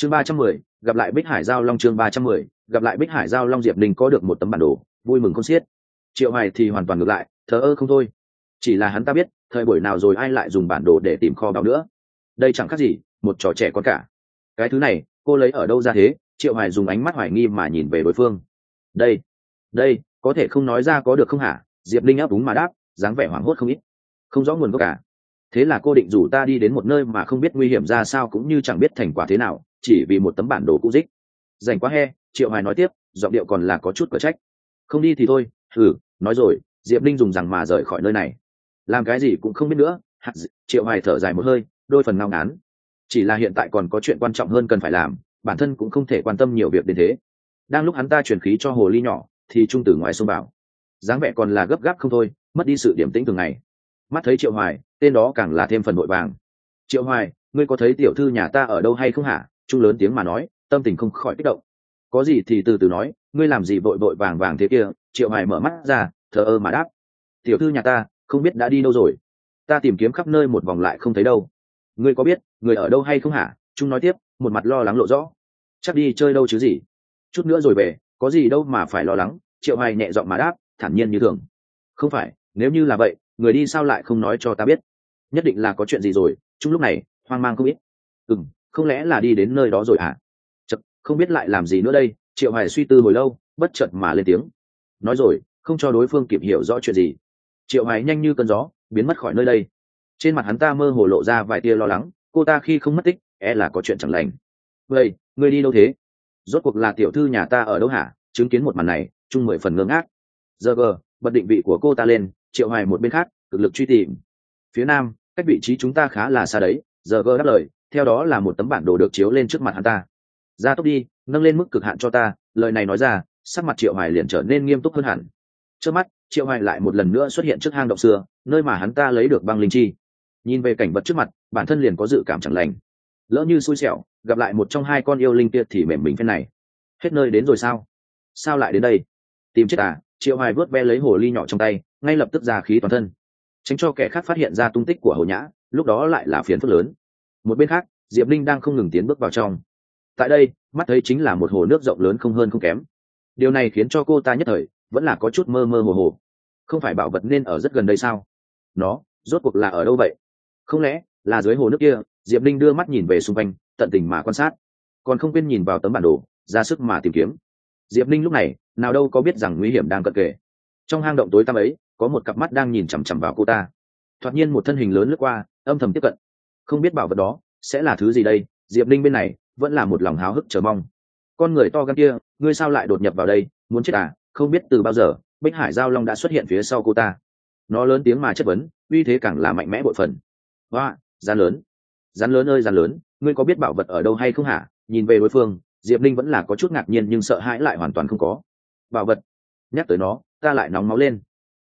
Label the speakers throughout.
Speaker 1: chương ba trăm mười, gặp lại bích hải giao long chương ba trăm mười, gặp lại bích hải giao long diệp linh có được một tấm bản đồ, vui mừng không xiết. Triệu hoài thì hoàn toàn ngược lại, thờ ơ không thôi. Chỉ là hắn ta biết, thời buổi nào rồi ai lại dùng bản đồ để tìm kho báu nữa. Đây chẳng khác gì, một trò trẻ con cả. Cái thứ này, cô lấy ở đâu ra thế? Triệu hoài dùng ánh mắt hoài nghi mà nhìn về đối phương. Đây đây, có thể không nói ra có được không hả? Diệp linh áp đúng mà đáp, dáng vẻ hoảng hốt không ít. Không rõ nguồn gốc cả. Thế là cô định rủ ta đi đến một nơi mà không biết nguy hiểm ra sao cũng như chẳng biết thành quả thế nào chỉ vì một tấm bản đồ cũ dích. Dành quá he triệu hoài nói tiếp giọng điệu còn là có chút cở trách. Không đi thì thôi ừ nói rồi diệp linh dùng rằng mà rời khỏi nơi này. Làm cái gì cũng không biết nữa hạt triệu hoài thở dài một hơi đôi phần ngao ngán. Chỉ là hiện tại còn có chuyện quan trọng hơn cần phải làm bản thân cũng không thể quan tâm nhiều việc đến thế. Đang lúc hắn ta truyền khí cho hồ ly nhỏ thì trung tử ngoài xông vào, dáng vẻ còn là gấp gáp không thôi mất đi sự điểm tĩnh thường ngày. Mắt thấy triệu hoài tên đó càng là thêm phần vội vàng. Triệu hoài ngươi có thấy tiểu thư nhà ta ở đâu hay không hả? Trung lớn tiếng mà nói, tâm tình không khỏi kích động. Có gì thì từ từ nói, ngươi làm gì vội vội vàng vàng thế kia, triệu hải mở mắt ra, thờ ơ mà đáp. Tiểu thư nhà ta, không biết đã đi đâu rồi. Ta tìm kiếm khắp nơi một vòng lại không thấy đâu. Ngươi có biết, người ở đâu hay không hả? Trung nói tiếp, một mặt lo lắng lộ rõ. Chắc đi chơi đâu chứ gì? Chút nữa rồi về, có gì đâu mà phải lo lắng, triệu hải nhẹ giọng mà đáp, thản nhiên như thường. Không phải, nếu như là vậy, người đi sao lại không nói cho ta biết? Nhất định là có chuyện gì rồi chung lúc này, hoang mang không biết ừ không lẽ là đi đến nơi đó rồi à? chật không biết lại làm gì nữa đây, triệu hoài suy tư hồi lâu, bất chợt mà lên tiếng. Nói rồi, không cho đối phương kịp hiểu rõ chuyện gì. Triệu hoài nhanh như cơn gió, biến mất khỏi nơi đây. Trên mặt hắn ta mơ hồ lộ ra vài tia lo lắng, cô ta khi không mất tích e là có chuyện chẳng lành. Vậy, ngươi đi đâu thế? Rốt cuộc là tiểu thư nhà ta ở đâu hả? Chứng kiến một màn này chung mười phần ngơ ngác. Giờ gờ, bật định vị của cô ta lên, triệu hoài một bên khác, cực lực truy tìm. Phía nam, cách vị trí chúng ta khá là xa đấy. Giờ gờ đáp lời theo đó là một tấm bản đồ được chiếu lên trước mặt hắn ta. Ra tốc đi, nâng lên mức cực hạn cho ta, lời này nói ra, sắc mặt triệu hoài liền trở nên nghiêm túc hơn hẳn. Trước mắt, triệu hoài lại một lần nữa xuất hiện trước hang động xưa, nơi mà hắn ta lấy được băng linh chi. Nhìn về cảnh vật trước mặt, bản thân liền có dự cảm chẳng lành. Lỡ như xui xẻo, gặp lại một trong hai con yêu linh kia thì mềm mình thế này. Hết nơi đến rồi sao? Sao lại đến đây? Tìm chết à? Triệu hoài vớt ve lấy hồ ly nhỏ trong tay, ngay lập tức ra khí toàn thân. Tránh cho kẻ khác phát hiện ra tung tích của hồ nhã, lúc đó lại là phiền phức lớn một bên khác, diệp linh đang không ngừng tiến bước vào trong. Tại đây, mắt thấy chính là một hồ nước rộng lớn không hơn không kém. Điều này khiến cho cô ta nhất thời, vẫn là có chút mơ mơ hồ hồ. Không phải bảo vật nên ở rất gần đây sao? Nó, rốt cuộc là ở đâu vậy? Không lẽ, là dưới hồ nước kia, diệp linh đưa mắt nhìn về xung quanh, tận tình mà quan sát. Còn không quên nhìn vào tấm bản đồ, ra sức mà tìm kiếm. Diệp linh lúc này, nào đâu có biết rằng nguy hiểm đang cận kề. Trong hang động tối tăm ấy, có một cặp mắt đang nhìn chằm chằm vào cô ta. Thoạt nhiên một thân hình lớn lướt qua, âm thầm tiếp cận không biết bảo vật đó, sẽ là thứ gì đây? Diệp linh bên này, vẫn là một lòng háo hức chờ mong. Con người to gan kia, ngươi sao lại đột nhập vào đây? Muốn chết à? Không biết từ bao giờ, bích hải giao long đã xuất hiện phía sau cô ta. Nó lớn tiếng mà chất vấn, uy thế càng là mạnh mẽ bội phần. Hoa, gian lớn. Rắn lớn ơi rắn lớn, ngươi có biết bảo vật ở đâu hay không hả? Nhìn về đối phương, diệp linh vẫn là có chút ngạc nhiên nhưng sợ hãi lại hoàn toàn không có. Bảo vật. Nhắc tới nó, ta lại nóng máu lên.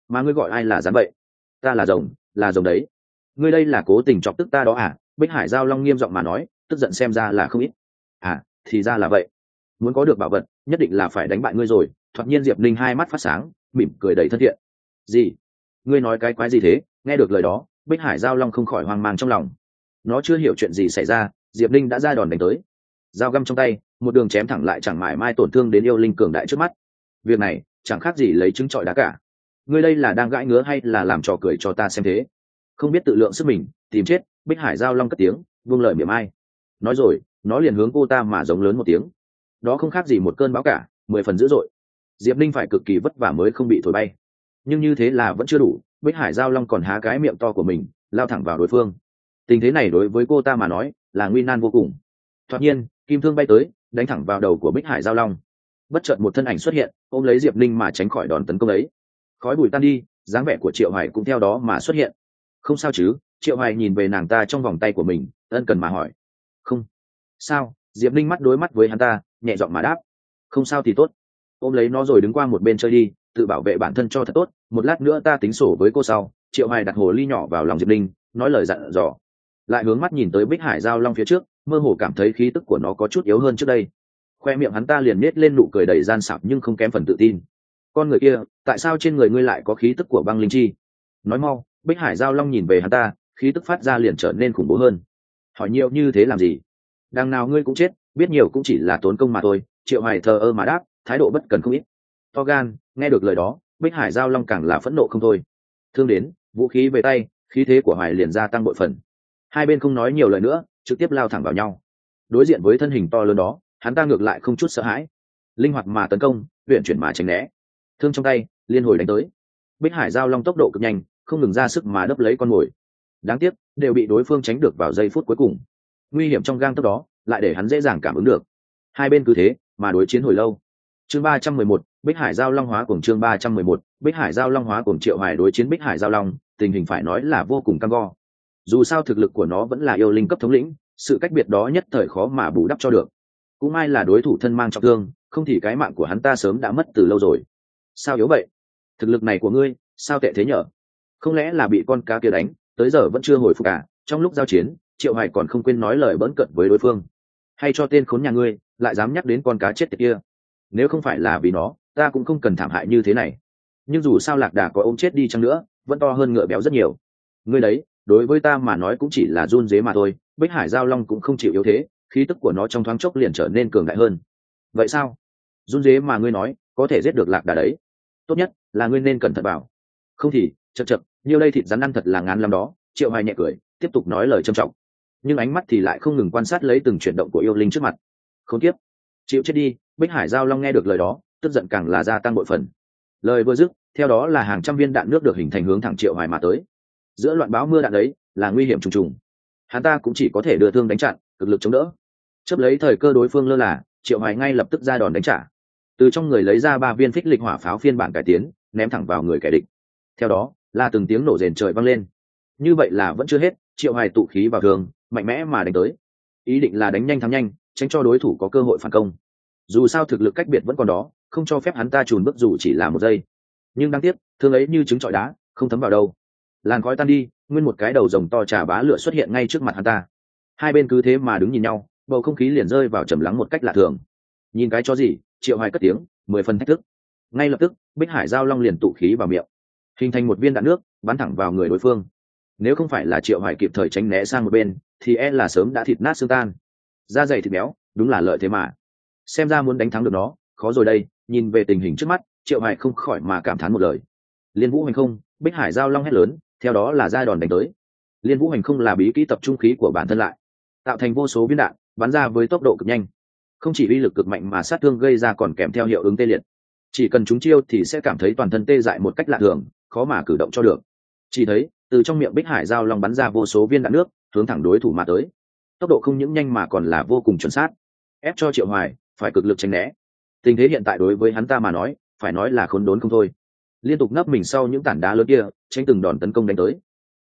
Speaker 1: Mà ngươi gọi ai là rắn vậy? Ta là rồng là rồng đấy ngươi đây là cố tình chọc tức ta đó à? Bích hải giao long nghiêm giọng mà nói, tức giận xem ra là không ít. À thì ra là vậy. Muốn có được bảo vật, nhất định là phải đánh bại ngươi rồi. Thoạt nhiên diệp linh hai mắt phát sáng, mỉm cười đầy thân thiện. Gì? Ngươi nói cái quái gì thế? Nghe được lời đó, bích hải giao long không khỏi hoang mang trong lòng. Nó chưa hiểu chuyện gì xảy ra, diệp linh đã ra đòn đánh tới. Dao găm trong tay, một đường chém thẳng lại chẳng mãi mai tổn thương đến yêu linh cường đại trước mắt. Việc này, chẳng khác gì lấy trứng trọi đá cả. Ngươi đây là đang gãi ngứa hay là làm trò cười cho ta xem thế? Không biết tự lượng sức mình, tìm chết, bích hải giao long cất tiếng, vương lời miệng ai. Nói rồi, nó liền hướng cô ta mà giống lớn một tiếng. Đó không khác gì một cơn bão cả, mười phần dữ dội. Diệp Ninh phải cực kỳ vất vả mới không bị thổi bay. Nhưng như thế là vẫn chưa đủ, bích hải giao long còn há cái miệng to của mình, lao thẳng vào đối phương. Tình thế này đối với cô ta mà nói, là nguy nan vô cùng. Thoạt nhiên, kim thương bay tới, đánh thẳng vào đầu của bích hải giao long. Bất chợt một thân ảnh xuất hiện, ôm lấy diệp Ninh mà tránh khỏi đòn tấn công ấy. Khói bụi tan đi, dáng vẻ của triệu Hải cũng theo đó mà xuất hiện không sao chứ, triệu hoài nhìn về nàng ta trong vòng tay của mình, ân cần mà hỏi. Không. Sao? Diệp linh mắt đối mắt với hắn ta, nhẹ giọng mà đáp. Không sao thì tốt. Ôm lấy nó rồi đứng qua một bên chơi đi, tự bảo vệ bản thân cho thật tốt. Một lát nữa ta tính sổ với cô sau. Triệu hoài đặt hồ ly nhỏ vào lòng diệp linh nói lời dặn dò. Lại hướng mắt nhìn tới bích hải giao long phía trước, mơ hồ cảm thấy khí tức của nó có chút yếu hơn trước đây. Khoe miệng hắn ta liền nết lên nụ cười đầy gian sạp nhưng không kém phần tự tin. Con người kia, tại sao trên người ngươi lại có khí tức của băng linh chi? Nói mau bích hải giao long nhìn về hắn ta, khí tức phát ra liền trở nên khủng bố hơn. Hỏi nhiều như thế làm gì? Đằng nào ngươi cũng chết, biết nhiều cũng chỉ là tốn công mà thôi, triệu hoài thờ ơ mà đáp, thái độ bất cần không ít. To gan, nghe được lời đó, bích hải giao long càng là phẫn nộ không thôi. Thương đến, vũ khí về tay, khí thế của hoài liền gia tăng bội phần. Hai bên không nói nhiều lời nữa, trực tiếp lao thẳng vào nhau. Đối diện với thân hình to lớn đó, hắn ta ngược lại không chút sợ hãi. Linh hoạt mà tấn công huyện chuyển mà tránh né. Thương trong tay, liên hồi đánh tới. Bích hải giao long tốc độ cực nhanh không ngừng ra sức mà đấp lấy con mồi. Đáng tiếc, đều bị đối phương tránh được vào giây phút cuối cùng. Nguy hiểm trong gang tấc đó, lại để hắn dễ dàng cảm ứng được. Hai bên cứ thế, mà đối chiến hồi lâu. Chương ba trăm mười một, bích hải giao long hóa cùng chương ba trăm mười một, bích hải giao long hóa cùng triệu hải đối chiến bích hải giao long, tình hình phải nói là vô cùng cam go. Dù sao thực lực của nó vẫn là yêu linh cấp thống lĩnh, sự cách biệt đó nhất thời khó mà bù đắp cho được. Cũng may là đối thủ thân mang trọng thương, không thì cái mạng của hắn ta sớm đã mất từ lâu rồi. Sao yếu vậy? Thực lực này của ngươi, sao tệ thế nhở? Không lẽ là bị con cá kia đánh, tới giờ vẫn chưa hồi phục cả trong lúc giao chiến, triệu hoài còn không quên nói lời bỡn cận với đối phương. Hay cho tên khốn nhà ngươi, lại dám nhắc đến con cá chết tiệt kia? Nếu không phải là vì nó, ta cũng không cần thảm hại như thế này. Nhưng dù sao lạc đà có ôm chết đi chăng nữa, vẫn to hơn ngựa béo rất nhiều. Ngươi đấy, đối với ta mà nói cũng chỉ là run dế mà thôi, bích hải giao long cũng không chịu yếu thế, khí tức của nó trong thoáng chốc liền trở nên cường đại hơn. Vậy sao? Run dế mà ngươi nói, có thể giết được lạc đà đấy. Tốt nhất là ngươi nên cẩn thận bảo. Không thì chật chật, nhiều đây thịt rắn ăn thật là ngán lắm đó, triệu hoài nhẹ cười, tiếp tục nói lời trầm trọng. Nhưng ánh mắt thì lại không ngừng quan sát lấy từng chuyển động của yêu linh trước mặt. Không tiếp. Chịu chết đi, bích hải giao long nghe được lời đó, tức giận càng là gia tăng bội phần. Lời vừa dứt, theo đó là hàng trăm viên đạn nước được hình thành hướng thẳng triệu hoài mà tới. Giữa loạn báo mưa đạn ấy, là nguy hiểm trùng trùng. Hắn ta cũng chỉ có thể đưa thương đánh chặn, cực lực chống đỡ. Chấp lấy thời cơ đối phương lơ là, triệu hoài ngay lập tức ra đòn đánh trả. Từ trong người lấy ra ba viên phích lịch hỏa pháo phiên bản cải tiến, ném thẳng vào người kẻ địch. Theo đó là từng tiếng nổ rền trời vang lên. Như vậy là vẫn chưa hết, triệu hoài tụ khí vào thường mạnh mẽ mà đánh tới. Ý định là đánh nhanh thắng nhanh, tránh cho đối thủ có cơ hội phản công. Dù sao thực lực cách biệt vẫn còn đó, không cho phép hắn ta trùn bước dù chỉ là một giây. Nhưng đáng tiếc, thương ấy như trứng trọi đá, không thấm vào đâu. Làn khói tan đi, nguyên một cái đầu rồng to trà bá lửa xuất hiện ngay trước mặt hắn ta. Hai bên cứ thế mà đứng nhìn nhau, bầu không khí liền rơi vào trầm lắng một cách lạ thường. Nhìn cái cho gì, triệu hoài cất tiếng, mười phần thách thức. Ngay lập tức, bích hải giao long liền tụ khí vào miệng hình thành một viên đạn nước, bắn thẳng vào người đối phương. Nếu không phải là triệu hoài kịp thời tránh né sang một bên, thì e là sớm đã thịt nát xương tan. Da dày thịt béo, đúng là lợi thế mà. Xem ra muốn đánh thắng được nó, khó rồi đây, nhìn về tình hình trước mắt, triệu hoài không khỏi mà cảm thán một lời. Liên vũ hành không, bích hải giao long hét lớn, theo đó là ra đòn đánh tới. Liên vũ hành không là bí kỹ tập trung khí của bản thân lại, tạo thành vô số viên đạn, bắn ra với tốc độ cực nhanh. Không chỉ uy lực cực mạnh mà sát thương gây ra còn kèm theo hiệu ứng tê liệt. Chỉ cần chúng chiêu thì sẽ cảm thấy toàn thân tê dại một cách lạ thường khó mà cử động cho được. Chỉ thấy, từ trong miệng bích hải giao long bắn ra vô số viên đạn nước, hướng thẳng đối thủ mà tới. Tốc độ không những nhanh mà còn là vô cùng chuẩn xác. Ép cho triệu hoài, phải cực lực tránh né. Tình thế hiện tại đối với hắn ta mà nói, phải nói là khốn đốn không thôi. Liên tục ngấp mình sau những tảng đá lớn kia, tránh từng đòn tấn công đánh tới.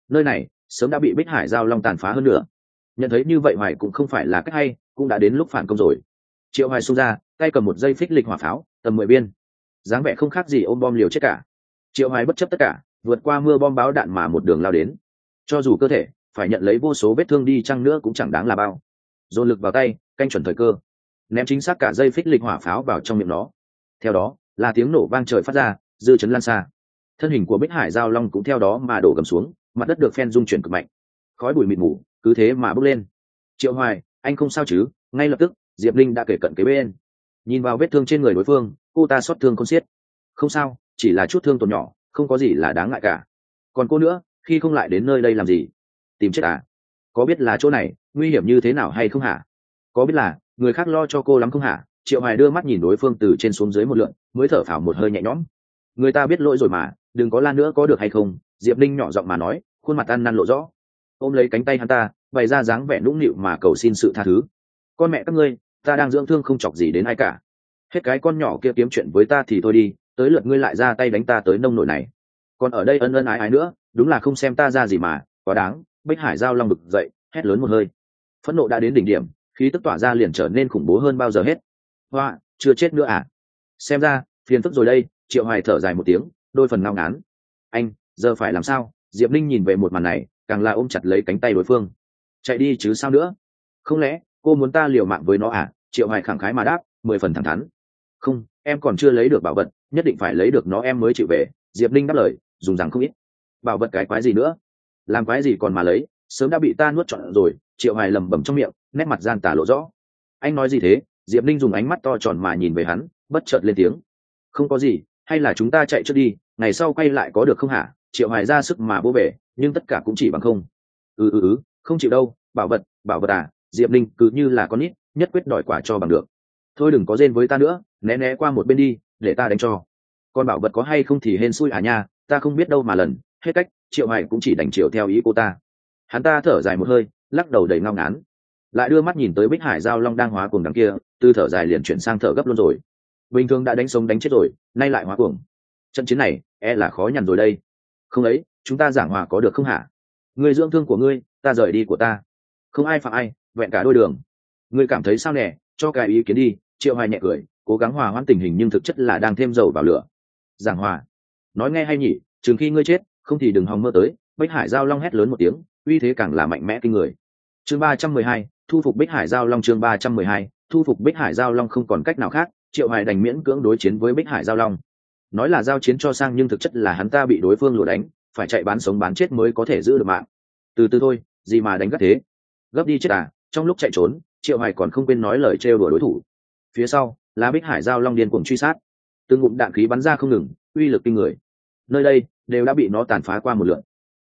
Speaker 1: Nơi này, sớm đã bị bích hải giao long tàn phá hơn nữa nhận thấy như vậy hoài cũng không phải là cách hay, cũng đã đến lúc phản công rồi. Triệu hoài xung ra, tay cầm một dây phích lịch hỏa pháo, tầm mười viên. Dáng vẻ không khác gì ôm bom liều chết cả triệu hoài bất chấp tất cả, vượt qua mưa bom báo đạn mà một đường lao đến. Cho dù cơ thể phải nhận lấy vô số vết thương đi chăng nữa cũng chẳng đáng là bao. Dồn lực vào tay, canh chuẩn thời cơ. Ném chính xác cả dây phích lịch hỏa pháo vào trong miệng nó. Theo đó, là tiếng nổ vang trời phát ra, dư chấn lan xa. Thân hình của bích hải giao long cũng theo đó mà đổ gầm xuống, mặt đất được phen dung chuyển cực mạnh. Khói bụi mịt mù, cứ thế mà bốc lên. Triệu hoài, anh không sao chứ? Ngay lập tức, diệp linh đã kể cận kế bên. Nhìn vào vết thương trên người đối phương, cô ta xót thương con xiết. Không sao chỉ là chút thương tổn nhỏ, không có gì là đáng ngại cả. Còn cô nữa, khi không lại đến nơi đây làm gì? Tìm chết à? Có biết là chỗ này, nguy hiểm như thế nào hay không hả? Có biết là, người khác lo cho cô lắm không hả? Triệu hoài đưa mắt nhìn đối phương từ trên xuống dưới một lượn, mới thở phào một hơi nhẹ nhõm. Người ta biết lỗi rồi mà, đừng có lan nữa có được hay không? Diệp linh nhỏ giọng mà nói, khuôn mặt ăn năn lộ rõ. Ôm lấy cánh tay hắn ta, bày ra dáng vẻ nũng nịu mà cầu xin sự tha thứ. Con mẹ các ngươi, ta đang dưỡng thương không chọc gì đến ai cả. Hết cái con nhỏ kia kiếm chuyện với ta thì thôi đi tới lượt ngươi lại ra tay đánh ta tới nông nổi này. Còn ở đây ân ân ái ái nữa, đúng là không xem ta ra gì mà, quá đáng, bích hải giao long bực dậy, hét lớn một hơi. Phẫn nộ đã đến đỉnh điểm, khí tức tỏa ra liền trở nên khủng bố hơn bao giờ hết. Hoa, chưa chết nữa à? Xem ra, phiền phức rồi đây, triệu hoài thở dài một tiếng, đôi phần ngao ngán. Anh, giờ phải làm sao? Diệp linh nhìn về một màn này, càng là ôm chặt lấy cánh tay đối phương. Chạy đi chứ sao nữa? Không lẽ, cô muốn ta liều mạng với nó à? Triệu hoài khẳng khái mà đáp, mười phần thẳng thắn. Không, em còn chưa lấy được bảo vật nhất định phải lấy được nó em mới chịu về, diệp linh đáp lời, dùng rằng không ít. Bảo vật cái quái gì nữa? Làm quái gì còn mà lấy, sớm đã bị ta nuốt trọn rồi, triệu hoài lầm bầm trong miệng, nét mặt gian tà lộ rõ. Anh nói gì thế? Diệp ninh dùng ánh mắt to tròn mà nhìn về hắn, bất chợt lên tiếng. Không có gì, hay là chúng ta chạy trước đi, ngày sau quay lại có được không hả? Triệu hoài ra sức mà vô bể nhưng tất cả cũng chỉ bằng không. Ừ ừ ừ không chịu đâu, bảo vật bảo vật à diệp ninh cứ như là con nít, nhất quyết đòi quả cho bằng được. Thôi đừng có rên với ta nữa, né né qua một bên đi để ta đánh cho. Con bảo vật có hay không thì hên xui à nha, ta không biết đâu mà lần, hết cách, triệu hoài cũng chỉ đành chiều theo ý cô ta. Hắn ta thở dài một hơi, lắc đầu đầy ngao ngán. Lại đưa mắt nhìn tới bích hải giao long đang hóa cuồng đằng kia, từ thở dài liền chuyển sang thở gấp luôn rồi. Bình thường đã đánh sống đánh chết rồi, nay lại hóa cuồng. Trận chiến này e là khó nhằn rồi đây. Không ấy, chúng ta giảng hòa có được không hả? Người dưỡng thương của ngươi, ta rời đi của ta. Không ai phạm ai, vẹn cả đôi đường. Ngươi cảm thấy sao nè? Cho cái ý kiến đi, triệu hoài nhẹ cười cố gắng hòa hoãn tình hình nhưng thực chất là đang thêm dầu vào lửa. Giảng hòa. Nói nghe hay nhỉ chừng khi ngươi chết, không thì đừng hòng mơ tới, bích hải giao long hét lớn một tiếng, uy thế càng là mạnh mẽ kinh người. Chương ba trăm mười hai, thu phục bích hải giao long chương ba trăm mười hai, thu phục bích hải giao long không còn cách nào khác, triệu Hải đành miễn cưỡng đối chiến với bích hải giao long. Nói là giao chiến cho sang nhưng thực chất là hắn ta bị đối phương lừa đánh, phải chạy bán sống bán chết mới có thể giữ được mạng. Từ từ thôi, gì mà đánh gắt thế? Gấp đi chết à trong lúc chạy trốn, triệu Hải còn không quên nói lời trêu đùa đối thủ. Phía sau là bích hải giao long điên cuồng truy sát. Từng ngụm đạn khí bắn ra không ngừng, uy lực kinh người. Nơi đây, đều đã bị nó tàn phá qua một lượt.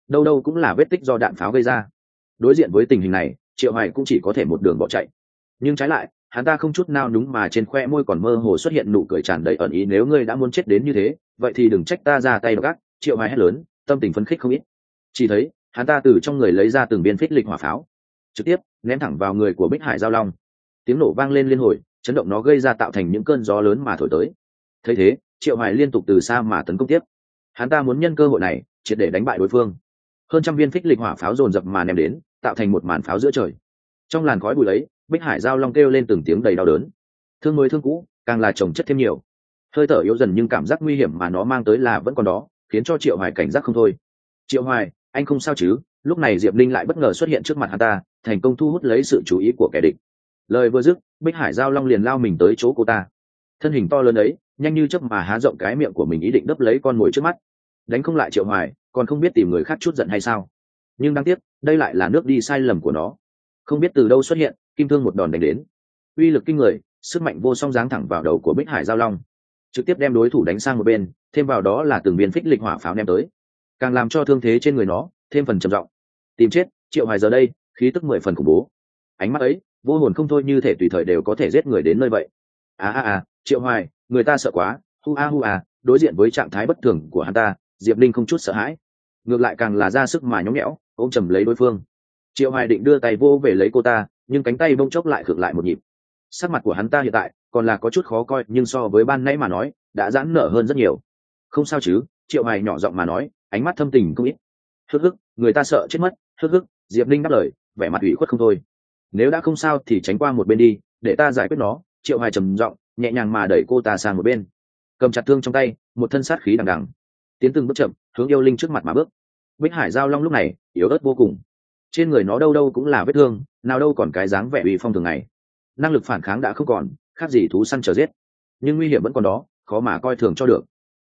Speaker 1: Đâu đâu cũng là vết tích do đạn pháo gây ra. Đối diện với tình hình này, triệu hoài cũng chỉ có thể một đường bỏ chạy. Nhưng trái lại, hắn ta không chút nào đúng mà trên khoe môi còn mơ hồ xuất hiện nụ cười tràn đầy ẩn ý, nếu ngươi đã muốn chết đến như thế, vậy thì đừng trách ta ra tay gác triệu hoài hét lớn, tâm tình phấn khích không ít. Chỉ thấy, hắn ta từ trong người lấy ra từng viên phích lịch hỏa pháo, trực tiếp ném thẳng vào người của bích hải giao long. Tiếng nổ vang lên liên hồi chấn động nó gây ra tạo thành những cơn gió lớn mà thổi tới. Thấy thế, triệu hoài liên tục từ xa mà tấn công tiếp. Hắn ta muốn nhân cơ hội này, triệt để đánh bại đối phương. Hơn trăm viên phích lịch hỏa pháo dồn dập mà ném đến, tạo thành một màn pháo giữa trời. Trong làn khói bụi ấy, bích hải giao long kêu lên từng tiếng đầy đau đớn. Thương mới thương cũ, càng là trồng chất thêm nhiều. Hơi thở yếu dần nhưng cảm giác nguy hiểm mà nó mang tới là vẫn còn đó, khiến cho triệu hoài cảnh giác không thôi. Triệu hoài, anh không sao chứ? Lúc này diệp linh lại bất ngờ xuất hiện trước mặt hắn ta, thành công thu hút lấy sự chú ý của kẻ địch lời vừa dứt, bích hải giao long liền lao mình tới chỗ cô ta. Thân hình to lớn ấy, nhanh như chớp mà há rộng cái miệng của mình ý định đấp lấy con mồi trước mắt. Đánh không lại triệu hoài, còn không biết tìm người khác chút giận hay sao. Nhưng đáng tiếc, đây lại là nước đi sai lầm của nó. Không biết từ đâu xuất hiện, kim thương một đòn đánh đến. Uy lực kinh người, sức mạnh vô song giáng thẳng vào đầu của bích hải giao long. Trực tiếp đem đối thủ đánh sang một bên, thêm vào đó là từng viên phích lịch hỏa pháo ném tới. Càng làm cho thương thế trên người nó, thêm phần trầm trọng tìm chết, triệu hoài giờ đây, khí tức mười phần khủng bố. Ánh mắt ấy vô hồn không thôi như thể tùy thời đều có thể giết người đến nơi vậy. A a a triệu hoài, người ta sợ quá. Hu a hu a, đối diện với trạng thái bất thường của hắn ta, diệp linh không chút sợ hãi. Ngược lại càng là ra sức mà nhõng nhẽo, ôm chầm lấy đối phương. Triệu hoài định đưa tay vô về lấy cô ta, nhưng cánh tay bông chốc lại khựng lại một nhịp. Sắc mặt của hắn ta hiện tại còn là có chút khó coi, nhưng so với ban nãy mà nói, đã giãn nở hơn rất nhiều. Không sao chứ, triệu hoài nhỏ giọng mà nói, ánh mắt thâm tình không ít. Hức hức, người ta sợ chết mất. Hức hức, diệp linh đáp lời, vẻ mặt ủy khuất không thôi nếu đã không sao thì tránh qua một bên đi, để ta giải quyết nó. Triệu hoài trầm giọng, nhẹ nhàng mà đẩy cô ta sang một bên. Cầm chặt thương trong tay, một thân sát khí đằng đằng. Tiến từng bước chậm, hướng yêu linh trước mặt mà bước. Bích hải giao long lúc này, yếu ớt vô cùng. Trên người nó đâu đâu cũng là vết thương, nào đâu còn cái dáng vẻ uy phong thường ngày. Năng lực phản kháng đã không còn, khác gì thú săn chờ giết. Nhưng nguy hiểm vẫn còn đó, khó mà coi thường cho được.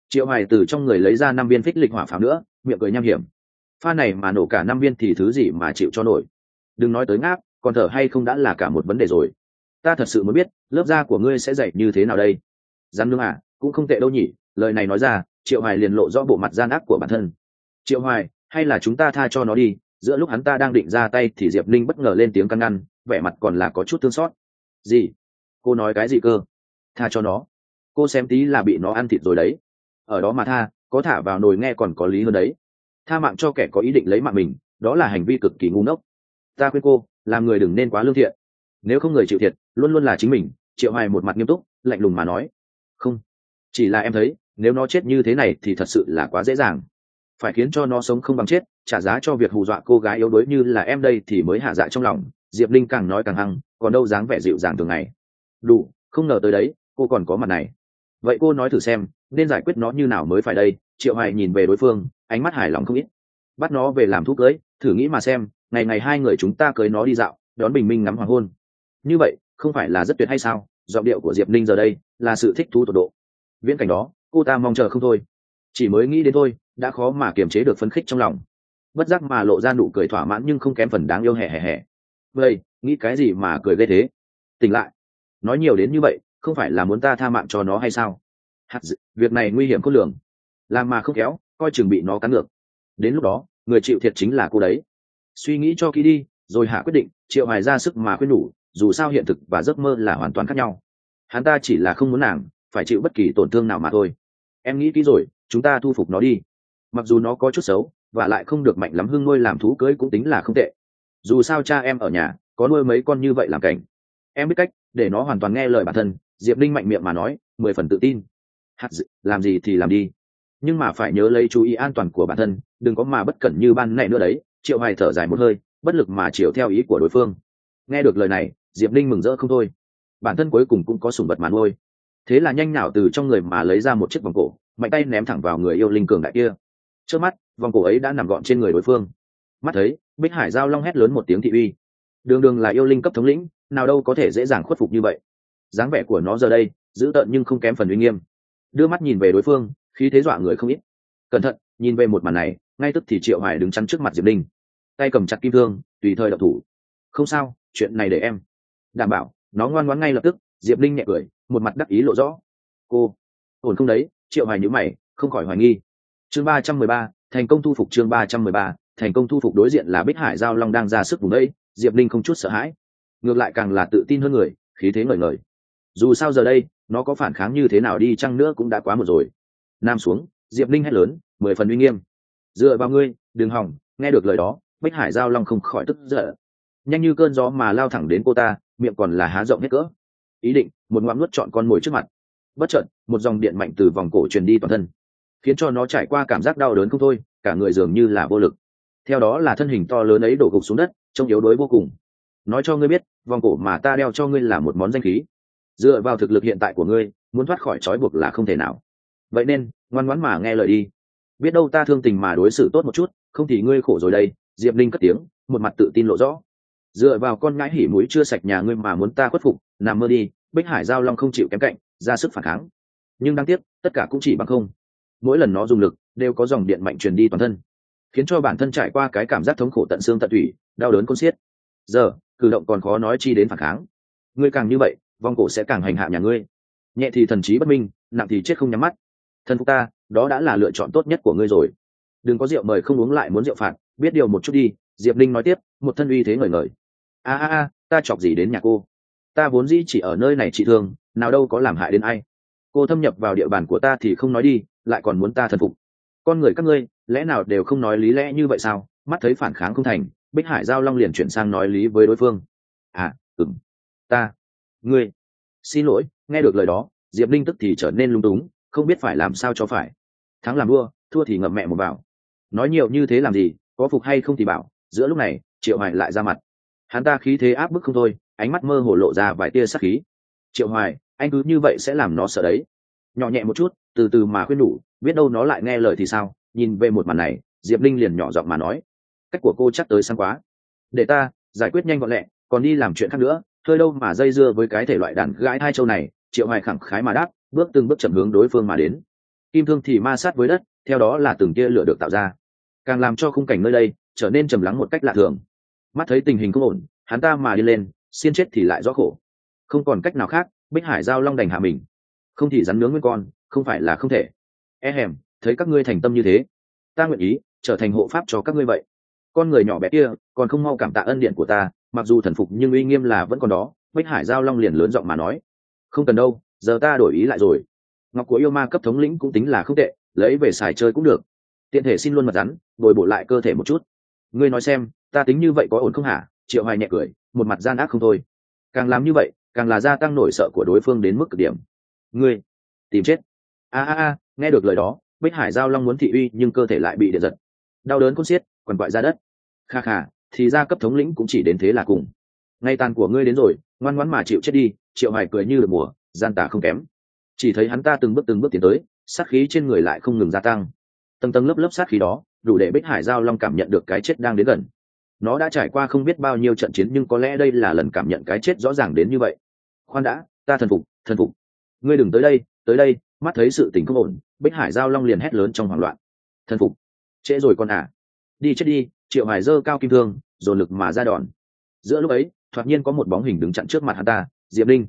Speaker 1: Triệu hoài từ trong người lấy ra năm viên phích lịch hỏa pháo nữa, miệng cười nham hiểm. Pha này mà nổ cả năm viên thì thứ gì mà chịu cho nổi? Đừng nói tới ngáp còn thở hay không đã là cả một vấn đề rồi. Ta thật sự mới biết, lớp da của ngươi sẽ dạy như thế nào đây? Gian nương à cũng không tệ đâu nhỉ, lời này nói ra, triệu hoài liền lộ rõ bộ mặt gian ác của bản thân. Triệu hoài, hay là chúng ta tha cho nó đi, giữa lúc hắn ta đang định ra tay thì diệp Ninh bất ngờ lên tiếng căn ngăn, vẻ mặt còn là có chút thương xót. Gì? Cô nói cái gì cơ? Tha cho nó. Cô xem tí là bị nó ăn thịt rồi đấy. Ở đó mà tha, có thả vào nồi nghe còn có lý hơn đấy. Tha mạng cho kẻ có ý định lấy mạng mình, đó là hành vi cực kỳ ngu ngốc. Ta khuyên cô làm người đừng nên quá lương thiện. Nếu không người chịu thiệt, luôn luôn là chính mình, triệu hoài một mặt nghiêm túc, lạnh lùng mà nói. Không. Chỉ là em thấy, nếu nó chết như thế này thì thật sự là quá dễ dàng. Phải khiến cho nó sống không bằng chết, trả giá cho việc hù dọa cô gái yếu đuối như là em đây thì mới hạ dạ trong lòng, diệp linh càng nói càng hăng, còn đâu dáng vẻ dịu dàng thường ngày. Đủ, không ngờ tới đấy, cô còn có mặt này. Vậy cô nói thử xem, nên giải quyết nó như nào mới phải đây? Triệu hoài nhìn về đối phương, ánh mắt hài lòng không ít. Bắt nó về làm thuốc cưới, thử nghĩ mà xem ngày ngày hai người chúng ta cưới nó đi dạo đón bình minh ngắm hoàng hôn. Như vậy không phải là rất tuyệt hay sao? Giọng điệu của diệp ninh giờ đây là sự thích thú tột độ. Viễn cảnh đó cô ta mong chờ không thôi. Chỉ mới nghĩ đến thôi đã khó mà kiềm chế được phấn khích trong lòng. Bất giác mà lộ ra nụ cười thỏa mãn nhưng không kém phần đáng yêu hẻ hẻ hẻ. Vậy nghĩ cái gì mà cười ghê thế? Tỉnh lại. Nói nhiều đến như vậy không phải là muốn ta tha mạng cho nó hay sao? Hạt dự, việc này nguy hiểm khôn lường. Làm mà không kéo coi chừng bị nó cắn ngược. Đến lúc đó người chịu thiệt chính là cô đấy suy nghĩ cho kỹ đi rồi hạ quyết định triệu hoài ra sức mà khuyên nhủ dù sao hiện thực và giấc mơ là hoàn toàn khác nhau. Hắn ta chỉ là không muốn nàng phải chịu bất kỳ tổn thương nào mà thôi. Em nghĩ kỹ rồi chúng ta thu phục nó đi. Mặc dù nó có chút xấu và lại không được mạnh lắm hưng nuôi làm thú cưới cũng tính là không tệ. Dù sao cha em ở nhà có nuôi mấy con như vậy làm cảnh. Em biết cách để nó hoàn toàn nghe lời bản thân diệp linh mạnh miệng mà nói mười phần tự tin. Hạt dự, làm gì thì làm đi. Nhưng mà phải nhớ lấy chú ý an toàn của bản thân đừng có mà bất cẩn như ban này nữa đấy triệu hoài thở dài một hơi, bất lực mà chiều theo ý của đối phương. Nghe được lời này, diệp Ninh mừng rỡ không thôi. Bản thân cuối cùng cũng có sùng vật mà nuôi. Thế là nhanh nhảo từ trong người mà lấy ra một chiếc vòng cổ, mạnh tay ném thẳng vào người yêu linh cường đại kia. Trước mắt, vòng cổ ấy đã nằm gọn trên người đối phương. Mắt thấy, bích hải giao long hét lớn một tiếng thị uy. Đường đường là yêu linh cấp thống lĩnh, nào đâu có thể dễ dàng khuất phục như vậy. Dáng vẻ của nó giờ đây, dữ tợn nhưng không kém phần uy nghiêm. Đưa mắt nhìn về đối phương khi thế dọa người không ít. Cẩn thận, nhìn về một màn này, ngay tức thì triệu hải đứng chắn trước mặt diệp linh tay cầm chặt kim thương, tùy thời đập thủ. Không sao, chuyện này để em. Đảm bảo, nó ngoan ngoãn ngay lập tức, diệp linh nhẹ cười, một mặt đắc ý lộ rõ. Cô, ổn không đấy? Triệu hoài nhữ mày, không khỏi hoài nghi. Chương ba trăm mười ba, thành công thu phục chương ba trăm mười ba, thành công thu phục đối diện là bích hải giao long đang ra sức vùng đây, diệp linh không chút sợ hãi. Ngược lại càng là tự tin hơn người, khí thế ngời ngời. Dù sao giờ đây, nó có phản kháng như thế nào đi chăng nữa cũng đã quá một rồi. Nam xuống, diệp linh hét lớn, mười phần uy nghiêm. Dựa vào ngươi, đừng hỏng, nghe được lời đó bích hải giao long không khỏi tức giận. Nhanh như cơn gió mà lao thẳng đến cô ta, miệng còn là há rộng hết cỡ. Ý định, một ngoạm nuốt chọn con mồi trước mặt. Bất chợt, một dòng điện mạnh từ vòng cổ truyền đi toàn thân, khiến cho nó trải qua cảm giác đau đớn không thôi, cả người dường như là vô lực. Theo đó là thân hình to lớn ấy đổ gục xuống đất, trông yếu đuối vô cùng. Nói cho ngươi biết, vòng cổ mà ta đeo cho ngươi là một món danh khí. Dựa vào thực lực hiện tại của ngươi, muốn thoát khỏi trói buộc là không thể nào. Vậy nên, ngoan ngoãn mà nghe lời đi biết đâu ta thương tình mà đối xử tốt một chút, không thì ngươi khổ rồi đây, diệp linh cất tiếng, một mặt tự tin lộ rõ. Dựa vào con ngãi hỉ mũi chưa sạch nhà ngươi mà muốn ta khuất phục, nằm mơ đi, bích hải giao long không chịu kém cạnh, ra sức phản kháng. Nhưng đáng tiếc, tất cả cũng chỉ bằng không. Mỗi lần nó dùng lực, đều có dòng điện mạnh truyền đi toàn thân, khiến cho bản thân trải qua cái cảm giác thống khổ tận xương tận thủy đau đớn con xiết. Giờ, cử động còn khó nói chi đến phản kháng. Ngươi càng như vậy, vong cổ sẽ càng hành hạ nhà ngươi. Nhẹ thì thần trí bất minh, nặng thì chết không nhắm mắt. Thân phục ta đó đã là lựa chọn tốt nhất của ngươi rồi. Đừng có rượu mời không uống lại muốn rượu phạt, biết điều một chút đi. Diệp linh nói tiếp, một thân uy thế ngời ngời. A a a, ta chọc gì đến nhà cô? Ta vốn dĩ chỉ ở nơi này trị thương, nào đâu có làm hại đến ai. Cô thâm nhập vào địa bàn của ta thì không nói đi, lại còn muốn ta thần phục. Con người các ngươi, lẽ nào đều không nói lý lẽ như vậy sao? Mắt thấy phản kháng không thành, bích hải giao long liền chuyển sang nói lý với đối phương. À ừng ta, ngươi, xin lỗi, nghe được lời đó. Diệp linh tức thì trở nên lung túng không biết phải làm sao cho phải. Thắng làm đua thua thì ngậm mẹ một bảo. Nói nhiều như thế làm gì, có phục hay không thì bảo. Giữa lúc này, triệu hoài lại ra mặt. Hắn ta khí thế áp bức không thôi, ánh mắt mơ hồ lộ ra vài tia sắc khí. Triệu hoài, anh cứ như vậy sẽ làm nó sợ đấy. Nhỏ nhẹ một chút, từ từ mà khuyên đủ, biết đâu nó lại nghe lời thì sao? Nhìn về một màn này, diệp linh liền nhỏ giọng mà nói. Cách của cô chắc tới sáng quá. Để ta, giải quyết nhanh gọn lẹ, còn đi làm chuyện khác nữa hơi đâu mà dây dưa với cái thể loại đàn gãi hai châu này, triệu hoài khẳng khái mà đáp bước từng bước chậm hướng đối phương mà đến. Kim thương thì ma sát với đất, theo đó là từng tia lửa được tạo ra. Càng làm cho khung cảnh nơi đây trở nên trầm lắng một cách lạ thường. Mắt thấy tình hình không ổn, hắn ta mà đi lên, xiên chết thì lại rõ khổ. Không còn cách nào khác, bích hải giao long đành hạ mình. Không thì rắn nướng nguyên con, không phải là không thể. E hèm, thấy các ngươi thành tâm như thế, ta nguyện ý trở thành hộ pháp cho các ngươi vậy. Con người nhỏ bé kia, còn không mau cảm tạ ân điện của ta, mặc dù thần phục nhưng uy nghiêm là vẫn còn đó, bích hải giao long liền lớn giọng mà nói. Không cần đâu giờ ta đổi ý lại rồi. Ngọc của yêu ma cấp thống lĩnh cũng tính là không tệ, lấy về xài chơi cũng được. Tiện thể xin luôn mật rắn, bồi bổ lại cơ thể một chút. Ngươi nói xem, ta tính như vậy có ổn không hả? Triệu hoài nhẹ cười, một mặt gian ác không thôi. Càng làm như vậy, càng là gia tăng nổi sợ của đối phương đến mức cực điểm. Ngươi, tìm chết. A a a, nghe được lời đó, bích hải giao long muốn thị uy, nhưng cơ thể lại bị điện giật. Đau đớn con xiết, quằn quại ra đất. Kha kha, thì ra cấp thống lĩnh cũng chỉ đến thế là cùng. Ngay tàn của ngươi đến rồi, ngoan ngoãn mà chịu chết đi, triệu hoài cười như được mùa gian tà không kém. Chỉ thấy hắn ta từng bước từng bước tiến tới, sát khí trên người lại không ngừng gia tăng. Tầng tầng lớp lớp sát khí đó, đủ để bích hải giao long cảm nhận được cái chết đang đến gần. Nó đã trải qua không biết bao nhiêu trận chiến nhưng có lẽ đây là lần cảm nhận cái chết rõ ràng đến như vậy. Khoan đã, ta thần phục thần phục. Ngươi đừng tới đây tới đây, mắt thấy sự tình không ổn, bích hải giao long liền hét lớn trong hoảng loạn. Thần phục. Trễ rồi con à đi chết đi, triệu hải dơ cao kim thương, dồn lực mà ra đòn. Giữa lúc ấy, thoạt nhiên có một bóng hình đứng chặn trước mặt hắn ta, diệp linh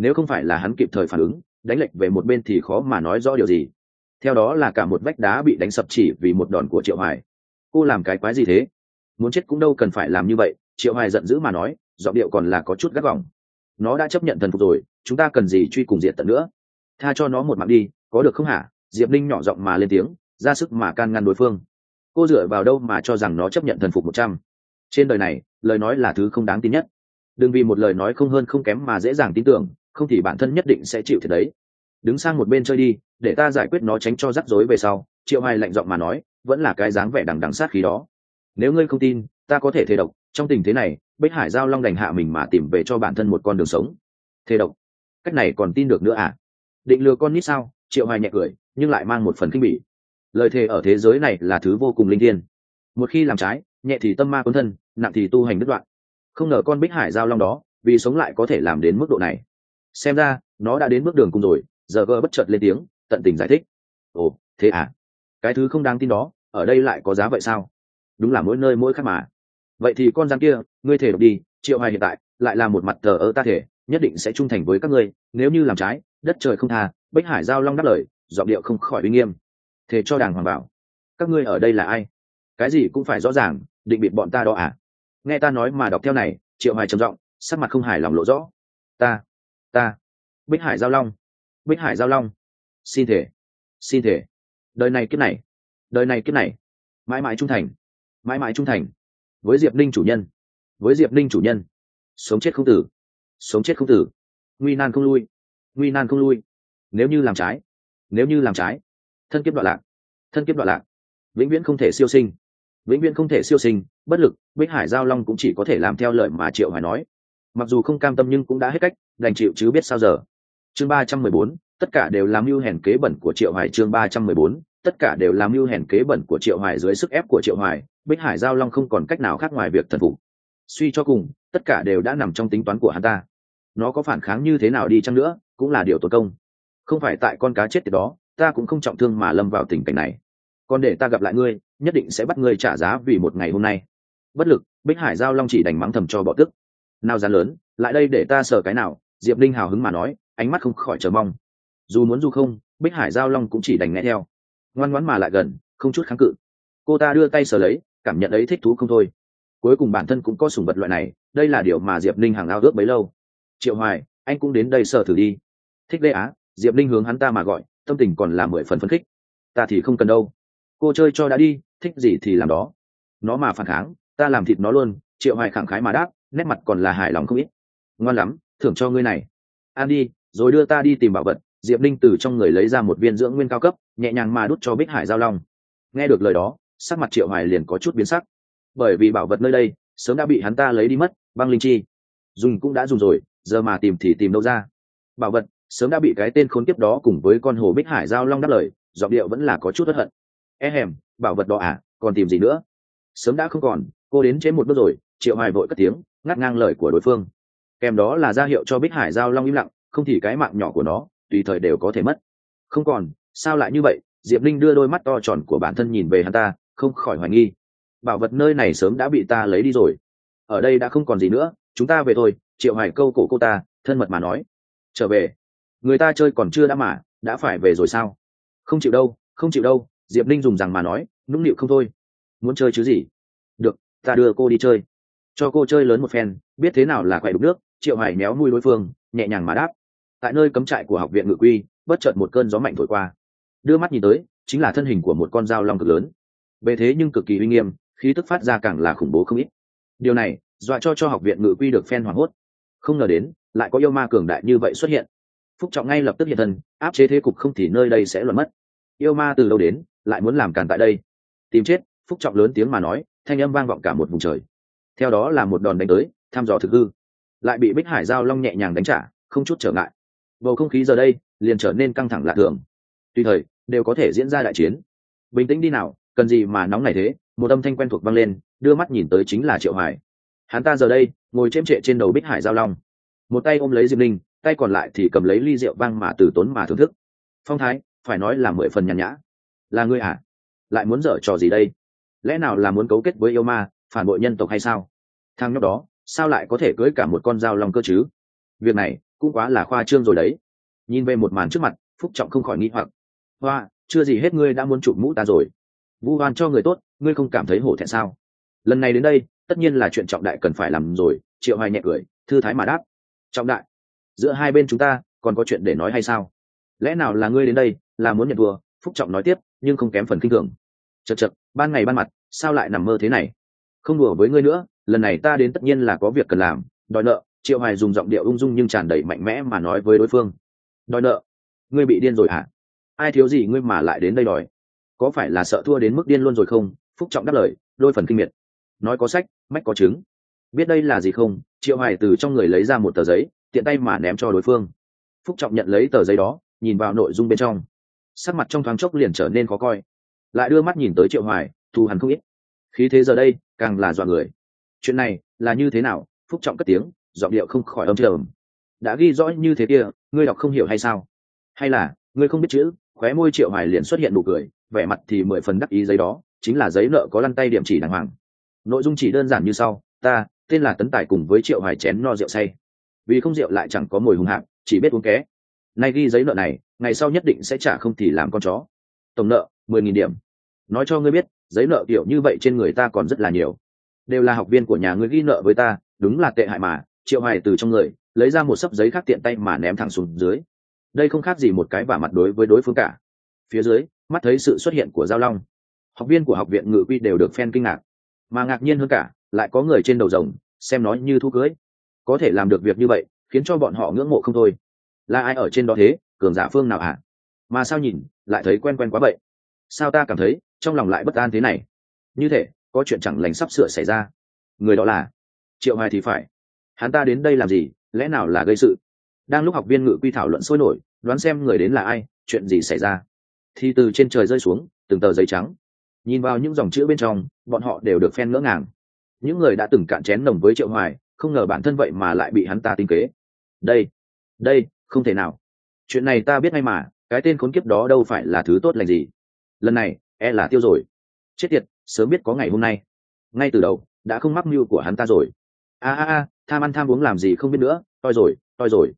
Speaker 1: nếu không phải là hắn kịp thời phản ứng, đánh lệch về một bên thì khó mà nói rõ điều gì. Theo đó là cả một vách đá bị đánh sập chỉ vì một đòn của triệu hoài. Cô làm cái quái gì thế? Muốn chết cũng đâu cần phải làm như vậy, triệu hoài giận dữ mà nói, giọng điệu còn là có chút gắt gỏng. Nó đã chấp nhận thần phục rồi, chúng ta cần gì truy cùng diện tận nữa? Tha cho nó một mạng đi, có được không hả? Diệp linh nhỏ giọng mà lên tiếng, ra sức mà can ngăn đối phương. Cô dựa vào đâu mà cho rằng nó chấp nhận thần phục một trăm? Trên đời này, lời nói là thứ không đáng tin nhất. Đừng vì một lời nói không hơn không kém mà dễ dàng tin tưởng không thì bản thân nhất định sẽ chịu thiệt đấy. Đứng sang một bên chơi đi, để ta giải quyết nó tránh cho rắc rối về sau, triệu hoài lạnh giọng mà nói, vẫn là cái dáng vẻ đằng đằng sát khí đó. Nếu ngươi không tin, ta có thể thề độc, trong tình thế này, bích hải giao long đành hạ mình mà tìm về cho bản thân một con đường sống. Thề độc? Cách này còn tin được nữa à? Định lừa con nít sao? Triệu hoài nhẹ cười, nhưng lại mang một phần kinh bỉ. Lời thề ở thế giới này là thứ vô cùng linh thiêng. Một khi làm trái, nhẹ thì tâm ma cuốn thân, nặng thì tu hành đứt đoạn. Không ngờ con bích hải giao long đó, vì sống lại có thể làm đến mức độ này xem ra, nó đã đến bước đường cùng rồi, giờ gờ bất chợt lên tiếng, tận tình giải thích. Ồ, thế à? Cái thứ không đáng tin đó, ở đây lại có giá vậy sao? Đúng là mỗi nơi mỗi khác mà. Vậy thì con giang kia, ngươi thể độc đi, triệu hoài hiện tại, lại là một mặt thờ ơ ta thể, nhất định sẽ trung thành với các ngươi, nếu như làm trái, đất trời không tha, bách hải giao long đáp lời, giọng điệu không khỏi uy nghiêm. Thế cho đàng hoàng bảo, các ngươi ở đây là ai? Cái gì cũng phải rõ ràng, định biệt bọn ta đó à? Nghe ta nói mà đọc theo này, triệu hoài trầm giọng, sắc mặt không hài lòng lộ rõ. Ta ta. Bích hải giao long. Bích hải giao long. Xin thể. Xin thể. Đời này kiếp này. Đời này kiếp này. Mãi mãi trung thành. Mãi mãi trung thành. Với diệp ninh chủ nhân. Với diệp ninh chủ nhân. Sống chết không tử. Sống chết không tử. Nguy nan không lui. Nguy nan không lui. Nếu như làm trái. Nếu như làm trái. Thân kiếp đoạn lạc. Thân kiếp đoạn lạc. Vĩnh viễn không thể siêu sinh. Vĩnh viễn không thể siêu sinh. Bất lực. Bích hải giao long cũng chỉ có thể làm theo lời mà triệu hoài nói mặc dù không cam tâm nhưng cũng đã hết cách, đành chịu chứ biết sao giờ. Chương ba trăm mười bốn, tất cả đều làm mưu hèn kế bẩn của triệu hải. chương ba trăm mười bốn, tất cả đều làm mưu hèn kế bẩn của triệu hải dưới sức ép của triệu hải. bích hải giao long không còn cách nào khác ngoài việc thần phục. Suy cho cùng, tất cả đều đã nằm trong tính toán của hắn ta. Nó có phản kháng như thế nào đi chăng nữa, cũng là điều tốn công. Không phải tại con cá chết tiệt đó, ta cũng không trọng thương mà lâm vào tình cảnh này. Còn để ta gặp lại ngươi, nhất định sẽ bắt ngươi trả giá vì một ngày hôm nay. Bất lực, bích hải giao long chỉ đành mắng thầm cho bọ tức nào gian lớn, lại đây để ta sờ cái nào, diệp linh hào hứng mà nói, ánh mắt không khỏi chờ mong. Dù muốn du không, bích hải giao long cũng chỉ đành nghe theo. Ngoan ngoãn mà lại gần, không chút kháng cự. Cô ta đưa tay sờ lấy, cảm nhận ấy thích thú không thôi. Cuối cùng bản thân cũng có sùng vật loại này, đây là điều mà diệp linh hàng ao ước bấy lâu. Triệu hoài, anh cũng đến đây sờ thử đi. Thích lê á, diệp linh hướng hắn ta mà gọi, tâm tình còn là mười phần phấn khích. Ta thì không cần đâu. Cô chơi cho đã đi, thích gì thì làm đó. Nó mà phản kháng, ta làm thịt nó luôn, triệu hoài khẳng khái mà đáp nét mặt còn là hài lòng không ít. Ngoan lắm, thưởng cho ngươi này. An đi, rồi đưa ta đi tìm bảo vật. Diệp linh từ trong người lấy ra một viên dưỡng nguyên cao cấp, nhẹ nhàng mà đút cho bích hải giao long. Nghe được lời đó, sắc mặt triệu hoài liền có chút biến sắc. Bởi vì bảo vật nơi đây, sớm đã bị hắn ta lấy đi mất, băng linh chi. Dùng cũng đã dùng rồi, giờ mà tìm thì tìm đâu ra. Bảo vật, sớm đã bị cái tên khốn kiếp đó cùng với con hồ bích hải giao long đáp lời, giọng điệu vẫn là có chút bất hận. E hèm, bảo vật đó à còn tìm gì nữa? Sớm đã không còn, cô đến chế một bước rồi, triệu hoài vội cất tiếng ngắt ngang lời của đối phương. Kèm đó là ra hiệu cho bích hải giao long im lặng, không thì cái mạng nhỏ của nó, tùy thời đều có thể mất. Không còn, sao lại như vậy? Diệp linh đưa đôi mắt to tròn của bản thân nhìn về hắn ta, không khỏi hoài nghi. Bảo vật nơi này sớm đã bị ta lấy đi rồi. Ở đây đã không còn gì nữa, chúng ta về thôi, triệu Hải câu cổ cô ta, thân mật mà nói. Trở về. Người ta chơi còn chưa đã mà, đã phải về rồi sao? Không chịu đâu, không chịu đâu, diệp linh dùng rằng mà nói, nũng nịu không thôi. Muốn chơi chứ gì? Được, ta đưa cô đi chơi cho cô chơi lớn một phen, biết thế nào là quậy đục nước, triệu hải méo nuôi đối phương, nhẹ nhàng mà đáp. Tại nơi cấm trại của học viện ngự quy, bất chợt một cơn gió mạnh thổi qua. Đưa mắt nhìn tới, chính là thân hình của một con dao long cực lớn. Bề thế nhưng cực kỳ uy nghiêm, khí tức phát ra càng là khủng bố không ít. Điều này, dọa cho cho học viện ngự quy được phen hoảng hốt. Không ngờ đến, lại có yêu ma cường đại như vậy xuất hiện. Phúc trọng ngay lập tức hiện thân, áp chế thế cục không thì nơi đây sẽ luận mất. Yêu ma từ đâu đến, lại muốn làm càn tại đây? Tìm chết, phúc trọng lớn tiếng mà nói, thanh âm vang vọng cả một vùng trời theo đó là một đòn đánh tới, thăm dò thực hư. Lại bị bích hải giao long nhẹ nhàng đánh trả, không chút trở ngại. Bầu không khí giờ đây, liền trở nên căng thẳng lạ thường. Tùy thời, đều có thể diễn ra đại chiến. Bình tĩnh đi nào, cần gì mà nóng này thế? Một âm thanh quen thuộc vang lên, đưa mắt nhìn tới chính là triệu hải. Hắn ta giờ đây, ngồi chêm trệ trên đầu bích hải giao long. Một tay ôm lấy diệp linh tay còn lại thì cầm lấy ly rượu vang mà từ tốn mà thưởng thức. Phong thái, phải nói là mười phần nhàn nhã. Là ngươi à? Lại muốn dở trò gì đây? Lẽ nào là muốn cấu kết với yêu ma phản bội nhân tộc hay sao? Thang nhóc đó, sao lại có thể cưới cả một con dao long cơ chứ? Việc này cũng quá là khoa trương rồi đấy. Nhìn về một màn trước mặt, phúc trọng không khỏi nghi hoặc. Hoa, chưa gì hết ngươi đã muốn chụp mũ ta rồi. Vu oan cho người tốt, ngươi không cảm thấy hổ thẹn sao? Lần này đến đây, tất nhiên là chuyện trọng đại cần phải làm rồi, triệu hoài nhẹ cười, thư thái mà đáp. Trọng đại. Giữa hai bên chúng ta, còn có chuyện để nói hay sao? Lẽ nào là ngươi đến đây, là muốn nhận thua? Phúc trọng nói tiếp, nhưng không kém phần kinh thường. Chật chật ban ngày ban mặt, sao lại nằm mơ thế này? Không đùa với ngươi nữa, lần này ta đến tất nhiên là có việc cần làm. Đòi nợ, triệu hoài dùng giọng điệu ung dung nhưng tràn đầy mạnh mẽ mà nói với đối phương. Đòi nợ, ngươi bị điên rồi hả? Ai thiếu gì ngươi mà lại đến đây đòi? Có phải là sợ thua đến mức điên luôn rồi không? Phúc trọng đáp lời, đôi phần kinh miệt. Nói có sách, mách có chứng. Biết đây là gì không? Triệu hoài từ trong người lấy ra một tờ giấy, tiện tay mà ném cho đối phương. Phúc trọng nhận lấy tờ giấy đó, nhìn vào nội dung bên trong. Sắc mặt trong thoáng chốc liền trở nên khó coi. Lại đưa mắt nhìn tới triệu hoài, thù hẳn không ít. Khí thế giờ đây càng là dọa người. Chuyện này là như thế nào? Phúc trọng cất tiếng, giọng điệu không khỏi âm trầm. Đã ghi rõ như thế kia, ngươi đọc không hiểu hay sao? Hay là, ngươi không biết chữ, khóe môi triệu hoài liền xuất hiện nụ cười, vẻ mặt thì mười phần đắc ý giấy đó, chính là giấy nợ có lăn tay điểm chỉ đàng hoàng. Nội dung chỉ đơn giản như sau, ta, tên là tấn tài cùng với triệu hoài chén no rượu say. Vì không rượu lại chẳng có mùi hùng hạng, chỉ biết uống ké. Nay ghi giấy nợ này, ngày sau nhất định sẽ trả không thì làm con chó. Tổng nợ, mười nghìn điểm. Nói cho ngươi biết giấy nợ kiểu như vậy trên người ta còn rất là nhiều. Đều là học viên của nhà ngươi ghi nợ với ta, đúng là tệ hại mà, triệu hoài từ trong người, lấy ra một sấp giấy khác tiện tay mà ném thẳng xuống dưới. Đây không khác gì một cái vả mặt đối với đối phương cả. Phía dưới, mắt thấy sự xuất hiện của giao long. Học viên của học viện ngự quy đều được phen kinh ngạc. Mà ngạc nhiên hơn cả, lại có người trên đầu rồng, xem nó như thu cưới. Có thể làm được việc như vậy, khiến cho bọn họ ngưỡng mộ không thôi. Là ai ở trên đó thế, cường giả phương nào hả? Mà sao nhìn, lại thấy quen quen quá vậy? Sao ta cảm thấy trong lòng lại bất an thế này. Như thế, có chuyện chẳng lành sắp sửa xảy ra. Người đó là? Triệu hoài thì phải. Hắn ta đến đây làm gì? Lẽ nào là gây sự? Đang lúc học viên ngự quy thảo luận sôi nổi đoán xem người đến là ai chuyện gì xảy ra. Thì từ trên trời rơi xuống từng tờ giấy trắng. Nhìn vào những dòng chữ bên trong bọn họ đều được phen ngỡ ngàng. Những người đã từng cạn chén nồng với triệu hoài không ngờ bản thân vậy mà lại bị hắn ta tinh kế. Đây đây không thể nào. Chuyện này ta biết ngay mà cái tên khốn kiếp đó đâu phải là thứ tốt lành gì. Lần này e là tiêu rồi. Chết tiệt, sớm biết có ngày hôm nay. Ngay từ đầu, đã không mắc mưu của hắn ta rồi. A a a, tham ăn tham uống làm gì không biết nữa, toi rồi toi rồi.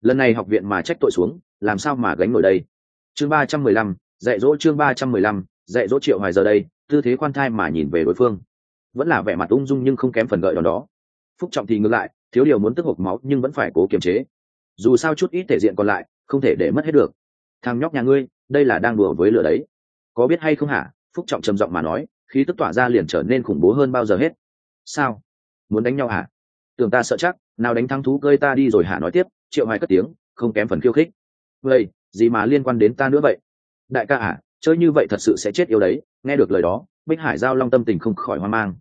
Speaker 1: Lần này học viện mà trách tội xuống, làm sao mà gánh nổi đây? Chương ba trăm mười lăm, dạy dỗ chương ba trăm mười lăm, dạy dỗ triệu hoài giờ đây, tư thế khoan thai mà nhìn về đối phương. Vẫn là vẻ mặt ung dung nhưng không kém phần gợi đòn đó. Phúc trọng thì ngược lại, thiếu điều muốn tức hộp máu nhưng vẫn phải cố kiềm chế. Dù sao chút ít thể diện còn lại, không thể để mất hết được. Thằng nhóc nhà ngươi, đây là đang đùa với lửa đấy có biết hay không hả? Phúc trọng trầm giọng mà nói, khí tức tỏa ra liền trở nên khủng bố hơn bao giờ hết. Sao? Muốn đánh nhau hả? Tưởng ta sợ chắc, nào đánh thắng thú cơi ta đi rồi hả? Nói tiếp, triệu hoài cất tiếng, không kém phần khiêu khích. Vậy, gì mà liên quan đến ta nữa vậy? Đại ca hả? Chơi như vậy thật sự sẽ chết yêu đấy. Nghe được lời đó, bích hải giao long tâm tình không khỏi hoang mang.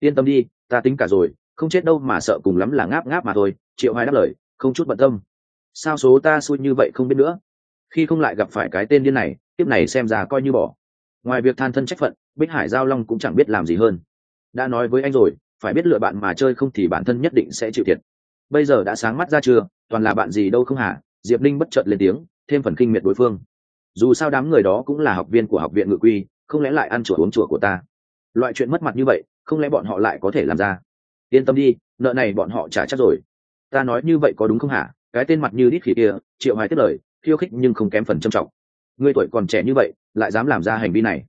Speaker 1: Yên tâm đi, ta tính cả rồi, không chết đâu mà sợ cùng lắm là ngáp ngáp mà thôi. Triệu hoài đáp lời, không chút bận tâm. Sao số ta xui như vậy không biết nữa? Khi không lại gặp phải cái tên điên này tiếp này xem ra coi như bỏ ngoài việc than thân trách phận, bích hải giao long cũng chẳng biết làm gì hơn. Đã nói với anh rồi, phải biết lựa bạn mà chơi không thì bản thân nhất định sẽ chịu thiệt. Bây giờ đã sáng mắt ra chưa, toàn là bạn gì đâu không hả? Diệp linh bất chợt lên tiếng, thêm phần kinh miệt đối phương. Dù sao đám người đó cũng là học viên của học viện ngự quy, không lẽ lại ăn chùa uống chùa của ta? Loại chuyện mất mặt như vậy, không lẽ bọn họ lại có thể làm ra? Yên tâm đi, nợ này bọn họ trả chắc rồi. Ta nói như vậy có đúng không hả? Cái tên mặt như đít khỉ kia, triệu hoài tiết lời, khiêu khích nhưng không kém phần trầm trọng ngươi tuổi còn trẻ như vậy, lại dám làm ra hành vi này.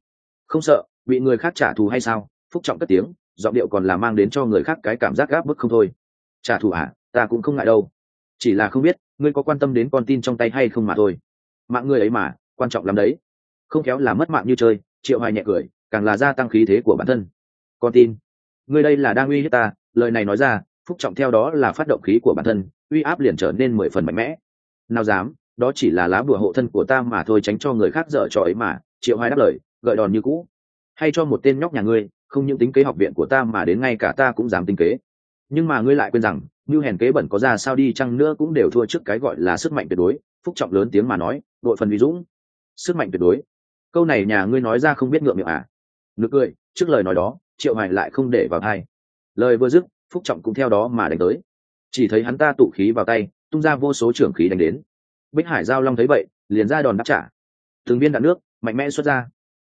Speaker 1: Không sợ, bị người khác trả thù hay sao? Phúc trọng cất tiếng, giọng điệu còn là mang đến cho người khác cái cảm giác gáp bức không thôi. Trả thù à? Ta cũng không ngại đâu. Chỉ là không biết, ngươi có quan tâm đến con tin trong tay hay không mà thôi. Mạng ngươi ấy mà, quan trọng lắm đấy. Không khéo là mất mạng như chơi, triệu hoài nhẹ cười, càng là gia tăng khí thế của bản thân. Con tin. Ngươi đây là đang uy hiếp ta, lời này nói ra, phúc trọng theo đó là phát động khí của bản thân, uy áp liền trở nên mười phần mạnh mẽ. Nào dám đó chỉ là lá bùa hộ thân của ta mà thôi, tránh cho người khác dở trò ấy mà, triệu hoài đáp lời, gợi đòn như cũ. Hay cho một tên nhóc nhà ngươi, không những tính kế học viện của ta mà đến ngay cả ta cũng dám tính kế. Nhưng mà ngươi lại quên rằng như hèn kế bẩn có ra sao đi, chăng nữa cũng đều thua trước cái gọi là sức mạnh tuyệt đối, phúc trọng lớn tiếng mà nói, đội phần vi dũng. Sức mạnh tuyệt đối. Câu này nhà ngươi nói ra không biết ngượng miệng à? Nực cười, trước lời nói đó, triệu hoài lại không để vào hai lời vừa dứt, phúc trọng cũng theo đó mà đánh tới. Chỉ thấy hắn ta tụ khí vào tay, tung ra vô số trưởng khí đánh đến bích hải giao long thấy vậy, liền ra đòn đáp trả. Từng viên đạn nước, mạnh mẽ xuất ra.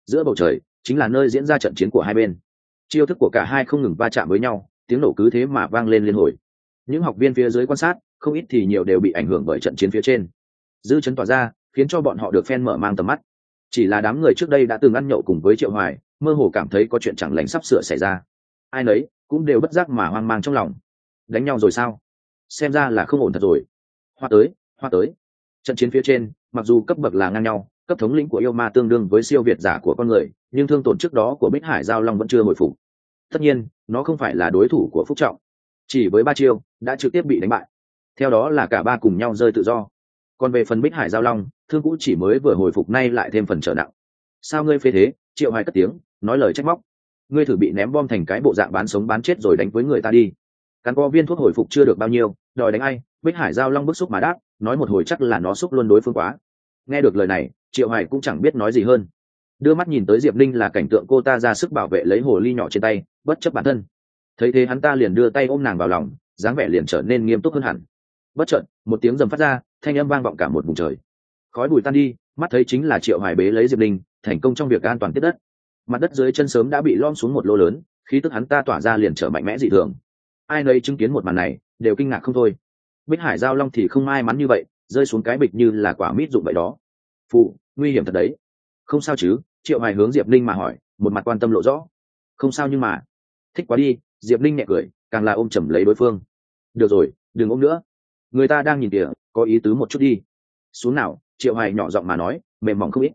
Speaker 1: Giữa bầu trời, chính là nơi diễn ra trận chiến của hai bên. Chiêu thức của cả hai không ngừng va chạm với nhau, tiếng nổ cứ thế mà vang lên liên hồi. Những học viên phía dưới quan sát, không ít thì nhiều đều bị ảnh hưởng bởi trận chiến phía trên. Dư chấn tỏa ra, khiến cho bọn họ được phen mở mang tầm mắt. Chỉ là đám người trước đây đã từng ăn nhậu cùng với triệu hoài, mơ hồ cảm thấy có chuyện chẳng lành sắp sửa xảy ra. Ai nấy cũng đều bất giác mà hoang mang trong lòng. Đánh nhau rồi sao? Xem ra là không ổn thật rồi. Hoa tới hoa tới trận chiến phía trên, mặc dù cấp bậc là ngang nhau, cấp thống lĩnh của yêu ma tương đương với siêu việt giả của con người, nhưng thương tổn trước đó của bích hải giao long vẫn chưa hồi phục. Tất nhiên, nó không phải là đối thủ của phúc trọng. Chỉ với ba chiêu, đã trực tiếp bị đánh bại. Theo đó là cả ba cùng nhau rơi tự do. Còn về phần bích hải giao long, thương cũ chỉ mới vừa hồi phục nay lại thêm phần trở nặng. Sao ngươi phê thế? Triệu hoài cất tiếng, nói lời trách móc. Ngươi thử bị ném bom thành cái bộ dạng bán sống bán chết rồi đánh với người ta đi. Cắn co viên thuốc hồi phục chưa được bao nhiêu, đòi đánh ai? Bích hải giao long bức xúc mà đáp nói một hồi chắc là nó xúc luôn đối phương quá. Nghe được lời này, triệu hải cũng chẳng biết nói gì hơn. Đưa mắt nhìn tới diệp linh là cảnh tượng cô ta ra sức bảo vệ lấy hồ ly nhỏ trên tay, bất chấp bản thân. Thấy thế hắn ta liền đưa tay ôm nàng vào lòng, dáng vẻ liền trở nên nghiêm túc hơn hẳn. Bất chợt, một tiếng rầm phát ra, thanh âm vang vọng cả một vùng trời. Khói bụi tan đi, mắt thấy chính là triệu hải bế lấy diệp linh thành công trong việc an toàn tiếp đất. Mặt đất dưới chân sớm đã bị lom xuống một lô lớn, khí tức hắn ta tỏa ra liền trở mạnh mẽ dị thường. Ai nấy chứng kiến một màn này, đều kinh ngạc không thôi bích hải giao long thì không may mắn như vậy rơi xuống cái bịch như là quả mít dụng vậy đó. Phụ nguy hiểm thật đấy. Không sao chứ triệu hoài hướng diệp linh mà hỏi một mặt quan tâm lộ rõ. Không sao nhưng mà thích quá đi diệp linh nhẹ cười càng là ôm chầm lấy đối phương. Được rồi đừng ôm nữa. Người ta đang nhìn kìa có ý tứ một chút đi. Xuống nào triệu hoài nhỏ giọng mà nói mềm mỏng không ít.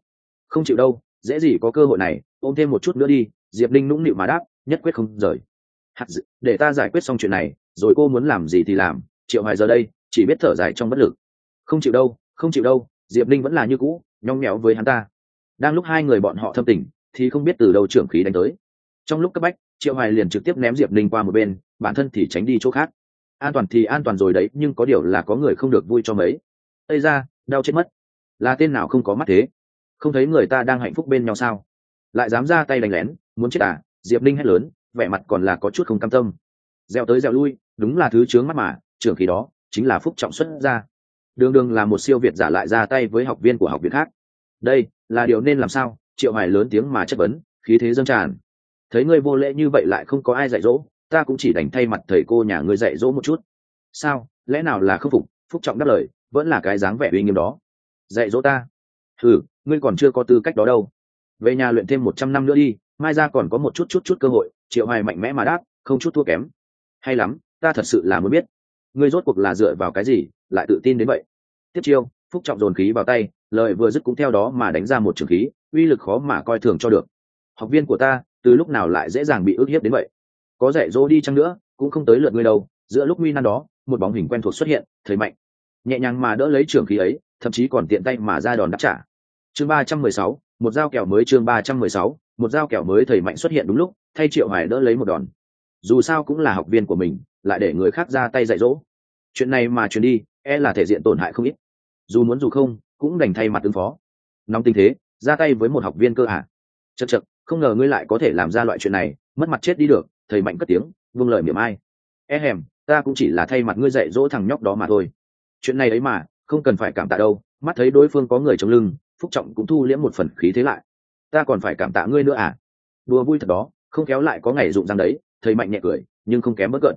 Speaker 1: Không chịu đâu dễ gì có cơ hội này ôm thêm một chút nữa đi. Diệp linh nũng nịu mà đáp nhất quyết không rời. Hạt dự, để ta giải quyết xong chuyện này rồi cô muốn làm gì thì làm triệu hoài giờ đây chỉ biết thở dài trong bất lực. Không chịu đâu, không chịu đâu, diệp linh vẫn là như cũ, nhong nhẽo với hắn ta. Đang lúc hai người bọn họ thâm tình thì không biết từ đâu trưởng khí đánh tới. Trong lúc cấp bách, triệu hoài liền trực tiếp ném diệp linh qua một bên, bản thân thì tránh đi chỗ khác. An toàn thì an toàn rồi đấy, nhưng có điều là có người không được vui cho mấy. Ây ra đau chết mất. Là tên nào không có mắt thế? Không thấy người ta đang hạnh phúc bên nhau sao? Lại dám ra tay đánh lén, muốn chết à? Diệp linh hét lớn, vẻ mặt còn là có chút không cam tâm. Gieo tới gieo lui, đúng là thứ chướng mắt mà trưởng khí đó, chính là phúc trọng xuất ra. Đường đường là một siêu việt giả lại ra tay với học viên của học viện khác. Đây là điều nên làm sao? Triệu hoài lớn tiếng mà chất vấn, khí thế dâng tràn. Thấy ngươi vô lễ như vậy lại không có ai dạy dỗ, ta cũng chỉ đành thay mặt thầy cô nhà ngươi dạy dỗ một chút. Sao? Lẽ nào là khâm phục? Phúc trọng đáp lời, vẫn là cái dáng vẻ uy nghiêm đó. Dạy dỗ ta? Ừ ngươi còn chưa có tư cách đó đâu. Về nhà luyện thêm một trăm năm nữa đi, mai ra còn có một chút chút chút cơ hội. Triệu hoài mạnh mẽ mà đáp, không chút thua kém. Hay lắm, ta thật sự là muốn biết ngươi rốt cuộc là dựa vào cái gì, lại tự tin đến vậy? Tiếp chiêu, phúc trọng dồn khí vào tay, lời vừa dứt cũng theo đó mà đánh ra một trường khí, uy lực khó mà coi thường cho được. Học viên của ta, từ lúc nào lại dễ dàng bị ức hiếp đến vậy? Có dạy dỗ đi chăng nữa, cũng không tới lượt ngươi đâu. Giữa lúc nguy nan đó, một bóng hình quen thuộc xuất hiện thấy mạnh. Nhẹ nhàng mà đỡ lấy trường khí ấy, thậm chí còn tiện tay mà ra đòn đáp trả. Chương ba trăm mười sáu, một dao kẹo mới chương ba trăm mười sáu, một dao kẹo mới thầy mạnh xuất hiện đúng lúc, thay triệu hải đỡ lấy một đòn dù sao cũng là học viên của mình, lại để người khác ra tay dạy dỗ. Chuyện này mà truyền đi e là thể diện tổn hại không ít. Dù muốn dù không, cũng đành thay mặt ứng phó. Nóng tình thế, ra tay với một học viên cơ à? hạ chật chật không ngờ ngươi lại có thể làm ra loại chuyện này, mất mặt chết đi được, thầy mạnh cất tiếng vương lời miệng ai. E hèm, ta cũng chỉ là thay mặt ngươi dạy dỗ thằng nhóc đó mà thôi. Chuyện này ấy mà, không cần phải cảm tạ đâu, mắt thấy đối phương có người chống lưng, phúc trọng cũng thu liễm một phần khí thế lại. Ta còn phải cảm tạ ngươi nữa à? Đùa vui thật đó, không kéo lại có ngày dụng răng đấy thầy mạnh nhẹ cười, nhưng không kém bất cận.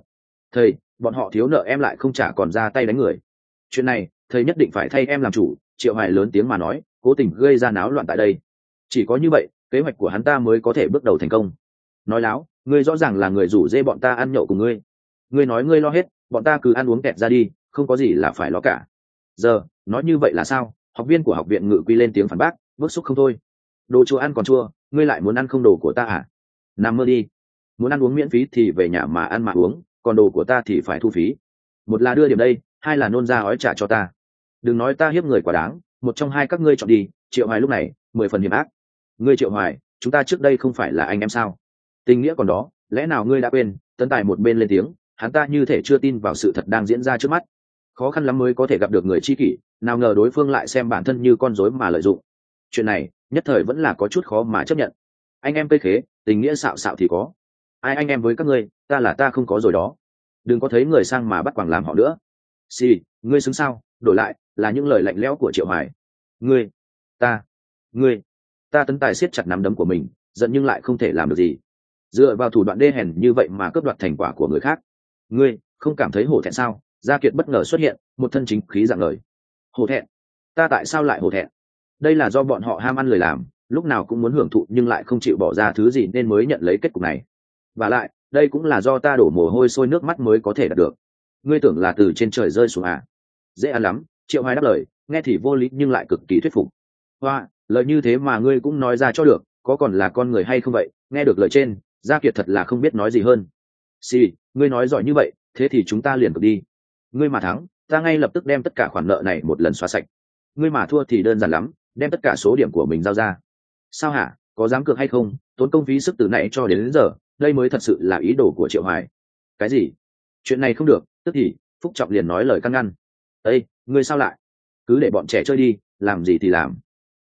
Speaker 1: Thầy, bọn họ thiếu nợ em lại không trả còn ra tay đánh người. Chuyện này, thầy nhất định phải thay em làm chủ, triệu hoài lớn tiếng mà nói, cố tình gây ra náo loạn tại đây. Chỉ có như vậy, kế hoạch của hắn ta mới có thể bước đầu thành công. Nói láo, ngươi rõ ràng là người rủ dê bọn ta ăn nhậu cùng ngươi. Ngươi nói ngươi lo hết, bọn ta cứ ăn uống kẹt ra đi, không có gì là phải lo cả. Giờ, nói như vậy là sao? Học viên của học viện ngự quy lên tiếng phản bác, bức xúc không thôi. Đồ chua ăn còn chua, ngươi lại muốn ăn không đồ của ta à? Nằm mơ đi muốn ăn uống miễn phí thì về nhà mà ăn mà uống, còn đồ của ta thì phải thu phí. Một là đưa điểm đây, hai là nôn ra ói trả cho ta. Đừng nói ta hiếp người quá đáng, một trong hai các ngươi chọn đi, triệu hoài lúc này, mười phần hiểm ác. Ngươi triệu hoài, chúng ta trước đây không phải là anh em sao? Tình nghĩa còn đó, lẽ nào ngươi đã quên, tấn tài một bên lên tiếng, hắn ta như thể chưa tin vào sự thật đang diễn ra trước mắt. Khó khăn lắm mới có thể gặp được người chi kỷ, nào ngờ đối phương lại xem bản thân như con rối mà lợi dụng. Chuyện này, nhất thời vẫn là có chút khó mà chấp nhận. Anh em cây khế, tình nghĩa xạo xạo thì có ai anh em với các ngươi ta là ta không có rồi đó. Đừng có thấy người sang mà bắt quàng làm họ nữa. Xì、sì, ngươi xứng sao? Đổi lại là những lời lạnh lẽo của triệu hoài ngươi ta ngươi ta tấn tài siết chặt nắm đấm của mình giận nhưng lại không thể làm được gì. Dựa vào thủ đoạn đê hèn như vậy mà cướp đoạt thành quả của người khác. Ngươi không cảm thấy hổ thẹn sao? Gia kiệt bất ngờ xuất hiện một thân chính khí dạng lời. Hổ thẹn? Ta tại sao lại hổ thẹn? Đây là do bọn họ ham ăn lời làm lúc nào cũng muốn hưởng thụ nhưng lại không chịu bỏ ra thứ gì nên mới nhận lấy kết cục này và lại đây cũng là do ta đổ mồ hôi sôi nước mắt mới có thể đạt được. Ngươi tưởng là từ trên trời rơi xuống à? Dễ ăn lắm triệu hoài đáp lời nghe thì vô lý nhưng lại cực kỳ thuyết phục. Hoa lời như thế mà ngươi cũng nói ra cho được có còn là con người hay không vậy? Nghe được lời trên gia kiệt thật là không biết nói gì hơn. Xì ngươi nói giỏi như vậy thế thì chúng ta liền cực đi. Ngươi mà thắng ta ngay lập tức đem tất cả khoản nợ này một lần xóa sạch. Ngươi mà thua thì đơn giản lắm đem tất cả số điểm của mình giao ra. Sao hả? Có dám cược hay không? Tốn công phí sức từ nãy cho đến, đến giờ đây mới thật sự là ý đồ của triệu hoài. Cái gì? Chuyện này không được, tức thì, phúc trọng liền nói lời căn ngăn. Ây ngươi sao lại? Cứ để bọn trẻ chơi đi, làm gì thì làm.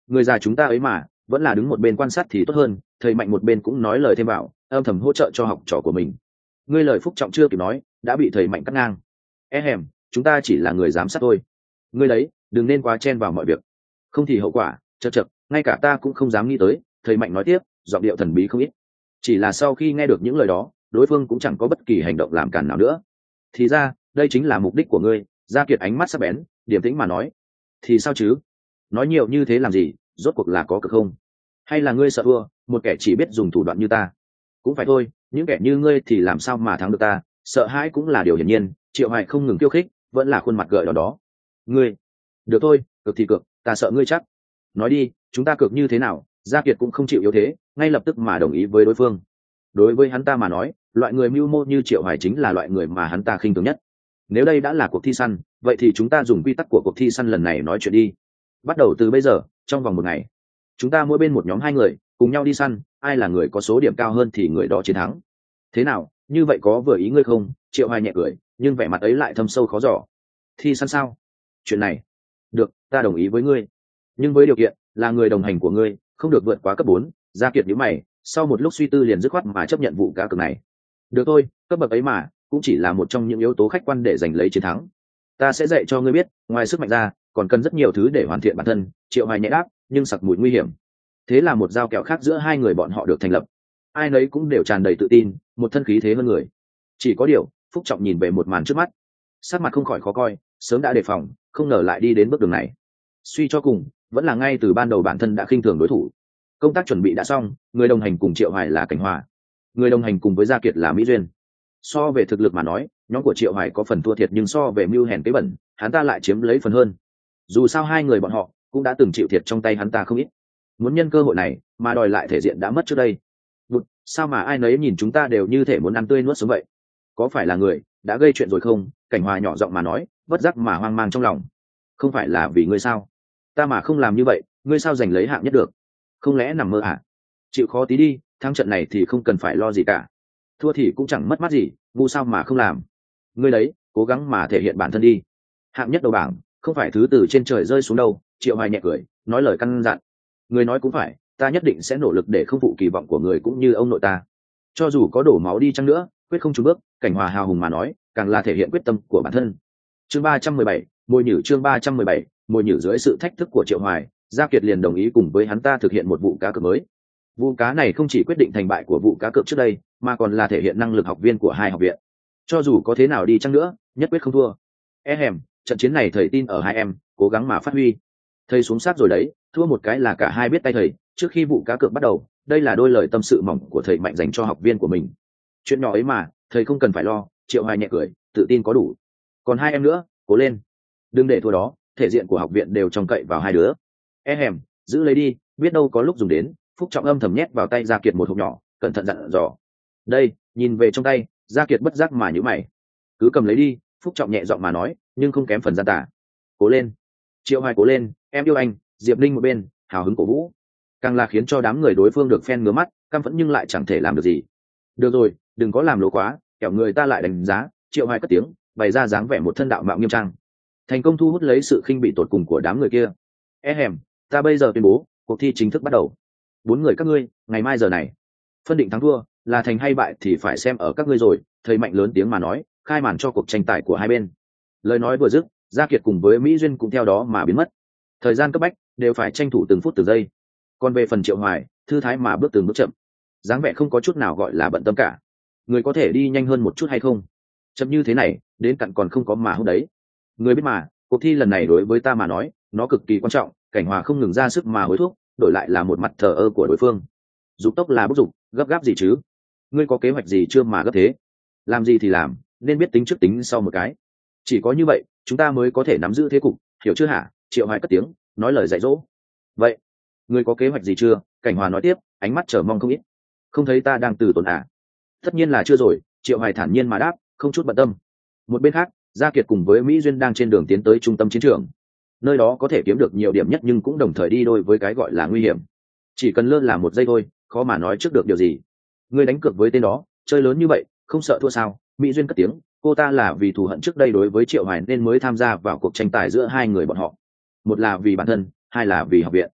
Speaker 1: Người già chúng ta ấy mà, vẫn là đứng một bên quan sát thì tốt hơn, thầy mạnh một bên cũng nói lời thêm vào âm thầm hỗ trợ cho học trò của mình. Ngươi lời phúc trọng chưa kịp nói, đã bị thầy mạnh cắt ngang. E hèm, chúng ta chỉ là người giám sát thôi. Ngươi đấy, đừng nên quá chen vào mọi việc. Không thì hậu quả, chật chật, ngay cả ta cũng không dám nghĩ tới, thầy mạnh nói tiếp, giọng điệu thần bí không ít chỉ là sau khi nghe được những lời đó, đối phương cũng chẳng có bất kỳ hành động làm cản nào nữa. Thì ra, đây chính là mục đích của ngươi, gia kiệt ánh mắt sắc bén điểm tĩnh mà nói. Thì sao chứ? Nói nhiều như thế làm gì, rốt cuộc là có cực không? Hay là ngươi sợ thua, một kẻ chỉ biết dùng thủ đoạn như ta? Cũng phải thôi, những kẻ như ngươi thì làm sao mà thắng được ta? Sợ hãi cũng là điều hiển nhiên, triệu hoài không ngừng khiêu khích, vẫn là khuôn mặt gợi đó đó. Ngươi, được thôi, cực thì cực, ta sợ ngươi chắc. Nói đi, chúng ta cực như thế nào, gia kiệt cũng không chịu yếu thế ngay lập tức mà đồng ý với đối phương. Đối với hắn ta mà nói, loại người mưu mô như triệu hoài chính là loại người mà hắn ta khinh thường nhất. Nếu đây đã là cuộc thi săn, vậy thì chúng ta dùng quy tắc của cuộc thi săn lần này nói chuyện đi. Bắt đầu từ bây giờ, trong vòng một ngày, chúng ta mỗi bên một nhóm hai người, cùng nhau đi săn, ai là người có số điểm cao hơn thì người đó chiến thắng. Thế nào, như vậy có vừa ý ngươi không? Triệu hoài nhẹ cười, nhưng vẻ mặt ấy lại thâm sâu khó giỏ thi săn sao? Chuyện này. Được, ta đồng ý với ngươi. Nhưng với điều kiện, là người đồng hành của ngươi, không được vượt quá cấp bốn gia kiệt nhữ mày, sau một lúc suy tư liền dứt khoát mà chấp nhận vụ cá cược này. Được thôi, cấp bậc ấy mà, cũng chỉ là một trong những yếu tố khách quan để giành lấy chiến thắng. Ta sẽ dạy cho ngươi biết, ngoài sức mạnh ra, còn cần rất nhiều thứ để hoàn thiện bản thân, triệu hoài nhẹ đáp, nhưng sặc mùi nguy hiểm. Thế là một giao kẹo khác giữa hai người bọn họ được thành lập. Ai nấy cũng đều tràn đầy tự tin, một thân khí thế hơn người. Chỉ có điều, phúc trọng nhìn về một màn trước mắt. Sắc mặt không khỏi khó coi, sớm đã đề phòng, không ngờ lại đi đến bước đường này. Suy cho cùng, vẫn là ngay từ ban đầu bản thân đã khinh thường đối thủ công tác chuẩn bị đã xong người đồng hành cùng triệu hoài là cảnh hòa. Người đồng hành cùng với gia kiệt là mỹ duyên. So về thực lực mà nói nhóm của triệu hoài có phần thua thiệt nhưng so về mưu hèn kế bẩn hắn ta lại chiếm lấy phần hơn. Dù sao hai người bọn họ cũng đã từng chịu thiệt trong tay hắn ta không ít. Muốn nhân cơ hội này mà đòi lại thể diện đã mất trước đây. Bụt, sao mà ai nấy nhìn chúng ta đều như thể muốn ăn tươi nuốt sống vậy? Có phải là người đã gây chuyện rồi không? Cảnh hòa nhỏ giọng mà nói bất giác mà hoang mang trong lòng. Không phải là vì ngươi sao? Ta mà không làm như vậy ngươi sao giành lấy hạng nhất được? Không lẽ nằm mơ à? Chịu khó tí đi, thắng trận này thì không cần phải lo gì cả. Thua thì cũng chẳng mất mát gì, ngu sao mà không làm. Ngươi đấy, cố gắng mà thể hiện bản thân đi. Hạng nhất đầu bảng, không phải thứ từ trên trời rơi xuống đâu, triệu hoài nhẹ cười, nói lời căn dặn. Người nói cũng phải, ta nhất định sẽ nỗ lực để không phụ kỳ vọng của người cũng như ông nội ta. Cho dù có đổ máu đi chăng nữa, quyết không trúng bước, cảnh hòa hào hùng mà nói, càng là thể hiện quyết tâm của bản thân. Chương ba trăm mười bảy mồi nhử chương ba trăm mười bảy mồi nhử dưới sự thách thức của triệu hoài gia kiệt liền đồng ý cùng với hắn ta thực hiện một vụ cá cược mới. Vụ cá này không chỉ quyết định thành bại của vụ cá cược trước đây, mà còn là thể hiện năng lực học viên của hai học viện. Cho dù có thế nào đi chăng nữa, nhất quyết không thua. E hèm, trận chiến này thầy tin ở hai em, cố gắng mà phát huy. Thầy xuống sát rồi đấy, thua một cái là cả hai biết tay thầy. Trước khi vụ cá cược bắt đầu, đây là đôi lời tâm sự mỏng của thầy mạnh dành cho học viên của mình. Chuyện nhỏ ấy mà, thầy không cần phải lo, triệu hoài nhẹ cười, tự tin có đủ. Còn hai em nữa, cố lên. Đừng để thua đó, thể diện của học viện đều trông cậy vào hai đứa e hèm, giữ lấy đi, biết đâu có lúc dùng đến, phúc trọng âm thầm nhét vào tay gia kiệt một hộp nhỏ, cẩn thận dặn dò. Đây, nhìn về trong tay, gia kiệt bất giác mà nhữ mày. Cứ cầm lấy đi, phúc trọng nhẹ giọng mà nói, nhưng không kém phần gian tả cố lên. Triệu hoài cố lên, em yêu anh, diệp linh một bên, hào hứng cổ vũ. Càng là khiến cho đám người đối phương được phen ngứa mắt, căm phẫn nhưng lại chẳng thể làm được gì. Được rồi, đừng có làm lố quá, kẻo người ta lại đánh giá, triệu hoài cất tiếng, bày ra dáng vẻ một thân đạo mạo nghiêm trang. Thành công thu hút lấy sự khinh bị tột cùng của đám người kia. E hèm ta bây giờ tuyên bố, cuộc thi chính thức bắt đầu. Bốn người các ngươi, ngày mai giờ này. Phân định thắng thua, là thành hay bại thì phải xem ở các ngươi rồi, thầy mạnh lớn tiếng mà nói, khai màn cho cuộc tranh tài của hai bên. Lời nói vừa dứt, gia kiệt cùng với mỹ duyên cũng theo đó mà biến mất. Thời gian cấp bách, đều phải tranh thủ từng phút từng giây. Còn về phần triệu hoài, thư thái mà bước từng bước chậm. Dáng vẻ không có chút nào gọi là bận tâm cả. Người có thể đi nhanh hơn một chút hay không? Chậm như thế này, đến cặn còn không có mà hôm đấy. Người biết mà, cuộc thi lần này đối với ta mà nói, nó cực kỳ quan trọng cảnh hòa không ngừng ra sức mà hối thúc, đổi lại là một mặt thờ ơ của đối phương. Dục tốc là bức dục, gấp gáp gì chứ? Ngươi có kế hoạch gì chưa mà gấp thế? Làm gì thì làm, nên biết tính trước tính sau một cái. Chỉ có như vậy, chúng ta mới có thể nắm giữ thế cục, hiểu chưa hả? Triệu hoài cất tiếng, nói lời dạy dỗ. Vậy, ngươi có kế hoạch gì chưa? Cảnh hòa nói tiếp, ánh mắt chờ mong không ít. Không thấy ta đang từ tổn à? Tất nhiên là chưa rồi, triệu hoài thản nhiên mà đáp, không chút bận tâm. Một bên khác, gia kiệt cùng với mỹ duyên đang trên đường tiến tới trung tâm chiến trường nơi đó có thể kiếm được nhiều điểm nhất nhưng cũng đồng thời đi đôi với cái gọi là nguy hiểm. Chỉ cần lơ là một giây thôi, khó mà nói trước được điều gì. Ngươi đánh cược với tên đó, chơi lớn như vậy, không sợ thua sao? Mỹ duyên cất tiếng, cô ta là vì thù hận trước đây đối với triệu hoài nên mới tham gia vào cuộc tranh tài giữa hai người bọn họ. Một là vì bản thân, hai là vì học viện.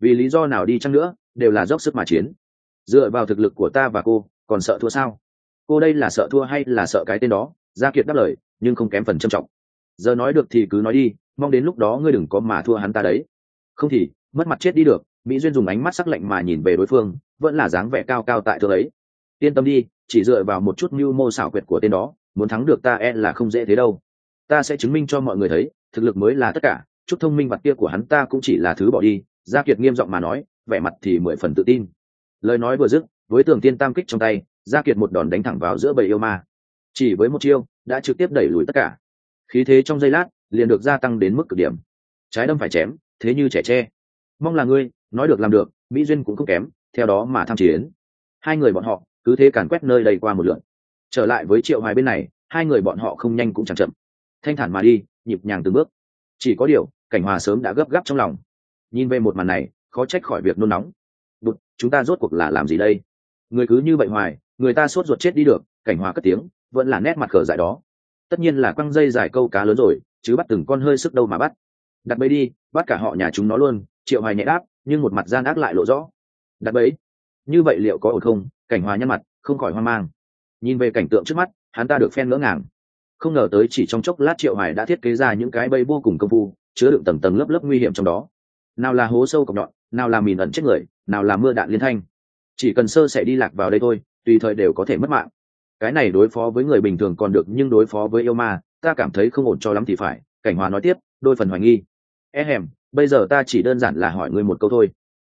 Speaker 1: Vì lý do nào đi chăng nữa, đều là dốc sức mà chiến. Dựa vào thực lực của ta và cô, còn sợ thua sao? Cô đây là sợ thua hay là sợ cái tên đó? Gia kiệt đáp lời, nhưng không kém phần trầm trọng. Giờ nói được thì cứ nói đi mong đến lúc đó ngươi đừng có mà thua hắn ta đấy. Không thì, mất mặt chết đi được, mỹ duyên dùng ánh mắt sắc lạnh mà nhìn về đối phương, vẫn là dáng vẻ cao cao tại thượng ấy. Yên tâm đi, chỉ dựa vào một chút mưu mô xảo quyệt của tên đó, muốn thắng được ta e là không dễ thế đâu. Ta sẽ chứng minh cho mọi người thấy, thực lực mới là tất cả, chút thông minh mặt kia của hắn ta cũng chỉ là thứ bỏ đi. Gia kiệt nghiêm giọng mà nói, vẻ mặt thì mười phần tự tin. Lời nói vừa dứt, với tường tiên tam kích trong tay, gia kiệt một đòn đánh thẳng vào giữa bầy yêu ma. Chỉ với một chiêu, đã trực tiếp đẩy lùi tất cả. Khí thế trong giây lát liền được gia tăng đến mức cực điểm. Trái đâm phải chém thế như trẻ tre. Mong là ngươi nói được làm được mỹ duyên cũng không kém theo đó mà tham chiến. Hai người bọn họ cứ thế càn quét nơi đây qua một lượn trở lại với triệu hoài bên này hai người bọn họ không nhanh cũng chẳng chậm. Thanh thản mà đi nhịp nhàng từng bước. Chỉ có điều cảnh hòa sớm đã gấp gáp trong lòng. Nhìn về một màn này khó trách khỏi việc nôn nóng. Đụt, chúng ta rốt cuộc là làm gì đây? Người cứ như vậy hoài người ta sốt ruột chết đi được cảnh hòa cất tiếng vẫn là nét mặt khờ dại đó. Tất nhiên là quăng dây dài câu cá lớn rồi chứ bắt từng con hơi sức đâu mà bắt. Đặt bẫy đi, bắt cả họ nhà chúng nó luôn, triệu hoài nhẹ đáp, nhưng một mặt gian ác lại lộ rõ. Đặt bẫy? Như vậy liệu có ổn không? Cảnh hòa nhăn mặt, không khỏi hoang mang. Nhìn về cảnh tượng trước mắt, hắn ta được phen ngỡ ngàng. Không ngờ tới chỉ trong chốc lát triệu hoài đã thiết kế ra những cái bẫy vô cùng công phu, chứa đựng tầng tầng lớp lớp nguy hiểm trong đó. Nào là hố sâu cọc nhọn, nào là mìn ẩn chết người, nào là mưa đạn liên thanh. Chỉ cần sơ sẽ đi lạc vào đây thôi, tùy thời đều có thể mất mạng. Cái này đối phó với người bình thường còn được, nhưng đối phó với yêu ma ta cảm thấy không ổn cho lắm thì phải, cảnh hòa nói tiếp, đôi phần hoài nghi. E hèm, bây giờ ta chỉ đơn giản là hỏi ngươi một câu thôi.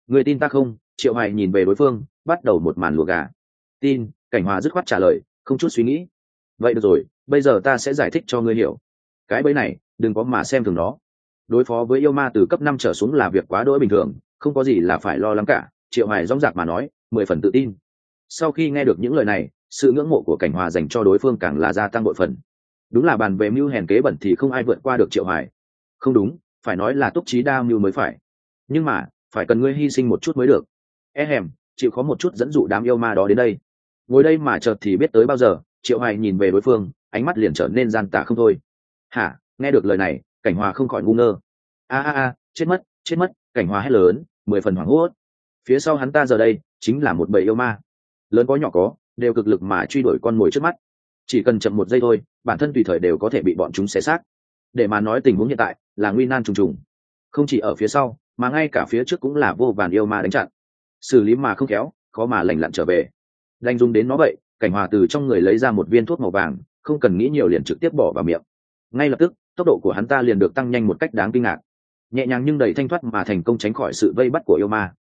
Speaker 1: Người tin ta không? Triệu hoài nhìn về đối phương, bắt đầu một màn lùa gà. Tin, cảnh hòa dứt khoát trả lời, không chút suy nghĩ. Vậy được rồi, bây giờ ta sẽ giải thích cho ngươi hiểu. Cái bẫy này, đừng có mà xem thường nó. Đối phó với yêu ma từ cấp năm trở xuống là việc quá đỗi bình thường, không có gì là phải lo lắng cả, triệu hoài dõng rạc mà nói, mười phần tự tin. Sau khi nghe được những lời này, sự ngưỡng mộ của cảnh hòa dành cho đối phương càng là gia tăng bội phần đúng là bàn về mưu hèn kế bẩn thì không ai vượt qua được triệu hoài. Không đúng, phải nói là túc trí đa mưu mới phải. Nhưng mà, phải cần ngươi hy sinh một chút mới được. E hèm, chịu khó một chút dẫn dụ đám yêu ma đó đến đây. Ngồi đây mà chợt thì biết tới bao giờ, triệu hoài nhìn về đối phương, ánh mắt liền trở nên gian tà không thôi. Hả, nghe được lời này, cảnh hòa không khỏi ngu ngơ. A a a, chết mất chết mất, cảnh hòa hét lớn, mười phần hoảng hốt. Phía sau hắn ta giờ đây, chính là một bầy yêu ma. Lớn có nhỏ có, đều cực lực mà truy đuổi con mồi trước mắt. Chỉ cần chậm một giây thôi bản thân tùy thời đều có thể bị bọn chúng xé xác. Để mà nói tình huống hiện tại là nguy nan trùng trùng. Không chỉ ở phía sau, mà ngay cả phía trước cũng là vô vàn yêu ma đánh chặn. Xử lý mà không khéo, khó mà lành lặn trở về. Đành dùng đến nó vậy, cảnh hòa từ trong người lấy ra một viên thuốc màu vàng, không cần nghĩ nhiều liền trực tiếp bỏ vào miệng. Ngay lập tức, tốc độ của hắn ta liền được tăng nhanh một cách đáng kinh ngạc. Nhẹ nhàng nhưng đầy thanh thoát mà thành công tránh khỏi sự vây bắt của yêu ma.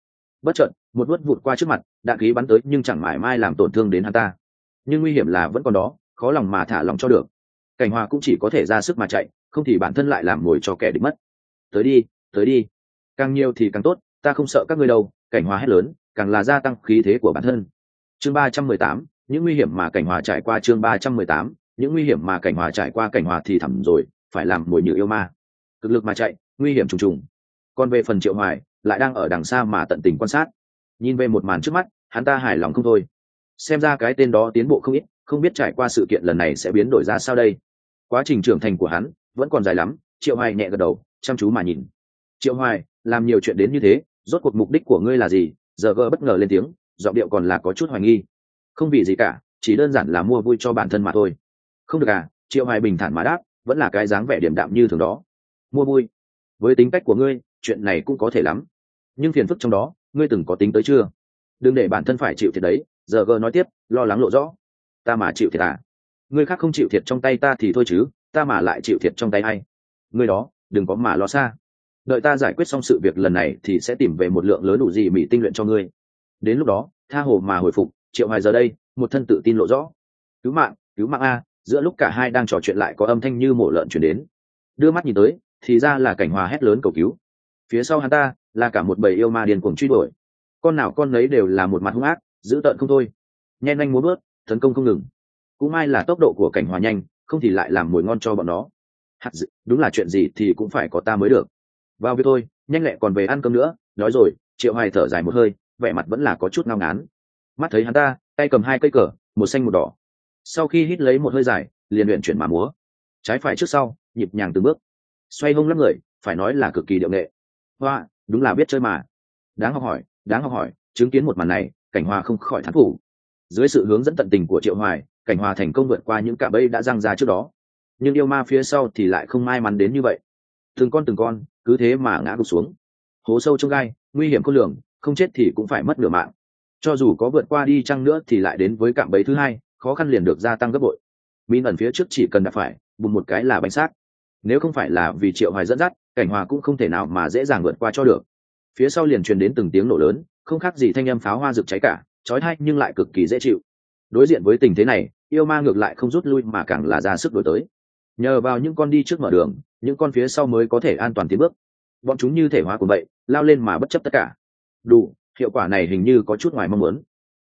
Speaker 1: Bất chợt, một vớt vụt qua trước mặt, đạn khí bắn tới nhưng chẳng mãi mai làm tổn thương đến hắn ta. Nhưng nguy hiểm là vẫn còn đó khó lòng mà thả lòng cho được. Cảnh hòa cũng chỉ có thể ra sức mà chạy, không thì bản thân lại làm ngồi cho kẻ địch mất. Tới đi tới đi. Càng nhiều thì càng tốt, ta không sợ các ngươi đâu, cảnh hòa hét lớn, càng là gia tăng khí thế của bản thân. Chương ba trăm mười tám, những nguy hiểm mà cảnh hòa trải qua chương ba trăm mười tám, những nguy hiểm mà cảnh hòa trải qua cảnh hòa thì thẳm rồi, phải làm mồi nhự yêu ma. Cực lực mà chạy, nguy hiểm trùng trùng. Còn về phần triệu hoài, lại đang ở đằng xa mà tận tình quan sát. Nhìn về một màn trước mắt, hắn ta hài lòng không thôi. Xem ra cái tên đó tiến bộ không ít không biết trải qua sự kiện lần này sẽ biến đổi ra sao đây. Quá trình trưởng thành của hắn vẫn còn dài lắm, triệu hoài nhẹ gật đầu, chăm chú mà nhìn. Triệu hoài, làm nhiều chuyện đến như thế, rốt cuộc mục đích của ngươi là gì? Giờ gơ bất ngờ lên tiếng, giọng điệu còn là có chút hoài nghi. Không vì gì cả, chỉ đơn giản là mua vui cho bản thân mà thôi. Không được à triệu hoài bình thản mà đáp, vẫn là cái dáng vẻ điểm đạm như thường đó. Mua vui. Với tính cách của ngươi, chuyện này cũng có thể lắm. Nhưng phiền phức trong đó, ngươi từng có tính tới chưa? Đừng để bản thân phải chịu thiệt đấy, giờ gờ nói tiếp, lo lắng lộ rõ ta mà chịu thiệt à? Người khác không chịu thiệt trong tay ta thì thôi chứ, ta mà lại chịu thiệt trong tay ai? Người đó, đừng có mà lo xa. Đợi ta giải quyết xong sự việc lần này thì sẽ tìm về một lượng lớn đủ gì mỹ tinh luyện cho ngươi. Đến lúc đó, tha hồ mà hồi phục, triệu hoài giờ đây, một thân tự tin lộ rõ. Cứu mạng cứu mạng a, giữa lúc cả hai đang trò chuyện lại có âm thanh như mổ lợn chuyển đến. Đưa mắt nhìn tới, thì ra là cảnh hòa hét lớn cầu cứu. Phía sau hắn ta, là cả một bầy yêu ma điên cuồng truy đuổi. Con nào con nấy đều là một mặt hung ác, dữ tợn không thôi. Nhen nhanh muốn bước tấn công không ngừng. Cũng may là tốc độ của cảnh hòa nhanh không thì lại làm mồi ngon cho bọn nó. Hạt dự, đúng là chuyện gì thì cũng phải có ta mới được. Vào việc thôi nhanh lẹ còn về ăn cơm nữa. Nói rồi triệu hoài thở dài một hơi vẻ mặt vẫn là có chút ngao ngán. Mắt thấy hắn ta tay cầm hai cây cờ một xanh một đỏ. Sau khi hít lấy một hơi dài liền luyện chuyển mà múa. Trái phải trước sau nhịp nhàng từng bước. Xoay hông lắm người phải nói là cực kỳ điệu nghệ. Hoa đúng là biết chơi mà. Đáng học hỏi đáng học hỏi chứng kiến một màn này cảnh hòa không khỏi thán thủ dưới sự hướng dẫn tận tình của triệu hoài, cảnh hòa thành công vượt qua những cạm bẫy đã răng ra trước đó. Nhưng yêu ma phía sau thì lại không may mắn đến như vậy. Từng con từng con, cứ thế mà ngã gục xuống. Hố sâu trong gai, nguy hiểm khôn lường, không chết thì cũng phải mất nửa mạng. Cho dù có vượt qua đi chăng nữa thì lại đến với cạm bẫy thứ hai, khó khăn liền được gia tăng gấp bội. Min ẩn phía trước chỉ cần đạp phải, bùng một cái là bánh sát nếu không phải là vì triệu hoài dẫn dắt, cảnh hòa cũng không thể nào mà dễ dàng vượt qua cho được. Phía sau liền truyền đến từng tiếng nổ lớn, không khác gì thanh âm pháo hoa rực cháy cả trói thai nhưng lại cực kỳ dễ chịu. Đối diện với tình thế này, yêu ma ngược lại không rút lui mà càng là ra sức đổi tới. Nhờ vào những con đi trước mở đường, những con phía sau mới có thể an toàn tiến bước. Bọn chúng như thể hóa của vậy, lao lên mà bất chấp tất cả. Đủ, hiệu quả này hình như có chút ngoài mong muốn.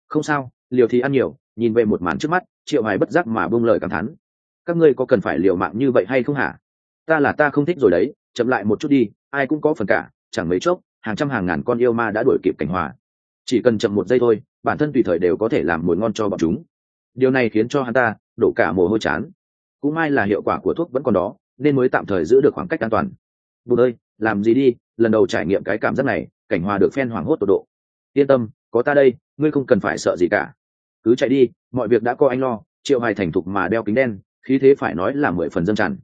Speaker 1: Không sao, liều thì ăn nhiều, nhìn về một màn trước mắt, triệu hoài bất giác mà buông lời cảm thán. Các ngươi có cần phải liều mạng như vậy hay không hả? Ta là ta không thích rồi đấy, chậm lại một chút đi, ai cũng có phần cả, chẳng mấy chốc, hàng trăm hàng ngàn con yêu ma đã đuổi kịp cảnh hòa. Chỉ cần chậm một giây thôi bản thân tùy thời đều có thể làm mồi ngon cho bọn chúng. Điều này khiến cho hắn ta đổ cả mồ hôi chán. Cũng may là hiệu quả của thuốc vẫn còn đó, nên mới tạm thời giữ được khoảng cách an toàn. Bụt ơi, làm gì đi, lần đầu trải nghiệm cái cảm giác này, cảnh hòa được phen hoảng hốt tột độ. Yên tâm, có ta đây, ngươi không cần phải sợ gì cả. Cứ chạy đi, mọi việc đã có anh lo, triệu hài thành thục mà đeo kính đen, khí thế phải nói là mười phần dâng tràn.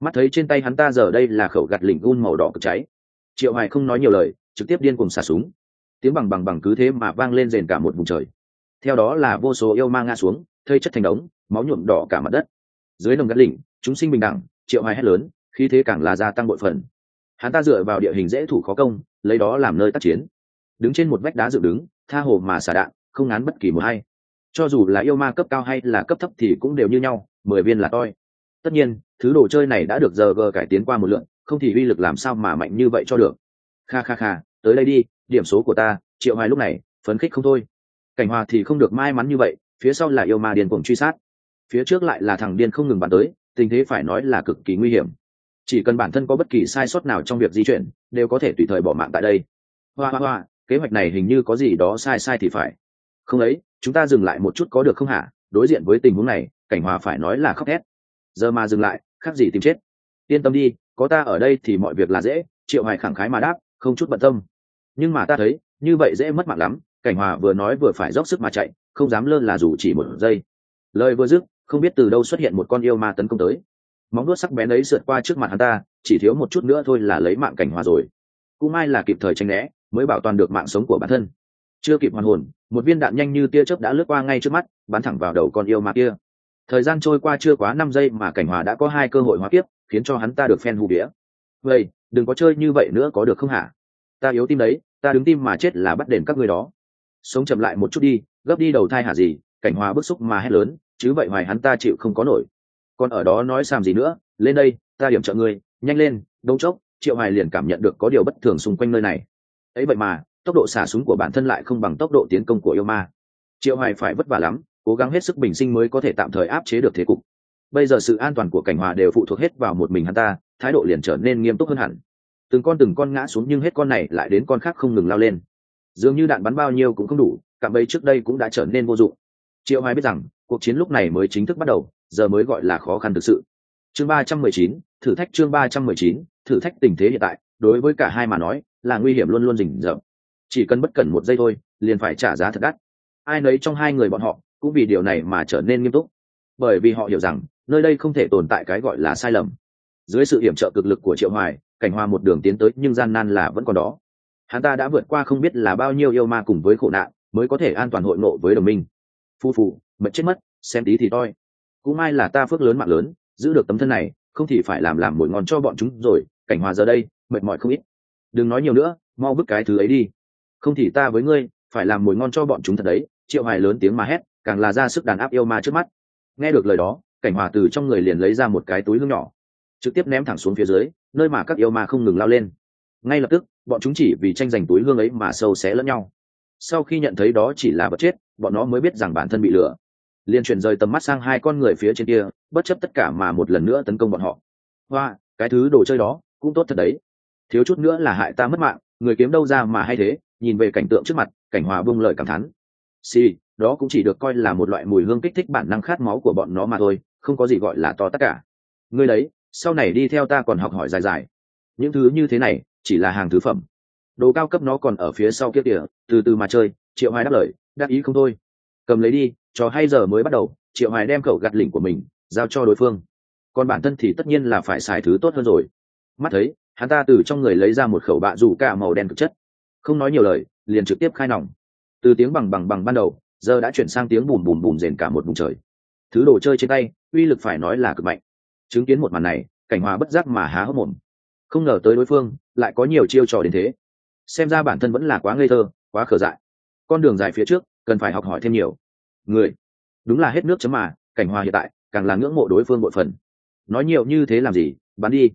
Speaker 1: Mắt thấy trên tay hắn ta giờ đây là khẩu gạt lỉnh gun màu đỏ cực cháy. Triệu hài không nói nhiều lời, trực tiếp điên cùng xả súng tiếng bằng bằng bằng cứ thế mà vang lên rền cả một vùng trời. Theo đó là vô số yêu ma ngã xuống, thây chất thành đống, máu nhuộm đỏ cả mặt đất. Dưới nồng gắt lỉnh chúng sinh bình đẳng, triệu hoài hét lớn Khi thế càng là gia tăng bội phần. Hắn ta dựa vào địa hình dễ thủ khó công, lấy đó làm nơi tác chiến. Đứng trên một vách đá dựng đứng, tha hồ mà xả đạn, không ngán bất kỳ một hay cho dù là yêu ma cấp cao hay là cấp thấp thì cũng đều như nhau, mười viên là toi. Tất nhiên, thứ đồ chơi này đã được giờ gờ cải tiến qua một lượng không thì uy lực làm sao mà mạnh như vậy cho được. Kha kha kha, tới đây đi điểm số của ta, triệu hoài lúc này, phấn khích không thôi. Cảnh hòa thì không được may mắn như vậy, phía sau là yêu ma điên cuồng truy sát. Phía trước lại là thằng điên không ngừng bắn tới, tình thế phải nói là cực kỳ nguy hiểm. Chỉ cần bản thân có bất kỳ sai sót nào trong việc di chuyển, đều có thể tùy thời bỏ mạng tại đây. Hoa hoa hoa, kế hoạch này hình như có gì đó sai sai thì phải. Không ấy, chúng ta dừng lại một chút có được không hả? Đối diện với tình huống này, cảnh hòa phải nói là khóc thét. Giờ mà dừng lại, khác gì tìm chết. Yên tâm đi, có ta ở đây thì mọi việc là dễ, triệu hoài khẳng khái mà đáp, không chút bận tâm nhưng mà ta thấy, như vậy dễ mất mạng lắm, cảnh hòa vừa nói vừa phải dốc sức mà chạy, không dám lơ là dù chỉ một giây. Lời vừa dứt, không biết từ đâu xuất hiện một con yêu ma tấn công tới. Móng nuốt sắc bén ấy sượt qua trước mặt hắn ta, chỉ thiếu một chút nữa thôi là lấy mạng cảnh hòa rồi. Cũng may là kịp thời tranh né, mới bảo toàn được mạng sống của bản thân. Chưa kịp hoàn hồn, một viên đạn nhanh như tia chớp đã lướt qua ngay trước mắt, bắn thẳng vào đầu con yêu ma kia. Thời gian trôi qua chưa quá năm giây mà cảnh hòa đã có hai cơ hội hóa kiếp, khiến cho hắn ta được phen hù đĩa vậy, đừng có chơi như vậy nữa có được không hả? Ta yếu tim đấy, ta đứng tim mà chết là bắt đền các ngươi đó. Sống chậm lại một chút đi, gấp đi đầu thai hả gì, cảnh hòa bức xúc mà hét lớn, chứ vậy hoài hắn ta chịu không có nổi. Còn ở đó nói xàm gì nữa, lên đây, ta điểm trợ ngươi, nhanh lên, đông chốc, triệu hoài liền cảm nhận được có điều bất thường xung quanh nơi này. Ấy vậy mà, tốc độ xả súng của bản thân lại không bằng tốc độ tiến công của yêu ma. Triệu hoài phải vất vả lắm, cố gắng hết sức bình sinh mới có thể tạm thời áp chế được thế cục. Bây giờ sự an toàn của cảnh hòa đều phụ thuộc hết vào một mình hắn ta, thái độ liền trở nên nghiêm túc hơn hẳn từng con từng con ngã xuống nhưng hết con này lại đến con khác không ngừng lao lên. Dường như đạn bắn bao nhiêu cũng không đủ, cạm bẫy trước đây cũng đã trở nên vô dụng. Triệu hoài biết rằng, cuộc chiến lúc này mới chính thức bắt đầu, giờ mới gọi là khó khăn thực sự. Chương ba trăm mười chín, thử thách chương ba trăm mười chín, thử thách tình thế hiện tại, đối với cả hai mà nói, là nguy hiểm luôn luôn rình rập chỉ cần bất cẩn một giây thôi, liền phải trả giá thật đắt. Ai nấy trong hai người bọn họ, cũng vì điều này mà trở nên nghiêm túc. Bởi vì họ hiểu rằng, nơi đây không thể tồn tại cái gọi là sai lầm. Dưới sự hiểm trợ cực lực của triệu hoài cảnh hoa một đường tiến tới, nhưng gian nan là vẫn còn đó. Hắn ta đã vượt qua không biết là bao nhiêu yêu ma cùng với khổ nạn, mới có thể an toàn hội nộ với đồng minh. Phu phù mật chết mất, xem tí thì toi. Cũng may là ta phước lớn mạng lớn, giữ được tấm thân này, không thì phải làm làm mồi ngon cho bọn chúng rồi, cảnh hòa giờ đây, mệt mỏi không ít. Đừng nói nhiều nữa, mau vứt cái thứ ấy đi. Không thì ta với ngươi, phải làm mồi ngon cho bọn chúng thật đấy, triệu hoài lớn tiếng mà hét, càng là ra sức đàn áp yêu ma trước mắt. Nghe được lời đó, cảnh hòa từ trong người liền lấy ra một cái túi hương nhỏ trực tiếp ném thẳng xuống phía dưới nơi mà các yêu ma không ngừng lao lên. Ngay lập tức bọn chúng chỉ vì tranh giành túi hương ấy mà sâu xé lẫn nhau. Sau khi nhận thấy đó chỉ là vật chết bọn nó mới biết rằng bản thân bị lừa. Liền chuyển rời tầm mắt sang hai con người phía trên kia bất chấp tất cả mà một lần nữa tấn công bọn họ. Hoa cái thứ đồ chơi đó cũng tốt thật đấy. Thiếu chút nữa là hại ta mất mạng người kiếm đâu ra mà hay thế nhìn về cảnh tượng trước mặt cảnh hòa bung lời cảm thán. Xì、sì, đó cũng chỉ được coi là một loại mùi hương kích thích bản năng khát máu của bọn nó mà thôi không có gì gọi là to tất cả. Ngươi đấy sau này đi theo ta còn học hỏi dài dài. Những thứ như thế này, chỉ là hàng thứ phẩm. Đồ cao cấp nó còn ở phía sau kia kìa, từ từ mà chơi, triệu hoài đáp lời, đáp ý không thôi. Cầm lấy đi, trò hay giờ mới bắt đầu, triệu hoài đem khẩu gạt lỉnh của mình, giao cho đối phương. Còn bản thân thì tất nhiên là phải xài thứ tốt hơn rồi. Mắt thấy, hắn ta từ trong người lấy ra một khẩu bạ rủ cả màu đen cực chất. Không nói nhiều lời, liền trực tiếp khai nòng. Từ tiếng bằng bằng bằng ban đầu, giờ đã chuyển sang tiếng bùm bùm bùm rền cả một vùng trời. Thứ đồ chơi trên tay, uy lực phải nói là cực mạnh chứng kiến một màn này, cảnh hòa bất giác mà há hốc mồm. Không ngờ tới đối phương lại có nhiều chiêu trò đến thế. Xem ra bản thân vẫn là quá ngây thơ, quá khờ dại. Con đường dài phía trước, cần phải học hỏi thêm nhiều. Người, đúng là hết nước chấm mà, cảnh hòa hiện tại càng là ngưỡng mộ đối phương bội phần. Nói nhiều như thế làm gì bắn đi.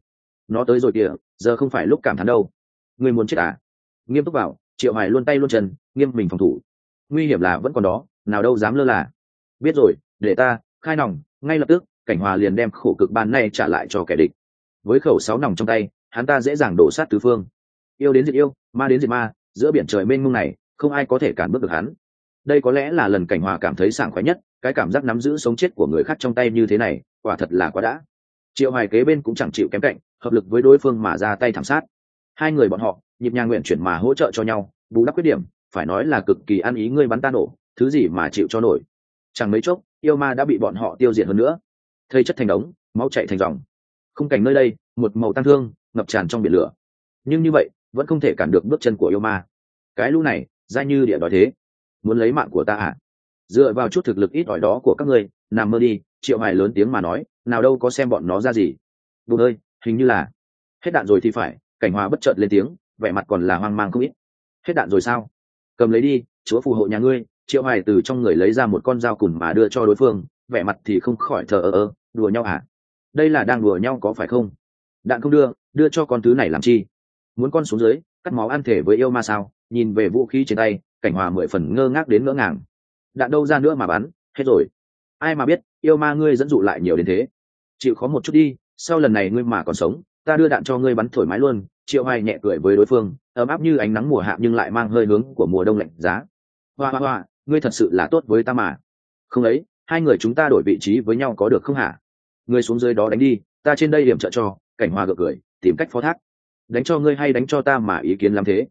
Speaker 1: Nó tới rồi kìa, giờ không phải lúc cảm thán đâu. Người muốn chết à? Nghiêm túc vào triệu hoài luôn tay luôn chân, nghiêm mình phòng thủ. Nguy hiểm là vẫn còn đó, nào đâu dám lơ là. Biết rồi, để ta, khai nòng, ngay lập tức cảnh hòa liền đem khổ cực ban nay trả lại cho kẻ địch. Với khẩu sáu nòng trong tay, hắn ta dễ dàng đổ sát tứ phương. Yêu đến diệt yêu, ma đến diệt ma, giữa biển trời mênh mông này, không ai có thể cản bước được hắn. Đây có lẽ là lần cảnh hòa cảm thấy sảng khoái nhất, cái cảm giác nắm giữ sống chết của người khác trong tay như thế này, quả thật là quá đã. Triệu hoài kế bên cũng chẳng chịu kém cạnh, hợp lực với đối phương mà ra tay thảm sát. Hai người bọn họ, nhịp nhàng nguyện chuyển mà hỗ trợ cho nhau, bù đắp khuyết điểm, phải nói là cực kỳ ăn ý ngươi bắn ta nổ, thứ gì mà chịu cho nổi. Chẳng mấy chốc, yêu ma đã bị bọn họ tiêu diệt hơn nữa thây chất thành đống, máu chạy thành dòng. Khung cảnh nơi đây, một màu tăng thương, ngập tràn trong biển lửa. Nhưng như vậy, vẫn không thể cản được bước chân của yêu ma. Cái lũ này ra như địa đói thế. Muốn lấy mạng của ta à? Dựa vào chút thực lực ít ỏi đó của các ngươi, nằm mơ đi, triệu hoài lớn tiếng mà nói, nào đâu có xem bọn nó ra gì. Bụng ơi, hình như là. Hết đạn rồi thì phải, cảnh hòa bất chợt lên tiếng, vẻ mặt còn là hoang mang không ít. Hết đạn rồi sao? Cầm lấy đi, chúa phù hộ nhà ngươi, triệu hoài từ trong người lấy ra một con dao cùn mà đưa cho đối phương, vẻ mặt thì không khỏi thờ ơ ơ đùa nhau à? Đây là đang đùa nhau có phải không? Đạn không đưa đưa cho con thứ này làm chi? Muốn con xuống dưới, cắt máu ăn thể với yêu ma sao? Nhìn về vũ khí trên tay, cảnh hòa mười phần ngơ ngác đến ngỡ ngàng. Đạn đâu ra nữa mà bắn, hết rồi. Ai mà biết, yêu ma ngươi dẫn dụ lại nhiều đến thế. Chịu khó một chút đi, sau lần này ngươi mà còn sống, ta đưa đạn cho ngươi bắn thoải mái luôn. Triệu hoài nhẹ cười với đối phương, ấm áp như ánh nắng mùa hạ nhưng lại mang hơi hướng của mùa đông lạnh giá. Hoa hoa hoa, ngươi thật sự là tốt với ta mà. Không ấy hai người chúng ta đổi vị trí với nhau có được không hả? Ngươi xuống dưới đó đánh đi, ta trên đây điểm trợ cho, cảnh hòa gượng cười, tìm cách phó thác. Đánh cho ngươi hay đánh cho ta mà ý kiến làm thế.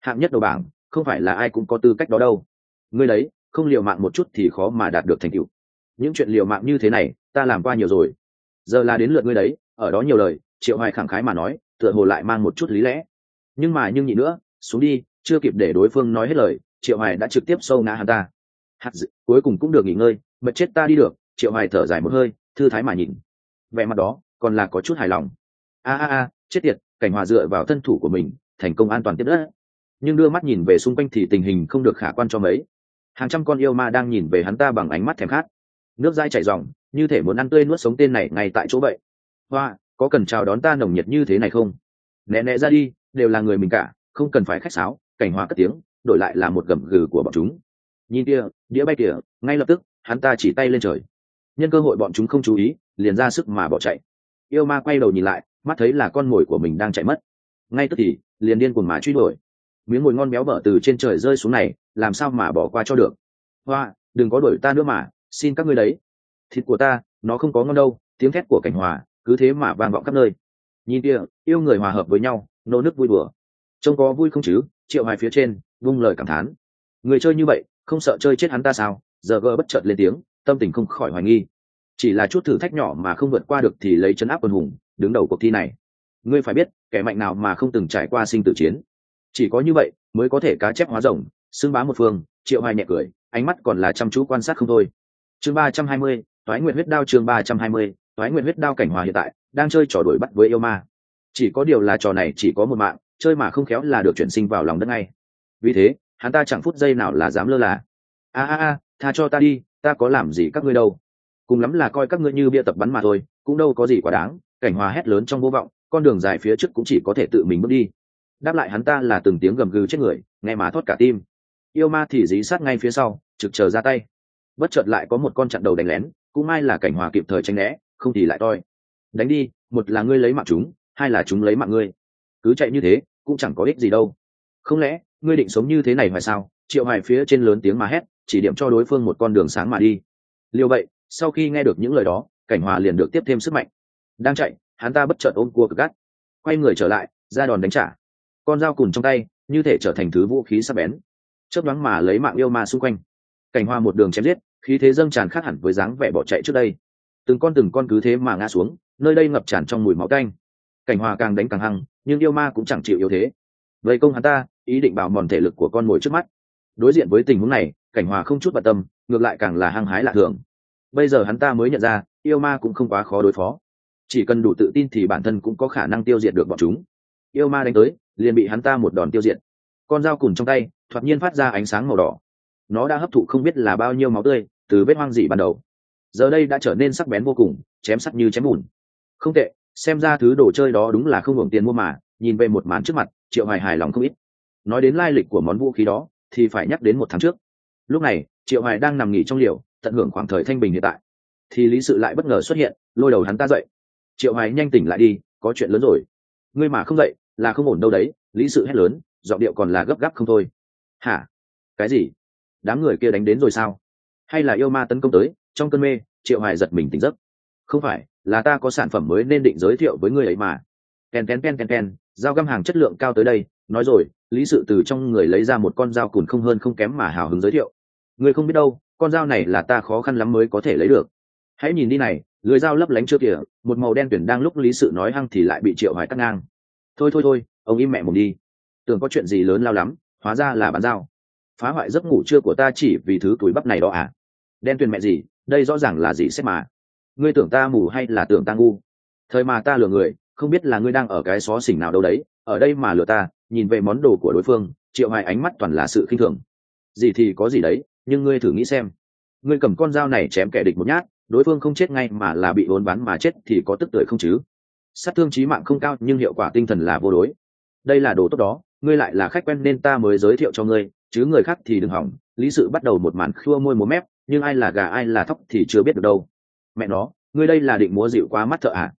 Speaker 1: Hạng nhất đầu bảng, không phải là ai cũng có tư cách đó đâu. Ngươi đấy, không liều mạng một chút thì khó mà đạt được thành tựu. Những chuyện liều mạng như thế này, ta làm qua nhiều rồi. Giờ là đến lượt ngươi đấy, ở đó nhiều lời, triệu hoài khẳng khái mà nói, tựa hồ lại mang một chút lý lẽ. Nhưng mà nhưng nhị nữa, xuống đi, chưa kịp để đối phương nói hết lời, triệu hoài đã trực tiếp sâu ngã hắn ta hạt dự, cuối cùng cũng được nghỉ ngơi mật chết ta đi được triệu hoài thở dài một hơi thư thái mà nhìn. Vẻ mặt đó còn là có chút hài lòng. A a a chết tiệt cảnh hòa dựa vào thân thủ của mình thành công an toàn tiếp đất. Nhưng đưa mắt nhìn về xung quanh thì tình hình không được khả quan cho mấy. Hàng trăm con yêu ma đang nhìn về hắn ta bằng ánh mắt thèm khát. Nước dai chảy ròng như thể muốn ăn tươi nuốt sống tên này ngay tại chỗ vậy. Hoa có cần chào đón ta nồng nhiệt như thế này không? Né né ra đi đều là người mình cả không cần phải khách sáo cảnh hòa cất tiếng đổi lại là một gầm gừ của bọn chúng nhìn kia, đĩa bay kìa, ngay lập tức, hắn ta chỉ tay lên trời. Nhân cơ hội bọn chúng không chú ý, liền ra sức mà bỏ chạy. Yêu ma quay đầu nhìn lại, mắt thấy là con mồi của mình đang chạy mất. Ngay tức thì, liền điên cuồng mà truy đuổi. Miếng mồi ngon béo bở từ trên trời rơi xuống này, làm sao mà bỏ qua cho được? Hoa, đừng có đuổi ta nữa mà, xin các ngươi đấy. Thịt của ta, nó không có ngon đâu, tiếng thét của cảnh hòa, cứ thế mà vang vọng khắp nơi. Nhìn kia, yêu người hòa hợp với nhau, nô nức vui đùa. Trông có vui không chứ? Triệu hoài phía trên, vung lời cảm thán. Người chơi như vậy không sợ chơi chết hắn ta sao? Giờ gờ bất chợt lên tiếng, tâm tình không khỏi hoài nghi. Chỉ là chút thử thách nhỏ mà không vượt qua được thì lấy chấn áp quân hùng, đứng đầu cuộc thi này. Ngươi phải biết, kẻ mạnh nào mà không từng trải qua sinh tử chiến. Chỉ có như vậy mới có thể cá chép hóa rồng, xưng bá một phương, triệu hai nhẹ cười, ánh mắt còn là chăm chú quan sát không thôi. Chương ba trăm hai mươi thoái nguyện huyết đao chương ba trăm hai mươi thoái nguyện huyết đao cảnh hòa hiện tại, đang chơi trò đuổi bắt với yêu ma. Chỉ có điều là trò này chỉ có một mạng, chơi mà không khéo là được chuyển sinh vào lòng đất ngay. Vì thế hắn ta chẳng phút giây nào là dám lơ là. A a a, tha cho ta đi, ta có làm gì các ngươi đâu? Cùng lắm là coi các ngươi như bia tập bắn mà thôi, cũng đâu có gì quá đáng, cảnh hòa hét lớn trong vô vọng, con đường dài phía trước cũng chỉ có thể tự mình bước đi. Đáp lại hắn ta là từng tiếng gầm gừ chết người, nghe má thoát cả tim. Yêu ma thì dí sát ngay phía sau, trực chờ ra tay. Bất chợt lại có một con chặn đầu đánh lén, cũng may là cảnh hòa kịp thời tranh né, không thì lại toi. Đánh đi, một là ngươi lấy mạng chúng, hai là chúng lấy mạng ngươi. Cứ chạy như thế, cũng chẳng có ích gì đâu. Không lẽ ngươi định sống như thế này hoài sao? Triệu hoài phía trên lớn tiếng mà hét, chỉ điểm cho đối phương một con đường sáng mà đi. Liều vậy, sau khi nghe được những lời đó, cảnh hòa liền được tiếp thêm sức mạnh. Đang chạy, hắn ta bất chợt ôm cua cực gắt. Quay người trở lại, ra đòn đánh trả. Con dao cùn trong tay, như thể trở thành thứ vũ khí sắc bén. Chớp đoán mà lấy mạng yêu ma xung quanh. Cảnh hoa một đường chém giết, khí thế dâng tràn khác hẳn với dáng vẻ bỏ chạy trước đây. Từng con từng con cứ thế mà ngã xuống, nơi đây ngập tràn trong mùi máu canh. Cảnh hoa càng đánh càng hăng, nhưng yêu ma cũng chẳng chịu yếu thế. Vậy công hắn ta ý định bảo mòn thể lực của con mồi trước mắt. Đối diện với tình huống này, cảnh hòa không chút bận tâm, ngược lại càng là hăng hái lạ thường. Bây giờ hắn ta mới nhận ra, yêu ma cũng không quá khó đối phó. Chỉ cần đủ tự tin thì bản thân cũng có khả năng tiêu diệt được bọn chúng. Yêu ma đánh tới, liền bị hắn ta một đòn tiêu diệt. Con dao cùn trong tay, thoạt nhiên phát ra ánh sáng màu đỏ. Nó đã hấp thụ không biết là bao nhiêu máu tươi, từ vết hoang dị ban đầu. Giờ đây đã trở nên sắc bén vô cùng, chém sắc như chém bùn. Không tệ, xem ra thứ đồ chơi đó đúng là không hưởng tiền mua mà, nhìn về một màn trước mặt, triệu hoài hài lòng không ít nói đến lai lịch của món vũ khí đó, thì phải nhắc đến một tháng trước. Lúc này, triệu hoài đang nằm nghỉ trong liều, tận hưởng khoảng thời thanh bình hiện tại. Thì lý sự lại bất ngờ xuất hiện, lôi đầu hắn ta dậy. Triệu hoài nhanh tỉnh lại đi, có chuyện lớn rồi. Ngươi mà không dậy, là không ổn đâu đấy, lý sự hét lớn, giọng điệu còn là gấp gáp không thôi. Hả? Cái gì? Đám người kia đánh đến rồi sao? Hay là yêu ma tấn công tới, trong cơn mê, triệu hoài giật mình tỉnh giấc. Không phải, là ta có sản phẩm mới nên định giới thiệu với người ấy mà. Ken ken ken ken ken dao găm hàng chất lượng cao tới đây, nói rồi lý sự từ trong người lấy ra một con dao cùn không hơn không kém mà hào hứng giới thiệu. Người không biết đâu, con dao này là ta khó khăn lắm mới có thể lấy được. Hãy nhìn đi này, lưới dao lấp lánh chưa kìa, một màu đen tuyển đang lúc lý sự nói hăng thì lại bị triệu hoài cắt ngang. Thôi thôi thôi, ông im mẹ mồm đi. Tưởng có chuyện gì lớn lao lắm, hóa ra là bán dao. Phá hoại giấc ngủ trưa của ta chỉ vì thứ túi bắp này đó à? Đen tuyền mẹ gì, đây rõ ràng là gì xét mà? Ngươi tưởng ta mù hay là tưởng ta ngu? Thời mà ta lừa người, không biết là ngươi đang ở cái xó xỉnh nào đâu đấy ở đây mà lừa ta, nhìn về món đồ của đối phương, triệu hoài ánh mắt toàn là sự khinh thường. Gì thì có gì đấy, nhưng ngươi thử nghĩ xem. Ngươi cầm con dao này chém kẻ địch một nhát, đối phương không chết ngay mà là bị vốn bắn mà chết thì có tức tuổi không chứ? Sát thương trí mạng không cao, nhưng hiệu quả tinh thần là vô đối. Đây là đồ tốt đó, ngươi lại là khách quen nên ta mới giới thiệu cho ngươi, chứ người khác thì đừng hỏng. Lý sự bắt đầu một màn khua môi múa mép, nhưng ai là gà ai là thóc thì chưa biết được đâu. Mẹ nó, ngươi đây là định múa dịu quá mắt thợ à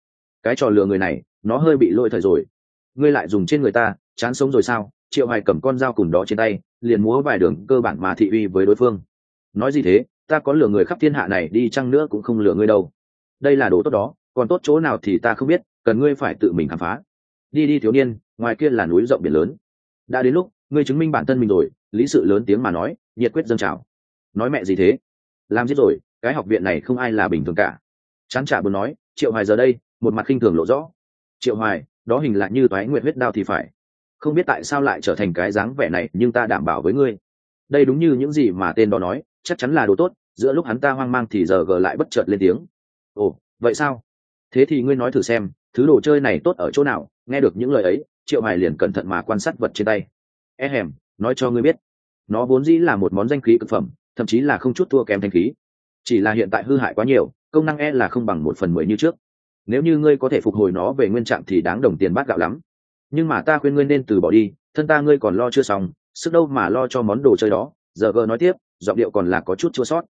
Speaker 1: cái trò lừa người này, nó hơi bị lỗi thời rồi ngươi lại dùng trên người ta, chán sống rồi sao? Triệu hoài cầm con dao cùng đó trên tay, liền múa vài đường cơ bản mà thị uy với đối phương. Nói gì thế? Ta có lừa người khắp thiên hạ này, đi chăng nữa cũng không lừa ngươi đâu. Đây là đồ tốt đó, còn tốt chỗ nào thì ta không biết, cần ngươi phải tự mình khám phá. Đi đi thiếu niên, ngoài kia là núi rộng biển lớn. Đã đến lúc, ngươi chứng minh bản thân mình rồi, lý sự lớn tiếng mà nói, nhiệt quyết dâng trào. Nói mẹ gì thế? Làm giết rồi, cái học viện này không ai là bình thường cả. Chán trả buồn nói, triệu hoài giờ đây, một mặt khinh thường lộ rõ. Triệu hoài đó hình lại như toái nguyện huyết đao thì phải. Không biết tại sao lại trở thành cái dáng vẻ này, nhưng ta đảm bảo với ngươi. Đây đúng như những gì mà tên đó nói, chắc chắn là đồ tốt, giữa lúc hắn ta hoang mang thì giờ gờ lại bất chợt lên tiếng. Ồ, vậy sao? Thế thì ngươi nói thử xem, thứ đồ chơi này tốt ở chỗ nào? Nghe được những lời ấy, triệu hoài liền cẩn thận mà quan sát vật trên tay. E hèm, nói cho ngươi biết. Nó vốn dĩ là một món danh khí cực phẩm, thậm chí là không chút thua kém thanh khí. Chỉ là hiện tại hư hại quá nhiều, công năng e là không bằng một phần mười như trước nếu như ngươi có thể phục hồi nó về nguyên trạng thì đáng đồng tiền bát gạo lắm. Nhưng mà ta khuyên ngươi nên từ bỏ đi, thân ta ngươi còn lo chưa xong, sức đâu mà lo cho món đồ chơi đó. Giờ vợ nói tiếp, giọng điệu còn là có chút chua sót.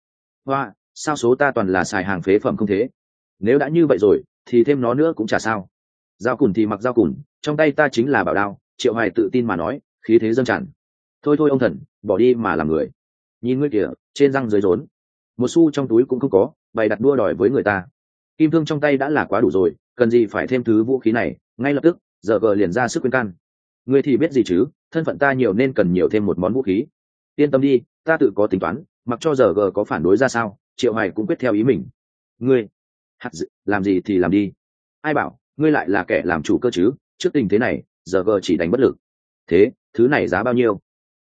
Speaker 1: Hoa, sao số ta toàn là xài hàng phế phẩm không thế? Nếu đã như vậy rồi, thì thêm nó nữa cũng chả sao. Dao cùn thì mặc dao cùn, trong tay ta chính là bảo đao, triệu hoài tự tin mà nói, khí thế dâng tràn. Thôi thôi ông thần, bỏ đi mà làm người. Nhìn ngươi kìa, trên răng dưới rốn. Một xu trong túi cũng không có, bày đặt đua đòi với người ta kim thương trong tay đã là quá đủ rồi cần gì phải thêm thứ vũ khí này ngay lập tức giờ gờ liền ra sức khuyên can. Ngươi thì biết gì chứ thân phận ta nhiều nên cần nhiều thêm một món vũ khí. Yên tâm đi ta tự có tính toán mặc cho giờ gờ có phản đối ra sao triệu hoài cũng quyết theo ý mình. Ngươi hạt dự, làm gì thì làm đi. Ai bảo ngươi lại là kẻ làm chủ cơ chứ trước tình thế này giờ gờ chỉ đánh bất lực. Thế thứ này giá bao nhiêu?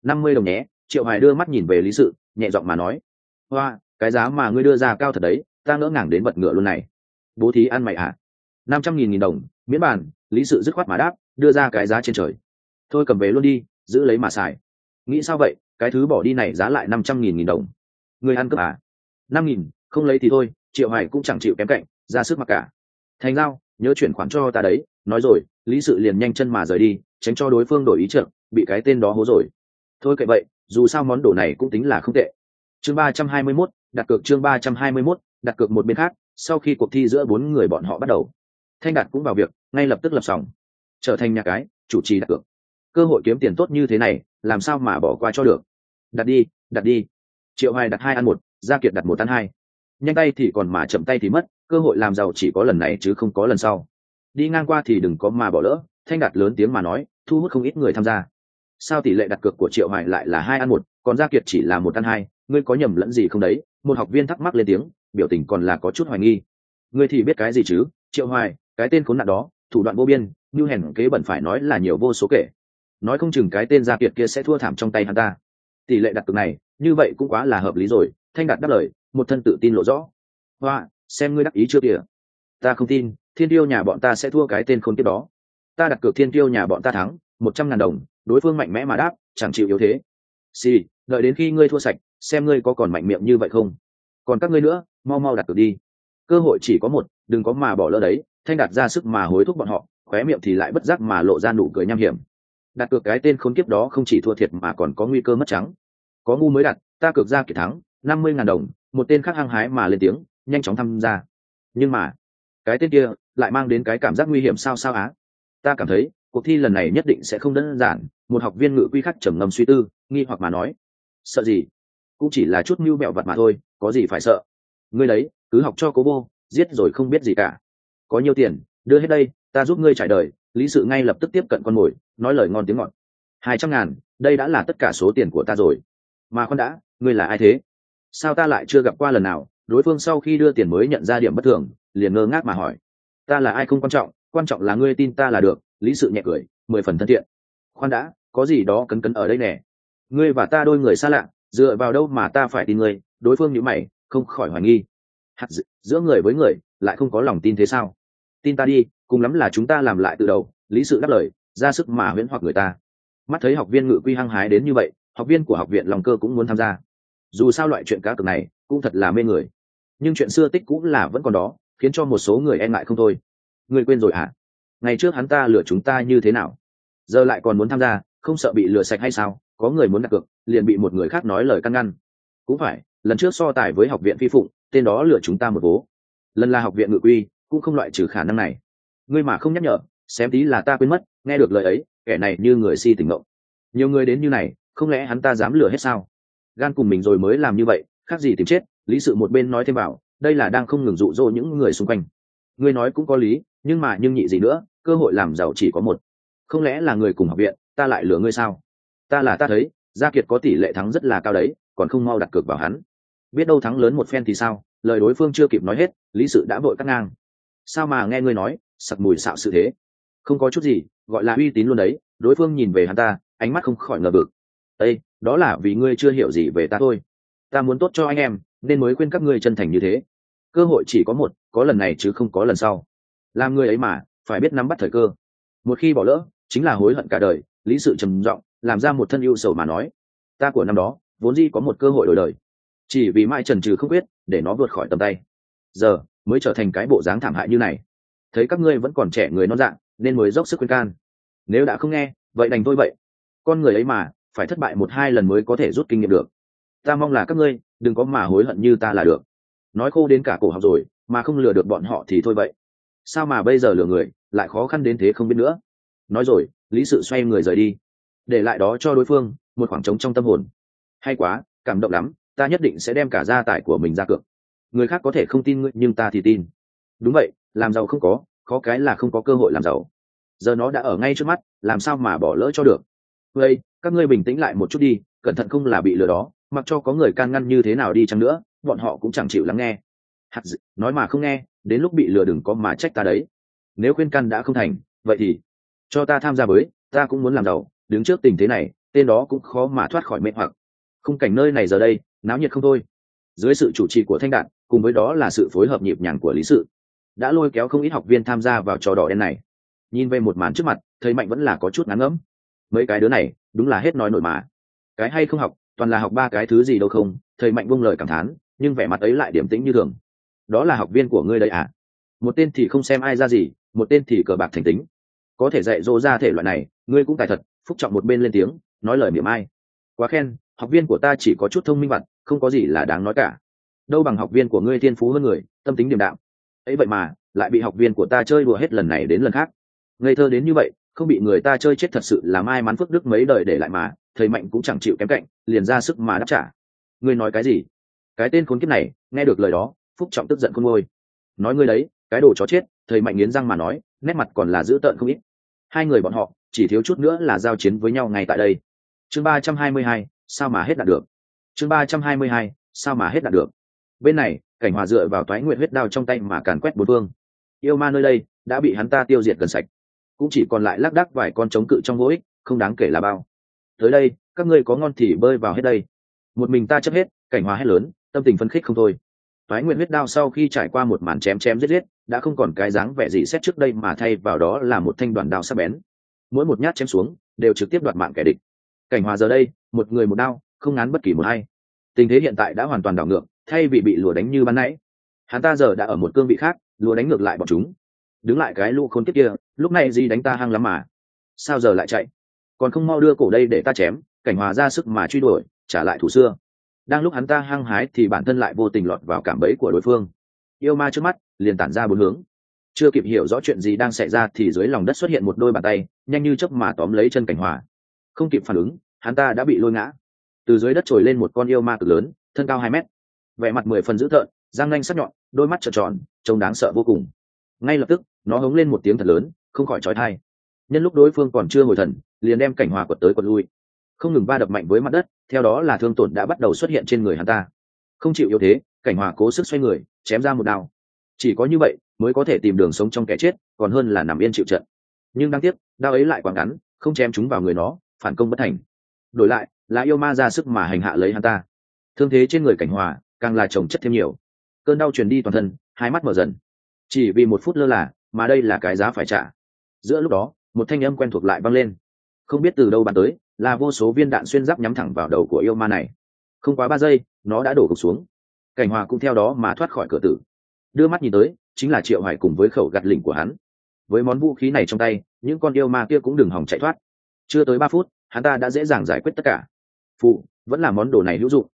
Speaker 1: Năm mươi đồng nhé triệu hoài đưa mắt nhìn về lý sự nhẹ giọng mà nói. Hoa cái giá mà ngươi đưa ra cao thật đấy ta ngỡ ngàng đến bật ngựa luôn này bố thí ăn mày à năm trăm nghìn nghìn đồng, miễn bàn, lý sự dứt khoát mà đáp, đưa ra cái giá trên trời. Thôi cầm về luôn đi, giữ lấy mà xài. Nghĩ sao vậy, cái thứ bỏ đi này giá lại năm trăm nghìn nghìn đồng. Người ăn cướp à? Năm nghìn, không lấy thì thôi, triệu hải cũng chẳng chịu kém cạnh, ra sức mặc cả. Thành giao, nhớ chuyển khoản cho ta đấy, nói rồi, lý sự liền nhanh chân mà rời đi, tránh cho đối phương đổi ý trượng bị cái tên đó hố rồi. Thôi kệ vậy, dù sao món đồ này cũng tính là không tệ. Chương ba trăm hai mươi mốt, đặt cược chương ba trăm hai mươi mốt, đặt cược một bên khác sau khi cuộc thi giữa bốn người bọn họ bắt đầu, thanh đạt cũng vào việc, ngay lập tức lập sòng, trở thành nhà cái, chủ trì đặt cược. Cơ hội kiếm tiền tốt như thế này, làm sao mà bỏ qua cho được? Đặt đi đặt đi. Triệu hoài đặt hai ăn một, gia kiệt đặt một ăn hai. Nhanh tay thì còn mà chậm tay thì mất, cơ hội làm giàu chỉ có lần này chứ không có lần sau. Đi ngang qua thì đừng có mà bỏ lỡ, thanh đạt lớn tiếng mà nói, thu hút không ít người tham gia. Sao tỷ lệ đặt cược của triệu hoài lại là hai ăn một, còn gia kiệt chỉ là một ăn hai, ngươi có nhầm lẫn gì không đấy? Một học viên thắc mắc lên tiếng biểu tình còn là có chút hoài nghi. Ngươi thì biết cái gì chứ? Triệu hoài cái tên khốn nạn đó thủ đoạn vô biên như hèn kế bẩn phải nói là nhiều vô số kể. Nói không chừng cái tên gia kiệt kia sẽ thua thảm trong tay hắn ta. Tỷ lệ đặt cược này như vậy cũng quá là hợp lý rồi thanh đạt đáp lời một thân tự tin lộ rõ. Hoa xem ngươi đắc ý chưa kìa. Ta không tin thiên tiêu nhà bọn ta sẽ thua cái tên khốn kiếp đó. Ta đặt cược thiên tiêu nhà bọn ta thắng một trăm ngàn đồng đối phương mạnh mẽ mà đáp chẳng chịu yếu thế. Xì、sì, đợi đến khi ngươi thua sạch xem ngươi có còn mạnh miệng như vậy không. Còn các ngươi nữa mau mau đặt cược đi. Cơ hội chỉ có một, đừng có mà bỏ lỡ đấy, thanh đặt ra sức mà hối thúc bọn họ, khóe miệng thì lại bất giác mà lộ ra nụ cười nham hiểm. Đặt cược cái tên khốn kiếp đó không chỉ thua thiệt mà còn có nguy cơ mất trắng. Có ngu mới đặt, ta cược ra kiệt thắng, năm mươi ngàn đồng, một tên khác hăng hái mà lên tiếng, nhanh chóng tham gia. Nhưng mà, cái tên kia lại mang đến cái cảm giác nguy hiểm sao sao á? Ta cảm thấy, cuộc thi lần này nhất định sẽ không đơn giản, một học viên ngự quy khắc trầm ngâm suy tư, nghi hoặc mà nói, sợ gì? Cũng chỉ là chút mưu mẹo vật mà thôi, có gì phải sợ? Ngươi đấy, cứ học cho cố vô, giết rồi không biết gì cả. Có nhiều tiền, đưa hết đây, ta giúp ngươi trải đời, lý sự ngay lập tức tiếp cận con mồi, nói lời ngon tiếng ngọt. Hai trăm ngàn, đây đã là tất cả số tiền của ta rồi. Mà con đã, ngươi là ai thế? Sao ta lại chưa gặp qua lần nào, đối phương sau khi đưa tiền mới nhận ra điểm bất thường, liền ngơ ngác mà hỏi. Ta là ai không quan trọng quan trọng là ngươi tin ta là được, lý sự nhẹ cười, mười phần thân thiện. Khoan đã, có gì đó cấn cấn ở đây nè. Ngươi và ta đôi người xa lạ, dựa vào đâu mà ta phải tin ngươi? Đối phương nhữ mày không khỏi hoài nghi. Hạt giữa người với người, lại không có lòng tin thế sao? Tin ta đi, cùng lắm là chúng ta làm lại từ đầu, lý sự đáp lời, ra sức mà huyễn hoặc người ta. Mắt thấy học viên ngự quy hăng hái đến như vậy, học viên của học viện lòng cơ cũng muốn tham gia. Dù sao loại chuyện cá cược này, cũng thật là mê người. Nhưng chuyện xưa tích cũng là vẫn còn đó, khiến cho một số người e ngại không thôi. Người quên rồi hả? Ngày trước hắn ta lừa chúng ta như thế nào? Giờ lại còn muốn tham gia, không sợ bị lừa sạch hay sao? Có người muốn đặt cược, liền bị một người khác nói lời căn ngăn. Cũng phải lần trước so tài với học viện phi phụng, tên đó lừa chúng ta một vố. Lần là học viện ngự quy, cũng không loại trừ khả năng này. Ngươi mà không nhắc nhở, xém tí là ta quên mất, nghe được lời ấy, kẻ này như người si tỉnh ngộ. Nhiều người đến như này, không lẽ hắn ta dám lừa hết sao? Gan cùng mình rồi mới làm như vậy, khác gì tìm chết, lý sự một bên nói thêm bảo, đây là đang không ngừng dụ dỗ những người xung quanh. Ngươi nói cũng có lý, nhưng mà nhưng nhị gì nữa, cơ hội làm giàu chỉ có một. Không lẽ là người cùng học viện, ta lại lừa ngươi sao? Ta là ta thấy, gia kiệt có tỷ lệ thắng rất là cao đấy, còn không mau đặt cược vào hắn biết đâu thắng lớn một phen thì sao? Lời đối phương chưa kịp nói hết, lý sự đã vội cắt ngang. Sao mà nghe ngươi nói, sặc mùi xạo sự thế? Không có chút gì, gọi là uy tín luôn đấy, đối phương nhìn về hắn ta, ánh mắt không khỏi ngờ vực. Ây đó là vì ngươi chưa hiểu gì về ta thôi. Ta muốn tốt cho anh em, nên mới khuyên các ngươi chân thành như thế. Cơ hội chỉ có một, có lần này chứ không có lần sau. Làm người ấy mà, phải biết nắm bắt thời cơ. Một khi bỏ lỡ, chính là hối hận cả đời, lý sự trầm giọng, làm ra một thân yêu sầu mà nói. Ta của năm đó, vốn di có một cơ hội đổi đời chỉ vì mai trần trừ không biết để nó vượt khỏi tầm tay. Giờ, mới trở thành cái bộ dáng thảm hại như này. Thấy các ngươi vẫn còn trẻ người non dạng, nên mới dốc sức khuyên can. Nếu đã không nghe, vậy đành thôi vậy. Con người ấy mà, phải thất bại một hai lần mới có thể rút kinh nghiệm được. Ta mong là các ngươi, đừng có mà hối hận như ta là được. Nói khô đến cả cổ học rồi, mà không lừa được bọn họ thì thôi vậy. Sao mà bây giờ lừa người, lại khó khăn đến thế không biết nữa. Nói rồi, lý sự xoay người rời đi. Để lại đó cho đối phương, một khoảng trống trong tâm hồn. Hay quá, cảm động lắm ta nhất định sẽ đem cả gia tài của mình ra cược. Người khác có thể không tin ngươi, nhưng ta thì tin. Đúng vậy, làm giàu không có có cái là không có cơ hội làm giàu. Giờ nó đã ở ngay trước mắt, làm sao mà bỏ lỡ cho được? Vậy các ngươi bình tĩnh lại một chút đi, cẩn thận không là bị lừa đó, mặc cho có người can ngăn như thế nào đi chăng nữa, bọn họ cũng chẳng chịu lắng nghe. Hạt dự nói mà không nghe, đến lúc bị lừa đừng có mà trách ta đấy. Nếu khuyên can đã không thành, vậy thì cho ta tham gia với, ta cũng muốn làm giàu, đứng trước tình thế này, tên đó cũng khó mà thoát khỏi mệnh hoặc. Khung cảnh nơi này giờ đây náo nhiệt không thôi. Dưới sự chủ trì của thanh đạn cùng với đó là sự phối hợp nhịp nhàng của lý sự, đã lôi kéo không ít học viên tham gia vào trò đỏ đen này. Nhìn về một màn trước mặt, thấy mạnh vẫn là có chút ngán ngẫm mấy cái đứa này, đúng là hết nói nổi mà. Cái hay không học, toàn là học ba cái thứ gì đâu không, thầy mạnh buông lời cảm thán, nhưng vẻ mặt ấy lại điểm tĩnh như thường. Đó là học viên của ngươi đấy à? Một tên thì không xem ai ra gì, một tên thì cờ bạc thành tính. Có thể dạy dỗ ra thể loại này, ngươi cũng tài thật, phúc trọng một bên lên tiếng, nói lời miệng ai. Quá khen, học viên của ta chỉ có chút thông minh vặt không có gì là đáng nói cả. Đâu bằng học viên của ngươi thiên phú hơn người, tâm tính điềm đạm. Ấy vậy mà, lại bị học viên của ta chơi đùa hết lần này đến lần khác. Ngây thơ đến như vậy, không bị người ta chơi chết thật sự là may mắn phước đức mấy đời để lại mà, thầy mạnh cũng chẳng chịu kém cạnh, liền ra sức mà đáp trả. Ngươi nói cái gì? Cái tên khốn kiếp này, nghe được lời đó, phúc trọng tức giận không ngôi nói ngươi đấy, cái đồ chó chết, thầy mạnh nghiến răng mà nói, nét mặt còn là dữ tợn không ít. Hai người bọn họ, chỉ thiếu chút nữa là giao chiến với nhau ngay tại đây. Chương ba trăm hai mươi hai, sao mà hết đạt được? Chương ba trăm hai mươi hai sao mà hết đạt được? Bên này cảnh hòa dựa vào toái nguyện huyết đao trong tay mà càn quét bốn phương. Yêu ma nơi đây đã bị hắn ta tiêu diệt gần sạch. Cũng chỉ còn lại lác đác vài con chống cự trong vô ích không đáng kể là bao. Tới đây các ngươi có ngon thì bơi vào hết đây. Một mình ta chấp hết cảnh hòa hết lớn tâm tình phấn khích không thôi. Toái Nguyện huyết đao sau khi trải qua một màn chém chém giết giết, đã không còn cái dáng vẻ gì xét trước đây mà thay vào đó là một thanh đoàn đao sắc bén. Mỗi một nhát chém xuống, đều trực tiếp đoạt mạng kẻ địch. Cảnh hòa giờ đây, một người một đao, không ngán bất kỳ một hay. Tình thế hiện tại đã hoàn toàn đảo ngược, thay vì bị lùa đánh như ban nãy, hắn ta giờ đã ở một cương vị khác, lùa đánh ngược lại bọn chúng. Đứng lại cái lũ khốn kiếp kia, lúc này gì đánh ta hăng lắm mà. Sao giờ lại chạy? Còn không mau đưa cổ đây để ta chém, cảnh hòa ra sức mà truy đuổi, trả lại thủ xưa đang lúc hắn ta hăng hái thì bản thân lại vô tình lọt vào cảm bẫy của đối phương yêu ma trước mắt liền tản ra bốn hướng chưa kịp hiểu rõ chuyện gì đang xảy ra thì dưới lòng đất xuất hiện một đôi bàn tay nhanh như chớp mà tóm lấy chân cảnh hòa không kịp phản ứng hắn ta đã bị lôi ngã từ dưới đất trồi lên một con yêu ma cực lớn, thân cao hai mét, vẻ mặt mười phần dữ tợn, răng nanh sắc nhọn, đôi mắt trợn tròn, trông đáng sợ vô cùng. Ngay lập tức, nó hống lên một tiếng thật lớn, không khỏi trói thai nhân lúc đối phương còn chưa hồi thần, liền đem cảnh hòa quật tới quật lui. Không ngừng va đập mạnh với mặt đất, theo đó là thương tổn đã bắt đầu xuất hiện trên người hắn ta. Không chịu yếu thế, cảnh hòa cố sức xoay người, chém ra một đao. Chỉ có như vậy, mới có thể tìm đường sống trong kẻ chết, còn hơn là nằm yên chịu trận. Nhưng đáng tiếc, đao ấy lại quá ngắn, không chém chúng vào người nó, phản công bất thành. Đổi lại là yêu ma ra sức mà hành hạ lấy hắn ta. Thương thế trên người cảnh hòa, càng là trồng chất thêm nhiều. Cơn đau truyền đi toàn thân, hai mắt mở dần. Chỉ vì một phút lơ là, mà đây là cái giá phải trả. Giữa lúc đó, một thanh âm quen thuộc lại vang lên. Không biết từ đâu bàn tới, là vô số viên đạn xuyên giáp nhắm thẳng vào đầu của yêu ma này. Không quá ba giây, nó đã đổ gục xuống. Cảnh hòa cũng theo đó mà thoát khỏi cửa tử. Đưa mắt nhìn tới, chính là triệu hải cùng với khẩu gạt lỉnh của hắn. Với món vũ khí này trong tay, những con yêu ma kia cũng đừng hòng chạy thoát. Chưa tới ba phút, hắn ta đã dễ dàng giải quyết tất cả phụ, vẫn là món đồ này hữu dụng.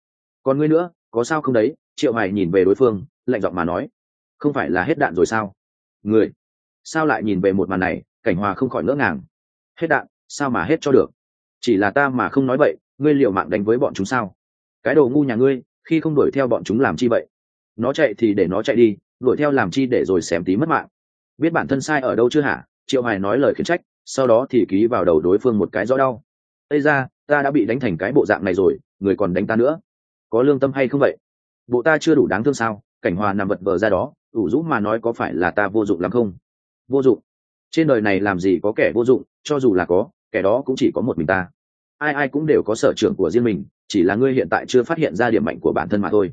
Speaker 1: Còn ngươi nữa, có sao không đấy? Triệu hoài nhìn về đối phương, lạnh giọng mà nói. Không phải là hết đạn rồi sao? Người, sao lại nhìn về một màn này? Cảnh hòa không khỏi ngỡ ngàng. Hết đạn, sao mà hết cho được? Chỉ là ta mà không nói vậy, ngươi liệu mạng đánh với bọn chúng sao? Cái đồ ngu nhà ngươi, khi không đuổi theo bọn chúng làm chi vậy? Nó chạy thì để nó chạy đi, đuổi theo làm chi để rồi xém tí mất mạng. Biết bản thân sai ở đâu chưa hả? Triệu hoài nói lời khiển trách, sau đó thì ký vào đầu đối phương một cái rõ đau. Ây ra ta đã bị đánh thành cái bộ dạng này rồi, người còn đánh ta nữa. Có lương tâm hay không vậy? Bộ ta chưa đủ đáng thương sao? Cảnh hòa nằm vật vờ ra đó, ủ rũ mà nói có phải là ta vô dụng lắm không? Vô dụng. Trên đời này làm gì có kẻ vô dụng, cho dù là có, kẻ đó cũng chỉ có một mình ta. Ai ai cũng đều có sở trường của riêng mình, chỉ là ngươi hiện tại chưa phát hiện ra điểm mạnh của bản thân mà thôi.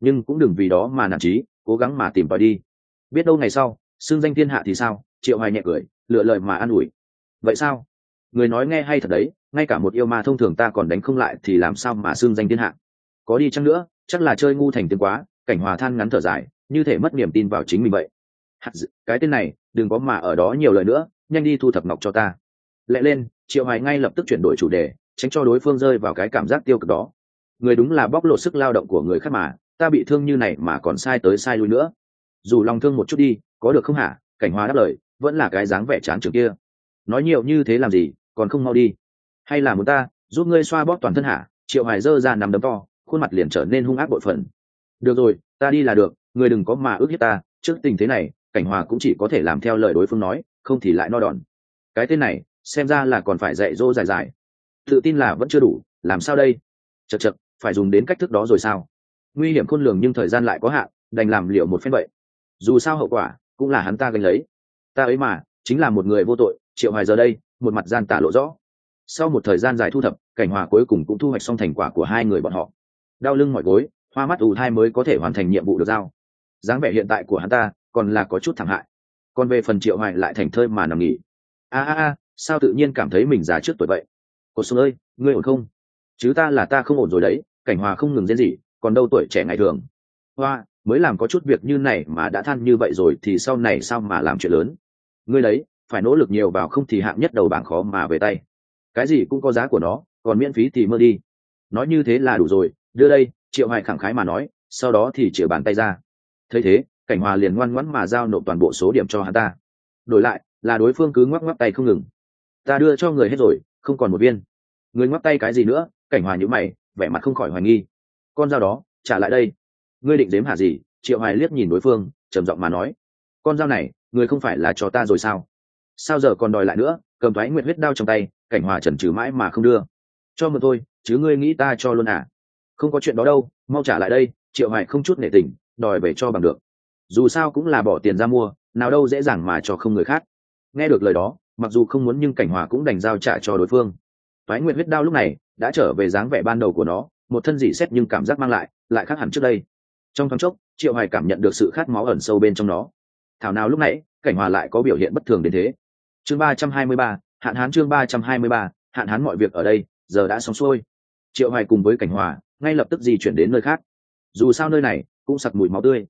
Speaker 1: Nhưng cũng đừng vì đó mà nản trí cố gắng mà tìm tòi đi. Biết đâu ngày sau, xưng danh thiên hạ thì sao? Triệu hoài nhẹ cười, lựa lời mà an ủi. Vậy sao? Người nói nghe hay thật đấy ngay cả một yêu ma thông thường ta còn đánh không lại thì làm sao mà xưng danh thiên hạ? Có đi chăng nữa, chắc là chơi ngu thành tiếng quá, cảnh hòa than ngắn thở dài, như thể mất niềm tin vào chính mình vậy. Cái tên này, đừng có mà ở đó nhiều lời nữa, nhanh đi thu thập ngọc cho ta. Lẽ lên, triệu hoài ngay lập tức chuyển đổi chủ đề, tránh cho đối phương rơi vào cái cảm giác tiêu cực đó. Người đúng là bóc lột sức lao động của người khác mà, ta bị thương như này mà còn sai tới sai lui nữa. Dù lòng thương một chút đi, có được không hả? Cảnh hòa đáp lời, vẫn là cái dáng vẻ chán trường kia. Nói nhiều như thế làm gì, còn không mau đi hay là muốn ta giúp ngươi xoa bóp toàn thân hả? Triệu hoài dơ ra nằm đấm to, khuôn mặt liền trở nên hung ác bội phần. Được rồi, ta đi là được người đừng có mà ước hiếp ta. Trước tình thế này, cảnh hòa cũng chỉ có thể làm theo lời đối phương nói, không thì lại no đòn. Cái tên này, xem ra là còn phải dạy dỗ dài dài. Tự tin là vẫn chưa đủ, làm sao đây? Chật chật phải dùng đến cách thức đó rồi sao? Nguy hiểm khôn lường nhưng thời gian lại có hạn, đành làm liệu một phen vậy. Dù sao hậu quả, cũng là hắn ta gánh lấy. Ta ấy mà, chính là một người vô tội, triệu hoài giờ đây, một mặt gian tả lộ rõ sau một thời gian dài thu thập, cảnh hòa cuối cùng cũng thu hoạch xong thành quả của hai người bọn họ. Đau lưng mỏi gối, hoa mắt ù thai mới có thể hoàn thành nhiệm vụ được giao. Dáng vẻ hiện tại của hắn ta, còn là có chút thảm hại. Còn về phần triệu hoài lại thành thơi mà nằm nghỉ. A a a, sao tự nhiên cảm thấy mình già trước tuổi vậy? Cột xuống ơi, ngươi ổn không? Chứ ta là ta không ổn rồi đấy, cảnh hòa không ngừng diễn gì còn đâu tuổi trẻ ngày thường. Hoa, mới làm có chút việc như này mà đã than như vậy rồi thì sau này sao mà làm chuyện lớn? Ngươi đấy, phải nỗ lực nhiều vào không thì hạng nhất đầu bảng khó mà về tay cái gì cũng có giá của nó, còn miễn phí thì mơ đi. Nói như thế là đủ rồi, đưa đây, triệu hoài khẳng khái mà nói, sau đó thì chĩa bàn tay ra. Thấy thế, cảnh hòa liền ngoan ngoãn mà giao nộp toàn bộ số điểm cho hắn ta. Đổi lại, là đối phương cứ ngoắc ngoắc tay không ngừng. Ta đưa cho người hết rồi, không còn một viên. Người ngoắc tay cái gì nữa? Cảnh hòa nhữ mày, vẻ mặt không khỏi hoài nghi. Con dao đó, trả lại đây. Ngươi định dếm hả gì? Triệu hoài liếc nhìn đối phương, trầm giọng mà nói. Con dao này, người không phải là cho ta rồi sao? Sao giờ còn đòi lại nữa? Cầm thoái nguyệt huyết đao trong tay cảnh hòa chần trừ mãi mà không đưa. Cho mượn thôi, chứ ngươi nghĩ ta cho luôn à? Không có chuyện đó đâu, mau trả lại đây, triệu hoài không chút nể tình, đòi về cho bằng được. Dù sao cũng là bỏ tiền ra mua, nào đâu dễ dàng mà cho không người khác. Nghe được lời đó, mặc dù không muốn nhưng cảnh hòa cũng đành giao trả cho đối phương. Phái nguyện huyết đao lúc này đã trở về dáng vẻ ban đầu của nó, một thân dị xét nhưng cảm giác mang lại lại khác hẳn trước đây. Trong thoáng chốc, triệu hoài cảm nhận được sự khát máu ẩn sâu bên trong nó. Thảo nào lúc nãy, cảnh hòa lại có biểu hiện bất thường đến thế. Chương ba trăm hai mươi ba hạn hán chương ba trăm hai mươi ba hạn hán mọi việc ở đây giờ đã xong xuôi. Triệu hoài cùng với cảnh hòa ngay lập tức di chuyển đến nơi khác. Dù sao nơi này cũng sặc mùi máu tươi.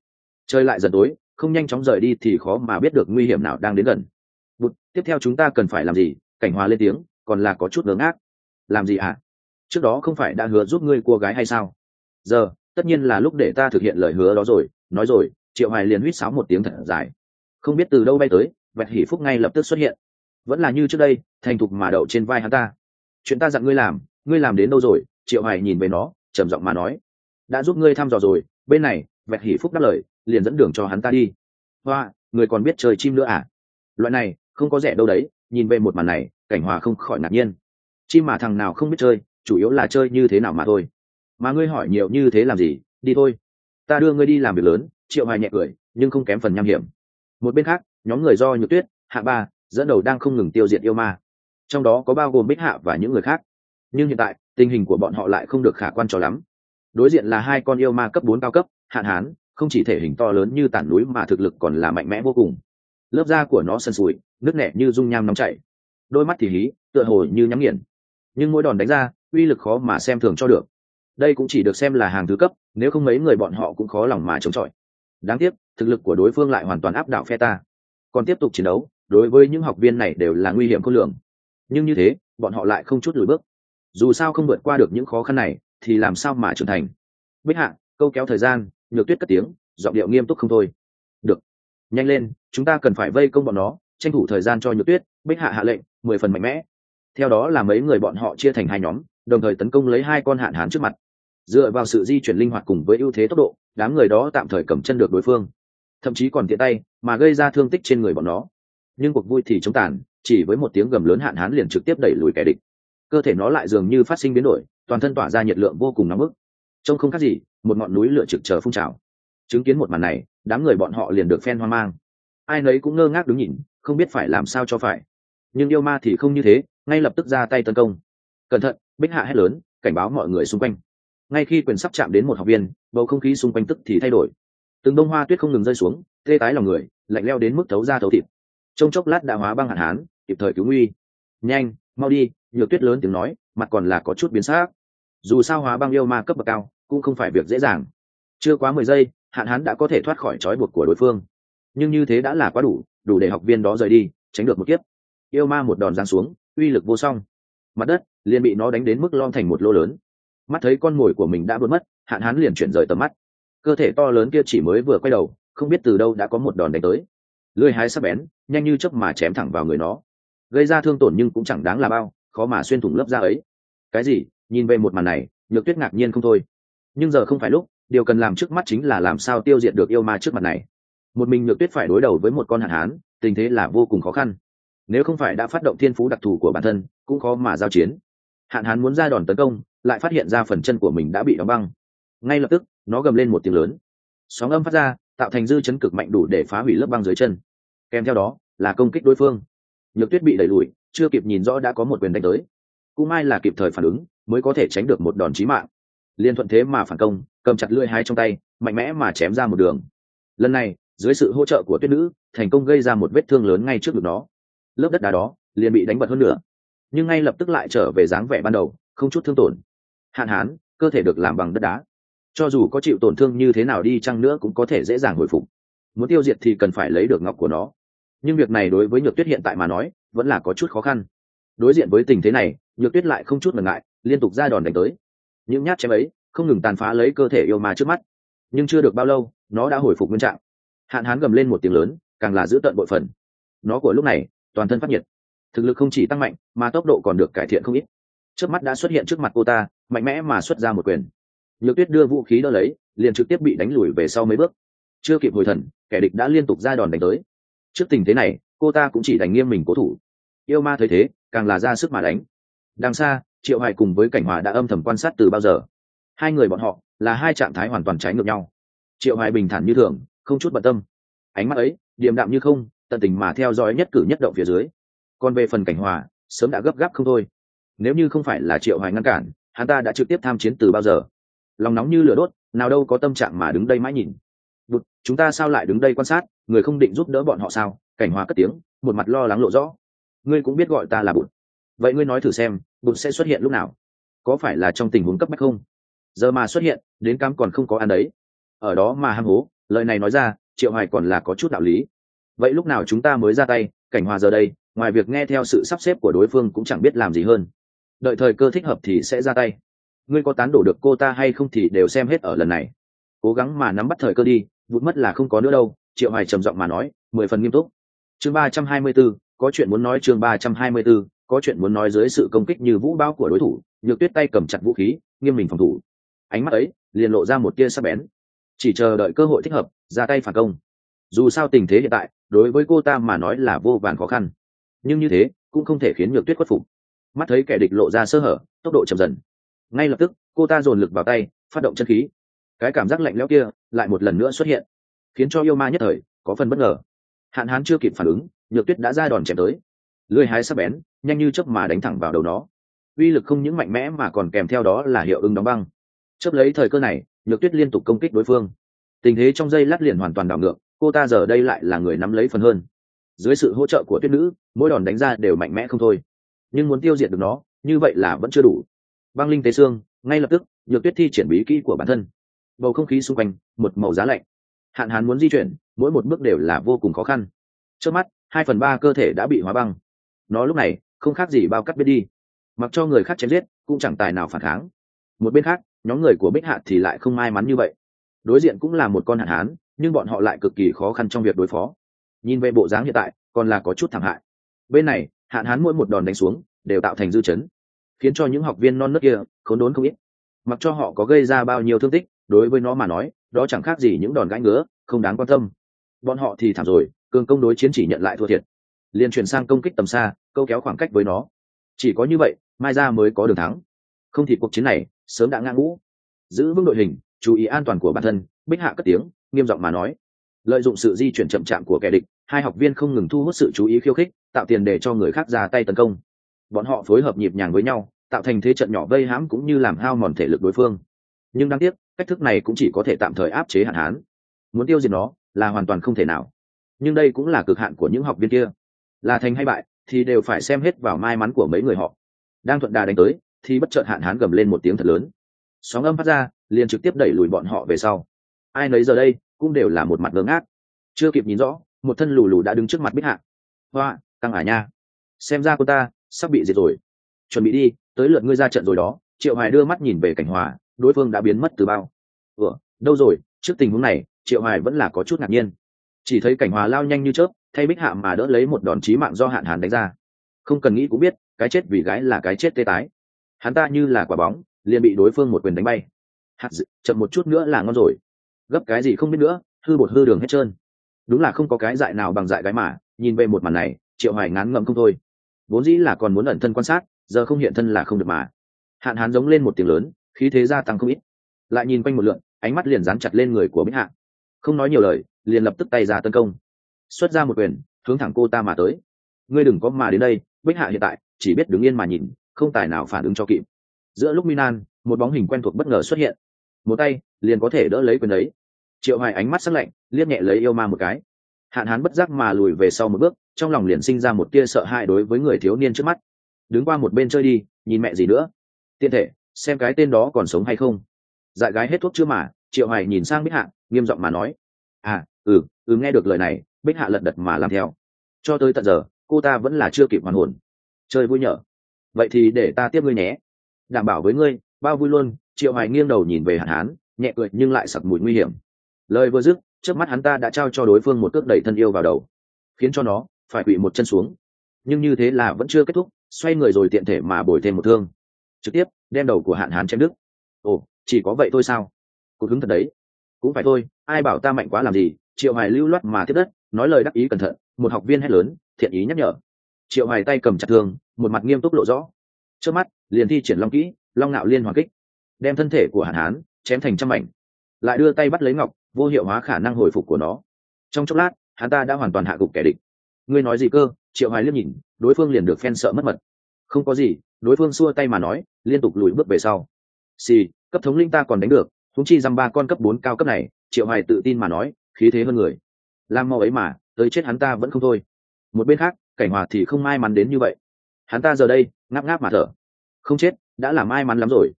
Speaker 1: Trời lại dần tối không nhanh chóng rời đi thì khó mà biết được nguy hiểm nào đang đến gần. Bụt, tiếp theo chúng ta cần phải làm gì? Cảnh hòa lên tiếng còn là có chút ngớ ngác. Làm gì à? trước đó không phải đã hứa giúp ngươi cô gái hay sao? Giờ tất nhiên là lúc để ta thực hiện lời hứa đó rồi. Nói rồi triệu hoài liền huýt sáo một tiếng thật dài. Không biết từ đâu bay tới vẹt hỉ phúc ngay lập tức xuất hiện vẫn là như trước đây, thành thục mà đậu trên vai hắn ta. Chuyện ta dặn ngươi làm ngươi làm đến đâu rồi? Triệu hoài nhìn về nó, trầm giọng mà nói. Đã giúp ngươi thăm dò rồi, bên này vẹt hỉ phúc đáp lời, liền dẫn đường cho hắn ta đi. Hoa, người còn biết chơi chim nữa à? Loại này, không có rẻ đâu đấy, nhìn về một màn này, cảnh hòa không khỏi ngạc nhiên. Chim mà thằng nào không biết chơi, chủ yếu là chơi như thế nào mà thôi. Mà ngươi hỏi nhiều như thế làm gì? Đi thôi. Ta đưa ngươi đi làm việc lớn, triệu hoài nhẹ cười, nhưng không kém phần nham hiểm. Một bên khác, nhóm người do nhược tuyết, hạ ba dẫn đầu đang không ngừng tiêu diệt yêu ma. Trong đó có bao gồm bích hạ và những người khác. Nhưng hiện tại, tình hình của bọn họ lại không được khả quan cho lắm. Đối diện là hai con yêu ma cấp bốn cao cấp, hạn hán, không chỉ thể hình to lớn như tản núi mà thực lực còn là mạnh mẽ vô cùng. Lớp da của nó sần sùi nước nẹ như dung nham nóng chảy. Đôi mắt thì hí, tựa hồ như nhắm nghiền. Nhưng mỗi đòn đánh ra, uy lực khó mà xem thường cho được. Đây cũng chỉ được xem là hàng thứ cấp, nếu không mấy người bọn họ cũng khó lòng mà chống chọi. Đáng tiếc, thực lực của đối phương lại hoàn toàn áp đảo phe ta. Còn tiếp tục chiến đấu đối với những học viên này đều là nguy hiểm khôn lường. Nhưng như thế, bọn họ lại không chút lùi bước. Dù sao không vượt qua được những khó khăn này, thì làm sao mà trưởng thành? Bích hạ, câu kéo thời gian, nhược tuyết cất tiếng, giọng điệu nghiêm túc không thôi. Được. Nhanh lên, chúng ta cần phải vây công bọn nó, tranh thủ thời gian cho nhược tuyết, bích hạ hạ lệnh, mười phần mạnh mẽ. Theo đó là mấy người bọn họ chia thành hai nhóm, đồng thời tấn công lấy hai con hạn hán trước mặt. Dựa vào sự di chuyển linh hoạt cùng với ưu thế tốc độ, đám người đó tạm thời cầm chân được đối phương. Thậm chí còn tiện tay, mà gây ra thương tích trên người bọn nó nhưng cuộc vui thì chống tàn, chỉ với một tiếng gầm lớn hạn hán liền trực tiếp đẩy lùi kẻ địch. Cơ thể nó lại dường như phát sinh biến đổi, toàn thân tỏa ra nhiệt lượng vô cùng nóng bức. Trông không khác gì, một ngọn núi lửa trực chờ phun trào. Chứng kiến một màn này, đám người bọn họ liền được phen hoang mang. Ai nấy cũng ngơ ngác đứng nhìn, không biết phải làm sao cho phải. Nhưng yêu ma thì không như thế, ngay lập tức ra tay tấn công. Cẩn thận, bích hạ hét lớn, cảnh báo mọi người xung quanh. Ngay khi quyền sắp chạm đến một học viên, bầu không khí xung quanh tức thì thay đổi. Từng bông hoa tuyết không ngừng rơi xuống, tê tái lòng người, lạnh leo đến mức thấu ra thấu thịt trong chốc lát đã hóa băng hạn hán, kịp thời cứu nguy. Nhanh, mau đi, nhược tuyết lớn tiếng nói, mặt còn là có chút biến xác dù sao hóa băng yêu ma cấp bậc cao, cũng không phải việc dễ dàng. Chưa quá mười giây, hạn hán đã có thể thoát khỏi trói buộc của đối phương. Nhưng như thế đã là quá đủ đủ để học viên đó rời đi, tránh được một kiếp. Yêu ma một đòn giáng xuống, uy lực vô song. Mặt đất liền bị nó đánh đến mức lom thành một lô lớn. Mắt thấy con mồi của mình đã bớt mất, hạn hán liền chuyển rời tầm mắt. Cơ thể to lớn kia chỉ mới vừa quay đầu, không biết từ đâu đã có một đòn đánh tới lưỡi hái sắc bén, nhanh như chớp mà chém thẳng vào người nó. Gây ra thương tổn nhưng cũng chẳng đáng là bao, khó mà xuyên thủng lớp da ấy. Cái gì? Nhìn về một màn này, nhược tuyết ngạc nhiên không thôi. Nhưng giờ không phải lúc, điều cần làm trước mắt chính là làm sao tiêu diệt được yêu ma trước mặt này. Một mình nhược tuyết phải đối đầu với một con hạn hán, tình thế là vô cùng khó khăn. Nếu không phải đã phát động thiên phú đặc thù của bản thân, cũng khó mà giao chiến. Hạn hán muốn ra đòn tấn công, lại phát hiện ra phần chân của mình đã bị đóng băng. Ngay lập tức, nó gầm lên một tiếng lớn. Sóng âm phát ra, tạo thành dư chấn cực mạnh đủ để phá hủy lớp băng dưới chân kèm theo đó là công kích đối phương. Nhược tuyết bị đẩy lùi, chưa kịp nhìn rõ đã có một quyền đánh tới. Cũng mai là kịp thời phản ứng, mới có thể tránh được một đòn chí mạng. Liên thuận thế mà phản công, cầm chặt lưỡi hai trong tay, mạnh mẽ mà chém ra một đường. Lần này, dưới sự hỗ trợ của tuyết nữ, thành công gây ra một vết thương lớn ngay trước ngực nó. Lớp đất đá đó liền bị đánh bật hơn nữa nhưng ngay lập tức lại trở về dáng vẻ ban đầu, không chút thương tổn. Hạn hán, cơ thể được làm bằng đất đá. Cho dù có chịu tổn thương như thế nào đi chăng nữa cũng có thể dễ dàng hồi phục. Muốn tiêu diệt thì cần phải lấy được ngọc của nó nhưng việc này đối với nhược tuyết hiện tại mà nói, vẫn là có chút khó khăn. Đối diện với tình thế này, nhược tuyết lại không chút ngần ngại, liên tục ra đòn đánh tới. Những nhát chém ấy, không ngừng tàn phá lấy cơ thể yêu ma trước mắt. Nhưng chưa được bao lâu, nó đã hồi phục nguyên trạng. Hạn hán gầm lên một tiếng lớn, càng là giữ tận bội phần. Nó của lúc này, toàn thân phát nhiệt. Thực lực không chỉ tăng mạnh, mà tốc độ còn được cải thiện không ít. Trước mắt đã xuất hiện trước mặt cô ta, mạnh mẽ mà xuất ra một quyền. Nhược tuyết đưa vũ khí đỡ lấy, liền trực tiếp bị đánh lùi về sau mấy bước. Chưa kịp hồi thần, kẻ địch đã liên tục ra đòn đánh tới trước tình thế này, cô ta cũng chỉ đánh nghiêm mình cố thủ. Yêu ma thấy thế, càng là ra sức mà đánh. Đằng xa, triệu hải cùng với cảnh hòa đã âm thầm quan sát từ bao giờ. Hai người bọn họ là hai trạng thái hoàn toàn trái ngược nhau. Triệu hải bình thản như thường, không chút bận tâm. Ánh mắt ấy, điềm đạm như không, tận tình mà theo dõi nhất cử nhất động phía dưới. Còn về phần cảnh hòa, sớm đã gấp gáp không thôi. Nếu như không phải là triệu hải ngăn cản, hắn ta đã trực tiếp tham chiến từ bao giờ. Lòng nóng như lửa đốt, nào đâu có tâm trạng mà đứng đây mãi nhìn. Bụt, chúng ta sao lại đứng đây quan sát? Người không định giúp đỡ bọn họ sao? Cảnh hòa cất tiếng, một mặt lo lắng lộ rõ. Ngươi cũng biết gọi ta là bụt. Vậy ngươi nói thử xem, bụt sẽ xuất hiện lúc nào? Có phải là trong tình huống cấp bách không? Giờ mà xuất hiện, đến cam còn không có ăn đấy. Ở đó mà ham hố, lời này nói ra, triệu hoài còn là có chút đạo lý. Vậy lúc nào chúng ta mới ra tay? Cảnh hòa giờ đây, ngoài việc nghe theo sự sắp xếp của đối phương cũng chẳng biết làm gì hơn. Đợi thời cơ thích hợp thì sẽ ra tay. Ngươi có tán đổ được cô ta hay không thì đều xem hết ở lần này. Cố gắng mà nắm bắt thời cơ đi vụt mất là không có nữa đâu triệu hoài trầm giọng mà nói mười phần nghiêm túc. Chương ba trăm hai mươi 324, có chuyện muốn nói chương ba trăm hai mươi 324, có chuyện muốn nói dưới sự công kích như vũ bão của đối thủ nhược tuyết tay cầm chặt vũ khí nghiêm mình phòng thủ. Ánh mắt ấy liền lộ ra một tia sắc bén. Chỉ chờ đợi cơ hội thích hợp ra tay phản công. Dù sao tình thế hiện tại đối với cô ta mà nói là vô vàn khó khăn. Nhưng như thế cũng không thể khiến nhược tuyết khuất phục. Mắt thấy kẻ địch lộ ra sơ hở tốc độ chậm dần. Ngay lập tức cô ta dồn lực vào tay phát động chân khí. Cái cảm giác lạnh lẽo kia lại một lần nữa xuất hiện khiến cho yêu ma nhất thời có phần bất ngờ. Hạn hán chưa kịp phản ứng, nhược tuyết đã ra đòn chém tới. Lưới hái sắc bén, nhanh như chớp mà đánh thẳng vào đầu nó. Uy lực không những mạnh mẽ mà còn kèm theo đó là hiệu ứng đóng băng. Chớp lấy thời cơ này, nhược tuyết liên tục công kích đối phương. Tình thế trong giây lát liền hoàn toàn đảo ngược, cô ta giờ đây lại là người nắm lấy phần hơn. Dưới sự hỗ trợ của tuyết nữ, mỗi đòn đánh ra đều mạnh mẽ không thôi. Nhưng muốn tiêu diệt được nó, như vậy là vẫn chưa đủ. Băng linh tế xương, ngay lập tức, nhược tuyết thi triển bí kỹ của bản thân. Bầu không khí xung quanh, một màu giá lạnh hạn hán muốn di chuyển, mỗi một bước đều là vô cùng khó khăn. Trước mắt, hai phần ba cơ thể đã bị hóa băng. Nó lúc này, không khác gì bao cắt biết đi. Mặc cho người khác chém giết, cũng chẳng tài nào phản kháng. Một bên khác, nhóm người của bích hạ thì lại không may mắn như vậy. Đối diện cũng là một con hạn hán, nhưng bọn họ lại cực kỳ khó khăn trong việc đối phó. Nhìn về bộ dáng hiện tại, còn là có chút thảm hại. Bên này, hạn hán mỗi một đòn đánh xuống, đều tạo thành dư chấn, khiến cho những học viên non nớt kia khốn đốn không ít. Mặc cho họ có gây ra bao nhiêu thương tích đối với nó mà nói, đó chẳng khác gì những đòn gãi ngứa, không đáng quan tâm. Bọn họ thì thảm rồi cường công đối chiến chỉ nhận lại thua thiệt. Liền chuyển sang công kích tầm xa, câu kéo khoảng cách với nó. Chỉ có như vậy, mai ra mới có đường thắng. Không thì cuộc chiến này, sớm đã ngã ngũ. Giữ vững đội hình, chú ý an toàn của bản thân, bích hạ cất tiếng, nghiêm giọng mà nói. Lợi dụng sự di chuyển chậm chạm của kẻ địch, hai học viên không ngừng thu hút sự chú ý khiêu khích, tạo tiền để cho người khác ra tay tấn công. Bọn họ phối hợp nhịp nhàng với nhau, tạo thành thế trận nhỏ vây hãm cũng như làm hao mòn thể lực đối phương. Nhưng đáng tiếc cách thức này cũng chỉ có thể tạm thời áp chế hạn hán. Muốn tiêu diệt nó là hoàn toàn không thể nào. Nhưng đây cũng là cực hạn của những học viên kia. Là thành hay bại thì đều phải xem hết vào may mắn của mấy người họ. Đang thuận đà đánh tới thì bất chợt hạn hán gầm lên một tiếng thật lớn. Sóng âm phát ra, liền trực tiếp đẩy lùi bọn họ về sau. Ai nấy giờ đây cũng đều là một mặt ngớ ngác. Chưa kịp nhìn rõ, một thân lù lù đã đứng trước mặt bích hạ. Hoa, căng ả nha? Xem ra cô ta sắp bị diệt rồi. Chuẩn bị đi, tới lượt ngươi ra trận rồi đó. Triệu hoài đưa mắt nhìn về cảnh hòa đối phương đã biến mất từ bao. Ủa, đâu rồi? Trước tình huống này, triệu hoài vẫn là có chút ngạc nhiên. Chỉ thấy cảnh hòa lao nhanh như chớp, thay bích hạ mà đỡ lấy một đòn chí mạng do hạn hán đánh ra. Không cần nghĩ cũng biết, cái chết vì gái là cái chết tê tái. Hắn ta như là quả bóng, liền bị đối phương một quyền đánh bay. Hạt dự, chậm một chút nữa là ngon rồi. Gấp cái gì không biết nữa, hư bột hư đường hết trơn. Đúng là không có cái dại nào bằng dại gái mà, nhìn về một màn này, triệu hoài ngán ngậm không thôi. Vốn dĩ là còn muốn ẩn thân quan sát, giờ không hiện thân là không được mà. Hạn hán giống lên một tiếng lớn khí thế gia tăng không ít. Lại nhìn quanh một lượn, ánh mắt liền dán chặt lên người của bích hạ. Không nói nhiều lời, liền lập tức tay ra tấn công. Xuất ra một quyền, hướng thẳng cô ta mà tới. Ngươi đừng có mà đến đây, bích hạ hiện tại, chỉ biết đứng yên mà nhìn, không tài nào phản ứng cho kịp. Giữa lúc minan, một bóng hình quen thuộc bất ngờ xuất hiện. Một tay, liền có thể đỡ lấy quyền ấy triệu hoài ánh mắt sắc lạnh, liếc nhẹ lấy yêu ma một cái. Hạn hán bất giác mà lùi về sau một bước, trong lòng liền sinh ra một tia sợ hãi đối với người thiếu niên trước mắt. Đứng qua một bên chơi đi, nhìn mẹ gì nữa? Tiện thể xem cái tên đó còn sống hay không. Dạ gái hết thuốc chưa mà, triệu hoài nhìn sang bích hạ, nghiêm giọng mà nói à ừ ừ nghe được lời này, bích hạ lật đật mà làm theo. Cho tới tận giờ, cô ta vẫn là chưa kịp hoàn hồn. Chơi vui nhở. Vậy thì để ta tiếp ngươi nhé. Đảm bảo với ngươi, bao vui luôn. Triệu hoài nghiêng đầu nhìn về hạn hán, nhẹ cười nhưng lại sặc mùi nguy hiểm. Lời vừa dứt, trước mắt hắn ta đã trao cho đối phương một cước đẩy thân yêu vào đầu, khiến cho nó phải quỵ một chân xuống. Nhưng như thế là vẫn chưa kết thúc, xoay người rồi tiện thể mà bồi thêm một thương. Trực tiếp đem đầu của hạn hán chém đứt. Ồ, chỉ có vậy thôi sao? Cục hứng thật đấy. Cũng phải thôi, ai bảo ta mạnh quá làm gì? Triệu hoài lưu loát mà tiếp đất, nói lời đắc ý cẩn thận, một học viên hét lớn, thiện ý nhắc nhở. Triệu hoài tay cầm chặt thương, một mặt nghiêm túc lộ rõ. Trước mắt, liền thi triển long kỹ, long ngạo liên hoàn kích, đem thân thể của hạn hán chém thành trăm mảnh, lại đưa tay bắt lấy ngọc, vô hiệu hóa khả năng hồi phục của nó. Trong chốc lát, hắn ta đã hoàn toàn hạ gục kẻ địch. Ngươi nói gì cơ? Triệu hoài liếc nhìn, đối phương liền được phen sợ mất mật không có gì, đối phương xua tay mà nói, liên tục lùi bước về sau. Xì, cấp thống linh ta còn đánh được thúng chi dăm ba con cấp bốn cao cấp này, triệu hoài tự tin mà nói, khí thế hơn người. Làm mau ấy mà, tới chết hắn ta vẫn không thôi. Một bên khác, cảnh hòa thì không may mắn đến như vậy. Hắn ta giờ đây, ngáp ngáp mà thở. Không chết, đã là may mắn lắm rồi.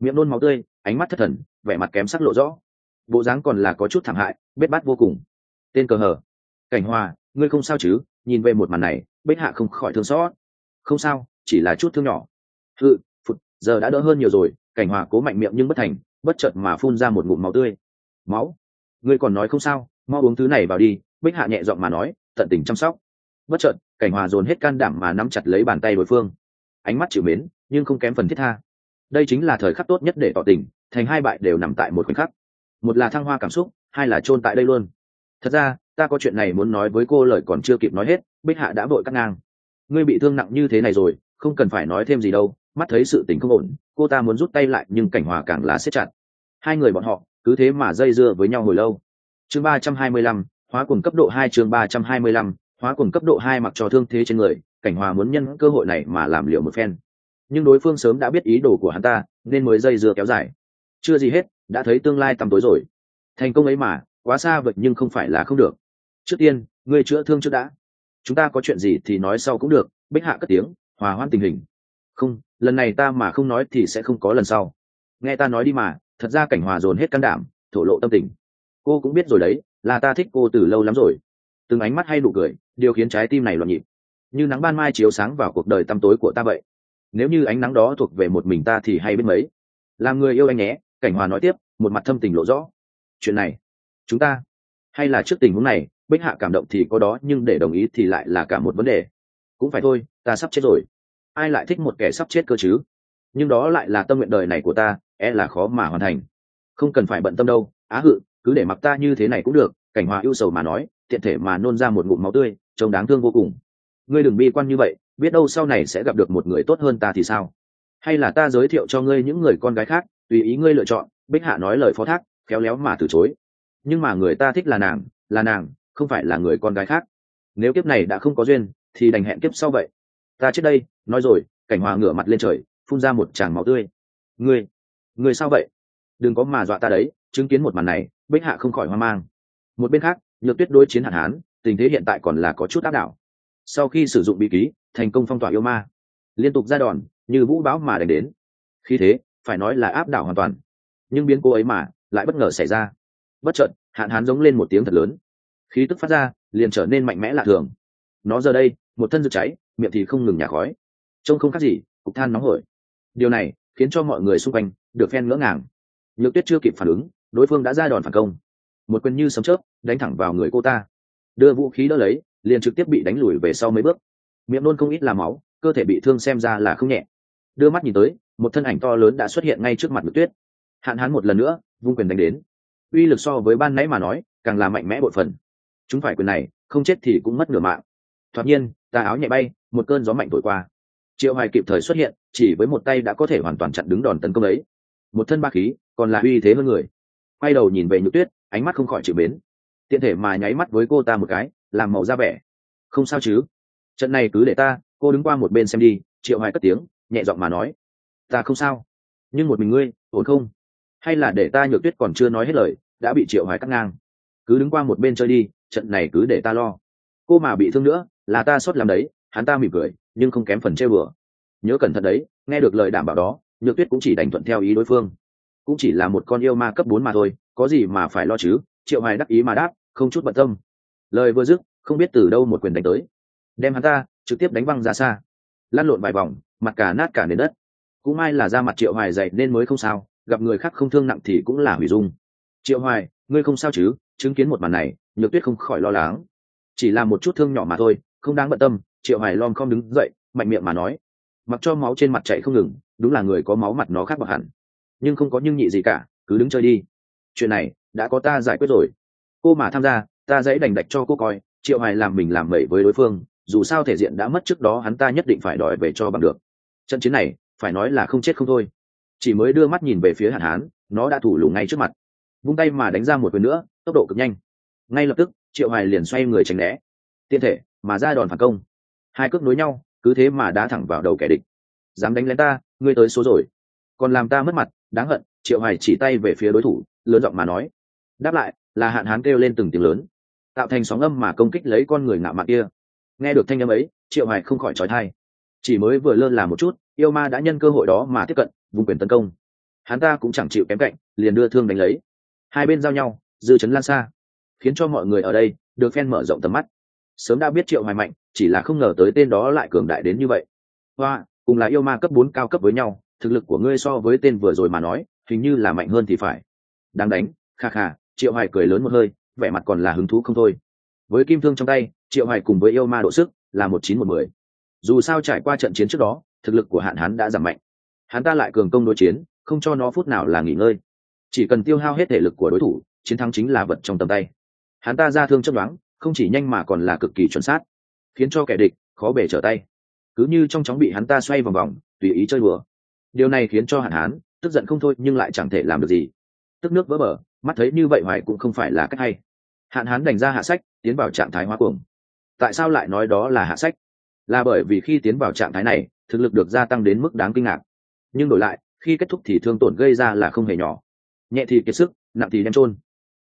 Speaker 1: Miệng nôn máu tươi, ánh mắt thất thần, vẻ mặt kém sắc lộ rõ. Bộ dáng còn là có chút thảm hại, bết bát vô cùng. Tên cờ hờ. cảnh hòa, ngươi không sao chứ? Nhìn về một màn này bết hạ không khỏi thương xót. Không sao chỉ là chút thương nhỏ. Hự phụt, giờ đã đỡ hơn nhiều rồi, cảnh hòa cố mạnh miệng nhưng bất thành, bất chợt mà phun ra một ngụm máu tươi. Máu? Ngươi còn nói không sao, mau uống thứ này vào đi, bích hạ nhẹ giọng mà nói, tận tình chăm sóc. Bất chợt, cảnh hòa dồn hết can đảm mà nắm chặt lấy bàn tay đối phương. Ánh mắt chịu mến, nhưng không kém phần thiết tha. Đây chính là thời khắc tốt nhất để tỏ tình, thành hai bại đều nằm tại một khoảnh khắc. Một là thăng hoa cảm xúc, hai là chôn tại đây luôn. Thật ra, ta có chuyện này muốn nói với cô lời còn chưa kịp nói hết, bích hạ đã vội cắt ngang. Ngươi bị thương nặng như thế này rồi không cần phải nói thêm gì đâu, mắt thấy sự tình không ổn, cô ta muốn rút tay lại nhưng cảnh hòa càng là siết chặt. Hai người bọn họ, cứ thế mà dây dưa với nhau hồi lâu. Chương ba trăm hai mươi lăm, hóa cùng cấp độ hai chương ba trăm hai mươi lăm, hóa cùng cấp độ hai mặc cho thương thế trên người, cảnh hòa muốn nhân cơ hội này mà làm liệu một phen. Nhưng đối phương sớm đã biết ý đồ của hắn ta, nên mới dây dưa kéo dài. Chưa gì hết, đã thấy tương lai tăm tối rồi. Thành công ấy mà, quá xa vậy nhưng không phải là không được. Trước tiên, ngươi chữa thương trước đã. Chúng ta có chuyện gì thì nói sau cũng được, bích hạ cất tiếng hòa hoãn tình hình. Không, lần này ta mà không nói thì sẽ không có lần sau. Nghe ta nói đi mà, thật ra cảnh hòa dồn hết can đảm, thổ lộ tâm tình. Cô cũng biết rồi đấy, là ta thích cô từ lâu lắm rồi. Từng ánh mắt hay nụ cười, điều khiến trái tim này loạn nhịp. Như nắng ban mai chiếu sáng vào cuộc đời tăm tối của ta vậy. Nếu như ánh nắng đó thuộc về một mình ta thì hay biết mấy. Làm người yêu anh nhé, cảnh hòa nói tiếp, một mặt thâm tình lộ rõ. Chuyện này, chúng ta, hay là trước tình huống này, bích hạ cảm động thì có đó, nhưng để đồng ý thì lại là cả một vấn đề cũng phải thôi, ta sắp chết rồi. Ai lại thích một kẻ sắp chết cơ chứ? Nhưng đó lại là tâm nguyện đời này của ta e là khó mà hoàn thành. Không cần phải bận tâm đâu, á hự, cứ để mặc ta như thế này cũng được, cảnh hòa ưu sầu mà nói, tiện thể mà nôn ra một ngụm máu tươi, trông đáng thương vô cùng. Ngươi đừng bi quan như vậy, biết đâu sau này sẽ gặp được một người tốt hơn ta thì sao? Hay là ta giới thiệu cho ngươi những người con gái khác, tùy ý ngươi lựa chọn, bích hạ nói lời phó thác, khéo léo mà từ chối. Nhưng mà người ta thích là nàng là nàng, không phải là người con gái khác. Nếu kiếp này đã không có duyên thì đành hẹn kiếp sau vậy. Ta trước đây, nói rồi, cảnh hòa ngửa mặt lên trời, phun ra một tràng máu tươi. Ngươi ngươi sao vậy? Đừng có mà dọa ta đấy, chứng kiến một màn này, bích hạ không khỏi hoang mang. Một bên khác, nhược tuyết đối chiến hạn hán, tình thế hiện tại còn là có chút áp đảo. Sau khi sử dụng bí ký, thành công phong tỏa yêu ma. Liên tục ra đòn, như vũ bão mà đánh đến. Khi thế, phải nói là áp đảo hoàn toàn. Nhưng biến cố ấy mà, lại bất ngờ xảy ra. Bất chợt, hạn hán giống lên một tiếng thật lớn. Khí tức phát ra, liền trở nên mạnh mẽ lạ thường. Nó giờ đây một thân rực cháy, miệng thì không ngừng nhả khói. Trông không khác gì, cục than nóng hổi. Điều này khiến cho mọi người xung quanh được phen ngỡ ngàng. Nhược tuyết chưa kịp phản ứng, đối phương đã ra đòn phản công. Một quyền như sấm chớp, đánh thẳng vào người cô ta. Đưa vũ khí đỡ lấy, liền trực tiếp bị đánh lùi về sau mấy bước. Miệng nôn không ít là máu, cơ thể bị thương xem ra là không nhẹ. Đưa mắt nhìn tới, một thân ảnh to lớn đã xuất hiện ngay trước mặt nhược tuyết. Hạn hán một lần nữa, vung quyền đánh đến. Uy lực so với ban nãy mà nói, càng là mạnh mẽ bội phần. Chúng phải quyền này, không chết thì cũng mất nửa mạng thoạt nhiên, tà áo nhẹ bay, một cơn gió mạnh thổi qua. Triệu hoài kịp thời xuất hiện, chỉ với một tay đã có thể hoàn toàn chặn đứng đòn tấn công ấy. Một thân ba khí, còn là uy thế hơn người. Quay đầu nhìn về nhược tuyết, ánh mắt không khỏi chịu mến. Tiện thể mà nháy mắt với cô ta một cái, làm màu ra vẻ. Không sao chứ? Trận này cứ để ta, cô đứng qua một bên xem đi, triệu hoài cất tiếng, nhẹ giọng mà nói. Ta không sao. Nhưng một mình ngươi, ổn không? Hay là để ta nhược tuyết còn chưa nói hết lời, đã bị triệu hoài cắt ngang. Cứ đứng qua một bên chơi đi, trận này cứ để ta lo. Cô mà bị thương nữa là ta sốt làm đấy, hắn ta mỉm cười, nhưng không kém phần chơi bừa. Nhớ cẩn thận đấy, nghe được lời đảm bảo đó, nhược tuyết cũng chỉ đành thuận theo ý đối phương. Cũng chỉ là một con yêu ma cấp bốn mà thôi, có gì mà phải lo chứ? Triệu hoài đắc ý mà đáp, không chút bận tâm. Lời vừa dứt, không biết từ đâu một quyền đánh tới. Đem hắn ta, trực tiếp đánh văng ra xa. Lăn lộn vài vòng, mặt cả nát cả nền đất. Cũng may là da mặt triệu hoài dậy nên mới không sao, gặp người khác không thương nặng thì cũng là hủy dung. Triệu hoài, ngươi không sao chứ? Chứng kiến một màn này, nhược tuyết không khỏi lo lắng. Chỉ là một chút thương nhỏ mà thôi không đáng bận tâm, triệu hoài lom không đứng dậy, mạnh miệng mà nói. Mặc cho máu trên mặt chạy không ngừng, đúng là người có máu mặt nó khác bậc hẳn. Nhưng không có nhưng nhị gì cả, cứ đứng chơi đi. Chuyện này, đã có ta giải quyết rồi. Cô mà tham gia, ta dãy đành đạch cho cô coi, triệu hoài làm mình làm mẩy với đối phương, dù sao thể diện đã mất trước đó hắn ta nhất định phải đòi về cho bằng được. Trận chiến này, phải nói là không chết không thôi. Chỉ mới đưa mắt nhìn về phía hạn hán, nó đã thủ lủng ngay trước mặt. Vung tay mà đánh ra một quyền nữa, tốc độ cực nhanh. Ngay lập tức, triệu hoài liền xoay người tránh né. Tiện thể mà ra đòn phản công. Hai cước nối nhau, cứ thế mà đá thẳng vào đầu kẻ địch. Dám đánh lén ta, ngươi tới số rồi. Còn làm ta mất mặt, đáng hận, triệu hoài chỉ tay về phía đối thủ, lớn giọng mà nói. Đáp lại, là hạn hán kêu lên từng tiếng lớn. Tạo thành sóng âm mà công kích lấy con người ngạo mạn kia. Nghe được thanh âm ấy, triệu hoài không khỏi trói thai. Chỉ mới vừa lơ là một chút, yêu ma đã nhân cơ hội đó mà tiếp cận vùng quyền tấn công. Hắn ta cũng chẳng chịu kém cạnh, liền đưa thương đánh lấy. Hai bên giao nhau, dư chấn lan xa, khiến cho mọi người ở đây được phen mở rộng tầm mắt sớm đã biết triệu hoài mạnh, chỉ là không ngờ tới tên đó lại cường đại đến như vậy. Hoa, cùng là yêu ma cấp bốn cao cấp với nhau, thực lực của ngươi so với tên vừa rồi mà nói, hình như là mạnh hơn thì phải. Đang đánh, kha kha, triệu hoài cười lớn một hơi, vẻ mặt còn là hứng thú không thôi. Với kim thương trong tay, triệu hoài cùng với yêu ma độ sức là một chín một mười. Dù sao trải qua trận chiến trước đó, thực lực của hạn hán đã giảm mạnh. Hắn ta lại cường công đối chiến, không cho nó phút nào là nghỉ ngơi. Chỉ cần tiêu hao hết thể lực của đối thủ, chiến thắng chính là vật trong tầm tay. Hắn ta ra thương chấp đoán không chỉ nhanh mà còn là cực kỳ chuẩn xác, khiến cho kẻ địch khó bể trở tay. Cứ như trong chóng bị hắn ta xoay vòng vòng, tùy ý chơi bừa điều này khiến cho hạn hán tức giận không thôi nhưng lại chẳng thể làm được gì. Tức nước vỡ bờ, mắt thấy như vậy hoài cũng không phải là cách hay. Hạn hán đành ra hạ sách, tiến vào trạng thái hóa cuồng. Tại sao lại nói đó là hạ sách? Là bởi vì khi tiến vào trạng thái này, thực lực được gia tăng đến mức đáng kinh ngạc. Nhưng đổi lại, khi kết thúc thì thương tổn gây ra là không hề nhỏ. Nhẹ thì kiệt sức, nặng thì đem trôn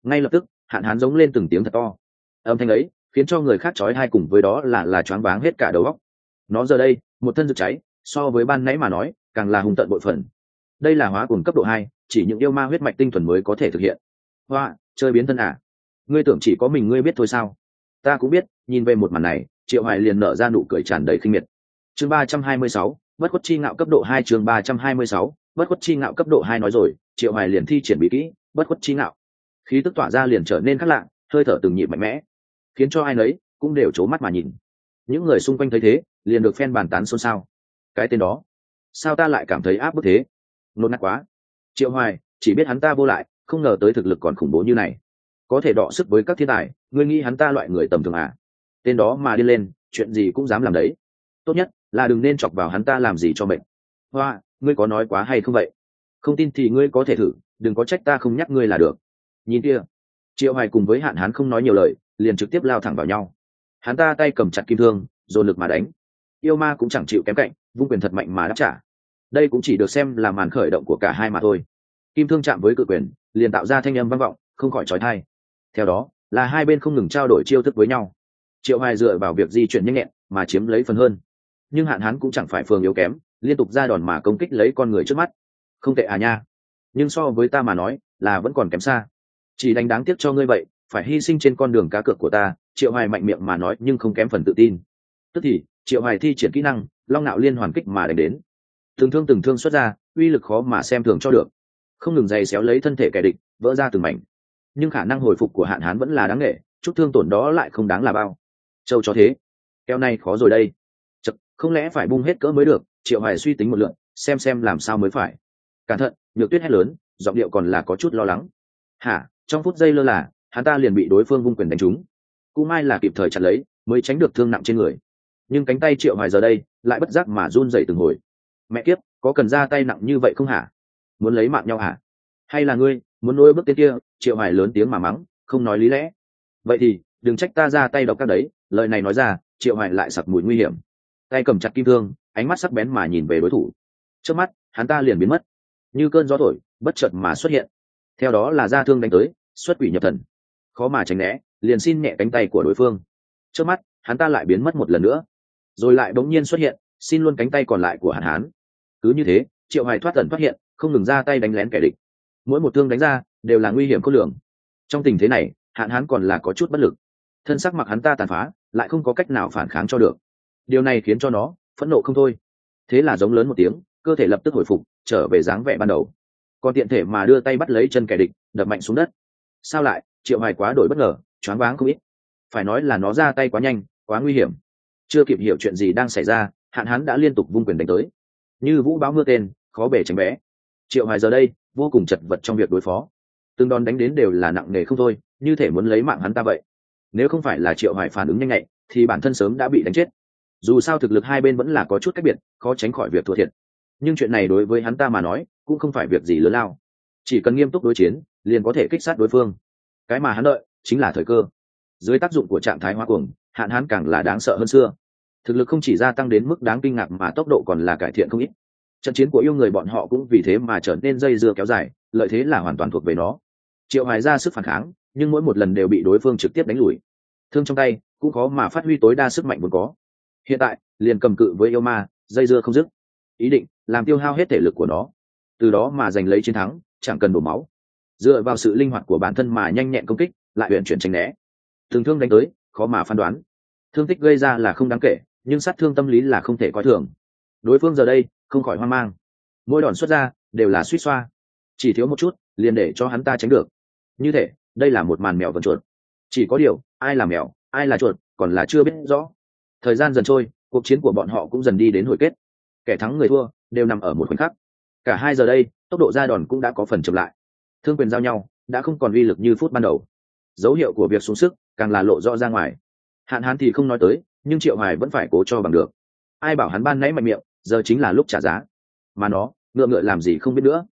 Speaker 1: ngay lập tức, hạn hán giống lên từng tiếng thật to âm thanh ấy khiến cho người khác trói hai cùng với đó là là choáng váng hết cả đầu óc. Nó giờ đây, một thân rực cháy, so với ban nãy mà nói, càng là hùng tận bội phần. Đây là hóa cùng cấp độ hai, chỉ những yêu ma huyết mạch tinh thuần mới có thể thực hiện. Hoa, chơi biến thân à? Ngươi tưởng chỉ có mình ngươi biết thôi sao? Ta cũng biết, nhìn về một màn này, triệu hoài liền nở ra nụ cười tràn đầy khinh miệt. Chương ba trăm hai mươi sáu, bất khuất chi ngạo cấp độ hai chương ba trăm hai mươi sáu, bất khuất chi ngạo cấp độ hai nói rồi, triệu hoài liền thi triển bí kỹ, bất khuất chi ngạo. Khí tức tỏa ra liền trở nên khác lạ, hơi thở từng nhịp mạnh mẽ khiến cho ai nấy cũng đều c mắt mà nhìn. Những người xung quanh thấy thế, liền được phen bàn tán xôn xao. Cái tên đó, sao ta lại cảm thấy áp bức thế? Nôn nát quá. Triệu hoài, chỉ biết hắn ta vô lại, không ngờ tới thực lực còn khủng bố như này. Có thể đọ sức với các thiên tài, ngươi nghĩ hắn ta loại người tầm thường à? Tên đó mà đi lên, chuyện gì cũng dám làm đấy. Tốt nhất là đừng nên chọc vào hắn ta làm gì cho mệnh hoa, ngươi có nói quá hay không vậy? Không tin thì ngươi có thể thử, đừng có trách ta không nhắc ngươi là được. Nhìn kia, triệu hoài cùng với hạn hán không nói nhiều lời liền trực tiếp lao thẳng vào nhau. Hắn ta tay cầm chặt kim thương, dồn lực mà đánh. Yêu ma cũng chẳng chịu kém cạnh, vung quyền thật mạnh mà đáp trả. Đây cũng chỉ được xem là màn khởi động của cả hai mà thôi. Kim thương chạm với cự quyền, liền tạo ra thanh âm vang vọng, không khỏi trói thai theo đó, là hai bên không ngừng trao đổi chiêu thức với nhau. Triệu hoài dựa vào việc di chuyển nhanh nhẹn, mà chiếm lấy phần hơn. Nhưng hạn hán cũng chẳng phải phường yếu kém, liên tục ra đòn mà công kích lấy con người trước mắt. Không tệ à nha. Nhưng so với ta mà nói, là vẫn còn kém xa. Chỉ đánh đáng tiếc cho ngươi vậy phải hy sinh trên con đường cá cược của ta triệu hoài mạnh miệng mà nói nhưng không kém phần tự tin. Tức thì triệu hoài thi triển kỹ năng long nạo liên hoàn kích mà đánh đến. Từng thương từng thương xuất ra uy lực khó mà xem thường cho được. Không ngừng dày xéo lấy thân thể kẻ địch vỡ ra từng mảnh. Nhưng khả năng hồi phục của hạn hán vẫn là đáng nghệ chút thương tổn đó lại không đáng là bao. Châu cho thế. Keo này khó rồi đây. Chật, không lẽ phải bung hết cỡ mới được? Triệu hoài suy tính một lượn xem xem làm sao mới phải. Cẩn thận nhược tuyết hét lớn giọng điệu còn là có chút lo lắng. Hả trong phút giây lơ là hắn ta liền bị đối phương vung quyền đánh trúng. Cũng may là kịp thời chặt lấy, mới tránh được thương nặng trên người. Nhưng cánh tay triệu hoài giờ đây, lại bất giác mà run dậy từng hồi. Mẹ kiếp, có cần ra tay nặng như vậy không hả? Muốn lấy mạng nhau hả? Hay là ngươi, muốn nuôi bước tên kia? Triệu hoài lớn tiếng mà mắng, không nói lý lẽ. Vậy thì, đừng trách ta ra tay độc các đấy, lời này nói ra, triệu hoài lại sặc mùi nguy hiểm. Tay cầm chặt kim thương, ánh mắt sắc bén mà nhìn về đối thủ. Trước mắt, hắn ta liền biến mất. Như cơn gió thổi, bất chợt mà xuất hiện. Theo đó là ra thương đánh tới, xuất quỷ nhập thần khó mà tránh né, liền xin nhẹ cánh tay của đối phương. Trước mắt, hắn ta lại biến mất một lần nữa. Rồi lại bỗng nhiên xuất hiện, xin luôn cánh tay còn lại của hạn hán cứ như thế, triệu hoài thoát tần phát hiện, không ngừng ra tay đánh lén kẻ địch. Mỗi một thương đánh ra, đều là nguy hiểm khôn lường. Trong tình thế này, hạn hán còn là có chút bất lực. Thân sắc mặc hắn ta tàn phá, lại không có cách nào phản kháng cho được. Điều này khiến cho nó phẫn nộ không thôi. Thế là giống lớn một tiếng, cơ thể lập tức hồi phục, trở về dáng vẻ ban đầu. Còn tiện thể mà đưa tay bắt lấy chân kẻ địch, đập mạnh xuống đất. Sao lại? Triệu hoài quá đổi bất ngờ, choáng váng không ít. Phải nói là nó ra tay quá nhanh, quá nguy hiểm. Chưa kịp hiểu chuyện gì đang xảy ra, hạn hán đã liên tục vung quyền đánh tới. Như vũ báo mưa tên, khó bể tránh bé triệu hoài giờ đây, vô cùng chật vật trong việc đối phó. Từng đòn đánh đến đều là nặng nề không thôi, như thể muốn lấy mạng hắn ta vậy. Nếu không phải là triệu hoài phản ứng nhanh nhạy, thì bản thân sớm đã bị đánh chết. Dù sao thực lực hai bên vẫn là có chút cách biệt, khó tránh khỏi việc thua thiệt. Nhưng chuyện này đối với hắn ta mà nói, cũng không phải việc gì lớn lao. Chỉ cần nghiêm túc đối chiến, liền có thể kích sát đối phương cái mà hắn đợi chính là thời cơ. Dưới tác dụng của trạng thái hoa cuồng, hạn hán càng là đáng sợ hơn xưa. Thực lực không chỉ gia tăng đến mức đáng kinh ngạc mà tốc độ còn là cải thiện không ít. Trận chiến của yêu người bọn họ cũng vì thế mà trở nên dây dưa kéo dài, lợi thế là hoàn toàn thuộc về nó. Triệu hoài ra sức phản kháng, nhưng mỗi một lần đều bị đối phương trực tiếp đánh lùi. Thương trong tay, cũng khó mà phát huy tối đa sức mạnh vốn có. Hiện tại, liền cầm cự với yêu ma, dây dưa không dứt. Ý định, làm tiêu hao hết thể lực của nó. Từ đó mà giành lấy chiến thắng, chẳng cần đổ máu dựa vào sự linh hoạt của bản thân mà nhanh nhẹn công kích, lại huyện chuyển tránh né. Thường thương đánh tới, khó mà phán đoán. Thương tích gây ra là không đáng kể, nhưng sát thương tâm lý là không thể coi thường. Đối phương giờ đây, không khỏi hoang mang. Mỗi đòn xuất ra, đều là suýt xoa. Chỉ thiếu một chút, liền để cho hắn ta tránh được. Như thể đây là một màn mèo vần chuột. Chỉ có điều, ai là mèo, ai là chuột, còn là chưa biết rõ. Thời gian dần trôi, cuộc chiến của bọn họ cũng dần đi đến hồi kết. Kẻ thắng người thua, đều nằm ở một khoảnh khắc. Cả hai giờ đây, tốc độ ra đòn cũng đã có phần chậm lại thương quyền giao nhau, đã không còn uy lực như phút ban đầu. Dấu hiệu của việc xuống sức càng là lộ rõ ra ngoài. Hạn hán thì không nói tới, nhưng triệu hoài vẫn phải cố cho bằng được. Ai bảo hắn ban nãy mạnh miệng, giờ chính là lúc trả giá. Mà nó, ngựa ngựa làm gì không biết nữa.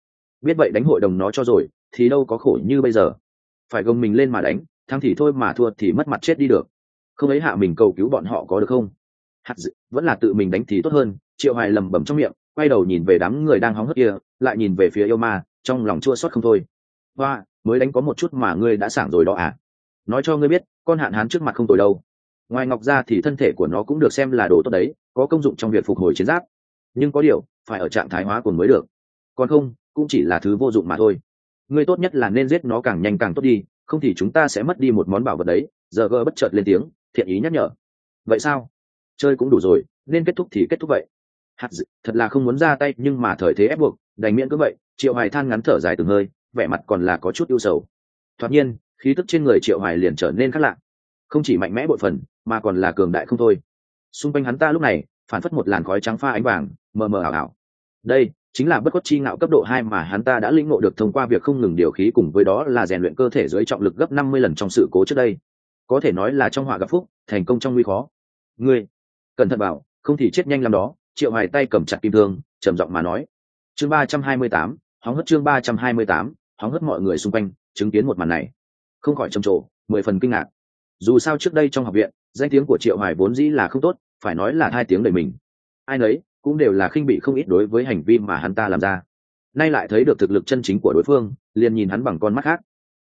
Speaker 1: Biết vậy đánh hội đồng nó cho rồi, thì đâu có khổ như bây giờ. Phải gồng mình lên mà đánh, thắng thì thôi mà thua thì mất mặt chết đi được. Không ấy hạ mình cầu cứu bọn họ có được không? Hạt dự, vẫn là tự mình đánh thì tốt hơn, triệu hoài lầm bầm trong miệng, quay đầu nhìn về đám người đang hóng hớt kia, lại nhìn về phía yêu ma, trong lòng chua xót không thôi hoa mới đánh có một chút mà ngươi đã sảng rồi đó à? Nói cho ngươi biết con hạn hán trước mặt không tồi đâu. Ngoài ngọc ra thì thân thể của nó cũng được xem là đồ tốt đấy có công dụng trong việc phục hồi chiến giáp. Nhưng có điều phải ở trạng thái hóa cồn mới được. Còn không cũng chỉ là thứ vô dụng mà thôi. Ngươi tốt nhất là nên giết nó càng nhanh càng tốt đi không thì chúng ta sẽ mất đi một món bảo vật đấy. Giờ gơ bất chợt lên tiếng thiện ý nhắc nhở. Vậy sao? Chơi cũng đủ rồi nên kết thúc thì kết thúc vậy. Hạt dự, thật là không muốn ra tay nhưng mà thời thế ép buộc đành miễn cứ vậy. Triệu hoài than ngắn thở dài từng hơi vẻ mặt còn là có chút ưu sầu. Thoạt nhiên, khí tức trên người triệu hoài liền trở nên khác lạ. Không chỉ mạnh mẽ bội phần, mà còn là cường đại không thôi. Xung quanh hắn ta lúc này, phản phất một làn khói trắng pha ánh vàng, mờ mờ ảo ảo. Đây chính là bất khuất chi ngạo cấp độ hai mà hắn ta đã lĩnh ngộ được thông qua việc không ngừng điều khí cùng với đó là rèn luyện cơ thể dưới trọng lực gấp năm mươi lần trong sự cố trước đây. Có thể nói là trong họa gặp phúc, thành công trong nguy khó. Ngươi, cẩn thận bảo, không thì chết nhanh lắm đó, triệu hoài tay cầm chặt kim thương, trầm giọng mà nói. Chương ba trăm hai mươi tám, hóng hất chương ba trăm hai mươi tám hóng hớt mọi người xung quanh, chứng kiến một màn này. Không khỏi trầm trồ, mười phần kinh ngạc. Dù sao trước đây trong học viện, danh tiếng của triệu hoài vốn dĩ là không tốt, phải nói là hai tiếng đời mình. Ai nấy cũng đều là khinh bị không ít đối với hành vi mà hắn ta làm ra. Nay lại thấy được thực lực chân chính của đối phương, liền nhìn hắn bằng con mắt khác.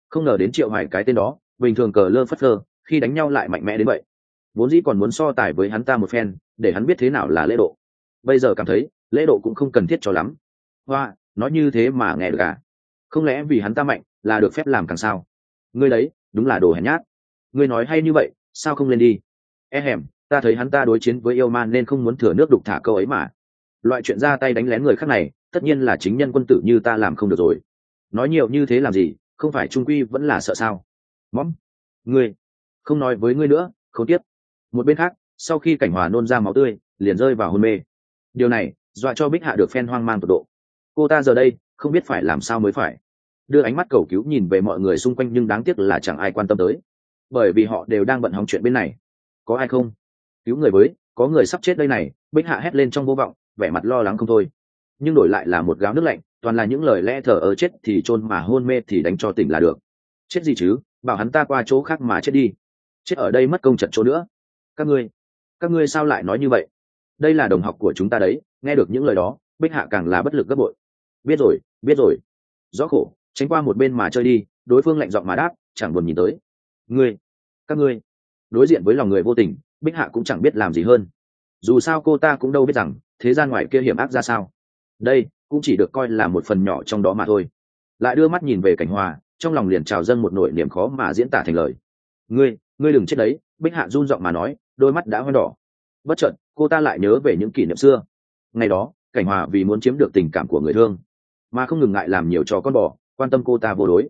Speaker 1: Không ngờ đến triệu hoài cái tên đó, bình thường cờ lơ phất lơ khi đánh nhau lại mạnh mẽ đến vậy. Vốn dĩ còn muốn so tài với hắn ta một phen, để hắn biết thế nào là lễ độ. Bây giờ cảm thấy, lễ độ cũng không cần thiết cho lắm. Hoa, nói như thế mà nghe được à? Không lẽ vì hắn ta mạnh là được phép làm càng sao? Ngươi đấy, đúng là đồ hèn nhát. Ngươi nói hay như vậy, sao không lên đi? E hèm, ta thấy hắn ta đối chiến với yêu man nên không muốn thừa nước đục thả câu ấy mà. Loại chuyện ra tay đánh lén người khác này, tất nhiên là chính nhân quân tử như ta làm không được rồi. Nói nhiều như thế làm gì, không phải trung quy vẫn là sợ sao? Mõm, ngươi, không nói với ngươi nữa, không tiếp. Một bên khác, sau khi cảnh hòa nôn ra máu tươi, liền rơi vào hôn mê. Điều này, dọa cho bích hạ được phen hoang mang tột độ. Cô ta giờ đây không biết phải làm sao mới phải. Đưa ánh mắt cầu cứu nhìn về mọi người xung quanh nhưng đáng tiếc là chẳng ai quan tâm tới. Bởi vì họ đều đang bận hóng chuyện bên này. Có ai không? Cứu người với, có người sắp chết đây này, bích hạ hét lên trong vô vọng, vẻ mặt lo lắng không thôi. Nhưng đổi lại là một gáo nước lạnh, toàn là những lời lẽ thở ở chết thì chôn mà hôn mê thì đánh cho tỉnh là được. Chết gì chứ, bảo hắn ta qua chỗ khác mà chết đi. Chết ở đây mất công trận chỗ nữa. Các ngươi các ngươi sao lại nói như vậy? Đây là đồng học của chúng ta đấy, nghe được những lời đó, bích hạ càng là bất lực gấp bội biết rồi biết rồi. Rõ khổ, tránh qua một bên mà chơi đi, đối phương lạnh giọng mà đáp, chẳng buồn nhìn tới. Ngươi, các ngươi. Đối diện với lòng người vô tình, bích hạ cũng chẳng biết làm gì hơn. Dù sao cô ta cũng đâu biết rằng, thế gian ngoài kia hiểm ác ra sao. Đây, cũng chỉ được coi là một phần nhỏ trong đó mà thôi. Lại đưa mắt nhìn về cảnh hòa, trong lòng liền trào dâng một nỗi niềm khó mà diễn tả thành lời. Ngươi ngươi đừng chết đấy, bích hạ run giọng mà nói, đôi mắt đã hoen đỏ. Bất chợt, cô ta lại nhớ về những kỷ niệm xưa. Ngày đó, cảnh hòa vì muốn chiếm được tình cảm của người thương mà không ngừng ngại làm nhiều cho con bò, quan tâm cô ta vô đối.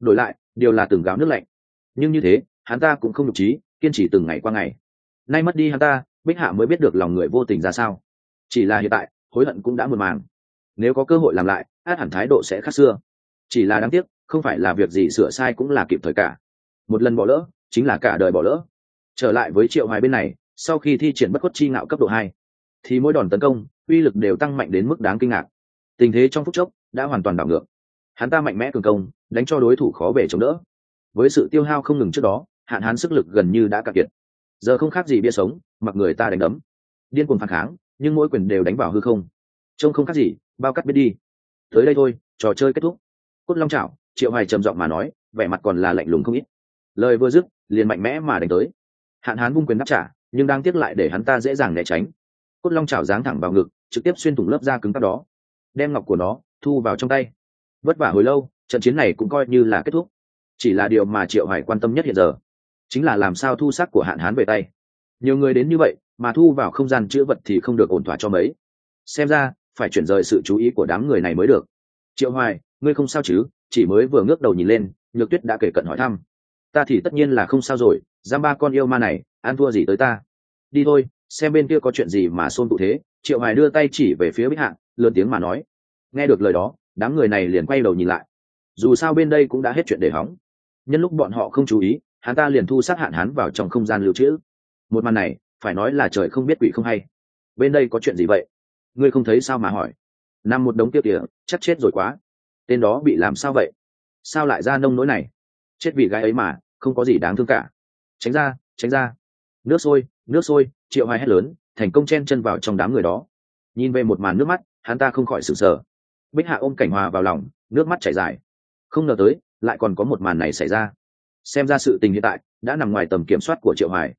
Speaker 1: Đổi lại, điều là từng gáo nước lạnh. Nhưng như thế, hắn ta cũng không nhục trí, kiên trì từng ngày qua ngày. Nay mất đi hắn ta, bích hạ mới biết được lòng người vô tình ra sao. Chỉ là hiện tại, hối hận cũng đã muộn màng. Nếu có cơ hội làm lại, át hẳn thái độ sẽ khác xưa. Chỉ là đáng tiếc, không phải là việc gì sửa sai cũng là kịp thời cả. Một lần bỏ lỡ, chính là cả đời bỏ lỡ. Trở lại với triệu hoài bên này, sau khi thi triển bất khuất chi ngạo cấp độ hai, thì mỗi đòn tấn công, uy lực đều tăng mạnh đến mức đáng kinh ngạc. Tình thế trong phút chốc đã hoàn toàn đảo ngược. Hắn ta mạnh mẽ cường công, đánh cho đối thủ khó bể chống đỡ. Với sự tiêu hao không ngừng trước đó, hạn hán sức lực gần như đã cạn kiệt. Giờ không khác gì bia sống, mặc người ta đánh đấm. Điên cuồng phản kháng, nhưng mỗi quyền đều đánh vào hư không. Trông không khác gì, bao cắt biết đi. Tới đây thôi, trò chơi kết thúc. Cốt long chảo triệu hoài trầm giọng mà nói, vẻ mặt còn là lạnh lùng không ít. Lời vừa dứt, liền mạnh mẽ mà đánh tới. Hạn hán vung quyền đáp trả, nhưng đang tiếc lại để hắn ta dễ dàng né tránh. Cốt long chảo giáng thẳng vào ngực, trực tiếp xuyên thủng lớp da cứng tắc đó. Đem ngọc của nó thu vào trong tay. Vất vả hồi lâu, trận chiến này cũng coi như là kết thúc. Chỉ là điều mà triệu hải quan tâm nhất hiện giờ, chính là làm sao thu sắc của hạn hán về tay. Nhiều người đến như vậy, mà thu vào không gian chữ vật thì không được ổn thỏa cho mấy. Xem ra, phải chuyển rời sự chú ý của đám người này mới được. Triệu hoài, ngươi không sao chứ? Chỉ mới vừa ngước đầu nhìn lên, nhược tuyết đã kể cận hỏi thăm. Ta thì tất nhiên là không sao rồi, giam ba con yêu ma này, ăn thua gì tới ta? Đi thôi, xem bên kia có chuyện gì mà xôn tụ thế. Triệu hoài đưa tay chỉ về phía bích hạ lớn tiếng mà nói nghe được lời đó, đám người này liền quay đầu nhìn lại. Dù sao bên đây cũng đã hết chuyện để hóng. Nhân lúc bọn họ không chú ý, hắn ta liền thu sát hạn hắn vào trong không gian lưu trữ. Một màn này, phải nói là trời không biết quỷ không hay. Bên đây có chuyện gì vậy? Ngươi không thấy sao mà hỏi? Nằm một đống tiêu tỉa chắc chết rồi quá. Tên đó bị làm sao vậy? Sao lại ra nông nỗi này? Chết vì gái ấy mà, không có gì đáng thương cả. Tránh ra tránh ra. Nước sôi nước sôi, triệu hai hét lớn, thành công chen chân vào trong đám người đó. Nhìn về một màn nước mắt, hắn ta không khỏi sửng sờ bích hạ ôm cảnh hòa vào lòng, nước mắt chảy dài. Không ngờ tới, lại còn có một màn này xảy ra. Xem ra sự tình hiện tại đã nằm ngoài tầm kiểm soát của triệu hoài.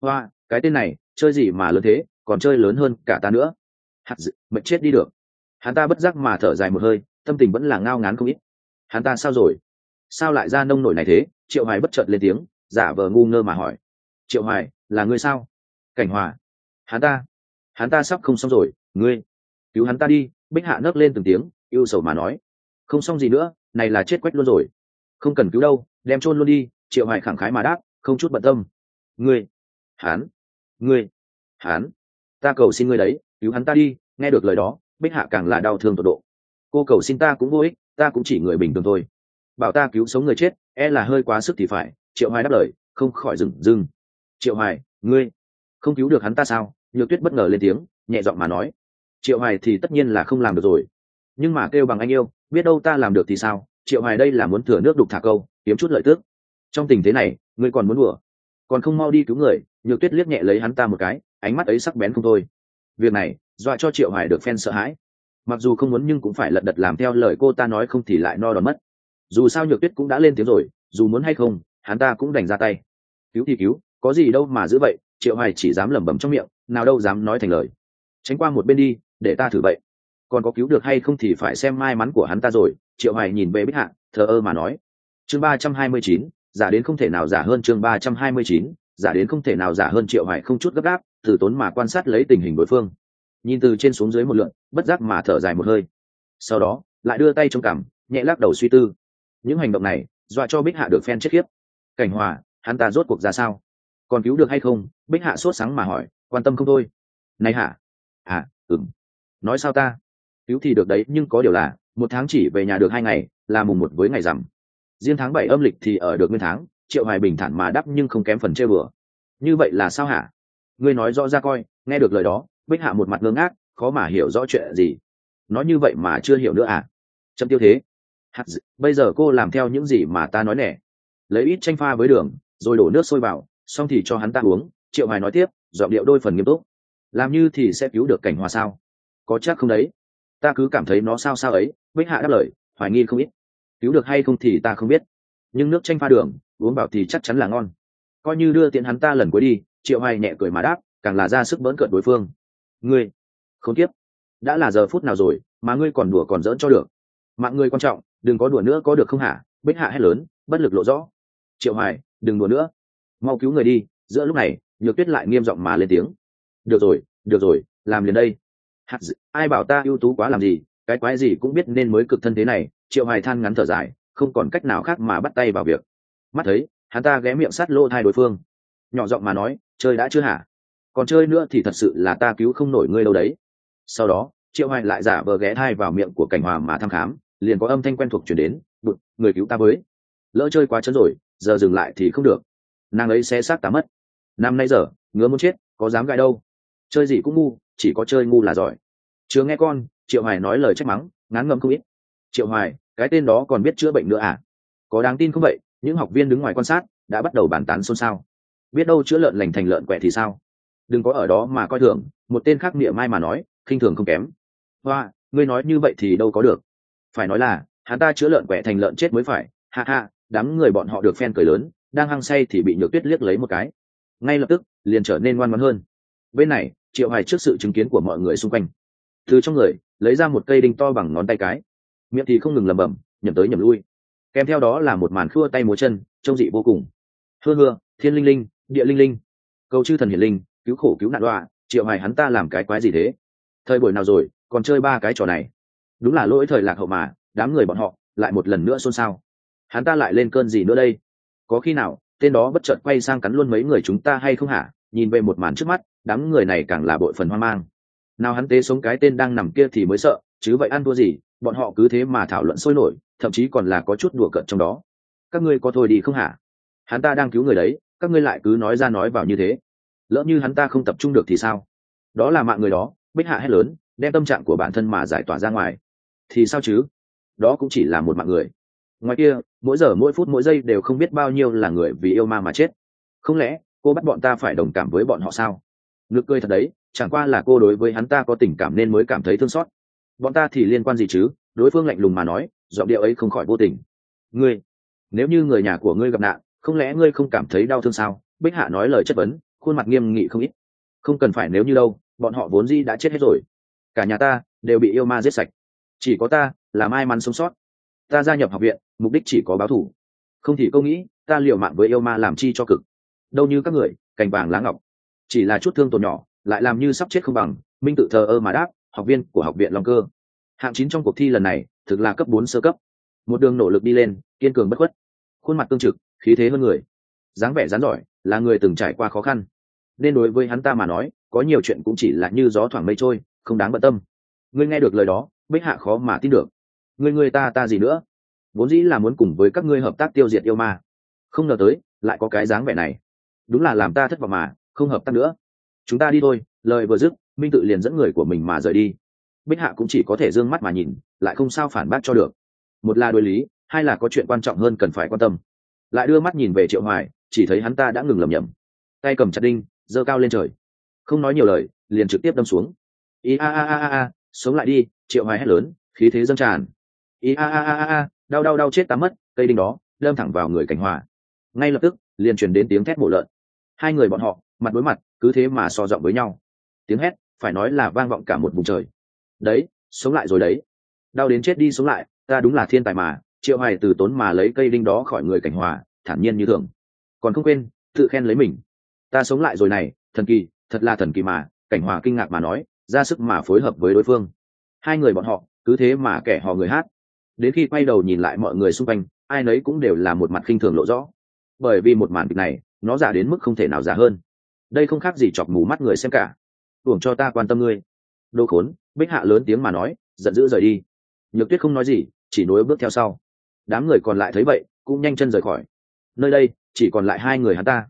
Speaker 1: Hoa, cái tên này, chơi gì mà lớn thế, còn chơi lớn hơn cả ta nữa. Hạt dự, mệnh chết đi được. Hắn ta bất giác mà thở dài một hơi, tâm tình vẫn là ngao ngán không ít. Hắn ta sao rồi? Sao lại ra nông nổi này thế? Triệu hoài bất chợt lên tiếng, giả vờ ngu ngơ mà hỏi. Triệu hoài, là ngươi sao? Cảnh hòa. Hắn ta. Hắn ta sắp không xong rồi, ngươi. Cứu hắn ta đi. Bích hạ nấc lên từng tiếng yêu sầu mà nói. Không xong gì nữa, này là chết quách luôn rồi. Không cần cứu đâu, đem chôn luôn đi, triệu hoài khẳng khái mà đáp, không chút bận tâm. Ngươi, hắn ngươi, hắn, ta cầu xin ngươi đấy, cứu hắn ta đi, nghe được lời đó, bích hạ càng là đau thương tột độ. Cô cầu xin ta cũng vô ích, ta cũng chỉ người bình thường thôi. Bảo ta cứu sống người chết e là hơi quá sức thì phải, triệu hoài đáp lời, không khỏi dừng dừng triệu hoài, ngươi, không cứu được hắn ta sao? Nhược tuyết bất ngờ lên tiếng, nhẹ giọng mà nói. Triệu hoài thì tất nhiên là không làm được rồi nhưng mà kêu bằng anh yêu, biết đâu ta làm được thì sao? Triệu hoài đây là muốn thừa nước đục thả câu, kiếm chút lợi tức. Trong tình thế này, ngươi còn muốn đùa? Còn không mau đi cứu người, nhược tuyết liếc nhẹ lấy hắn ta một cái, ánh mắt ấy sắc bén không thôi. Việc này, dọa cho triệu hoài được phen sợ hãi. Mặc dù không muốn nhưng cũng phải lật đật làm theo lời cô ta nói không thì lại no đòn mất. Dù sao nhược tuyết cũng đã lên tiếng rồi, dù muốn hay không, hắn ta cũng đành ra tay. Cứu thì cứu, có gì đâu mà giữ vậy, triệu hoài chỉ dám lẩm bẩm trong miệng, nào đâu dám nói thành lời. Tránh qua một bên đi, để ta thử vậy còn có cứu được hay không thì phải xem may mắn của hắn ta rồi, triệu hoài nhìn về bích hạ, thờ ơ mà nói. Chương ba trăm hai mươi chín, giả đến không thể nào giả hơn chương ba trăm hai mươi chín, giả đến không thể nào giả hơn triệu hoài không chút gấp gáp, từ tốn mà quan sát lấy tình hình đối phương. Nhìn từ trên xuống dưới một lượn, bất giác mà thở dài một hơi. Sau đó, lại đưa tay trong cằm, nhẹ lắc đầu suy tư. Những hành động này, dọa cho bích hạ được phen chết khiếp. Cảnh hòa, hắn ta rốt cuộc ra sao? Còn cứu được hay không? Bích hạ sốt sáng mà hỏi, quan tâm không thôi. Này hả? À ừng nói sao ta? Cứu thì được đấy, nhưng có điều là, một tháng chỉ về nhà được hai ngày, là mùng một với ngày rằm. Riêng tháng bảy âm lịch thì ở được nguyên tháng, triệu hoài bình thản mà đắp nhưng không kém phần chơi bừa. Như vậy là sao hả? Ngươi nói rõ ra coi, nghe được lời đó, bích hạ một mặt ngơ ngác, khó mà hiểu rõ chuyện gì. Nói như vậy mà chưa hiểu nữa à? Chậm tiêu thế. Hạt d... bây giờ cô làm theo những gì mà ta nói nè. Lấy ít chanh pha với đường, rồi đổ nước sôi vào, xong thì cho hắn ta uống. Triệu hoài nói tiếp, giọng điệu đôi phần nghiêm túc. Làm như thì sẽ cứu được cảnh hòa sao? Có chắc không đấy? Ta cứ cảm thấy nó sao sao ấy, bích hạ đáp lời, hoài nghi không ít. Cứu được hay không thì ta không biết. Nhưng nước chanh pha đường, uống vào thì chắc chắn là ngon. Coi như đưa tiện hắn ta lần cuối đi, triệu hoài nhẹ cười mà đáp, càng là ra sức bỡn cợt đối phương. Ngươi, không tiếp. Đã là giờ phút nào rồi, mà ngươi còn đùa còn dỡn cho được. Mạng ngươi quan trọng, đừng có đùa nữa có được không hả? Bích hạ hét lớn, bất lực lộ rõ. Triệu hoài, đừng đùa nữa. Mau cứu người đi, giữa lúc này, nhược tuyết lại nghiêm giọng mà lên tiếng. Được rồi được rồi, làm liền đây hạt dự, ai bảo ta ưu tú quá làm gì cái quái gì cũng biết nên mới cực thân thế này triệu hoài than ngắn thở dài không còn cách nào khác mà bắt tay vào việc. Mắt thấy hắn ta ghé miệng sát lô thai đối phương. Nhỏ giọng mà nói chơi đã chưa hả? Còn chơi nữa thì thật sự là ta cứu không nổi ngươi đâu đấy. Sau đó triệu hoài lại giả vờ ghé thai vào miệng của cảnh hòa mà thăm khám liền có âm thanh quen thuộc chuyển đến bụt người cứu ta với. Lỡ chơi quá chấn rồi giờ dừng lại thì không được. Nàng ấy sẽ xác tá mất. Năm nay giờ ngứa muốn chết có dám gãi đâu. Chơi gì cũng ngu chỉ có chơi ngu là giỏi. Chưa nghe con, triệu hoài nói lời trách mắng, ngán ngâm không ít. Triệu hoài, cái tên đó còn biết chữa bệnh nữa à? Có đáng tin không vậy? Những học viên đứng ngoài quan sát, đã bắt đầu bàn tán xôn xao. Biết đâu chữa lợn lành thành lợn quẹ thì sao? Đừng có ở đó mà coi thường, một tên khác miệng mai mà nói, khinh thường không kém. Hoa, ngươi nói như vậy thì đâu có được. Phải nói là, hắn ta chữa lợn quẹ thành lợn chết mới phải. Ha ha, đám người bọn họ được phen cười lớn, đang hăng say thì bị nhược tuyết liếc lấy một cái. Ngay lập tức, liền trở nên ngoan ngoãn hơn. Bên này triệu hoài trước sự chứng kiến của mọi người xung quanh. Từ trong người, lấy ra một cây đinh to bằng ngón tay cái. Miệng thì không ngừng lẩm bẩm nhầm tới nhầm lui. Kèm theo đó là một màn khua tay múa chân, trông dị vô cùng. Hưa hưa, thiên linh linh, địa linh linh. Cầu chư thần hiển linh, cứu khổ cứu nạn đoạ triệu hoài hắn ta làm cái quái gì thế? Thời buổi nào rồi, còn chơi ba cái trò này? Đúng là lỗi thời lạc hậu mà, đám người bọn họ lại một lần nữa xôn xao. Hắn ta lại lên cơn gì nữa đây? Có khi nào, tên đó bất chợt quay sang cắn luôn mấy người chúng ta hay không hả? Nhìn về một màn trước mắt đám người này càng là bội phần hoang mang. Nào hắn tế sống cái tên đang nằm kia thì mới sợ, chứ vậy ăn thua gì, bọn họ cứ thế mà thảo luận sôi nổi, thậm chí còn là có chút đùa cợt trong đó. Các ngươi có thôi đi không hả? Hắn ta đang cứu người đấy, các ngươi lại cứ nói ra nói vào như thế. Lỡ như hắn ta không tập trung được thì sao? Đó là mạng người đó, bích hạ hét lớn, đem tâm trạng của bản thân mà giải tỏa ra ngoài. Thì sao chứ? Đó cũng chỉ là một mạng người. Ngoài kia, mỗi giờ mỗi phút mỗi giây đều không biết bao nhiêu là người vì yêu ma mà chết. Không lẽ, cô bắt bọn ta phải đồng cảm với bọn họ sao? Ngực cười thật đấy, chẳng qua là cô đối với hắn ta có tình cảm nên mới cảm thấy thương xót. Bọn ta thì liên quan gì chứ? Đối phương lạnh lùng mà nói, giọng điệu ấy không khỏi vô tình. Ngươi, nếu như người nhà của ngươi gặp nạn, không lẽ ngươi không cảm thấy đau thương sao? Bích hạ nói lời chất vấn, khuôn mặt nghiêm nghị không ít. Không cần phải nếu như đâu, bọn họ vốn di đã chết hết rồi. Cả nhà ta đều bị yêu ma giết sạch. Chỉ có ta là may mắn sống sót. Ta gia nhập học viện, mục đích chỉ có báo thù. Không thì câu nghĩ, ta liều mạng với yêu ma làm chi cho cực. Đâu như các người, cành vàng lá ngọc chỉ là chút thương tổn nhỏ, lại làm như sắp chết không bằng, minh tự thờ ơ mà đáp, học viên của học viện long cơ. Hạng chín trong cuộc thi lần này, thực là cấp bốn sơ cấp. Một đường nỗ lực đi lên, kiên cường bất khuất. Khuôn mặt tương trực, khí thế hơn người. Dáng vẻ rán giỏi, là người từng trải qua khó khăn. Nên đối với hắn ta mà nói, có nhiều chuyện cũng chỉ là như gió thoảng mây trôi, không đáng bận tâm. Ngươi nghe được lời đó, bích hạ khó mà tin được. Ngươi ngươi ta ta gì nữa? Vốn dĩ là muốn cùng với các ngươi hợp tác tiêu diệt yêu ma. Không ngờ tới, lại có cái dáng vẻ này. Đúng là làm ta thất vọng mà không hợp tác nữa. Chúng ta đi thôi, lời vừa dứt, minh tự liền dẫn người của mình mà rời đi. Bích hạ cũng chỉ có thể d ư ơ n g mắt mà nhìn, lại không sao phản bác cho được. Một là đối lý, hai là có chuyện quan trọng hơn cần phải quan tâm. Lại đưa mắt nhìn về triệu hoài, chỉ thấy hắn ta đã ngừng lầm nhầm tay cầm chặt đinh, giơ cao lên trời. Không nói nhiều lời, liền trực tiếp đâm xuống. Ý a a a a a, sống lại đi, triệu hoài hét lớn, khí thế dâng tràn. Ý a a a a a, đau đau đau chết tám mất, cây đinh đó, đâm thẳng vào người cảnh hòa. Ngay lập tức, liền truyền đến tiếng thét mổ lợn. Hai người bọn họ mặt đối mặt, cứ thế mà so giọng với nhau. Tiếng hét, phải nói là vang vọng cả một vùng trời. Đấy, sống lại rồi đấy. Đau đến chết đi sống lại, ta đúng là thiên tài mà, triệu hoài từ tốn mà lấy cây đinh đó khỏi người cảnh hòa, thản nhiên như thường. Còn không quên, tự khen lấy mình. Ta sống lại rồi này, thần kỳ, thật là thần kỳ mà, cảnh hòa kinh ngạc mà nói, ra sức mà phối hợp với đối phương. Hai người bọn họ, cứ thế mà kẻ họ người hát. Đến khi quay đầu nhìn lại mọi người xung quanh, ai nấy cũng đều là một mặt khinh thường lộ rõ. Bởi vì một màn kịch này, nó giả đến mức không thể nào giả hơn đây không khác gì chọc mù mắt người xem cả. Hưởng cho ta quan tâm ngươi. Đô khốn, bích hạ lớn tiếng mà nói, giận dữ rời đi. Nhược tuyết không nói gì, chỉ nối bước theo sau. Đám người còn lại thấy vậy, cũng nhanh chân rời khỏi. Nơi đây, chỉ còn lại hai người hắn ta.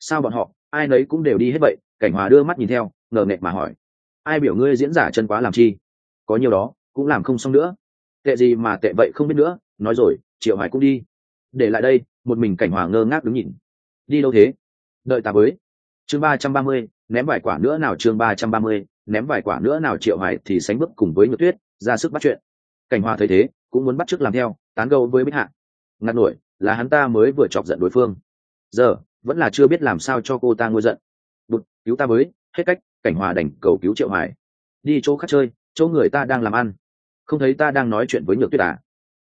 Speaker 1: Sao bọn họ, ai nấy cũng đều đi hết vậy, cảnh hòa đưa mắt nhìn theo, ngờ nghệch mà hỏi. Ai biểu ngươi diễn giả chân quá làm chi? Có nhiều đó, cũng làm không xong nữa. Tệ gì mà tệ vậy không biết nữa, nói rồi, triệu hoài cũng đi. Để lại đây, một mình cảnh hòa ngơ ngác đứng nhìn. Đi đâu thế? Đợi ta với chương ba trăm ba mươi, ném vài quả nữa nào chương ba trăm ba mươi, ném vài quả nữa nào triệu hoài thì sánh bước cùng với nhược tuyết, ra sức bắt chuyện. Cảnh hòa thấy thế, cũng muốn bắt chước làm theo, tán gâu với bích hạ. Ngặt nổi, là hắn ta mới vừa chọc giận đối phương. Giờ, vẫn là chưa biết làm sao cho cô ta ngôi giận. Bụt, cứu ta với, hết cách, cảnh hòa đành cầu cứu triệu hoài. Đi chỗ khác chơi, chỗ người ta đang làm ăn. Không thấy ta đang nói chuyện với nhược tuyết à?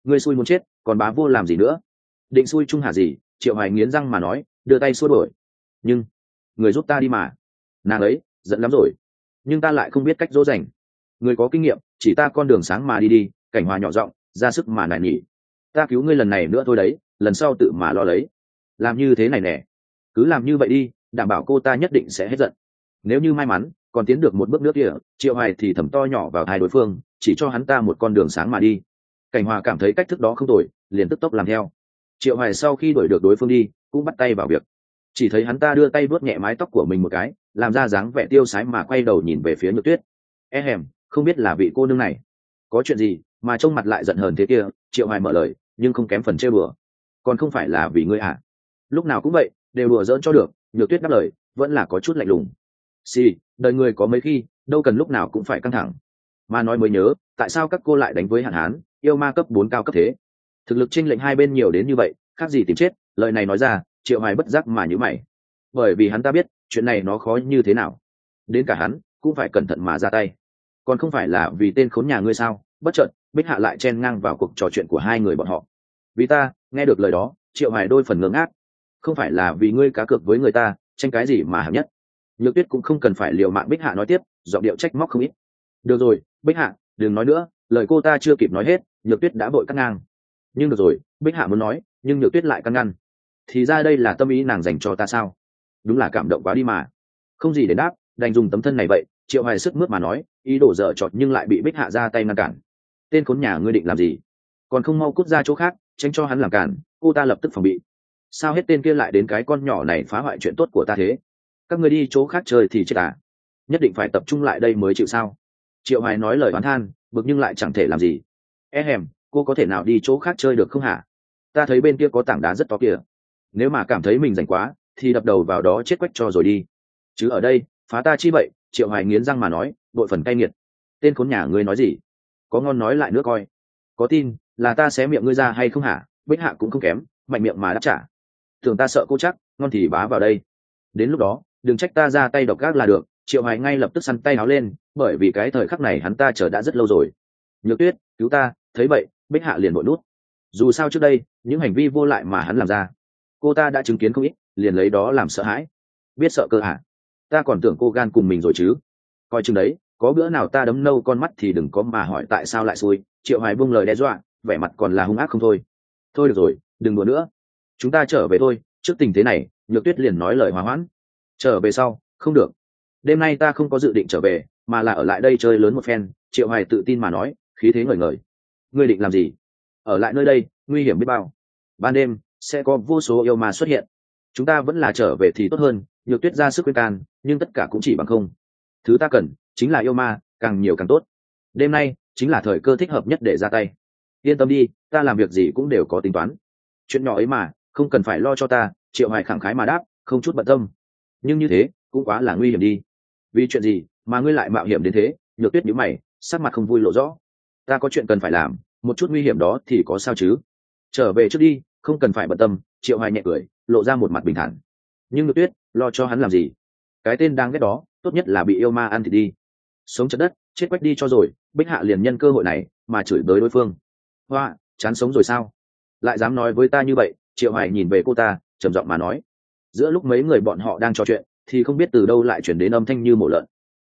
Speaker 1: Ngươi xui muốn chết, còn bá vô làm gì nữa? Định xui chung hả gì? Triệu hoài nghiến răng mà nói, đưa tay xua đổi nhưng người giúp ta đi mà. Nàng ấy, giận lắm rồi. Nhưng ta lại không biết cách dỗ dành. Người có kinh nghiệm, chỉ ta con đường sáng mà đi đi, cảnh hòa nhỏ giọng, ra sức mà nài nỉ. Ta cứu ngươi lần này nữa thôi đấy, lần sau tự mà lo lấy. Làm như thế này nè. Cứ làm như vậy đi, đảm bảo cô ta nhất định sẽ hết giận. Nếu như may mắn, còn tiến được một bước nước kia triệu hoài thì thầm to nhỏ vào hai đối phương, chỉ cho hắn ta một con đường sáng mà đi. Cảnh hòa cảm thấy cách thức đó không tồi, liền tức tốc làm theo. Triệu hoài sau khi đuổi được đối phương đi, cũng bắt tay vào việc chỉ thấy hắn ta đưa tay vuốt nhẹ mái tóc của mình một cái làm ra dáng vẻ tiêu sái mà quay đầu nhìn về phía nhược tuyết. E hèm không biết là vị cô nương này. Có chuyện gì? Mà trông mặt lại giận hờn thế kia triệu hoài mở lời nhưng không kém phần chơi bừa. Còn không phải là vì ngươi à? Lúc nào cũng vậy đều đùa dỡn cho được nhược tuyết đáp lời vẫn là có chút lạnh lùng. Xì、sì, đời người có mấy khi đâu cần lúc nào cũng phải căng thẳng. Mà nói mới nhớ tại sao các cô lại đánh với hạn hán yêu ma cấp bốn cao cấp thế? Thực lực tranh lệnh hai bên nhiều đến như vậy khác gì tìm chết lời này nói ra triệu hoài bất giác mà nhữ mày. Bởi vì hắn ta biết, chuyện này nó khó như thế nào. Đến cả hắn, cũng phải cẩn thận mà ra tay. Còn không phải là vì tên khốn nhà ngươi sao? Bất chợt, bích hạ lại chen ngang vào cuộc trò chuyện của hai người bọn họ. Vì ta, nghe được lời đó, triệu hoài đôi phần ngưỡng ác không phải là vì ngươi cá cược với người ta, tranh cái gì mà hạng nhất. Nhược tuyết cũng không cần phải liều mạng bích hạ nói tiếp, giọng điệu trách móc không ít. Được rồi, bích hạ, đừng nói nữa, lời cô ta chưa kịp nói hết, nhược tuyết đã vội cắt ngang. Nhưng được rồi, bích hạ muốn nói, nhưng nhược tuyết lại cắt ngăn thì ra đây là tâm ý nàng dành cho ta sao? Đúng là cảm động quá đi mà. Không gì để đáp, đành dùng tấm thân này vậy, triệu hoài sức mướt mà nói, ý đồ dở trọt nhưng lại bị bích hạ ra tay ngăn cản. Tên khốn nhà ngươi định làm gì? Còn không mau cút ra chỗ khác, tránh cho hắn làm cản, cô ta lập tức phòng bị. Sao hết tên kia lại đến cái con nhỏ này phá hoại chuyện tốt của ta thế? Các ngươi đi chỗ khác chơi thì chết à? Nhất định phải tập trung lại đây mới chịu sao? Triệu hoài nói lời oán than, bực nhưng lại chẳng thể làm gì. E hèm, cô có thể nào đi chỗ khác chơi được không hả? Ta thấy bên kia có tảng đá rất to kìa nếu mà cảm thấy mình rảnh quá, thì đập đầu vào đó chết quách cho rồi đi. Chứ ở đây, phá ta chi vậy, triệu hoài nghiến răng mà nói, đội phần cay nghiệt. Tên khốn nhà ngươi nói gì? Có ngon nói lại nữa coi. Có tin, là ta xé miệng ngươi ra hay không hả? Bích hạ cũng không kém, mạnh miệng mà đáp trả. Thường ta sợ cô chắc, ngon thì bá vào đây. Đến lúc đó, đừng trách ta ra tay độc gác là được. Triệu hoài ngay lập tức săn tay áo lên, bởi vì cái thời khắc này hắn ta chờ đã rất lâu rồi. Nhược tuyết, cứu ta, thấy vậy, bích hạ liền bội nút. Dù sao trước đây, những hành vi vô lại mà hắn làm ra cô ta đã chứng kiến không ít, liền lấy đó làm sợ hãi. Biết sợ cơ hả? Ta còn tưởng cô gan cùng mình rồi chứ. Coi chừng đấy, có bữa nào ta đấm nâu con mắt thì đừng có mà hỏi tại sao lại xui, triệu hoài buông lời đe dọa, vẻ mặt còn là hung ác không thôi. Thôi được rồi, đừng đùa nữa. Chúng ta trở về thôi, trước tình thế này, nhược tuyết liền nói lời hòa hoãn. Trở về sau, không được. Đêm nay ta không có dự định trở về, mà là ở lại đây chơi lớn một phen, triệu hoài tự tin mà nói, khí thế ngời ngời. Ngươi định làm gì? Ở lại nơi đây, nguy hiểm biết bao. Ban đêm sẽ có vô số yêu ma xuất hiện. Chúng ta vẫn là trở về thì tốt hơn, nhược tuyết ra sức khuyên can, nhưng tất cả cũng chỉ bằng không. Thứ ta cần chính là yêu ma, càng nhiều càng tốt. Đêm nay chính là thời cơ thích hợp nhất để ra tay. Yên tâm đi, ta làm việc gì cũng đều có tính toán. Chuyện nhỏ ấy mà, không cần phải lo cho ta, triệu hoài khẳng khái mà đáp, không chút bận tâm. Nhưng như thế, cũng quá là nguy hiểm đi. Vì chuyện gì mà ngươi lại mạo hiểm đến thế? Nhược tuyết nhíu mày, sắc mặt không vui lộ rõ. Ta có chuyện cần phải làm, một chút nguy hiểm đó thì có sao chứ? Trở về trước đi không cần phải bận tâm, triệu hoài nhẹ cười, lộ ra một mặt bình thản. Nhưng ngược tuyết, lo cho hắn làm gì? Cái tên đang ghét đó, tốt nhất là bị yêu ma ăn thì đi. Sống chất đất, chết quách đi cho rồi, bích hạ liền nhân cơ hội này mà chửi bới đối phương. Hoa, chán sống rồi sao? Lại dám nói với ta như vậy, triệu hoài nhìn về cô ta, trầm giọng mà nói. Giữa lúc mấy người bọn họ đang trò chuyện, thì không biết từ đâu lại chuyển đến âm thanh như mổ lợn.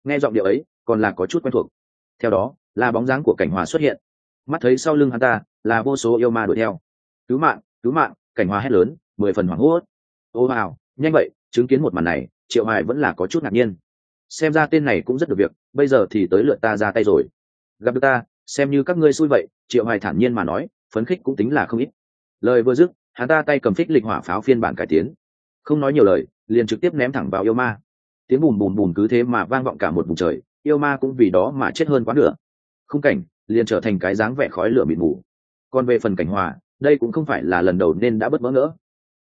Speaker 1: Nghe giọng điệu ấy, còn là có chút quen thuộc. Theo đó, là bóng dáng của cảnh hòa xuất hiện. Mắt thấy sau lưng hắn ta, là vô số yêu ma đuổi theo. Cứu mạng cứu mạng cảnh hòa hét lớn mười phần hoảng hốt. Ô hào, nhanh vậy chứng kiến một màn này triệu hoài vẫn là có chút ngạc nhiên. Xem ra tên này cũng rất được việc bây giờ thì tới lượt ta ra tay rồi. Gặp được ta xem như các ngươi xui vậy triệu hoài thản nhiên mà nói phấn khích cũng tính là không ít. Lời vừa dứt hắn ta tay cầm phích lịch hỏa pháo phiên bản cải tiến. Không nói nhiều lời liền trực tiếp ném thẳng vào yêu ma. Tiếng bùm bùm bùm cứ thế mà vang vọng cả một vùng trời yêu ma cũng vì đó mà chết hơn quá nửa. Khung cảnh liền trở thành cái dáng vẻ khói lửa mịt mù. Còn về phần cảnh hòa đây cũng không phải là lần đầu nên đã bất vỡ ngỡ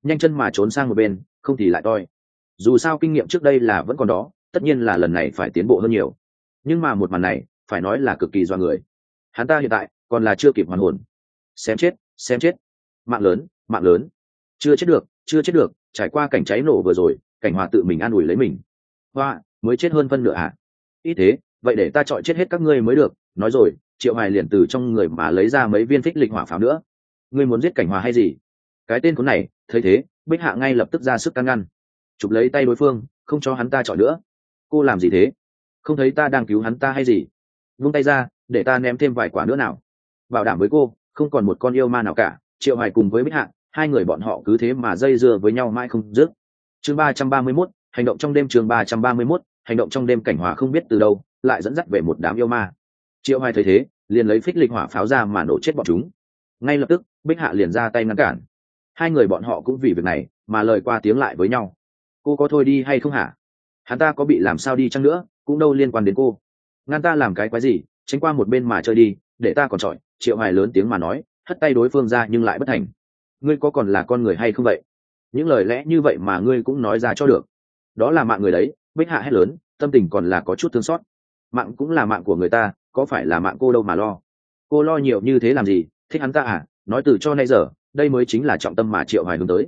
Speaker 1: nhanh chân mà trốn sang một bên, không thì lại toi. Dù sao kinh nghiệm trước đây là vẫn còn đó, tất nhiên là lần này phải tiến bộ hơn nhiều. Nhưng mà một màn này, phải nói là cực kỳ do người. Hắn ta hiện tại, còn là chưa kịp hoàn hồn. Xem chết xem chết. Mạng lớn mạng lớn. Chưa chết được, chưa chết được, trải qua cảnh cháy nổ vừa rồi, cảnh hòa tự mình an ủi lấy mình. Hoa, mới chết hơn phân nửa à? Ít thế, vậy để ta chọi chết hết các ngươi mới được. Nói rồi, triệu hoài liền từ trong người mà lấy ra mấy viên thích lịch hỏa pháo nữa ngươi muốn giết cảnh hòa hay gì? Cái tên khốn này thấy thế bích hạ ngay lập tức ra sức can ngăn. Chụp lấy tay đối phương không cho hắn ta chọi nữa. Cô làm gì thế? Không thấy ta đang cứu hắn ta hay gì? Vung tay ra để ta ném thêm vài quả nữa nào. Bảo đảm với cô không còn một con yêu ma nào cả triệu hoài cùng với bích hạ hai người bọn họ cứ thế mà dây dưa với nhau mãi không dứt. Chương ba trăm ba mươi 331, hành động trong đêm chương ba trăm ba mươi 331, hành động trong đêm cảnh hòa không biết từ đâu lại dẫn dắt về một đám yêu ma. Triệu hoài thấy thế liền lấy phích lịch hỏa pháo ra mà nổ chết bọn chúng. Ngay lập tức bích hạ liền ra tay ngăn cản. Hai người bọn họ cũng vì việc này mà lời qua tiếng lại với nhau. Cô có thôi đi hay không hả? Hắn ta có bị làm sao đi chăng nữa, cũng đâu liên quan đến cô. Ngăn ta làm cái quái gì, tránh qua một bên mà chơi đi, để ta còn chọi triệu hoài lớn tiếng mà nói, hất tay đối phương ra nhưng lại bất thành. Ngươi có còn là con người hay không vậy? Những lời lẽ như vậy mà ngươi cũng nói ra cho được. Đó là mạng người đấy, bích hạ hét lớn, tâm tình còn là có chút thương xót. Mạng cũng là mạng của người ta, có phải là mạng cô đâu mà lo? Cô lo nhiều như thế làm gì, thích hắn ta à? Nói từ cho nay giờ, đây mới chính là trọng tâm mà triệu hoài hướng tới.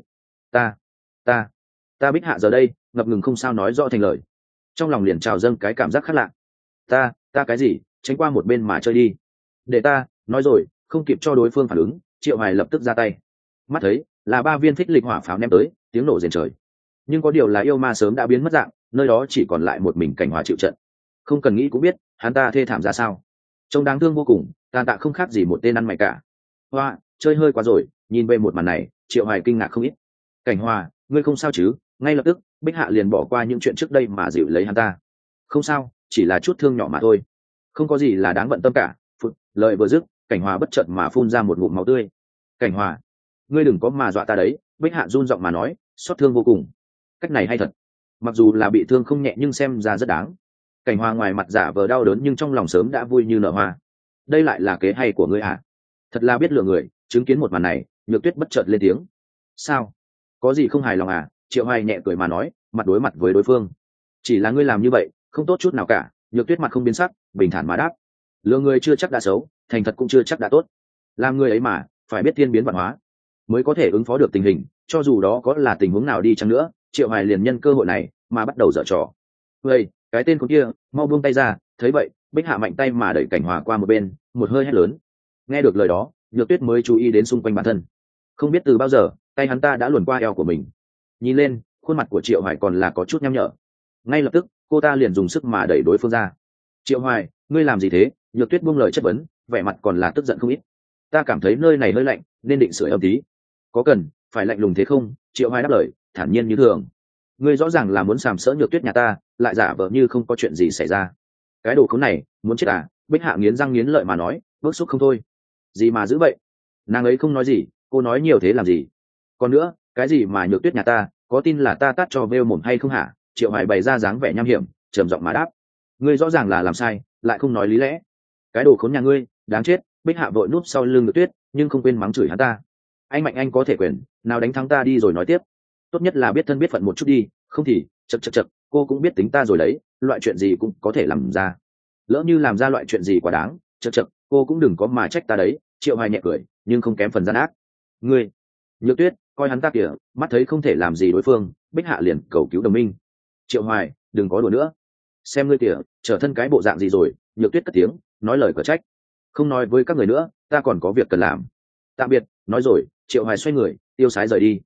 Speaker 1: Ta ta ta bích hạ giờ đây, ngập ngừng không sao nói rõ thành lời. Trong lòng liền trào dâng cái cảm giác khác lạ. Ta ta cái gì, tránh qua một bên mà chơi đi. Để ta, nói rồi, không kịp cho đối phương phản ứng, triệu hoài lập tức ra tay. Mắt thấy, là ba viên thích lịch hỏa pháo ném tới, tiếng nổ rền trời. Nhưng có điều là yêu ma sớm đã biến mất dạng, nơi đó chỉ còn lại một mình cảnh hòa chịu trận. Không cần nghĩ cũng biết, hắn ta thê thảm ra sao. Trông đáng thương vô cùng, tàn tạ không khác gì một tên ăn mày cả. Hoa chơi hơi quá rồi nhìn về một màn này triệu hoài kinh ngạc không ít. Cảnh hòa ngươi không sao chứ? Ngay lập tức bích hạ liền bỏ qua những chuyện trước đây mà dịu lấy hắn ta. Không sao chỉ là chút thương nhỏ mà thôi. Không có gì là đáng bận tâm cả. Phụt, lời vừa dứt cảnh hòa bất chợt mà phun ra một ngụm máu tươi. Cảnh hòa ngươi đừng có mà dọa ta đấy bích hạ run giọng mà nói xót thương vô cùng. Cách này hay thật. Mặc dù là bị thương không nhẹ nhưng xem ra rất đáng. Cảnh hòa ngoài mặt giả vờ đau đớn nhưng trong lòng sớm đã vui như nở hoa. Đây lại là kế hay của ngươi à thật là biết lựa người chứng kiến một màn này, nhược tuyết bất chợt lên tiếng. Sao? Có gì không hài lòng à? Triệu hoài nhẹ cười mà nói, mặt đối mặt với đối phương. Chỉ là ngươi làm như vậy, không tốt chút nào cả. Nhược tuyết mặt không biến sắc, bình thản mà đáp. Lừa người chưa chắc đã xấu, thành thật cũng chưa chắc đã tốt. Làm người ấy mà, phải biết thiên biến văn hóa. Mới có thể ứng phó được tình hình, cho dù đó có là tình huống nào đi chăng nữa, triệu hoài liền nhân cơ hội này mà bắt đầu dở trò. Vậy cái tên con kia, mau buông tay ra, thấy vậy, bích hạ mạnh tay mà đẩy cảnh hòa qua một bên, một hơi hét lớn. Nghe được lời đó nhược tuyết mới chú ý đến xung quanh bản thân. Không biết từ bao giờ, tay hắn ta đã luồn qua eo của mình. Nhìn lên, khuôn mặt của triệu hoài còn là có chút nhăm nhở. Ngay lập tức, cô ta liền dùng sức mà đẩy đối phương ra. Triệu hoài, ngươi làm gì thế? Nhược tuyết buông lời chất vấn, vẻ mặt còn là tức giận không ít. Ta cảm thấy nơi này hơi lạnh, nên định sửa âm tí. Có cần, phải lạnh lùng thế không? Triệu hoài đáp lời, thản nhiên như thường. Ngươi rõ ràng là muốn sàm sỡ nhược tuyết nhà ta, lại giả vờ như không có chuyện gì xảy ra. Cái đồ khốn này, muốn chết à? Bích hạ nghiến răng nghiến lợi mà nói, bức xúc không thôi gì mà giữ vậy? Nàng ấy không nói gì, cô nói nhiều thế làm gì? Còn nữa, cái gì mà nhược tuyết nhà ta, có tin là ta tắt cho vêu mồm hay không hả? Triệu hoài bày ra dáng vẻ nham hiểm, trầm giọng mà đáp. Ngươi rõ ràng là làm sai, lại không nói lý lẽ. Cái đồ khốn nhà ngươi, đáng chết, bích hạ vội núp sau lưng nhược tuyết, nhưng không quên mắng chửi hắn ta. Anh mạnh anh có thể quyền, nào đánh thắng ta đi rồi nói tiếp. Tốt nhất là biết thân biết phận một chút đi, không thì chật chật chật cô cũng biết tính ta rồi đấy, loại chuyện gì cũng có thể làm ra. Lỡ như làm ra loại chuyện gì quá đáng chật chật cô cũng đừng có mà trách ta đấy, triệu hoài nhẹ cười, nhưng không kém phần gian ác. Ngươi, nhược tuyết, coi hắn ta kìa, mắt thấy không thể làm gì đối phương, bích hạ liền cầu cứu đồng minh. Triệu hoài, đừng có đùa nữa. Xem ngươi kìa, trở thân cái bộ dạng gì rồi, nhược tuyết cất tiếng, nói lời cở trách. Không nói với các người nữa, ta còn có việc cần làm. Tạm biệt, nói rồi, triệu hoài xoay người, tiêu sái rời đi.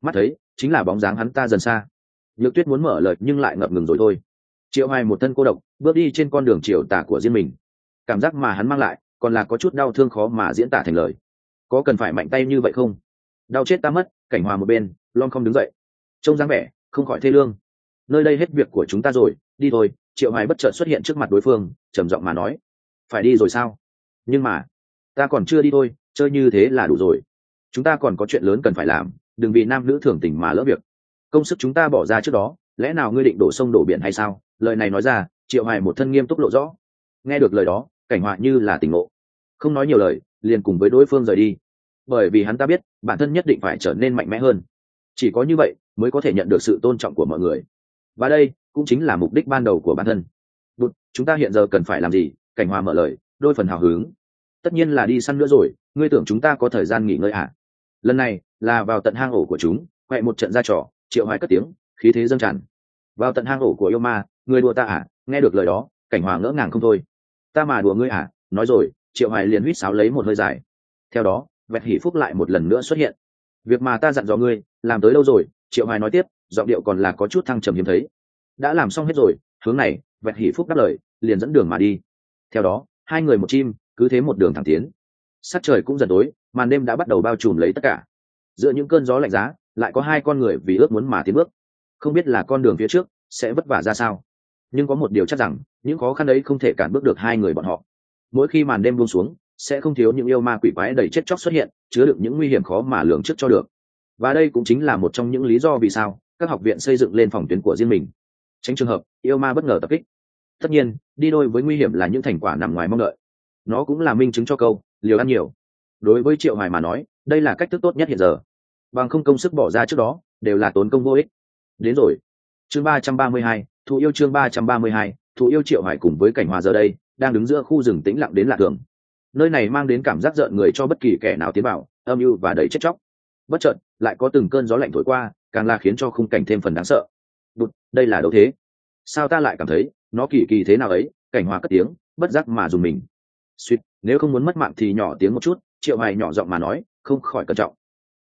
Speaker 1: Mắt thấy, chính là bóng dáng hắn ta dần xa. Nhược tuyết muốn mở lời, nhưng lại ngập ngừng rồi thôi. Triệu hoài một thân cô độc, bước đi trên con đường triều tả của riêng mình. Cảm giác mà hắn mang lại còn là có chút đau thương khó mà diễn tả thành lời. Có cần phải mạnh tay như vậy không? Đau chết ta mất, cảnh hòa một bên lon không đứng dậy. Trông dáng vẻ, không khỏi thê lương. Nơi đây hết việc của chúng ta rồi, đi thôi, triệu hoài bất chợt xuất hiện trước mặt đối phương, trầm giọng mà nói. Phải đi rồi sao? Nhưng mà, ta còn chưa đi thôi, chơi như thế là đủ rồi. Chúng ta còn có chuyện lớn cần phải làm, đừng vì nam nữ thường tình mà lỡ việc. Công sức chúng ta bỏ ra trước đó, lẽ nào ngươi định đổ sông đổ biển hay sao? Lời này nói ra, triệu hoài một thân nghiêm túc lộ rõ. Nghe được lời đó, cảnh họa như là tỉnh ngộ không nói nhiều lời liền cùng với đối phương rời đi. Bởi vì hắn ta biết bản thân nhất định phải trở nên mạnh mẽ hơn. Chỉ có như vậy mới có thể nhận được sự tôn trọng của mọi người. Và đây cũng chính là mục đích ban đầu của bản thân. Bụt, chúng ta hiện giờ cần phải làm gì? Cảnh hòa mở lời đôi phần hào hứng. Tất nhiên là đi săn nữa rồi ngươi tưởng chúng ta có thời gian nghỉ ngơi à? Lần này là vào tận hang ổ của chúng quẹ một trận ra trò triệu hoài cất tiếng khí thế dâng tràn. Vào tận hang ổ của yêu ma ngươi đùa ta à? Nghe được lời đó cảnh hòa ngỡ ngàng không thôi. Ta mà đùa ngươi à? Nói rồi triệu hoài liền huýt sáo lấy một hơi dài. Theo đó vẹt hỉ phúc lại một lần nữa xuất hiện. Việc mà ta dặn dò ngươi, làm tới lâu rồi, triệu hoài nói tiếp, giọng điệu còn là có chút thăng trầm hiếm thấy. Đã làm xong hết rồi, hướng này vẹt hỉ phúc đáp lời, liền dẫn đường mà đi. Theo đó, hai người một chim, cứ thế một đường thẳng tiến. Sắc trời cũng dần tối, màn đêm đã bắt đầu bao trùm lấy tất cả. Giữa những cơn gió lạnh giá, lại có hai con người vì ước muốn mà tiến bước. Không biết là con đường phía trước sẽ vất vả ra sao, nhưng có một điều chắc rằng, những khó khăn ấy không thể cản bước được hai người bọn họ mỗi khi màn đêm buông xuống, sẽ không thiếu những yêu ma quỷ quái đầy chết chóc xuất hiện, chứa đựng những nguy hiểm khó mà lường trước cho được. Và đây cũng chính là một trong những lý do vì sao các học viện xây dựng lên phòng tuyến của riêng mình. Tránh trường hợp, yêu ma bất ngờ tập kích. Tất nhiên, đi đôi với nguy hiểm là những thành quả nằm ngoài mong đợi. Nó cũng là minh chứng cho câu, liều ăn nhiều. Đối với triệu hoài mà nói, đây là cách thức tốt nhất hiện giờ. Bằng không công sức bỏ ra trước đó, đều là tốn công vô ích. Đến rồi. Chương ba trăm ba mươi hai, thụ yêu chương ba trăm ba mươi hai, thụ yêu triệu hoài cùng với cảnh hòa giờ đây đang đứng giữa khu rừng tĩnh lặng đến lạ thường. Nơi này mang đến cảm giác rợn người cho bất kỳ kẻ nào tiến vào, âm mưu và đầy chết chóc. Bất chợt, lại có từng cơn gió lạnh thổi qua, càng là khiến cho khung cảnh thêm phần đáng sợ. Đột đây là đâu thế. Sao ta lại cảm thấy, nó kỳ kỳ thế nào ấy? Cảnh hòa cất tiếng, bất giác mà dùng mình. Suýt, nếu không muốn mất mạng thì nhỏ tiếng một chút, triệu hoài nhỏ giọng mà nói, không khỏi cẩn trọng.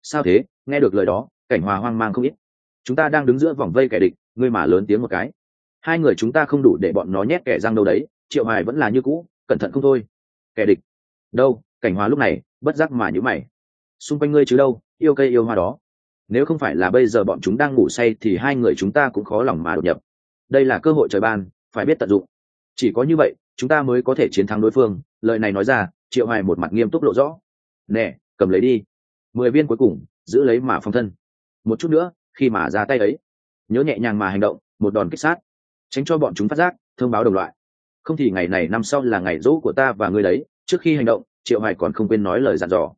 Speaker 1: Sao thế? Nghe được lời đó, cảnh hòa hoang mang không ít. Chúng ta đang đứng giữa vòng vây kẻ địch, ngươi mà lớn tiếng một cái. Hai người chúng ta không đủ để bọn nó nhét kẻ răng đâu đấy triệu hoài vẫn là như cũ, cẩn thận không thôi. Kẻ địch. Đâu, cảnh hòa lúc này, bất giác mà nhữ mày. Xung quanh ngươi chứ đâu, yêu cây yêu hoa đó. Nếu không phải là bây giờ bọn chúng đang ngủ say thì hai người chúng ta cũng khó lòng mà đột nhập. Đây là cơ hội trời ban, phải biết tận dụng. Chỉ có như vậy, chúng ta mới có thể chiến thắng đối phương, lời này nói ra, triệu hoài một mặt nghiêm túc lộ rõ. Nè, cầm lấy đi. Mười viên cuối cùng, giữ lấy mà phong thân. Một chút nữa, khi mà ra tay ấy. Nhớ nhẹ nhàng mà hành động, một đòn kích sát. Tránh cho bọn chúng phát giác, thông báo đồng loại không thì ngày này năm sau là ngày dỗ của ta và ngươi đấy, trước khi hành động, triệu hoài còn không quên nói lời dặn dò.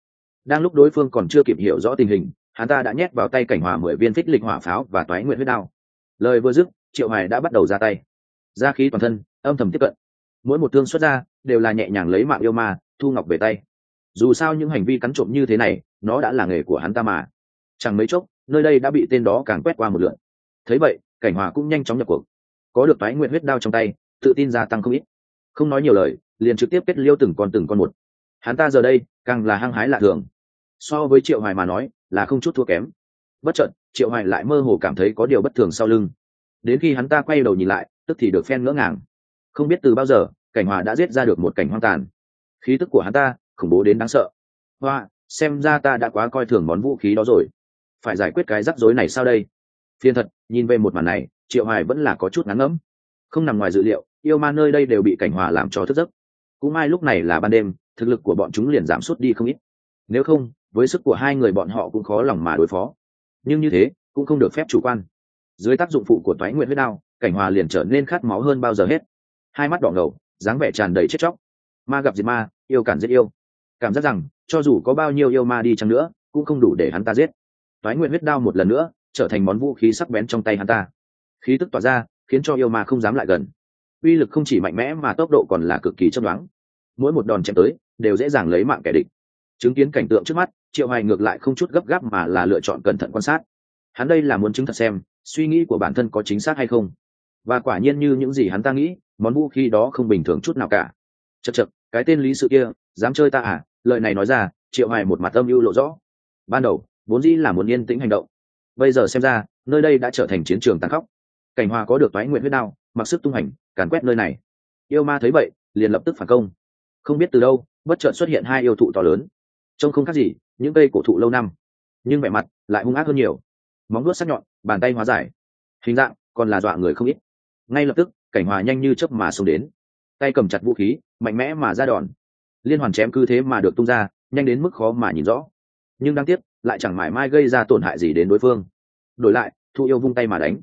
Speaker 1: Đang lúc đối phương còn chưa kịp hiểu rõ tình hình, hắn ta đã nhét vào tay cảnh hòa mười viên phích lịch hỏa pháo và toái nguyện huyết đao. Lời vừa dứt, triệu hoài đã bắt đầu ra tay. Ra khí toàn thân, âm thầm tiếp cận. Mỗi một thương xuất ra, đều là nhẹ nhàng lấy mạng yêu ma, thu ngọc về tay. Dù sao những hành vi cắn trộm như thế này, nó đã là nghề của hắn ta mà. Chẳng mấy chốc, nơi đây đã bị tên đó càng quét qua một lượt. thấy vậy, cảnh hòa cũng nhanh chóng nhập cuộc. Có được toái nguyện huyết đao trong tay tự tin gia tăng không ít. Không nói nhiều lời, liền trực tiếp kết liêu từng con từng con một. Hắn ta giờ đây, càng là hăng hái lạ thường. So với triệu hoài mà nói, là không chút thua kém. Bất chợt, triệu hoài lại mơ hồ cảm thấy có điều bất thường sau lưng. Đến khi hắn ta quay đầu nhìn lại, tức thì được phen ngỡ ngàng. Không biết từ bao giờ, cảnh hòa đã giết ra được một cảnh hoang tàn. Khí tức của hắn ta, khủng bố đến đáng sợ. Hoa, xem ra ta đã quá coi thường món vũ khí đó rồi. Phải giải quyết cái rắc rối này sao đây? Phiền thật, nhìn về một màn này, triệu hoài vẫn là có chút ngắn ngẫm. Không nằm ngoài dự liệu yêu ma nơi đây đều bị cảnh hòa làm cho thức giấc. Cũng may lúc này là ban đêm, thực lực của bọn chúng liền giảm sút đi không ít. Nếu không, với sức của hai người bọn họ cũng khó lòng mà đối phó. Nhưng như thế, cũng không được phép chủ quan. Dưới tác dụng phụ của toái nguyện huyết đao, cảnh hòa liền trở nên khát máu hơn bao giờ hết. Hai mắt đỏ ngầu, dáng vẻ tràn đầy chết chóc. Ma gặp diệt ma, yêu cản giết yêu. Cảm giác rằng, cho dù có bao nhiêu yêu ma đi chăng nữa, cũng không đủ để hắn ta giết. Toái nguyện huyết đao một lần nữa, trở thành món vũ khí sắc bén trong tay hắn ta. Khí tức tỏa ra, khiến cho yêu ma không dám lại gần uy lực không chỉ mạnh mẽ mà tốc độ còn là cực kỳ chấp đoán mỗi một đòn chém tới, đều dễ dàng lấy mạng kẻ địch. Chứng kiến cảnh tượng trước mắt, triệu hoài ngược lại không chút gấp gáp mà là lựa chọn cẩn thận quan sát. Hắn đây là muốn chứng thật xem, suy nghĩ của bản thân có chính xác hay không. Và quả nhiên như những gì hắn ta nghĩ, món vũ khí đó không bình thường chút nào cả. Chật chật cái tên lý sự kia, dám chơi ta à? Lời này nói ra, triệu hoài một mặt âm ưu lộ rõ. Ban đầu, vốn dĩ là muốn yên tĩnh hành động. Bây giờ xem ra, nơi đây đã trở thành chiến trường tàn khốc. Cảnh hòa có được toái nguyện huyết đao, mặc sức tung hành càn quét nơi này. Yêu ma thấy vậy, liền lập tức phản công. Không biết từ đâu, bất chợt xuất hiện hai yêu thụ to lớn. Trông không khác gì, những cây cổ thụ lâu năm. Nhưng vẻ mặt lại hung ác hơn nhiều. Móng vuốt sắc nhọn, bàn tay hóa giải. Hình dạng còn là dọa người không ít. Ngay lập tức, cảnh hòa nhanh như chớp mà xông đến. Tay cầm chặt vũ khí, mạnh mẽ mà ra đòn. Liên hoàn chém cứ thế mà được tung ra, nhanh đến mức khó mà nhìn rõ. Nhưng đáng tiếc, lại chẳng mãi mai gây ra tổn hại gì đến đối phương. Đổi lại thu yêu vung tay mà đánh.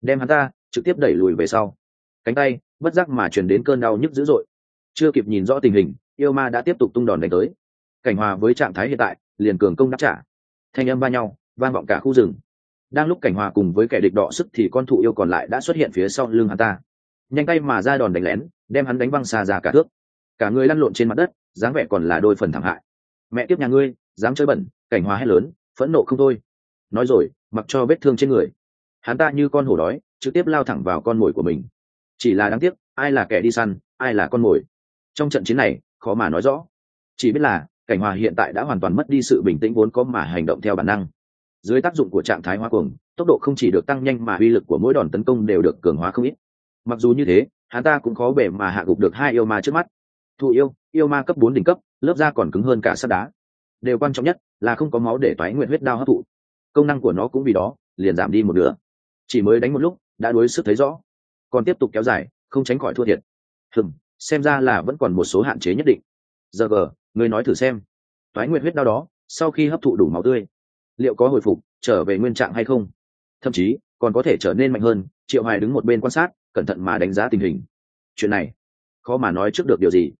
Speaker 1: Đem hắn ta trực tiếp đẩy lùi về sau cánh tay, bất giác mà truyền đến cơn đau nhức dữ dội. Chưa kịp nhìn rõ tình hình, yêu ma đã tiếp tục tung đòn đánh tới. Cảnh hòa với trạng thái hiện tại, liền cường công đáp trả. Thanh âm va nhau, vang vọng cả khu rừng. Đang lúc cảnh hòa cùng với kẻ địch đỏ sức thì con thụ yêu còn lại đã xuất hiện phía sau lưng hắn ta. Nhanh tay mà ra đòn đánh lén, đem hắn đánh văng xa ra cả thước. Cả người lăn lộn trên mặt đất, dáng vẻ còn là đôi phần thảm hại. Mẹ tiếp nhà ngươi, dám chơi bẩn, cảnh hòa hét lớn, phẫn nộ không thôi. Nói rồi, mặc cho vết thương trên người. Hắn ta như con hổ đói, trực tiếp lao thẳng vào con mồi của mình chỉ là đáng tiếc, ai là kẻ đi săn, ai là con mồi. Trong trận chiến này, khó mà nói rõ. Chỉ biết là, cảnh hòa hiện tại đã hoàn toàn mất đi sự bình tĩnh vốn có mà hành động theo bản năng. Dưới tác dụng của trạng thái hoa cuồng, tốc độ không chỉ được tăng nhanh mà uy lực của mỗi đòn tấn công đều được cường hóa không ít. Mặc dù như thế, hắn ta cũng khó bể mà hạ gục được hai yêu ma trước mắt. Thụ yêu yêu ma cấp bốn đỉnh cấp, lớp da còn cứng hơn cả sắt đá. Điều quan trọng nhất là không có máu để toái nguyện huyết đao hấp thụ. Công năng của nó cũng vì đó, liền giảm đi một nửa. Chỉ mới đánh một lúc, đã đuối sức thấy rõ còn tiếp tục kéo dài, không tránh khỏi thua thiệt. Hừm, xem ra là vẫn còn một số hạn chế nhất định. Giờ gờ người nói thử xem. Toái nguyện huyết đau đó, sau khi hấp thụ đủ máu tươi, liệu có hồi phục, trở về nguyên trạng hay không? Thậm chí, còn có thể trở nên mạnh hơn, triệu hoài đứng một bên quan sát, cẩn thận mà đánh giá tình hình. Chuyện này, khó mà nói trước được điều gì.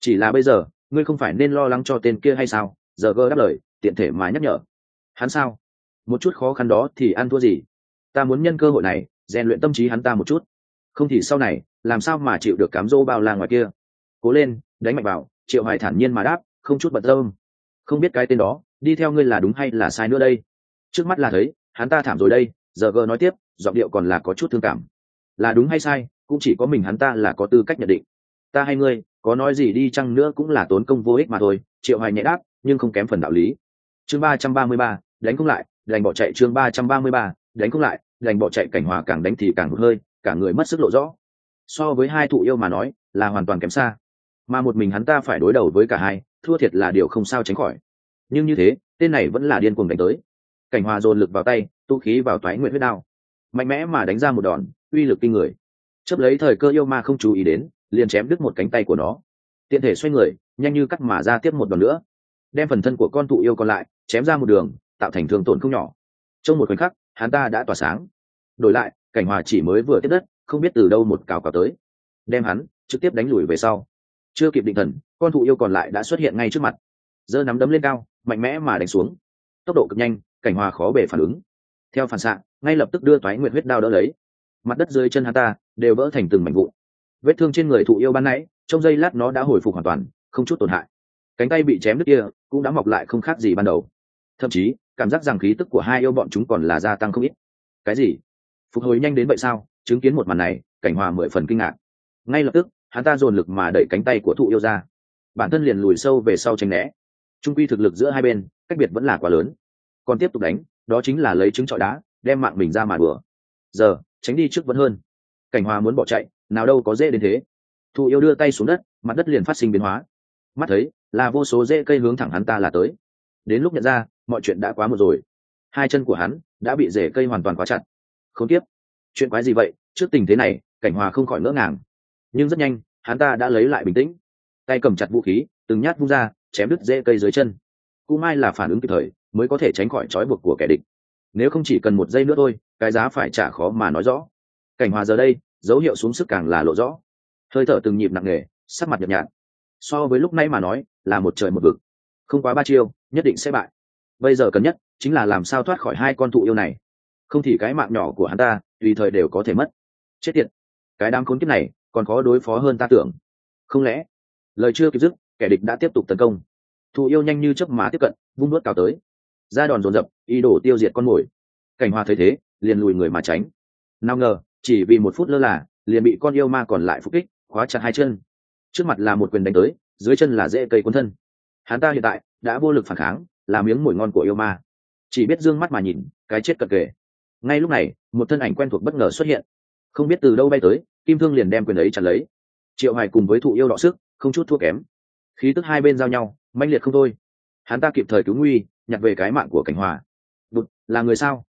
Speaker 1: Chỉ là bây giờ, ngươi không phải nên lo lắng cho tên kia hay sao? Giờ gơ đáp lời, tiện thể mà nhắc nhở. Hắn sao? Một chút khó khăn đó thì ăn thua gì? Ta muốn nhân cơ hội này, rèn luyện tâm trí hắn ta một chút không thì sau này, làm sao mà chịu được cám dỗ bao la ngoài kia? Cố lên, đánh mạnh vào, triệu hoài thản nhiên mà đáp, không chút bận tâm. Không biết cái tên đó, đi theo ngươi là đúng hay là sai nữa đây? Trước mắt là thấy, hắn ta thảm rồi đây, giờ gờ nói tiếp, giọng điệu còn là có chút thương cảm. Là đúng hay sai, cũng chỉ có mình hắn ta là có tư cách nhận định. Ta hay ngươi, có nói gì đi chăng nữa cũng là tốn công vô ích mà thôi, triệu hoài nhẹ đáp, nhưng không kém phần đạo lý. Chương ba trăm ba mươi ba, đánh không lại, đành bỏ chạy. Chương ba trăm ba mươi ba, đánh không lại, đành bỏ chạy, cảnh hòa càng đánh thì càng hụt hơi cả người mất sức lộ rõ. So với hai thụ yêu mà nói, là hoàn toàn kém xa. Mà một mình hắn ta phải đối đầu với cả hai, thua thiệt là điều không sao tránh khỏi. Nhưng như thế, tên này vẫn là điên cuồng đánh tới. Cảnh hòa dồn lực vào tay, tu khí vào toái nguyện huyết đao. Mạnh mẽ mà đánh ra một đòn, uy lực kinh người. Chấp lấy thời cơ yêu ma không chú ý đến, liền chém đứt một cánh tay của nó. Tiện thể xoay người, nhanh như cắt mà ra tiếp một đòn nữa. Đem phần thân của con thụ yêu còn lại, chém ra một đường, tạo thành thương tổn không nhỏ. Trong một khoảnh khắc, hắn ta đã tỏa sáng đổi lại, cảnh hòa chỉ mới vừa tiếp đất, không biết từ đâu một cào cào tới. Đem hắn trực tiếp đánh lùi về sau. Chưa kịp định thần, con thụ yêu còn lại đã xuất hiện ngay trước mặt. Giơ nắm đấm lên cao, mạnh mẽ mà đánh xuống. Tốc độ cực nhanh, cảnh hòa khó bề phản ứng. Theo phản xạ, ngay lập tức đưa toái nguyệt huyết đao đỡ lấy. Mặt đất dưới chân hắn ta đều vỡ thành từng mảnh vụn. Vết thương trên người thụ yêu ban nãy, trong giây lát nó đã hồi phục hoàn toàn, không chút tổn hại. Cánh tay bị chém đứt kia, cũng đã mọc lại không khác gì ban đầu. Thậm chí, cảm giác rằng khí tức của hai yêu bọn chúng còn là gia tăng không ít. Cái gì? Phục hồi nhanh đến vậy sao? Chứng kiến một màn này, cảnh hòa mười phần kinh ngạc. Ngay lập tức, hắn ta dồn lực mà đẩy cánh tay của thụ yêu ra. Bản thân liền lùi sâu về sau tranh né. Trung quy thực lực giữa hai bên, cách biệt vẫn là quá lớn. Còn tiếp tục đánh, đó chính là lấy trứng trọi đá, đem mạng mình ra mà bừa giờ, tránh đi trước vẫn hơn. Cảnh hòa muốn bỏ chạy, nào đâu có dễ đến thế. Thụ yêu đưa tay xuống đất, mặt đất liền phát sinh biến hóa. Mắt thấy, là vô số dễ cây hướng thẳng hắn ta là tới. Đến lúc nhận ra, mọi chuyện đã quá một rồi. Hai chân của hắn đã bị rễ cây hoàn toàn quá chặt không tiếp. Chuyện quái gì vậy? Trước tình thế này, cảnh hòa không khỏi ngỡ ngàng. Nhưng rất nhanh, hắn ta đã lấy lại bình tĩnh. Tay cầm chặt vũ khí, từng nhát vung ra, chém đứt rễ cây dưới chân. Cu mai là phản ứng kịp thời, mới có thể tránh khỏi trói buộc của kẻ địch. Nếu không chỉ cần một giây nữa thôi, cái giá phải trả khó mà nói rõ. Cảnh hòa giờ đây, dấu hiệu xuống sức càng là lộ rõ. Hơi thở từng nhịp nặng nề, sắc mặt nhợt nhạt. So với lúc nay mà nói, là một trời một vực. Không quá ba chiêu, nhất định sẽ bại. Bây giờ cần nhất chính là làm sao thoát khỏi hai con thụ yêu này không thì cái mạng nhỏ của hắn ta, tùy thời đều có thể mất. Chết tiệt. Cái đám khốn kiếp này, còn khó đối phó hơn ta tưởng. Không lẽ, lời chưa kịp dứt, kẻ địch đã tiếp tục tấn công. Thụ yêu nhanh như chớp má tiếp cận, vung nuốt cao tới. Ra đòn dồn dập, ý đồ tiêu diệt con mồi. Cảnh hoa thấy thế, liền lùi người mà tránh. Nào ngờ, chỉ vì một phút lơ là, liền bị con yêu ma còn lại phục kích, khóa chặt hai chân. Trước mặt là một quyền đánh tới, dưới chân là dễ cây cuốn thân. Hắn ta hiện tại, đã vô lực phản kháng, là miếng mồi ngon của yêu ma. Chỉ biết d ư ơ n g mắt mà nhìn, cái chết cận kề ngay lúc này, một thân ảnh quen thuộc bất ngờ xuất hiện. Không biết từ đâu bay tới, kim thương liền đem quyền ấy chặt lấy. Triệu hoài cùng với thụ yêu đọ sức, không chút thua kém. Khí tức hai bên giao nhau manh liệt không thôi. Hắn ta kịp thời cứu nguy, nhặt về cái mạng của cảnh hòa. Đụt là người sao?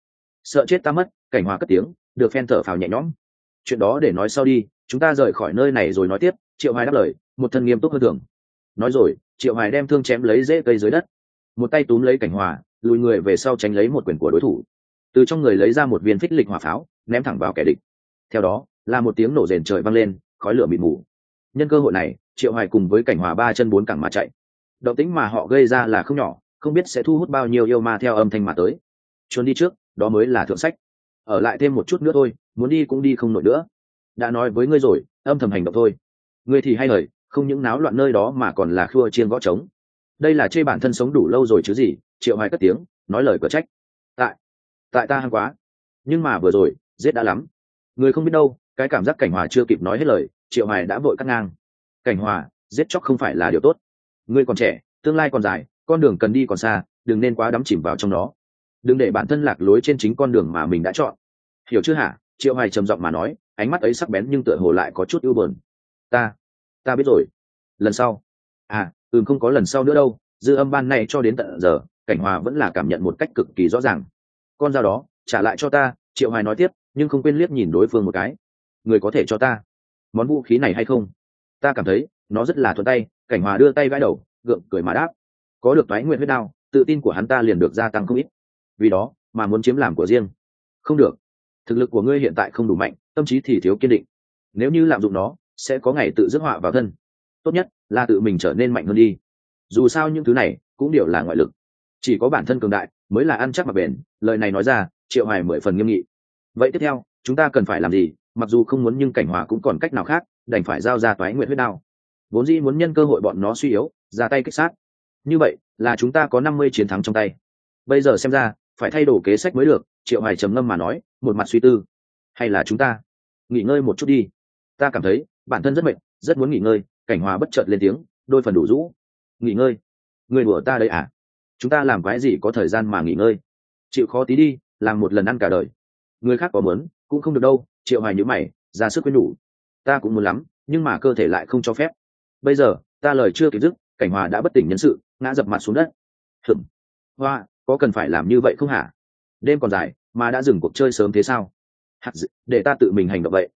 Speaker 1: Sợ chết ta mất, cảnh hòa cất tiếng, được phen thở phào nhẹ nhõm. Chuyện đó để nói sau đi, chúng ta rời khỏi nơi này rồi nói tiếp, triệu hoài đáp lời, một thân nghiêm túc hơn thường. Nói rồi, triệu hoài đem thương chém lấy rễ cây dưới đất. Một tay túm lấy cảnh hòa, lùi người về sau tránh lấy một quyền của đối thủ từ trong người lấy ra một viên phích lịch hỏa pháo, ném thẳng vào kẻ địch. Theo đó, là một tiếng nổ rền trời vang lên, khói lửa mịt mù. Nhân cơ hội này, triệu hoài cùng với cảnh hòa ba chân bốn cẳng mà chạy. Động tĩnh mà họ gây ra là không nhỏ, không biết sẽ thu hút bao nhiêu yêu ma theo âm thanh mà tới. Trốn đi trước, đó mới là thượng sách. Ở lại thêm một chút nữa thôi, muốn đi cũng đi không nổi nữa. Đã nói với ngươi rồi, âm thầm hành động thôi. Ngươi thì hay lời không những náo loạn nơi đó mà còn là khua chiên gõ trống. Đây là chê bản thân sống đủ lâu rồi chứ gì, triệu hoài cất tiếng, nói lời cửa trách. Tại tại ta hăng quá. Nhưng mà vừa rồi, giết đã lắm. Người không biết đâu, cái cảm giác cảnh hòa chưa kịp nói hết lời, triệu hoài đã vội cắt ngang. Cảnh hòa, giết chóc không phải là điều tốt. Ngươi còn trẻ, tương lai còn dài, con đường cần đi còn xa, đừng nên quá đắm chìm vào trong đó. Đừng để bản thân lạc lối trên chính con đường mà mình đã chọn. Hiểu chưa hả? Triệu hoài trầm giọng mà nói, ánh mắt ấy sắc bén nhưng tựa hồ lại có chút ưu bờn ta ta biết rồi. Lần sau. À ừm không có lần sau nữa đâu. Dư âm ban này cho đến tận giờ, cảnh hòa vẫn là cảm nhận một cách cực kỳ rõ ràng con dao đó, trả lại cho ta, triệu hoài nói tiếp, nhưng không quên liếc nhìn đối phương một cái. Người có thể cho ta món vũ khí này hay không? Ta cảm thấy, nó rất là thuận tay, cảnh hòa đưa tay gãi đầu, gượng cười mà đáp. Có được toái nguyện huyết đao, tự tin của hắn ta liền được gia tăng không ít. Vì đó, mà muốn chiếm làm của riêng. Không được. Thực lực của ngươi hiện tại không đủ mạnh, tâm trí thì thiếu kiên định. Nếu như lạm dụng nó, sẽ có ngày tự dứt họa vào thân. Tốt nhất là tự mình trở nên mạnh hơn đi. Dù sao những thứ này cũng đều là ngoại lực. Chỉ có bản thân cường đại mới là ăn chắc mà bền, lời này nói ra, triệu hoài mười phần nghiêm nghị. Vậy tiếp theo, chúng ta cần phải làm gì? Mặc dù không muốn nhưng cảnh hòa cũng còn cách nào khác, đành phải giao ra toái nguyện huyết đao. Vốn dĩ muốn nhân cơ hội bọn nó suy yếu, ra tay kích sát. Như vậy, là chúng ta có năm mươi chiến thắng trong tay. Bây giờ xem ra, phải thay đổi kế sách mới được, triệu hoài trầm ngâm mà nói, một mặt suy tư. Hay là chúng ta? Nghỉ ngơi một chút đi. Ta cảm thấy, bản thân rất mệt, rất muốn nghỉ ngơi, cảnh hòa bất chợt lên tiếng, đôi phần đủ rũ. Nghỉ ngơi. Người đùa ta đây à? Chúng ta làm cái gì có thời gian mà nghỉ ngơi? Chịu khó tí đi làm một lần ăn cả đời. Người khác có muốn cũng không được đâu triệu hoài nhữ mày ra sức quyến đủ ta cũng muốn lắm nhưng mà cơ thể lại không cho phép. Bây giờ ta lời chưa kịp dứt cảnh hòa đã bất tỉnh nhân sự ngã dập mặt xuống đất. Hửng hoa có cần phải làm như vậy không hả? Đêm còn dài mà đã dừng cuộc chơi sớm thế sao? Hạt dự, để ta tự mình hành động vậy.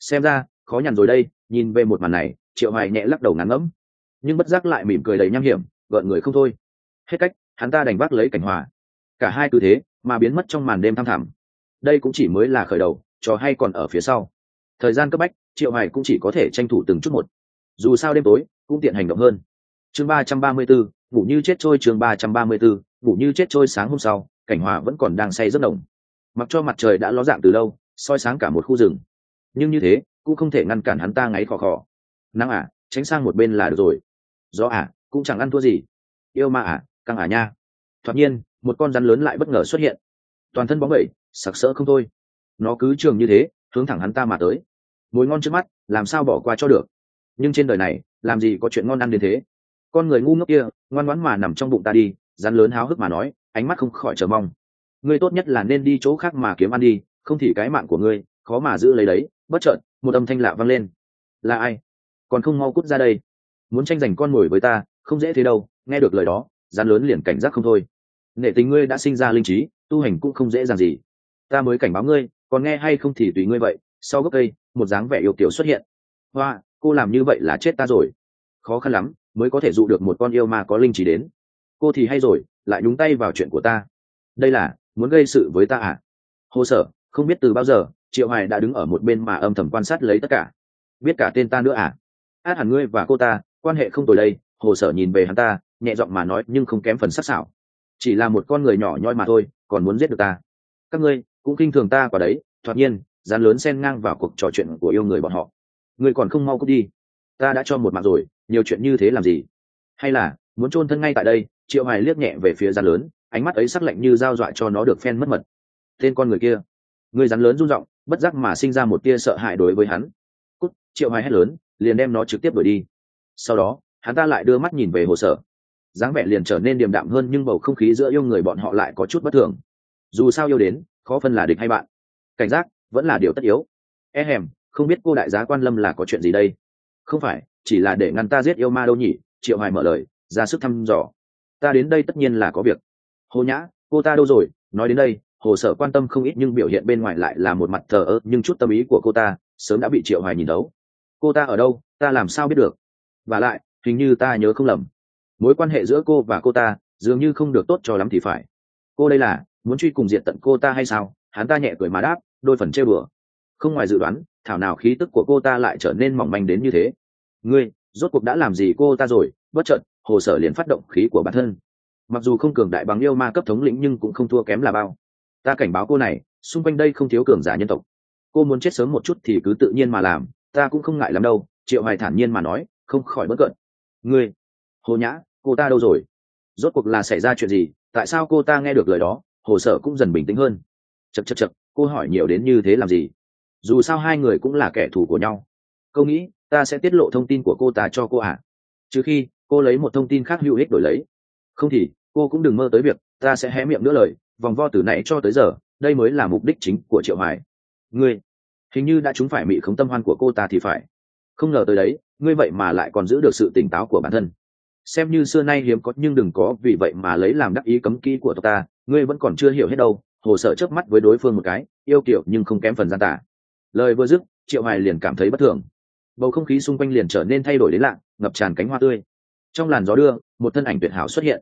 Speaker 1: Xem ra khó nhằn rồi đây nhìn về một màn này triệu hoài nhẹ lắc đầu ngán ngẫm nhưng bất giác lại mỉm cười đầy nham hiểm gợn người không thôi. Hết cách hắn ta đành vác lấy cảnh hòa. Cả hai tư thế, mà biến mất trong màn đêm thăm thẳm. Đây cũng chỉ mới là khởi đầu, trò hay còn ở phía sau. Thời gian cấp bách, triệu hải cũng chỉ có thể tranh thủ từng chút một. Dù sao đêm tối, cũng tiện hành động hơn. Chương ba trăm ba mươi bốn, ngủ như chết trôi chương ba trăm ba mươi bốn, ngủ như chết trôi sáng hôm sau, cảnh hòa vẫn còn đang say rất đồng mặc cho mặt trời đã ló dạng từ lâu, soi sáng cả một khu rừng. Nhưng như thế, cũng không thể ngăn cản hắn ta ngáy khò khò. Nắng à tránh sang một bên là được rồi. Gió à cũng chẳng ăn thua gì. Yêu ma à căng à nha. Thoạt nhiên, một con rắn lớn lại bất ngờ xuất hiện. Toàn thân bóng bẩy, sặc sỡ không thôi. Nó cứ trường như thế, hướng thẳng hắn ta mà tới. Mối ngon trước mắt, làm sao bỏ qua cho được? Nhưng trên đời này, làm gì có chuyện ngon ăn đến thế? Con người ngu ngốc kia, ngoan ngoãn mà nằm trong bụng ta đi, rắn lớn háo hức mà nói, ánh mắt không khỏi chờ mong. Ngươi tốt nhất là nên đi chỗ khác mà kiếm ăn đi, không thì cái mạng của ngươi, khó mà giữ lấy đấy. Bất chợt, một âm thanh lạ vang lên. Là ai? Còn không mau cút ra đây. Muốn tranh giành con mồi với ta, không dễ thế đâu, nghe được lời đó gian lớn liền cảnh giác không thôi. Nể tình ngươi đã sinh ra linh trí, tu hành cũng không dễ dàng gì. Ta mới cảnh báo ngươi, còn nghe hay không thì tùy ngươi vậy, sau gốc cây, một dáng vẻ yêu kiểu xuất hiện. Hoa, cô làm như vậy là chết ta rồi. Khó khăn lắm, mới có thể dụ được một con yêu ma có linh trí đến. Cô thì hay rồi, lại nhúng tay vào chuyện của ta. Đây là, muốn gây sự với ta à? Hồ sở, không biết từ bao giờ, triệu hoài đã đứng ở một bên mà âm thầm quan sát lấy tất cả. Biết cả tên ta nữa à? Át hẳn ngươi và cô ta, quan hệ không tồi đây, hồ sở nhìn về hắn ta nhẹ giọng mà nói, nhưng không kém phần sắc sảo. Chỉ là một con người nhỏ nhoi mà thôi, còn muốn giết được ta. Các ngươi, cũng kinh thường ta quả đấy, thoạt nhiên, dán lớn xen ngang vào cuộc trò chuyện của yêu người bọn họ. Ngươi còn không mau cút đi. Ta đã cho một mạng rồi, nhiều chuyện như thế làm gì? Hay là, muốn chôn thân ngay tại đây, triệu hoài liếc nhẹ về phía rắn lớn, ánh mắt ấy sắc lạnh như dao dọa cho nó được phen mất mật. Tên con người kia. Người rắn lớn rung giọng, bất giác mà sinh ra một tia sợ hãi đối với hắn. Cút, triệu hoài hét lớn, liền đem nó trực tiếp đuổi đi. Sau đó, hắn ta lại đưa mắt nhìn về hồ sở dáng vẻ liền trở nên điềm đạm hơn nhưng bầu không khí giữa yêu người bọn họ lại có chút bất thường. Dù sao yêu đến, khó phân là địch hay bạn. Cảnh giác, vẫn là điều tất yếu. E hèm, không biết cô đại giá quan lâm là có chuyện gì đây? Không phải, chỉ là để ngăn ta giết yêu ma đâu nhỉ? Triệu hoài mở lời, ra sức thăm dò. Ta đến đây tất nhiên là có việc. Hồ nhã, cô ta đâu rồi? Nói đến đây, hồ sở quan tâm không ít nhưng biểu hiện bên ngoài lại là một mặt thờ ơ, nhưng chút tâm ý của cô ta sớm đã bị triệu hoài nhìn đấu cô ta ở đâu? Ta làm sao biết được? Và lại, hình như ta nhớ không lầm mối quan hệ giữa cô và cô ta dường như không được tốt cho lắm thì phải. Cô đây là, muốn truy cùng diện tận cô ta hay sao? Hắn ta nhẹ cười mà đáp, đôi phần trêu bừa không ngoài dự đoán, thảo nào khí tức của cô ta lại trở nên mỏng manh đến như thế. Ngươi, rốt cuộc đã làm gì cô ta rồi? Bất chợt, hồ sở liền phát động khí của bản thân. Mặc dù không cường đại bằng yêu ma cấp thống lĩnh nhưng cũng không thua kém là bao. Ta cảnh báo cô này, xung quanh đây không thiếu cường giả nhân tộc. Cô muốn chết sớm một chút thì cứ tự nhiên mà làm, ta cũng không ngại lắm đâu, triệu hoài thản nhiên mà nói, không khỏi bất cận. Ngươi hồ nhã, cô ta đâu rồi? Rốt cuộc là xảy ra chuyện gì? Tại sao cô ta nghe được lời đó? Hồ sở cũng dần bình tĩnh hơn. Chật chật chật cô hỏi nhiều đến như thế làm gì? Dù sao hai người cũng là kẻ thù của nhau. Câu nghĩ, ta sẽ tiết lộ thông tin của cô ta cho cô à trừ khi, cô lấy một thông tin khác hữu ích đổi lấy. Không thì, cô cũng đừng mơ tới việc, ta sẽ hé miệng nữa lời, vòng vo từ nãy cho tới giờ, đây mới là mục đích chính của triệu hải. Ngươi, hình như đã trúng phải mị khống tâm hoan của cô ta thì phải. Không ngờ tới đấy, ngươi vậy mà lại còn giữ được sự tỉnh táo của bản thân xem như xưa nay hiếm có, nhưng đừng có vì vậy mà lấy làm đắc ý cấm kỹ của tộc ta, ngươi vẫn còn chưa hiểu hết đâu. Hồ sợ chớp mắt với đối phương một cái, yêu kiểu nhưng không kém phần gian tả lời vừa dứt, triệu hoài liền cảm thấy bất thường. Bầu không khí xung quanh liền trở nên thay đổi đến lạ, ngập tràn cánh hoa tươi. Trong làn gió đưa, một thân ảnh tuyệt hảo xuất hiện.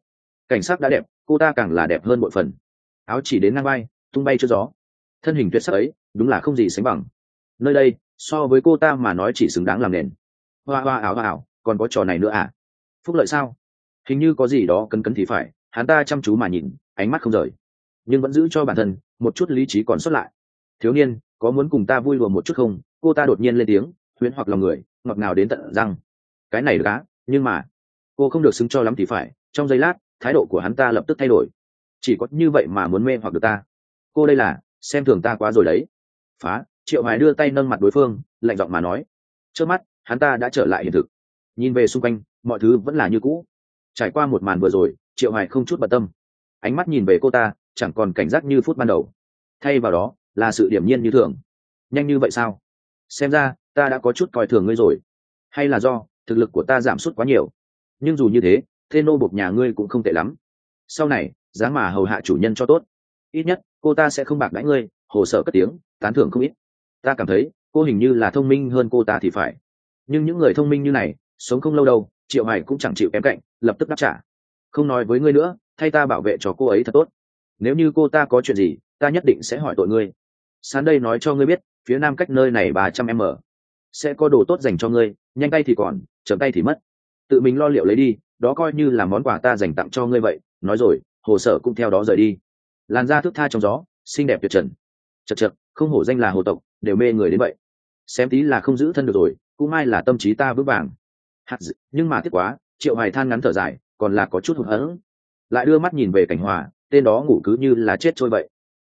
Speaker 1: Cảnh sắc đã đẹp, cô ta càng là đẹp hơn bội phần. Áo chỉ đến ngang bay tung bay chưa gió. Thân hình tuyệt sắc ấy, đúng là không gì sánh bằng. Nơi đây, so với cô ta mà nói chỉ xứng đáng làm nền. Hoa hoa ảo ảo, còn có trò này nữa à? Phúc lợi sao? Hình như có gì đó cấn cấn thì phải, hắn ta chăm chú mà nhìn, ánh mắt không rời. Nhưng vẫn giữ cho bản thân một chút lý trí còn xuất lại. Thiếu niên, có muốn cùng ta vui đùa một chút không? Cô ta đột nhiên lên tiếng, huyễn hoặc lòng người, ngọt nào đến tận răng. Cái này được á, nhưng mà cô không được xứng cho lắm thì phải, trong giây lát, thái độ của hắn ta lập tức thay đổi. Chỉ có như vậy mà muốn mê hoặc được ta. Cô đây là, xem thường ta quá rồi đấy. Phá, triệu hoài đưa tay nâng mặt đối phương, lạnh giọng mà nói. Trước mắt, hắn ta đã trở lại hiện thực. Nhìn về xung quanh mọi thứ vẫn là như cũ. Trải qua một màn vừa rồi, triệu hoài không chút bận tâm. Ánh mắt nhìn về cô ta, chẳng còn cảnh giác như phút ban đầu. Thay vào đó, là sự điểm nhiên như thường. Nhanh như vậy sao? Xem ra, ta đã có chút coi thường ngươi rồi. Hay là do, thực lực của ta giảm sút quá nhiều. Nhưng dù như thế thế nô bột nhà ngươi cũng không tệ lắm. Sau này, dáng mà hầu hạ chủ nhân cho tốt. Ít nhất, cô ta sẽ không bạc đãi ngươi, hồ sợ cất tiếng, tán thưởng không ít. Ta cảm thấy, cô hình như là thông minh hơn cô ta thì phải. Nhưng những người thông minh như này, sống không lâu đâu triệu hải cũng chẳng chịu kém cạnh, lập tức đáp trả. Không nói với ngươi nữa, thay ta bảo vệ cho cô ấy thật tốt. Nếu như cô ta có chuyện gì, ta nhất định sẽ hỏi tội ngươi. Sán đây nói cho ngươi biết, phía nam cách nơi này ba trăm m. Sẽ có đồ tốt dành cho ngươi, nhanh tay thì còn, chậm tay thì mất. Tự mình lo liệu lấy đi, đó coi như là món quà ta dành tặng cho ngươi vậy, nói rồi, hồ sở cũng theo đó rời đi. Làn da thức tha trong gió, xinh đẹp tuyệt trần. Chật chật, không hổ danh là hồ tộc, đều mê người đến vậy. Xem tí là không giữ thân được rồi, cũng may là tâm trí ta vững vàng hạt dự, nhưng mà tiếc quá triệu hoài than ngắn thở dài còn là có chút hụt hẫng. Lại đưa mắt nhìn về cảnh hòa tên đó ngủ cứ như là chết trôi vậy.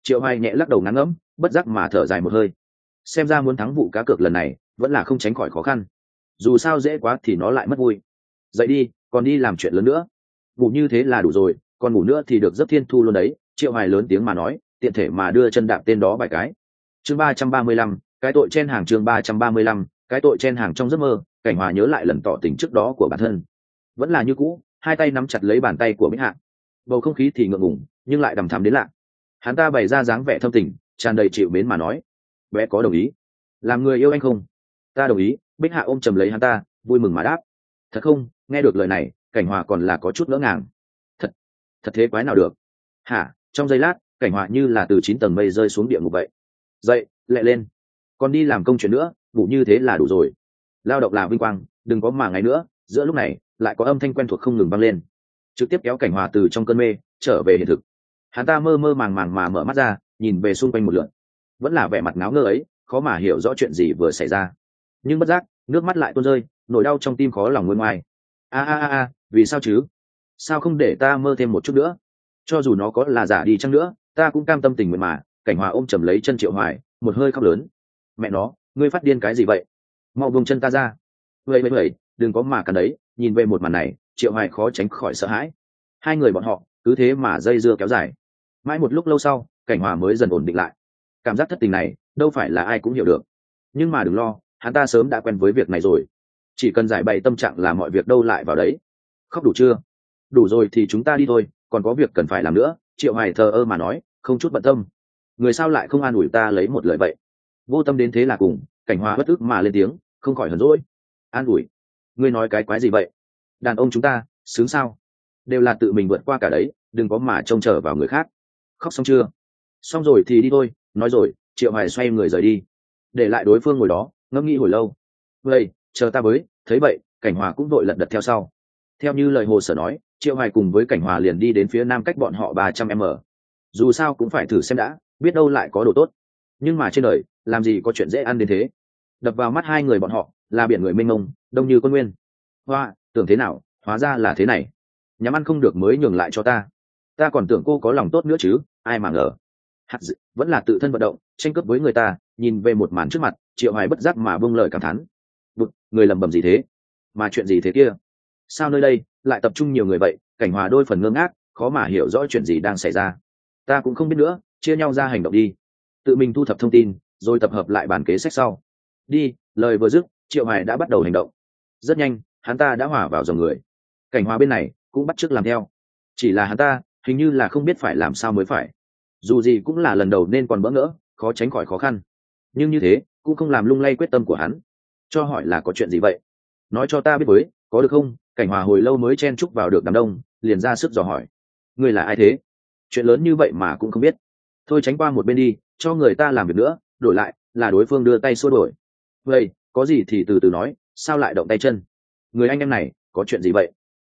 Speaker 1: Triệu hoài nhẹ lắc đầu ngắn ngẫm bất giác mà thở dài một hơi. Xem ra muốn thắng vụ cá cược lần này vẫn là không tránh khỏi khó khăn. Dù sao dễ quá thì nó lại mất vui. Dậy đi còn đi làm chuyện lớn nữa. Ngủ như thế là đủ rồi còn ngủ nữa thì được rất thiên thu luôn đấy triệu hoài lớn tiếng mà nói tiện thể mà đưa chân đạp tên đó vài cái. Chương ba trăm ba mươi lăm cái tội trên hàng chương ba trăm ba mươi lăm cái tội trên hàng trong giấc mơ cảnh hòa nhớ lại lần tỏ tình trước đó của bản thân. Vẫn là như cũ, hai tay nắm chặt lấy bàn tay của bích hạ. Bầu không khí thì ngượng ngùng, nhưng lại đằm thắm đến lạ. Hắn ta bày ra dáng vẻ thâm tình, tràn đầy chịu mến mà nói, bé có đồng ý. Làm người yêu anh không? Ta đồng ý. Bích hạ ôm chầm lấy hắn ta, vui mừng mà đáp, thật không? Nghe được lời này, cảnh hòa còn là có chút ngỡ ngàng. Thật thật thế quái nào được? Hả? Trong giây lát, cảnh hòa như là từ chín tầng mây rơi xuống địa ngục vậy. Dậy, lẹ lên. Còn đi làm công chuyện nữa, ngủ như thế là đủ rồi lao động là vinh quang, đừng có mà ngày nữa, giữa lúc này, lại có âm thanh quen thuộc không ngừng vang lên. Trực tiếp kéo cảnh hòa từ trong cơn mê, trở về hiện thực. Hắn ta mơ mơ màng màng mà mở mắt ra, nhìn về xung quanh một lượn. Vẫn là vẻ mặt ngáo ngơ ấy, khó mà hiểu rõ chuyện gì vừa xảy ra. Nhưng bất giác, nước mắt lại tuôn rơi, nỗi đau trong tim khó lòng nguôi ngoài a a a a, vì sao chứ? Sao không để ta mơ thêm một chút nữa? Cho dù nó có là giả đi chăng nữa, ta cũng cam tâm tình nguyện mà, cảnh hòa ôm chầm lấy chân triệu hoài, một hơi khóc lớn. Mẹ nó, ngươi phát điên cái gì vậy? Mau buông chân ta ra. Vậy vậy vậy đừng có mà cần đấy, nhìn về một màn này, triệu hoài khó tránh khỏi sợ hãi. Hai người bọn họ, cứ thế mà dây dưa kéo dài. Mãi một lúc lâu sau, cảnh hòa mới dần ổn định lại. Cảm giác thất tình này, đâu phải là ai cũng hiểu được. Nhưng mà đừng lo, hắn ta sớm đã quen với việc này rồi. Chỉ cần giải bày tâm trạng là mọi việc đâu lại vào đấy. Khóc đủ chưa? Đủ rồi thì chúng ta đi thôi, còn có việc cần phải làm nữa, triệu hoài thờ ơ mà nói, không chút bận tâm. Người sao lại không an ủi ta lấy một lời vậy? Vô tâm đến thế là cùng, cảnh hòa bất ức mà lên tiếng không khỏi hờn rỗi an ủi, ngươi nói cái quái gì vậy? Đàn ông chúng ta, sướng sao? Đều là tự mình vượt qua cả đấy, đừng có mà trông chờ vào người khác. Khóc xong chưa? Xong rồi thì đi thôi, nói rồi, triệu hoài xoay người rời đi. Để lại đối phương ngồi đó, ngẫm nghĩ hồi lâu. Vậy, chờ ta với, thấy vậy, cảnh hòa cũng vội lật đật theo sau. Theo như lời hồ sở nói, triệu hoài cùng với cảnh hòa liền đi đến phía nam cách bọn họ ba trăm m. Dù sao cũng phải thử xem đã, biết đâu lại có đồ tốt. Nhưng mà trên đời, làm gì có chuyện dễ ăn đến thế? Đập vào mắt hai người bọn họ là biển người mênh mông đông như con nguyên. Hoa tưởng thế nào hóa ra là thế này. Nhắm ăn không được mới nhường lại cho ta. Ta còn tưởng cô có lòng tốt nữa chứ ai mà ngờ. Hạt dự vẫn là tự thân vận động tranh cướp với người ta nhìn về một màn trước mặt triệu hoài bất giác mà buông lời cảm thán. Bực, người lầm bầm gì thế? Mà chuyện gì thế kia? Sao nơi đây lại tập trung nhiều người vậy cảnh hòa đôi phần ngơ ngác khó mà hiểu rõ chuyện gì đang xảy ra. Ta cũng không biết nữa chia nhau ra hành động đi. Tự mình thu thập thông tin rồi tập hợp lại bản kế sách sau đi, lời vừa dứt, triệu hoài đã bắt đầu hành động. Rất nhanh, hắn ta đã hòa vào dòng người. Cảnh hòa bên này cũng bắt chước làm theo. Chỉ là hắn ta, hình như là không biết phải làm sao mới phải. Dù gì cũng là lần đầu nên còn bỡ ngỡ, khó tránh khỏi khó khăn. Nhưng như thế, cũng không làm lung lay quyết tâm của hắn. Cho hỏi là có chuyện gì vậy? Nói cho ta biết với, có được không? Cảnh hòa hồi lâu mới chen chúc vào được đám đông, liền ra sức dò hỏi. Người là ai thế? Chuyện lớn như vậy mà cũng không biết. Thôi tránh qua một bên đi, cho người ta làm việc nữa, đổi lại là đối phương đưa tay xua đổi vậy, có gì thì từ từ nói, sao lại động tay chân? Người anh em này, có chuyện gì vậy?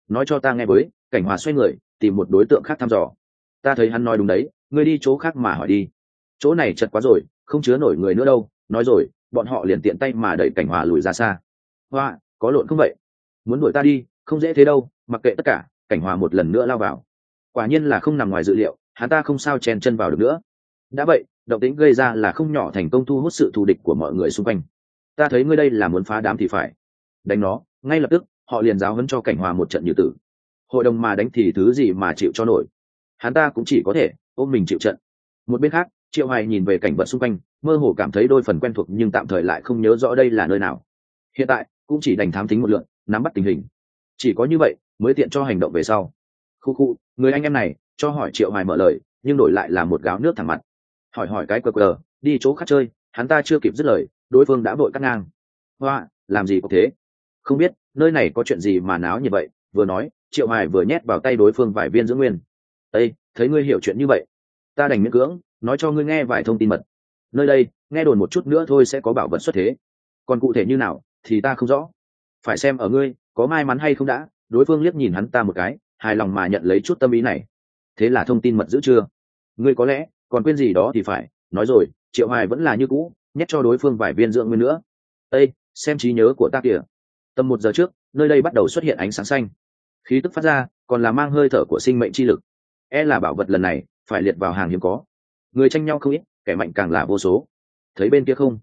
Speaker 1: Nói cho ta nghe với, cảnh hòa xoay người, tìm một đối tượng khác thăm dò. Ta thấy hắn nói đúng đấy, ngươi đi chỗ khác mà hỏi đi. Chỗ này chật quá rồi, không chứa nổi người nữa đâu, nói rồi, bọn họ liền tiện tay mà đẩy cảnh hòa lùi ra xa. Hoa, có lộn không vậy? Muốn đuổi ta đi, không dễ thế đâu, mặc kệ tất cả, cảnh hòa một lần nữa lao vào. Quả nhiên là không nằm ngoài dự liệu, hắn ta không sao chen chân vào được nữa. Đã vậy, động tĩnh gây ra là không nhỏ thành công thu hút sự thù địch của mọi người xung quanh ta thấy ngươi đây là muốn phá đám thì phải. Đánh nó, ngay lập tức, họ liền giáo hấn cho cảnh hòa một trận như tử. Hội đồng mà đánh thì thứ gì mà chịu cho nổi? Hắn ta cũng chỉ có thể ôm mình chịu trận. Một bên khác, triệu hoài nhìn về cảnh vật xung quanh, mơ hồ cảm thấy đôi phần quen thuộc nhưng tạm thời lại không nhớ rõ đây là nơi nào. Hiện tại, cũng chỉ đành thám tính một lượn nắm bắt tình hình. Chỉ có như vậy, mới tiện cho hành động về sau. Khu khu, người anh em này, cho hỏi triệu hoài mở lời, nhưng đổi lại là một gáo nước thẳng mặt. Hỏi hỏi cái quờ quờ, đi chỗ khác chơi, hắn ta chưa kịp dứt lời đối phương đã vội cắt ngang. Hoa, làm gì có thế? Không biết, nơi này có chuyện gì mà náo như vậy? Vừa nói, triệu hoài vừa nhét vào tay đối phương vài viên dưỡng nguyên. Ây thấy ngươi hiểu chuyện như vậy, ta đành miễn cưỡng, nói cho ngươi nghe vài thông tin mật. Nơi đây, nghe đồn một chút nữa thôi sẽ có bảo vật xuất thế. Còn cụ thể như nào, thì ta không rõ. Phải xem ở ngươi, có may mắn hay không đã. Đối phương liếc nhìn hắn ta một cái, hài lòng mà nhận lấy chút tâm ý này. Thế là thông tin mật giữ chưa? Ngươi có lẽ còn quên gì đó thì phải. Nói rồi, triệu hoài vẫn là như cũ nhét cho đối phương vài viên dưỡng nguyên nữa. Ây xem trí nhớ của ta kìa. Tầm một giờ trước, nơi đây bắt đầu xuất hiện ánh sáng xanh. Khí tức phát ra, còn là mang hơi thở của sinh mệnh chi lực. E là bảo vật lần này, phải liệt vào hàng hiếm có. Người tranh nhau không ít, kẻ mạnh càng là vô số. Thấy bên kia không?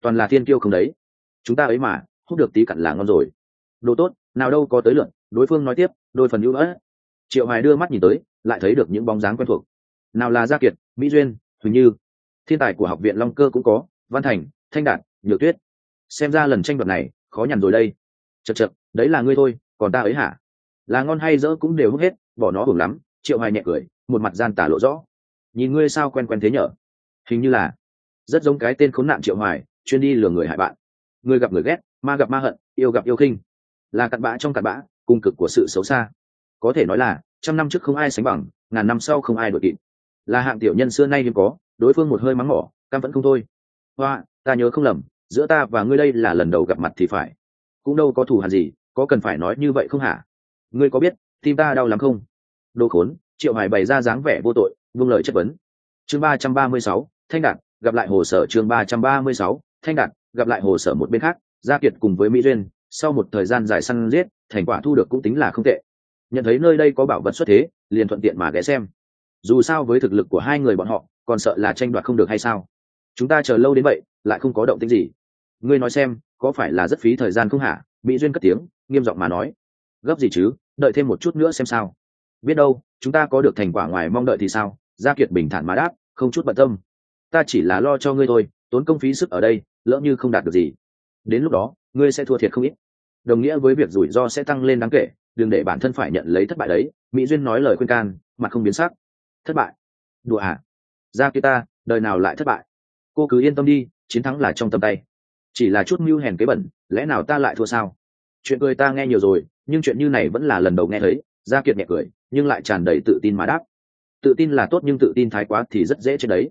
Speaker 1: Toàn là thiên kiêu không đấy. Chúng ta ấy mà, hút được tí cặn là ngon rồi. Đồ tốt, nào đâu có tới lượn. Đối phương nói tiếp, đôi phần ưu ớt. Triệu hoài đưa mắt nhìn tới, lại thấy được những bóng dáng quen thuộc. Nào là gia kiệt, mỹ duyên, huỳnh như. Thiên tài của học viện long cơ cũng có văn thành, thanh đạt, nhược tuyết. Xem ra lần tranh đoạt này, khó nhằn rồi đây. Chật chật đấy là ngươi thôi, còn ta ấy hả? Là ngon hay dỡ cũng đều hút hết, bỏ nó hưởng lắm, triệu hoài nhẹ cười, một mặt gian tả lộ rõ. Nhìn ngươi sao quen quen thế nhở? Hình như là, rất giống cái tên khốn nạn triệu hoài, chuyên đi lừa người hại bạn. Người gặp người ghét, ma gặp ma hận, yêu gặp yêu khinh. Là cặn bã trong cặn bã cung cực của sự xấu xa. Có thể nói là, trăm năm trước không ai sánh bằng, ngàn năm sau không ai đổi kịp. Là hạng tiểu nhân xưa nay hiếm có, đối phương một hơi mắng mỏ cam vẫn không thôi hoa, ta nhớ không lầm, giữa ta và ngươi đây là lần đầu gặp mặt thì phải. Cũng đâu có thù hẳn gì, có cần phải nói như vậy không hả? Ngươi có biết, tim ta đau lắm không? Đồ khốn, triệu hải bày ra dáng vẻ vô tội, vung lời chất vấn. Chương ba trăm ba mươi sáu, thanh đạt, gặp lại hồ sở chương ba trăm ba mươi sáu, thanh đạt, gặp lại hồ sở một bên khác, gia kiệt cùng với mỹ duyên, sau một thời gian dài săn giết, thành quả thu được cũng tính là không tệ. Nhận thấy nơi đây có bảo vật xuất thế, liền thuận tiện mà ghé xem. Dù sao với thực lực của hai người bọn họ, còn sợ là tranh đoạt không được hay sao? Chúng ta chờ lâu đến vậy, lại không có động tĩnh gì. Ngươi nói xem, có phải là rất phí thời gian không hả? Mỹ duyên cất tiếng, nghiêm giọng mà nói. Gấp gì chứ, đợi thêm một chút nữa xem sao. Biết đâu, chúng ta có được thành quả ngoài mong đợi thì sao? Gia kiệt bình thản mà đáp, không chút bận tâm. Ta chỉ là lo cho ngươi thôi, tốn công phí sức ở đây, lỡ như không đạt được gì. Đến lúc đó, ngươi sẽ thua thiệt không ít. Đồng nghĩa với việc rủi ro sẽ tăng lên đáng kể, đừng để bản thân phải nhận lấy thất bại đấy. Mỹ duyên nói lời khuyên can, mặt không biến sắc. Thất bại. Đùa à? Ra kia ta, đời nào lại thất bại? Cô cứ yên tâm đi, chiến thắng là trong tầm tay. Chỉ là chút mưu hèn kế bẩn, lẽ nào ta lại thua sao? Chuyện cười ta nghe nhiều rồi, nhưng chuyện như này vẫn là lần đầu nghe thấy, gia kiệt nhẹ cười, nhưng lại tràn đầy tự tin mà đáp. Tự tin là tốt nhưng tự tin thái quá thì rất dễ trên đấy.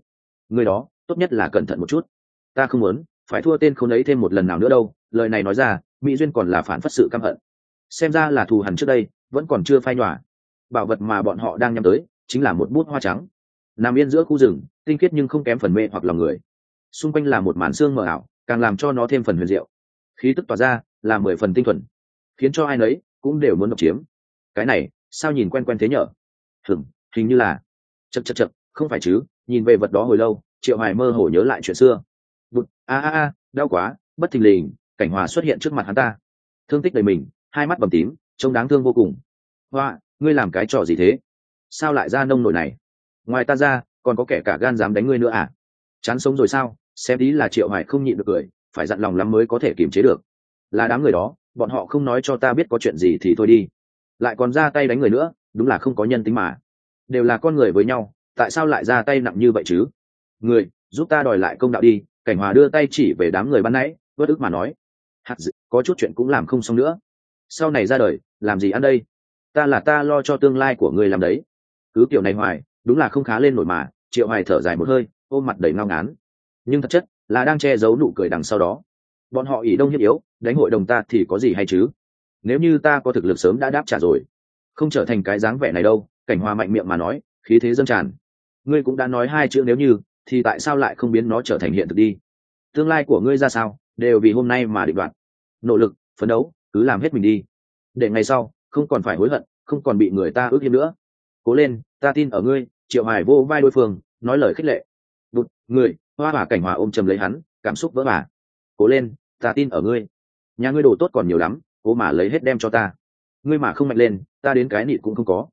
Speaker 1: Người đó, tốt nhất là cẩn thận một chút. Ta không muốn, phải thua tên không ấy thêm một lần nào nữa đâu, lời này nói ra, mỹ duyên còn là phản phất sự căm hận. Xem ra là thù hằn trước đây, vẫn còn chưa phai nhòa. Bảo vật mà bọn họ đang nhắm tới, chính là một bút hoa trắng. Nằm yên giữa khu rừng, tinh khiết nhưng không kém phần mê hoặc lòng người xung quanh là một màn xương mờ ảo càng làm cho nó thêm phần huyền diệu. Khí tức tỏa ra là mười phần tinh thuần khiến cho ai nấy cũng đều muốn độc chiếm. Cái này sao nhìn quen quen thế nhở? Thừng, hình như là chật chật chật không phải chứ nhìn về vật đó hồi lâu triệu hoài mơ hồ nhớ lại chuyện xưa. Bụt a a a đau quá bất thình lình cảnh hòa xuất hiện trước mặt hắn ta. Thương tích đầy mình hai mắt bầm tím trông đáng thương vô cùng. Hoa ngươi làm cái trò gì thế? Sao lại ra nông nổi này? Ngoài ta ra còn có kẻ cả gan dám đánh ngươi nữa à? Chán sống rồi sao? Xem ý là triệu hoài không nhịn được cười, phải dặn lòng lắm mới có thể kiềm chế được. Là đám người đó, bọn họ không nói cho ta biết có chuyện gì thì thôi đi. Lại còn ra tay đánh người nữa, đúng là không có nhân tính mà. Đều là con người với nhau, tại sao lại ra tay nặng như vậy chứ? Người, giúp ta đòi lại công đạo đi, cảnh hòa đưa tay chỉ về đám người ban nãy vớt ức mà nói. Hạt dự có chút chuyện cũng làm không xong nữa. Sau này ra đời, làm gì ăn đây? Ta là ta lo cho tương lai của người làm đấy. Cứ kiểu này hoài, đúng là không khá lên nổi mà, triệu hoài thở dài một hơi, ôm mặt đầy ngao ngán nhưng thật chất là đang che giấu nụ cười đằng sau đó. Bọn họ ỷ đông nhất yếu, đánh hội đồng ta thì có gì hay chứ? Nếu như ta có thực lực sớm đã đáp trả rồi, không trở thành cái dáng vẻ này đâu, cảnh Hoa mạnh miệng mà nói, khí thế dâng tràn. Ngươi cũng đã nói hai chữ nếu như, thì tại sao lại không biến nó trở thành hiện thực đi? Tương lai của ngươi ra sao, đều vì hôm nay mà định đoạt. Nỗ lực, phấn đấu, cứ làm hết mình đi. Để ngày sau, không còn phải hối hận, không còn bị người ta ước hiếp nữa. Cố lên, ta tin ở ngươi, triệu hải vô vai đối phương, nói lời khích lệ đột người hoa hỏa cảnh hòa ôm chầm lấy hắn, cảm xúc vỡ bà cố lên, ta tin ở ngươi. Nhà ngươi đồ tốt còn nhiều lắm, cố mà lấy hết đem cho ta. Ngươi mà không mạnh lên, ta đến cái nịt cũng không có.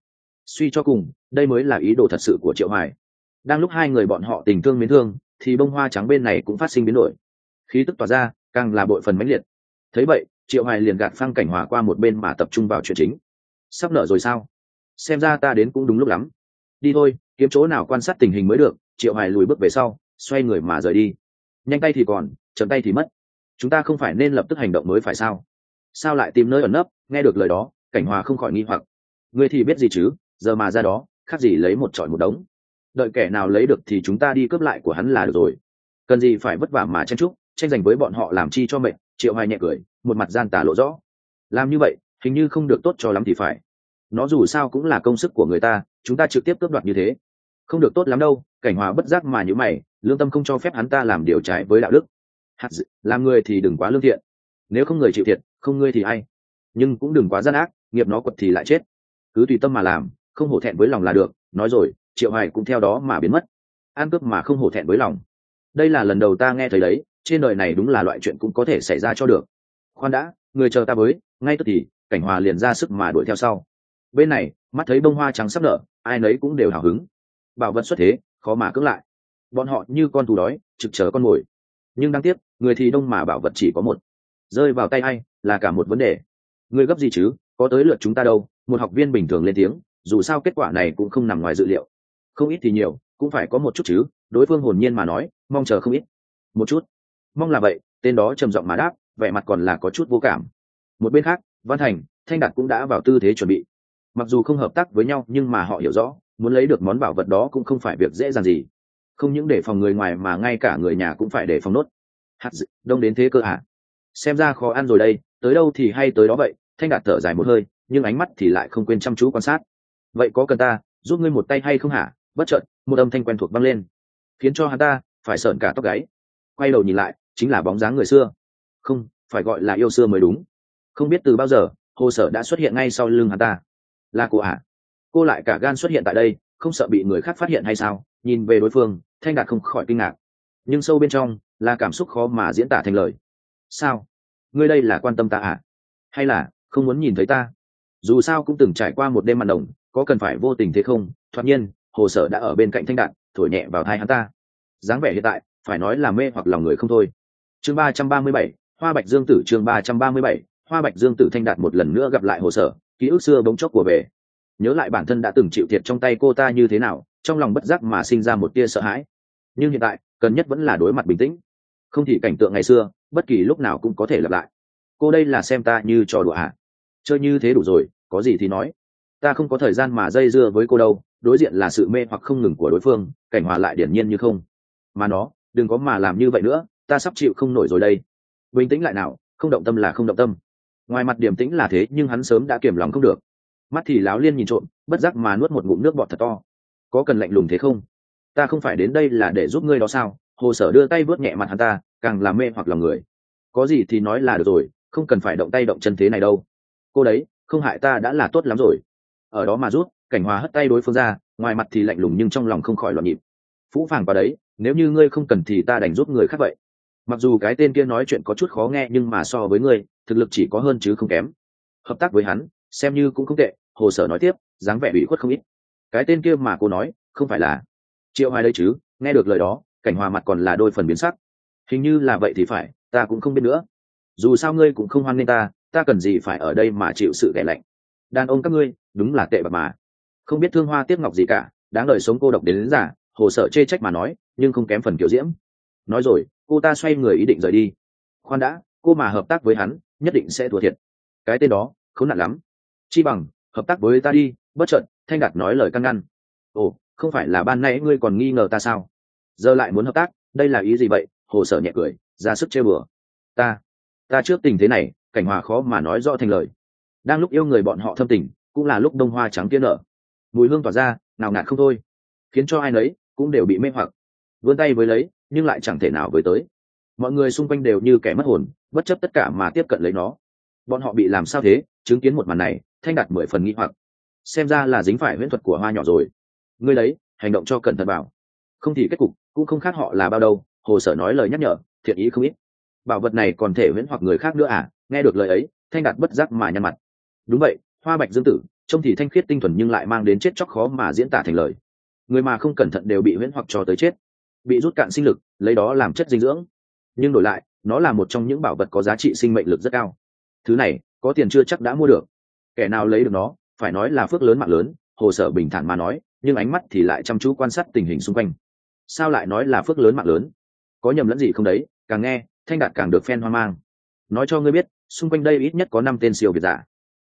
Speaker 1: Suy cho cùng, đây mới là ý đồ thật sự của triệu hoài. Đang lúc hai người bọn họ tình thương mến thương, thì bông hoa trắng bên này cũng phát sinh biến đổi. Khí tức tỏa ra, càng là bội phần mãnh liệt. Thấy vậy, triệu hoài liền gạt phăng cảnh hòa qua một bên mà tập trung vào chuyện chính. Sắp nở rồi sao? Xem ra ta đến cũng đúng lúc lắm. Đi thôi, kiếm chỗ nào quan sát tình hình mới được triệu hoài lùi bước về sau xoay người mà rời đi. Nhanh tay thì còn chậm tay thì mất. Chúng ta không phải nên lập tức hành động mới phải sao? Sao lại tìm nơi ẩn nấp? Nghe được lời đó cảnh hòa không khỏi nghi hoặc. Ngươi thì biết gì chứ? Giờ mà ra đó khác gì lấy một trọi một đống. Đợi kẻ nào lấy được thì chúng ta đi cướp lại của hắn là được rồi. Cần gì phải vất vả mà chen chúc, tranh giành với bọn họ làm chi cho mệnh triệu hoài nhẹ cười một mặt gian tả lộ rõ. Làm như vậy hình như không được tốt cho lắm thì phải. Nó dù sao cũng là công sức của người ta chúng ta trực tiếp cướp đoạt như thế không được tốt lắm đâu cảnh hòa bất giác mà như mày lương tâm không cho phép hắn ta làm điều trái với đạo đức. Hạt dự, làm người thì đừng quá lương thiện. Nếu không người chịu thiệt không ngươi thì ai. Nhưng cũng đừng quá gian ác nghiệp nó quật thì lại chết. Cứ tùy tâm mà làm không hổ thẹn với lòng là được nói rồi triệu hoài cũng theo đó mà biến mất. Ăn cướp mà không hổ thẹn với lòng. Đây là lần đầu ta nghe thấy đấy trên đời này đúng là loại chuyện cũng có thể xảy ra cho được. Khoan đã người chờ ta với ngay tức thì cảnh hòa liền ra sức mà đuổi theo sau. Bên này mắt thấy bông hoa trắng sắp nở ai nấy cũng đều hào hứng bảo vật xuất thế, khó mà cưỡng lại. Bọn họ như con thù đói, trực chờ con mồi. Nhưng đáng tiếc, người thì đông mà bảo vật chỉ có một. Rơi vào tay ai, là cả một vấn đề. Người gấp gì chứ, có tới lượt chúng ta đâu, một học viên bình thường lên tiếng, dù sao kết quả này cũng không nằm ngoài dự liệu. Không ít thì nhiều, cũng phải có một chút chứ, đối phương hồn nhiên mà nói, mong chờ không ít. Một chút. Mong là vậy, tên đó trầm giọng mà đáp, vẻ mặt còn là có chút vô cảm. Một bên khác, văn thành, thanh đạt cũng đã vào tư thế chuẩn bị. Mặc dù không hợp tác với nhau, nhưng mà họ hiểu rõ muốn lấy được món bảo vật đó cũng không phải việc dễ dàng gì. Không những để phòng người ngoài mà ngay cả người nhà cũng phải để phòng nốt. Hạt dự, đông đến thế cơ à? xem ra khó ăn rồi đây tới đâu thì hay tới đó vậy thanh đạt thở dài một hơi nhưng ánh mắt thì lại không quên chăm chú quan sát. Vậy có cần ta giúp ngươi một tay hay không hả? Bất chợt một âm thanh quen thuộc vang lên. Khiến cho hắn ta phải sợn cả tóc gáy. Quay đầu nhìn lại chính là bóng dáng người xưa. Không phải gọi là yêu xưa mới đúng. Không biết từ bao giờ hồ sở đã xuất hiện ngay sau lưng hắn ta. Là cụ ạ cô lại cả gan xuất hiện tại đây, không sợ bị người khác phát hiện hay sao? Nhìn về đối phương, thanh đạt không khỏi kinh ngạc. Nhưng sâu bên trong, là cảm xúc khó mà diễn tả thành lời. Sao? Ngươi đây là quan tâm ta à? Hay là, không muốn nhìn thấy ta? Dù sao cũng từng trải qua một đêm mặn đồng, có cần phải vô tình thế không? Thoạt nhiên, hồ sở đã ở bên cạnh thanh đạn thổi nhẹ vào thai hắn ta. Dáng vẻ hiện tại, phải nói là mê hoặc lòng người không thôi. Chương ba trăm ba mươi bảy, hoa bạch dương tử chương ba trăm ba mươi bảy, hoa bạch dương tử thanh đạt một lần nữa gặp lại hồ sở, ký ức xưa bỗng chốc của về nhớ lại bản thân đã từng chịu thiệt trong tay cô ta như thế nào, trong lòng bất giác mà sinh ra một tia sợ hãi. Nhưng hiện tại cần nhất vẫn là đối mặt bình tĩnh. Không thì cảnh tượng ngày xưa, bất kỳ lúc nào cũng có thể lặp lại. Cô đây là xem ta như trò đùa hả? Chơi như thế đủ rồi, có gì thì nói. Ta không có thời gian mà dây dưa với cô đâu, đối diện là sự mê hoặc không ngừng của đối phương, cảnh hòa lại điển nhiên như không. Mà nó, đừng có mà làm như vậy nữa, ta sắp chịu không nổi rồi đây. Bình tĩnh lại nào, không động tâm là không động tâm. Ngoài mặt điềm tĩnh là thế, nhưng hắn sớm đã kiềm lòng không được mắt thì láo liên nhìn trộm, bất giác mà nuốt một ngụm nước bọt thật to. Có cần lạnh lùng thế không? Ta không phải đến đây là để giúp ngươi đó sao? Hồ sở đưa tay vớt nhẹ mặt hắn ta, càng làm mê hoặc lòng người. Có gì thì nói là được rồi, không cần phải động tay động chân thế này đâu. Cô đấy, không hại ta đã là tốt lắm rồi. Ở đó mà rút, cảnh hòa hất tay đối phương ra, ngoài mặt thì lạnh lùng nhưng trong lòng không khỏi loạn nhịp. Phũ phàng vào đấy, nếu như ngươi không cần thì ta đành giúp người khác vậy. Mặc dù cái tên kia nói chuyện có chút khó nghe nhưng mà so với ngươi, thực lực chỉ có hơn chứ không kém. Hợp tác với hắn, xem như cũng không tệ hồ sở nói tiếp dáng vẻ bị khuất không ít. Cái tên kia mà cô nói không phải là triệu hoài đây chứ nghe được lời đó cảnh hòa mặt còn là đôi phần biến sắc. Hình như là vậy thì phải ta cũng không biết nữa. Dù sao ngươi cũng không hoan nghênh ta ta cần gì phải ở đây mà chịu sự ghẻ lạnh. Đàn ông các ngươi đúng là tệ bạc mà. Không biết thương hoa tiếp ngọc gì cả đáng đời sống cô độc đến, đến giả hồ sở chê trách mà nói nhưng không kém phần kiểu diễm. Nói rồi cô ta xoay người ý định rời đi. Khoan đã cô mà hợp tác với hắn nhất định sẽ thua thiệt. Cái tên đó khốn nạn lắm. Chi bằng hợp tác với ta đi, bất trận thanh đạt nói lời căn ngăn. Ồ, không phải là ban nãy ngươi còn nghi ngờ ta sao? Giờ lại muốn hợp tác, đây là ý gì vậy? Hồ sở nhẹ cười, ra sức chơi bừa. Ta ta trước tình thế này, cảnh hòa khó mà nói rõ thành lời. Đang lúc yêu người bọn họ thâm tình, cũng là lúc đông hoa trắng tiên nở. Mùi hương tỏa ra nào ngạt không thôi. Khiến cho ai nấy cũng đều bị mê hoặc. Vươn tay với lấy, nhưng lại chẳng thể nào với tới. Mọi người xung quanh đều như kẻ mất hồn, bất chấp tất cả mà tiếp cận lấy nó. Bọn họ bị làm sao thế? Chứng kiến một màn này thanh đạt mười phần nghi hoặc. Xem ra là dính phải huyễn thuật của hoa nhỏ rồi. Ngươi lấy hành động cho cẩn thận bảo. Không thì kết cục cũng không khác họ là bao đâu, hồ sở nói lời nhắc nhở, thiện ý không ít. Bảo vật này còn thể huyễn hoặc người khác nữa à nghe được lời ấy, thanh đạt bất giác mà nhăn mặt. Đúng vậy, hoa bạch dương tử, trông thì thanh khiết tinh thuần nhưng lại mang đến chết chóc khó mà diễn tả thành lời. Người mà không cẩn thận đều bị huyễn hoặc cho tới chết. Bị rút cạn sinh lực, lấy đó làm chất dinh dưỡng. Nhưng đổi lại, nó là một trong những bảo vật có giá trị sinh mệnh lực rất cao. Thứ này, có tiền chưa chắc đã mua được kẻ nào lấy được nó, phải nói là phước lớn mạng lớn, hồ sở bình thản mà nói, nhưng ánh mắt thì lại chăm chú quan sát tình hình xung quanh. Sao lại nói là phước lớn mạng lớn? Có nhầm lẫn gì không đấy? Càng nghe, thanh đạt càng được phen hoang mang. Nói cho ngươi biết, xung quanh đây ít nhất có năm tên siêu việt giả.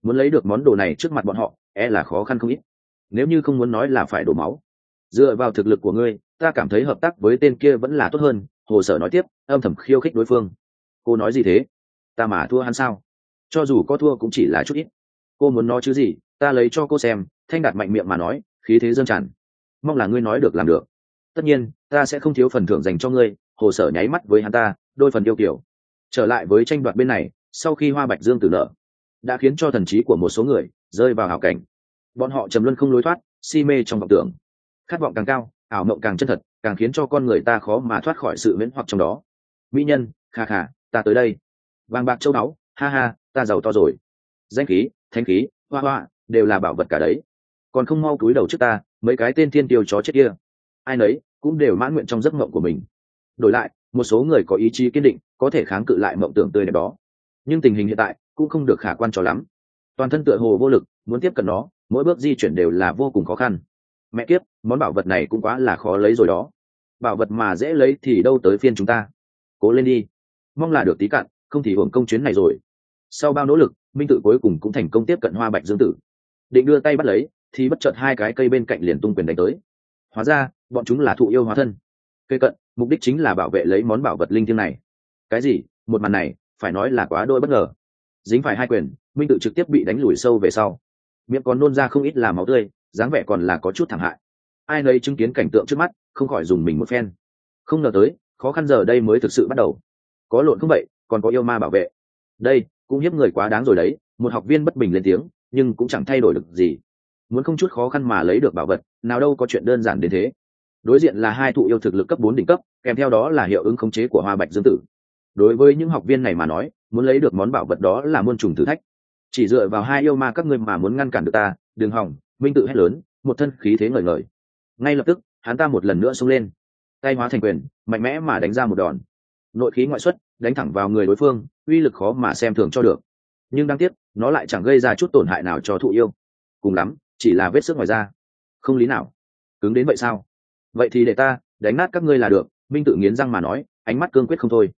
Speaker 1: Muốn lấy được món đồ này trước mặt bọn họ e là khó khăn không ít. Nếu như không muốn nói là phải đổ máu. Dựa vào thực lực của ngươi, ta cảm thấy hợp tác với tên kia vẫn là tốt hơn, hồ sở nói tiếp, âm thầm khiêu khích đối phương. Cô nói gì thế? Ta mà thua hắn sao? Cho dù có thua cũng chỉ là chút ít cô muốn nói chứ gì? Ta lấy cho cô xem, thanh đạt mạnh miệng mà nói, khí thế dâng tràn. Mong là ngươi nói được làm được. Tất nhiên, ta sẽ không thiếu phần thưởng dành cho ngươi, hồ sở nháy mắt với hắn ta, đôi phần yêu kiểu trở lại với tranh đoạt bên này, sau khi hoa bạch dương tử nợ, đã khiến cho thần trí của một số người rơi vào hảo cảnh. Bọn họ trầm luân không lối thoát, si mê trong vọng tưởng. Khát vọng càng cao, ảo mộng càng chân thật, càng khiến cho con người ta khó mà thoát khỏi sự miễn hoặc trong đó. Mỹ nhân, kha kha, ta tới đây. Vàng bạc châu báu, ha ha, ta giàu to rồi. Danh khí thanh khí, hoa hoa, đều là bảo vật cả đấy. Còn không mau cúi đầu trước ta, mấy cái tên thiên tiêu chó chết kia. Ai nấy cũng đều mãn nguyện trong giấc mộng của mình. Đổi lại, một số người có ý chí kiên định, có thể kháng cự lại mộng tưởng tươi đẹp đó. Nhưng tình hình hiện tại cũng không được khả quan cho lắm. Toàn thân tựa hồ vô lực, muốn tiếp cận nó, mỗi bước di chuyển đều là vô cùng khó khăn. Mẹ kiếp, món bảo vật này cũng quá là khó lấy rồi đó. Bảo vật mà dễ lấy thì đâu tới phiên chúng ta. Cố lên đi. Mong là được tí cạn, không thì hưởng công chuyến này rồi. Sau bao nỗ lực minh tự cuối cùng cũng thành công tiếp cận hoa bạch dương tử. Định đưa tay bắt lấy, thì bất chợt hai cái cây bên cạnh liền tung quyền đánh tới. Hóa ra, bọn chúng là thụ yêu hóa thân. Cây cận, mục đích chính là bảo vệ lấy món bảo vật linh thiêng này. Cái gì? Một màn này, phải nói là quá đôi bất ngờ. Dính phải hai quyền, minh tự trực tiếp bị đánh lùi sâu về sau. Miệng còn nôn ra không ít là máu tươi, dáng vẻ còn là có chút thảm hại. Ai nấy chứng kiến cảnh tượng trước mắt, không khỏi dùng mình một phen. Không ngờ tới, khó khăn giờ đây mới thực sự bắt đầu. Có lộn không vậy, còn có yêu ma bảo vệ. Đây cũng hiếp người quá đáng rồi đấy, một học viên bất bình lên tiếng, nhưng cũng chẳng thay đổi được gì. Muốn không chút khó khăn mà lấy được bảo vật, nào đâu có chuyện đơn giản đến thế. Đối diện là hai thụ yêu thực lực cấp bốn đỉnh cấp, kèm theo đó là hiệu ứng khống chế của hoa bạch dương tử. Đối với những học viên này mà nói, muốn lấy được món bảo vật đó là muôn trùng thử thách. Chỉ dựa vào hai yêu ma các ngươi mà muốn ngăn cản được ta, đường hỏng minh tự hét lớn, một thân khí thế ngời ngời. Ngay lập tức, hắn ta một lần nữa xông lên. Tay hóa thành quyền, mạnh mẽ mà đánh ra một đòn. Nội khí ngoại xuất, đánh thẳng vào người đối phương uy lực khó mà xem thường cho được. Nhưng đáng tiếc, nó lại chẳng gây ra chút tổn hại nào cho thụ yêu. Cùng lắm, chỉ là vết sức ngoài da. Không lý nào. Cứng đến vậy sao? Vậy thì để ta đánh nát các ngươi là được, minh tự nghiến răng mà nói, ánh mắt cương quyết không thôi.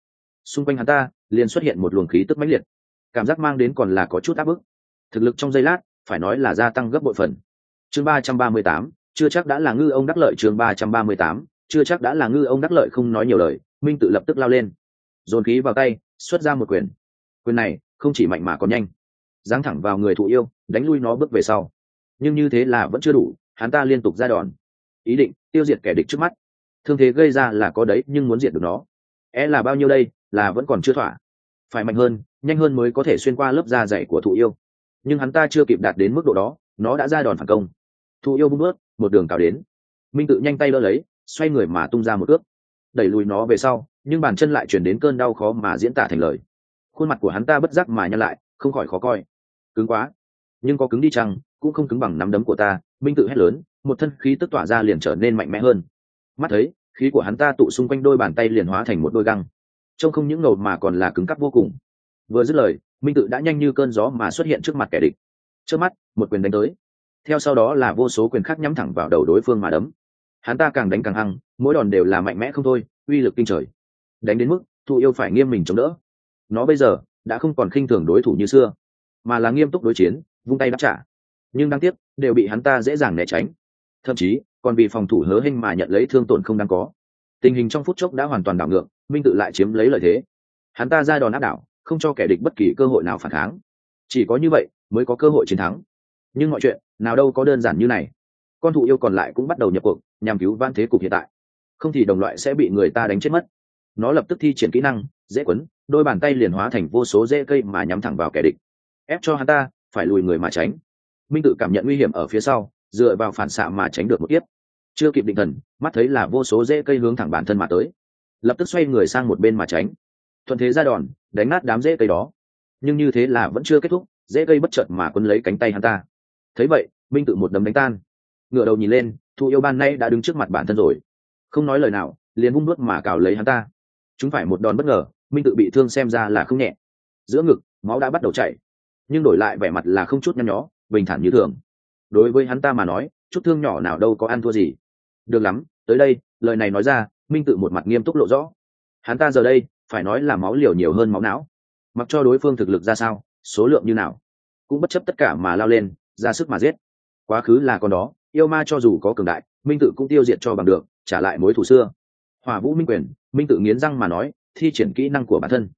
Speaker 1: Xung quanh hắn ta, liền xuất hiện một luồng khí tức mãnh liệt. Cảm giác mang đến còn là có chút áp bức. Thực lực trong giây lát, phải nói là gia tăng gấp bội phần. Chương ba trăm ba mươi tám, chưa chắc đã là ngư ông đắc lợi chương ba trăm ba mươi tám, chưa chắc đã là ngư ông đắc lợi không nói nhiều lời, minh tự lập tức lao lên. Dồn khí vào tay xuất ra một quyền. Quyền này không chỉ mạnh mà còn nhanh. Giáng thẳng vào người thụ yêu, đánh lui nó bước về sau. Nhưng như thế là vẫn chưa đủ, hắn ta liên tục ra đòn. Ý định, tiêu diệt kẻ địch trước mắt. Thương thế gây ra là có đấy, nhưng muốn diệt được nó. É là bao nhiêu đây, là vẫn còn chưa thỏa. Phải mạnh hơn, nhanh hơn mới có thể xuyên qua lớp da dày của thụ yêu. Nhưng hắn ta chưa kịp đạt đến mức độ đó, nó đã ra đòn phản công. Thụ yêu bung bước, một đường cào đến. Minh tự nhanh tay đỡ lấy, xoay người mà tung ra một ước đẩy lùi nó về sau, nhưng bàn chân lại chuyển đến cơn đau khó mà diễn tả thành lời. Khuôn mặt của hắn ta bất giác mà nhăn lại, không khỏi khó coi. Cứng quá. Nhưng có cứng đi chăng, cũng không cứng bằng nắm đấm của ta, minh tự hét lớn, một thân khí tức tỏa ra liền trở nên mạnh mẽ hơn. Mắt thấy, khí của hắn ta tụ xung quanh đôi bàn tay liền hóa thành một đôi găng. Trông không những ngầu mà còn là cứng cắp vô cùng. Vừa dứt lời, minh tự đã nhanh như cơn gió mà xuất hiện trước mặt kẻ địch. Trước mắt, một quyền đánh tới. Theo sau đó là vô số quyền khác nhắm thẳng vào đầu đối phương mà đấm hắn ta càng đánh càng hăng, mỗi đòn đều là mạnh mẽ không thôi, uy lực kinh trời. Đánh đến mức thụ yêu phải nghiêm mình chống đỡ. Nó bây giờ, đã không còn khinh thường đối thủ như xưa, mà là nghiêm túc đối chiến, vung tay đáp trả. Nhưng đáng tiếc, đều bị hắn ta dễ dàng né tránh. Thậm chí, còn vì phòng thủ hớ hênh mà nhận lấy thương tổn không đáng có. Tình hình trong phút chốc đã hoàn toàn đảo ngược, minh tự lại chiếm lấy lợi thế. Hắn ta ra đòn áp đảo, không cho kẻ địch bất kỳ cơ hội nào phản kháng. Chỉ có như vậy, mới có cơ hội chiến thắng. Nhưng mọi chuyện, nào đâu có đơn giản như này con thụ yêu còn lại cũng bắt đầu nhập cuộc, nhằm cứu van thế cục hiện tại. Không thì đồng loại sẽ bị người ta đánh chết mất. Nó lập tức thi triển kỹ năng, dễ quấn, đôi bàn tay liền hóa thành vô số dễ cây mà nhắm thẳng vào kẻ địch. Ép cho hắn ta, phải lùi người mà tránh. Minh tự cảm nhận nguy hiểm ở phía sau, dựa vào phản xạ mà tránh được một tiếp chưa kịp định thần, mắt thấy là vô số dễ cây hướng thẳng bản thân mà tới. Lập tức xoay người sang một bên mà tránh. Thuận thế ra đòn, đánh nát đám dễ cây đó. Nhưng như thế là vẫn chưa kết thúc dễ cây bất chợt mà quân lấy cánh tay hắn ta. Thấy vậy, minh tự một đấm đánh tan ngựa đầu nhìn lên thụ yêu ban nay đã đứng trước mặt bản thân rồi. Không nói lời nào, liền vung nuốt mà cào lấy hắn ta. Chúng phải một đòn bất ngờ, minh tự bị thương xem ra là không nhẹ. Giữa ngực, máu đã bắt đầu chảy. Nhưng đổi lại vẻ mặt là không chút nhăn nhó, bình thản như thường. Đối với hắn ta mà nói, chút thương nhỏ nào đâu có ăn thua gì. Được lắm, tới đây, lời này nói ra, minh tự một mặt nghiêm túc lộ rõ. Hắn ta giờ đây, phải nói là máu liều nhiều hơn máu não. Mặc cho đối phương thực lực ra sao, số lượng như nào, cũng bất chấp tất cả mà lao lên, ra sức mà giết. Quá khứ là con đó yêu ma cho dù có cường đại, minh tự cũng tiêu diệt cho bằng được, trả lại mối thủ xưa. Hòa vũ minh quyền, minh tự nghiến răng mà nói, thi triển kỹ năng của bản thân.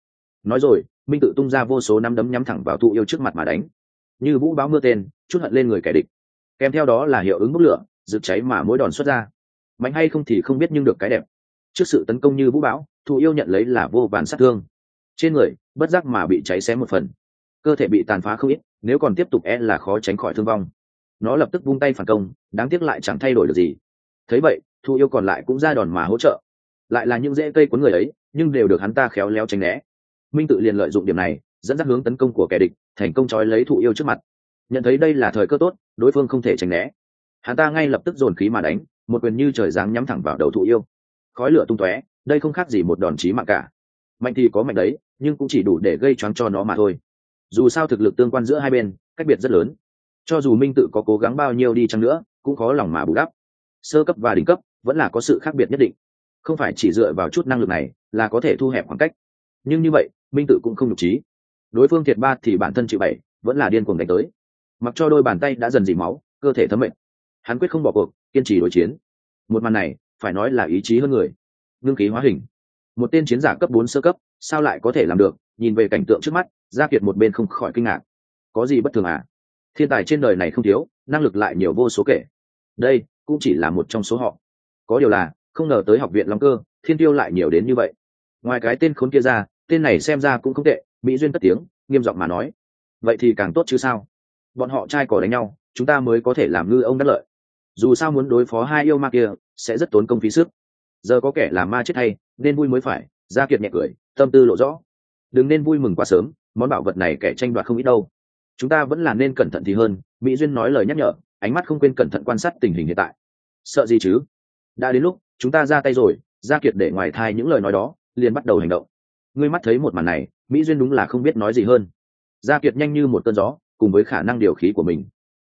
Speaker 1: Nói rồi, minh tự tung ra vô số nắm đấm nhắm thẳng vào thụ yêu trước mặt mà đánh. Như vũ báo mưa tên, chút hận lên người kẻ địch. Kèm theo đó là hiệu ứng bốc lửa, rực cháy mà mỗi đòn xuất ra. Mạnh hay không thì không biết nhưng được cái đẹp. Trước sự tấn công như vũ bão, thụ yêu nhận lấy là vô vàn sát thương. Trên người, bất giác mà bị cháy xém một phần. Cơ thể bị tàn phá không ít, nếu còn tiếp tục e là khó tránh khỏi thương vong nó lập tức vung tay phản công, đáng tiếc lại chẳng thay đổi được gì. Thấy vậy, thu yêu còn lại cũng ra đòn mà hỗ trợ. Lại là những rễ cây cuốn người ấy, nhưng đều được hắn ta khéo léo tránh né. Minh tự liền lợi dụng điểm này, dẫn dắt hướng tấn công của kẻ địch, thành công trói lấy thụ yêu trước mặt. Nhận thấy đây là thời cơ tốt, đối phương không thể tránh né. Hắn ta ngay lập tức dồn khí mà đánh, một quyền như trời giáng nhắm thẳng vào đầu thụ yêu. Khói lửa tung tóe, đây không khác gì một đòn chí mạng cả. Mạnh thì có mạnh đấy, nhưng cũng chỉ đủ để gây choáng cho nó mà thôi. Dù sao thực lực tương quan giữa hai bên, cách biệt rất lớn cho dù minh tự có cố gắng bao nhiêu đi chăng nữa, cũng khó lòng mà bù đắp. Sơ cấp và đỉnh cấp vẫn là có sự khác biệt nhất định. Không phải chỉ dựa vào chút năng lực này là có thể thu hẹp khoảng cách. Nhưng như vậy, minh tự cũng không nhục trí. Đối phương thiệt ba thì bản thân chịu bảy, vẫn là điên cuồng đánh tới. Mặc cho đôi bàn tay đã dần dỉ máu, cơ thể thấm mệnh hắn quyết không bỏ cuộc, kiên trì đối chiến. Một màn này, phải nói là ý chí hơn người. Ngưng khí hóa hình. Một tên chiến giả cấp bốn sơ cấp, sao lại có thể làm được? Nhìn về cảnh tượng trước mắt, gia kiệt một bên không khỏi kinh ngạc. Có gì bất thường à? Thiên tài trên đời này không thiếu, năng lực lại nhiều vô số kể. Đây cũng chỉ là một trong số họ. Có điều là, không ngờ tới học viện long cơ, thiên tiêu lại nhiều đến như vậy. Ngoài cái tên khốn kia ra, tên này xem ra cũng không tệ, mỹ duyên cất tiếng, nghiêm giọng mà nói. Vậy thì càng tốt chứ sao? Bọn họ trai cỏ đánh nhau, chúng ta mới có thể làm ngư ông đắc lợi. Dù sao muốn đối phó hai yêu ma kia, sẽ rất tốn công phí sức. Giờ có kẻ làm ma chết hay, nên vui mới phải, gia kiệt nhẹ cười, tâm tư lộ rõ. Đừng nên vui mừng quá sớm, món bảo vật này kẻ tranh đoạt không ít đâu chúng ta vẫn là nên cẩn thận thì hơn, mỹ duyên nói lời nhắc nhở, ánh mắt không quên cẩn thận quan sát tình hình hiện tại. Sợ gì chứ? Đã đến lúc, chúng ta ra tay rồi, gia kiệt để ngoài thai những lời nói đó, liền bắt đầu hành động. Ngươi mắt thấy một màn này, mỹ duyên đúng là không biết nói gì hơn. Gia kiệt nhanh như một cơn gió, cùng với khả năng điều khí của mình.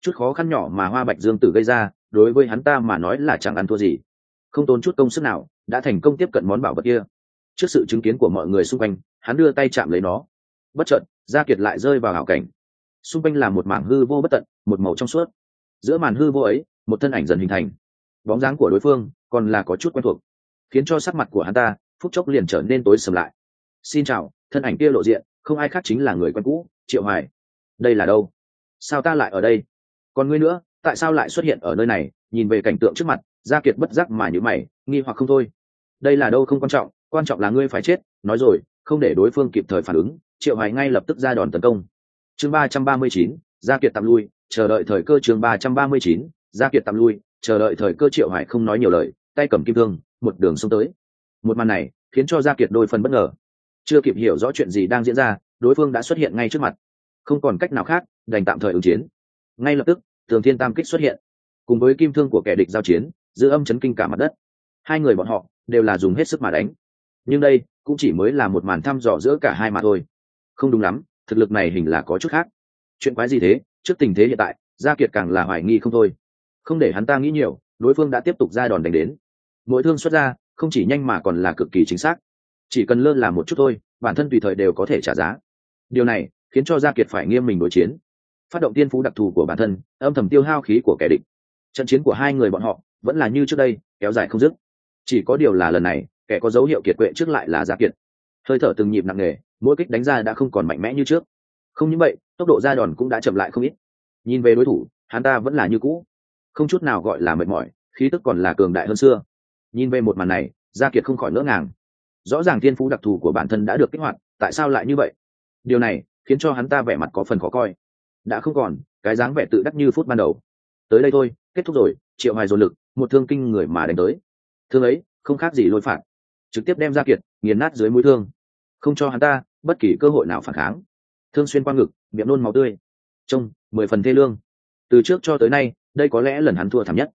Speaker 1: Chút khó khăn nhỏ mà hoa bạch dương tử gây ra, đối với hắn ta mà nói là chẳng ăn thua gì. Không tốn chút công sức nào, đã thành công tiếp cận món bảo vật kia. Trước sự chứng kiến của mọi người xung quanh, hắn đưa tay chạm lấy nó. Bất chợt, gia kiệt lại rơi vào hảo cảnh xung quanh là một mảng hư vô bất tận, một màu trong suốt. Giữa màn hư vô ấy, một thân ảnh dần hình thành. Bóng dáng của đối phương còn là có chút quen thuộc, khiến cho sắc mặt của hắn ta phút chốc liền trở nên tối sầm lại. Xin chào, thân ảnh kia lộ diện, không ai khác chính là người quen cũ, triệu hoài. Đây là đâu? Sao ta lại ở đây? Còn ngươi nữa, tại sao lại xuất hiện ở nơi này? Nhìn về cảnh tượng trước mặt, gia kiệt bất giác mà như mày, nghi hoặc không thôi. Đây là đâu không quan trọng quan trọng là ngươi phải chết. Nói rồi, không để đối phương kịp thời phản ứng, triệu hoài ngay lập tức ra đòn tấn công chương ba trăm ba mươi chín, gia kiệt tạm lui, chờ đợi thời cơ chương ba trăm ba mươi chín, gia kiệt tạm lui, chờ đợi thời cơ triệu hải không nói nhiều lời, tay cầm kim thương, một đường xông tới. Một màn này khiến cho gia kiệt đôi phần bất ngờ. Chưa kịp hiểu rõ chuyện gì đang diễn ra, đối phương đã xuất hiện ngay trước mặt. Không còn cách nào khác, đành tạm thời ứng chiến. Ngay lập tức, tường thiên tam kích xuất hiện. Cùng với kim thương của kẻ địch giao chiến, giữ âm chấn kinh cả mặt đất. Hai người bọn họ đều là dùng hết sức mà đánh. Nhưng đây cũng chỉ mới là một màn thăm dò giữa cả hai mà thôi. Không đúng lắm thực lực này hình là có chút khác. Chuyện quái gì thế? Trước tình thế hiện tại, gia kiệt càng là hoài nghi không thôi. Không để hắn ta nghĩ nhiều, đối phương đã tiếp tục ra đòn đánh đến. Mỗi thương xuất ra, không chỉ nhanh mà còn là cực kỳ chính xác. Chỉ cần lơ là một chút thôi, bản thân tùy thời đều có thể trả giá. Điều này khiến cho gia kiệt phải nghiêm mình đối chiến. Phát động tiên phú đặc thù của bản thân, âm thầm tiêu hao khí của kẻ địch. Trận chiến của hai người bọn họ vẫn là như trước đây, kéo dài không dứt. Chỉ có điều là lần này, kẻ có dấu hiệu kiệt quệ trước lại là gia kiệt. Hơi thở từng nhịp nặng nề mỗi kích đánh ra đã không còn mạnh mẽ như trước. Không những vậy, tốc độ ra đòn cũng đã chậm lại không ít. Nhìn về đối thủ, hắn ta vẫn là như cũ. Không chút nào gọi là mệt mỏi, khí tức còn là cường đại hơn xưa. Nhìn về một màn này, gia kiệt không khỏi ngỡ ngàng. Rõ ràng thiên phú đặc thù của bản thân đã được kích hoạt, tại sao lại như vậy? Điều này khiến cho hắn ta vẻ mặt có phần khó coi. Đã không còn, cái dáng vẻ tự đắc như phút ban đầu. Tới đây thôi, kết thúc rồi, triệu hoài dồn lực, một thương kinh người mà đánh tới. Thương ấy, không khác gì lôi phạt. Trực tiếp đem ra kiệt nghiền nát dưới mũi thương không cho hắn ta bất kỳ cơ hội nào phản kháng. Thương xuyên qua ngực, miệng nôn máu tươi. Trông, mười phần thê lương. Từ trước cho tới nay, đây có lẽ lần hắn thua thảm nhất.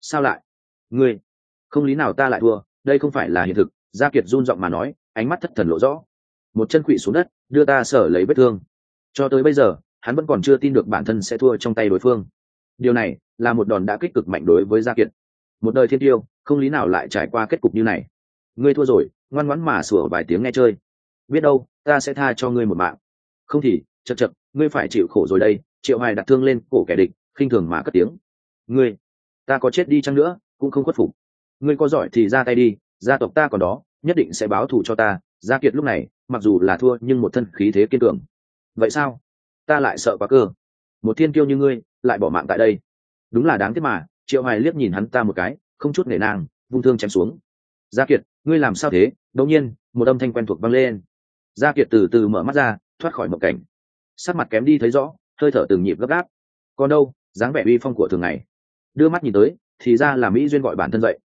Speaker 1: Sao lại? Ngươi, không lý nào ta lại thua, đây không phải là hiện thực. Gia kiệt run giọng mà nói, ánh mắt thất thần lộ rõ. Một chân quỵ xuống đất, đưa ta sở lấy vết thương. Cho tới bây giờ, hắn vẫn còn chưa tin được bản thân sẽ thua trong tay đối phương. Điều này là một đòn đã kích cực mạnh đối với gia kiệt. Một đời thiên tiêu, không lý nào lại trải qua kết cục như này. Ngươi thua rồi, ngoan ngoãn mà sủa vài tiếng nghe chơi biết đâu, ta sẽ tha cho ngươi một mạng. Không thì, chật chật, ngươi phải chịu khổ rồi đây, triệu hoài đặt thương lên cổ kẻ địch, khinh thường mà cất tiếng. Ngươi, ta có chết đi chăng nữa, cũng không khuất phục. Ngươi có giỏi thì ra tay đi, gia tộc ta còn đó, nhất định sẽ báo thù cho ta. Gia kiệt lúc này, mặc dù là thua, nhưng một thân khí thế kiên cường. Vậy sao? Ta lại sợ quá cơ. Một thiên kiêu như ngươi, lại bỏ mạng tại đây. Đúng là đáng tiếc mà, triệu hoài liếc nhìn hắn ta một cái, không chút nể nang, vung thương chém xuống. Gia kiệt, ngươi làm sao thế? Đột nhiên, một âm thanh quen thuộc vang lên gia kiệt từ từ mở mắt ra, thoát khỏi mộng cảnh. Sắc mặt kém đi thấy rõ, hơi thở từng nhịp gấp gáp. Còn đâu, dáng vẻ uy phong của thường ngày. Đưa mắt nhìn tới, thì ra là mỹ duyên gọi bản thân dậy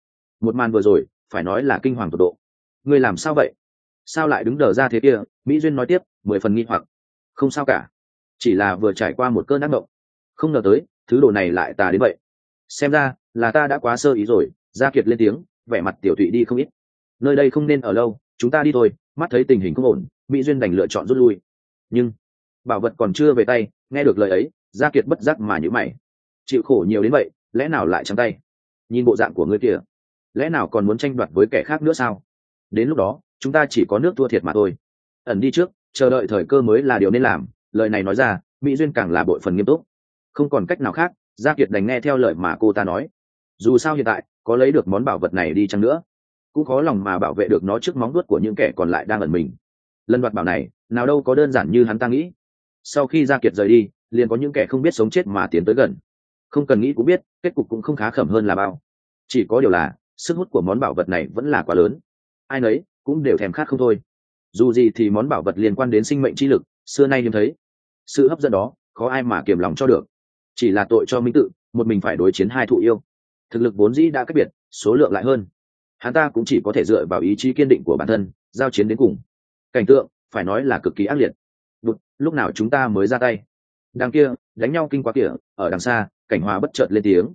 Speaker 1: một màn vừa rồi, phải nói là kinh hoàng tột độ. Ngươi làm sao vậy? Sao lại đứng đờ ra thế kia? Mỹ duyên nói tiếp, mười phần nghi hoặc. Không sao cả. Chỉ là vừa trải qua một cơn ác mộng. Không ngờ tới, thứ đồ này lại tà đến vậy. Xem ra, là ta đã quá sơ ý rồi, gia kiệt lên tiếng, vẻ mặt tiểu thụy đi không ít. Nơi đây không nên ở lâu, chúng ta đi thôi, mắt thấy tình hình không ổn mỹ duyên đành lựa chọn rút lui. Nhưng, bảo vật còn chưa về tay, nghe được lời ấy, gia kiệt bất giác mà nhữ mày. Chịu khổ nhiều đến vậy, lẽ nào lại trắng tay? Nhìn bộ dạng của ngươi kia lẽ nào còn muốn tranh đoạt với kẻ khác nữa sao? Đến lúc đó, chúng ta chỉ có nước thua thiệt mà thôi. Ẩn đi trước, chờ đợi thời cơ mới là điều nên làm, lời này nói ra, mỹ duyên càng là bội phần nghiêm túc. Không còn cách nào khác, gia kiệt đành nghe theo lời mà cô ta nói. Dù sao hiện tại, có lấy được món bảo vật này đi chăng nữa, cũng khó lòng mà bảo vệ được nó trước móng đuốt của những kẻ còn lại đang ẩn mình lần đoạt bảo này, nào đâu có đơn giản như hắn ta nghĩ. Sau khi gia kiệt rời đi, liền có những kẻ không biết sống chết mà tiến tới gần. Không cần nghĩ cũng biết, kết cục cũng không khá khẩm hơn là bao. Chỉ có điều là, sức hút của món bảo vật này vẫn là quá lớn. Ai nấy cũng đều thèm khát không thôi. Dù gì thì món bảo vật liên quan đến sinh mệnh chi lực, xưa nay hiếm thấy. Sự hấp dẫn đó, khó ai mà kiềm lòng cho được. Chỉ là tội cho minh tự, một mình phải đối chiến hai thụ yêu. Thực lực vốn dĩ đã cách biệt, số lượng lại hơn. Hắn ta cũng chỉ có thể dựa vào ý chí kiên định của bản thân, giao chiến đến cùng cảnh tượng phải nói là cực kỳ ác liệt. Đụt, lúc nào chúng ta mới ra tay? Đằng kia đánh nhau kinh quá kìa ở đằng xa cảnh hòa bất chợt lên tiếng.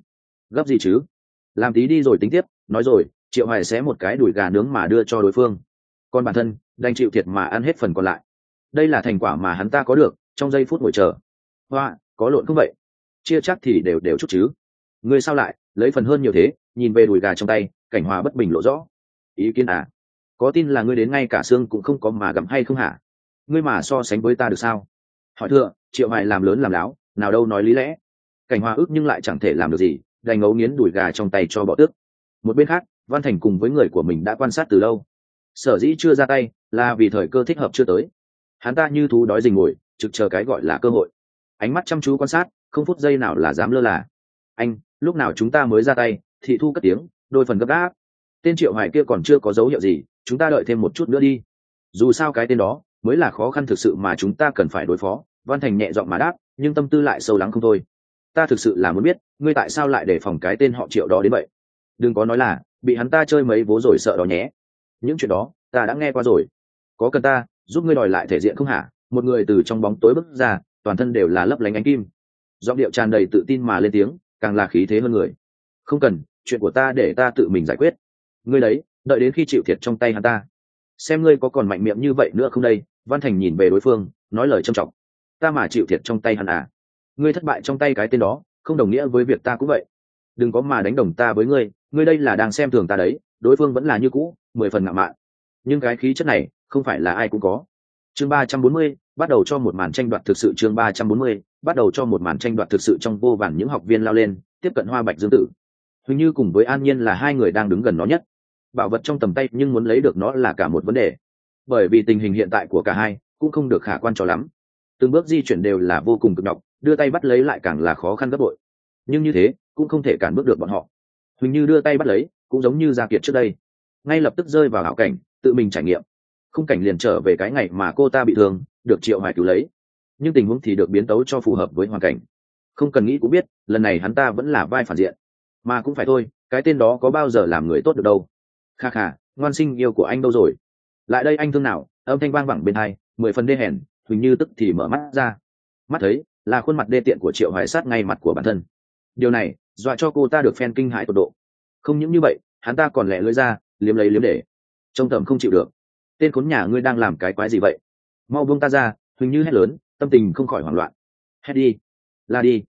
Speaker 1: Gấp gì chứ? Làm tí đi rồi tính tiếp nói rồi triệu hoài xé một cái đùi gà nướng mà đưa cho đối phương. Còn bản thân đành chịu thiệt mà ăn hết phần còn lại. Đây là thành quả mà hắn ta có được trong giây phút ngồi chờ. Hoa có lộn không vậy? Chia chắc thì đều đều chút chứ. Ngươi sao lại lấy phần hơn nhiều thế nhìn về đùi gà trong tay cảnh hòa bất bình lộ rõ. Ý kiến à? Có tin là ngươi đến ngay cả xương cũng không có mà gặm hay không hả? Ngươi mà so sánh với ta được sao? Hỏi thưa, triệu hoài làm lớn làm láo, nào đâu nói lý lẽ. Cảnh hòa ước nhưng lại chẳng thể làm được gì, đành ngấu nghiến đùi gà trong tay cho bỏ tước. Một bên khác, văn thành cùng với người của mình đã quan sát từ lâu. Sở dĩ chưa ra tay là vì thời cơ thích hợp chưa tới. Hắn ta như thú đói rình ngồi, trực chờ cái gọi là cơ hội. Ánh mắt chăm chú quan sát, không phút giây nào là dám lơ là. Anh, lúc nào chúng ta mới ra tay, thị thu cất tiếng, đôi phần gấp gáp. Tên triệu hoài kia còn chưa có dấu hiệu gì chúng ta đợi thêm một chút nữa đi. Dù sao cái tên đó mới là khó khăn thực sự mà chúng ta cần phải đối phó. Văn thành nhẹ giọng mà đáp, nhưng tâm tư lại sâu lắng không thôi. Ta thực sự là muốn biết, ngươi tại sao lại để phòng cái tên họ triệu đó đến vậy? Đừng có nói là, bị hắn ta chơi mấy vố rồi sợ đó nhé. Những chuyện đó, ta đã nghe qua rồi. Có cần ta, giúp ngươi đòi lại thể diện không hả? Một người từ trong bóng tối bước ra, toàn thân đều là lấp lánh ánh kim. Giọng điệu tràn đầy tự tin mà lên tiếng, càng là khí thế hơn người. Không cần, chuyện của ta để ta tự mình giải quyết. Ngươi đấy đợi đến khi chịu thiệt trong tay hắn ta. Xem ngươi có còn mạnh miệng như vậy nữa không đây? Văn thành nhìn về đối phương, nói lời trầm trọng ta mà chịu thiệt trong tay hắn à? Ngươi thất bại trong tay cái tên đó, không đồng nghĩa với việc ta cũng vậy. Đừng có mà đánh đồng ta với ngươi ngươi đây là đang xem thường ta đấy, đối phương vẫn là như cũ, mười phần ngạo mạn. Nhưng cái khí chất này, không phải là ai cũng có. Chương ba trăm bốn mươi, bắt đầu cho một màn tranh đoạt thực sự chương ba trăm bốn mươi, bắt đầu cho một màn tranh đoạt thực sự trong vô vàn những học viên lao lên, tiếp cận hoa bạch dương tử. Huỳnh như cùng với an nhiên là hai người đang đứng gần nó nhất bảo vật trong tầm tay nhưng muốn lấy được nó là cả một vấn đề. Bởi vì tình hình hiện tại của cả hai cũng không được khả quan cho lắm. Từng bước di chuyển đều là vô cùng cực nhọc, đưa tay bắt lấy lại càng là khó khăn gấp bội. Nhưng như thế, cũng không thể cản bước được bọn họ. Huỳnh như đưa tay bắt lấy, cũng giống như gia kiệt trước đây. Ngay lập tức rơi vào hảo cảnh, tự mình trải nghiệm. Không cảnh liền trở về cái ngày mà cô ta bị thương, được triệu hoài cứu lấy. Nhưng tình huống thì được biến tấu cho phù hợp với hoàn cảnh. Không cần nghĩ cũng biết, lần này hắn ta vẫn là vai phản diện. Mà cũng phải thôi, cái tên đó có bao giờ làm người tốt được đâu kha kha, ngoan sinh yêu của anh đâu rồi? Lại đây anh thương nào? Âm thanh vang vẳng bên hai, mười phần đê hèn huỳnh như tức thì mở mắt ra. Mắt thấy, là khuôn mặt đê tiện của triệu hoài sát ngay mặt của bản thân. Điều này, dọa cho cô ta được phen kinh hại tột độ. Không những như vậy, hắn ta còn lẻ lưỡi ra, liếm lấy liếm để. Trông thầm không chịu được. Tên khốn nhà ngươi đang làm cái quái gì vậy? Mau buông ta ra huỳnh như hét lớn, tâm tình không khỏi hoảng loạn. Hét đi. La đi.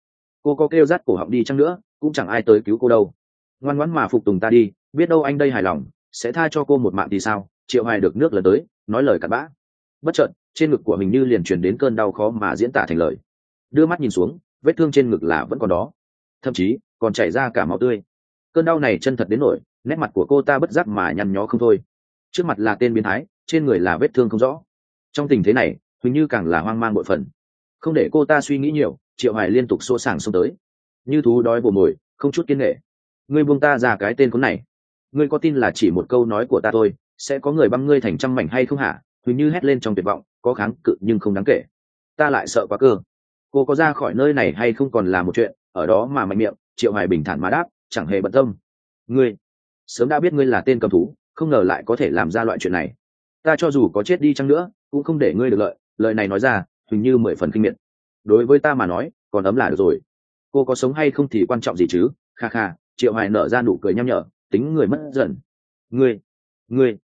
Speaker 1: Cô có kêu rát cổ họng đi chăng nữa, cũng chẳng ai tới cứu cô đâu. Ngoan ngoãn mà phục tùng ta đi biết đâu anh đây hài lòng, sẽ tha cho cô một mạng thì sao? Triệu hoài được nước lần tới, nói lời cặn bã. Bất chợt, trên ngực của mình như liền truyền đến cơn đau khó mà diễn tả thành lời. Đưa mắt nhìn xuống, vết thương trên ngực là vẫn còn đó. Thậm chí, còn chảy ra cả máu tươi. Cơn đau này chân thật đến nỗi, nét mặt của cô ta bất giác mà nhăn nhó không thôi. Trước mặt là tên biến thái, trên người là vết thương không rõ. Trong tình thế này huỳnh như càng là hoang mang bội phần. Không để cô ta suy nghĩ nhiều, triệu hoài liên tục xô sàng xông tới. Như thú đói bồ mồi, không chút kiên nghệ. Ngươi buông ta ra cái tên khốn này ngươi có tin là chỉ một câu nói của ta thôi, sẽ có người băng ngươi thành trăm mảnh hay không hả? Huỳnh như hét lên trong tuyệt vọng, có kháng cự nhưng không đáng kể. Ta lại sợ quá cơ. Cô có ra khỏi nơi này hay không còn là một chuyện, ở đó mà mạnh miệng, triệu hoài bình thản mà đáp, chẳng hề bận tâm. Ngươi, sớm đã biết ngươi là tên cầm thú, không ngờ lại có thể làm ra loại chuyện này. Ta cho dù có chết đi chăng nữa, cũng không để ngươi được lợi, lời này nói ra hình như mười phần kinh miệt. Đối với ta mà nói, còn ấm là được rồi. Cô có sống hay không thì quan trọng gì chứ? Kha kha, triệu hoài nở ra nụ cười nhăm nhở tính người mất dần. Ngươi ngươi,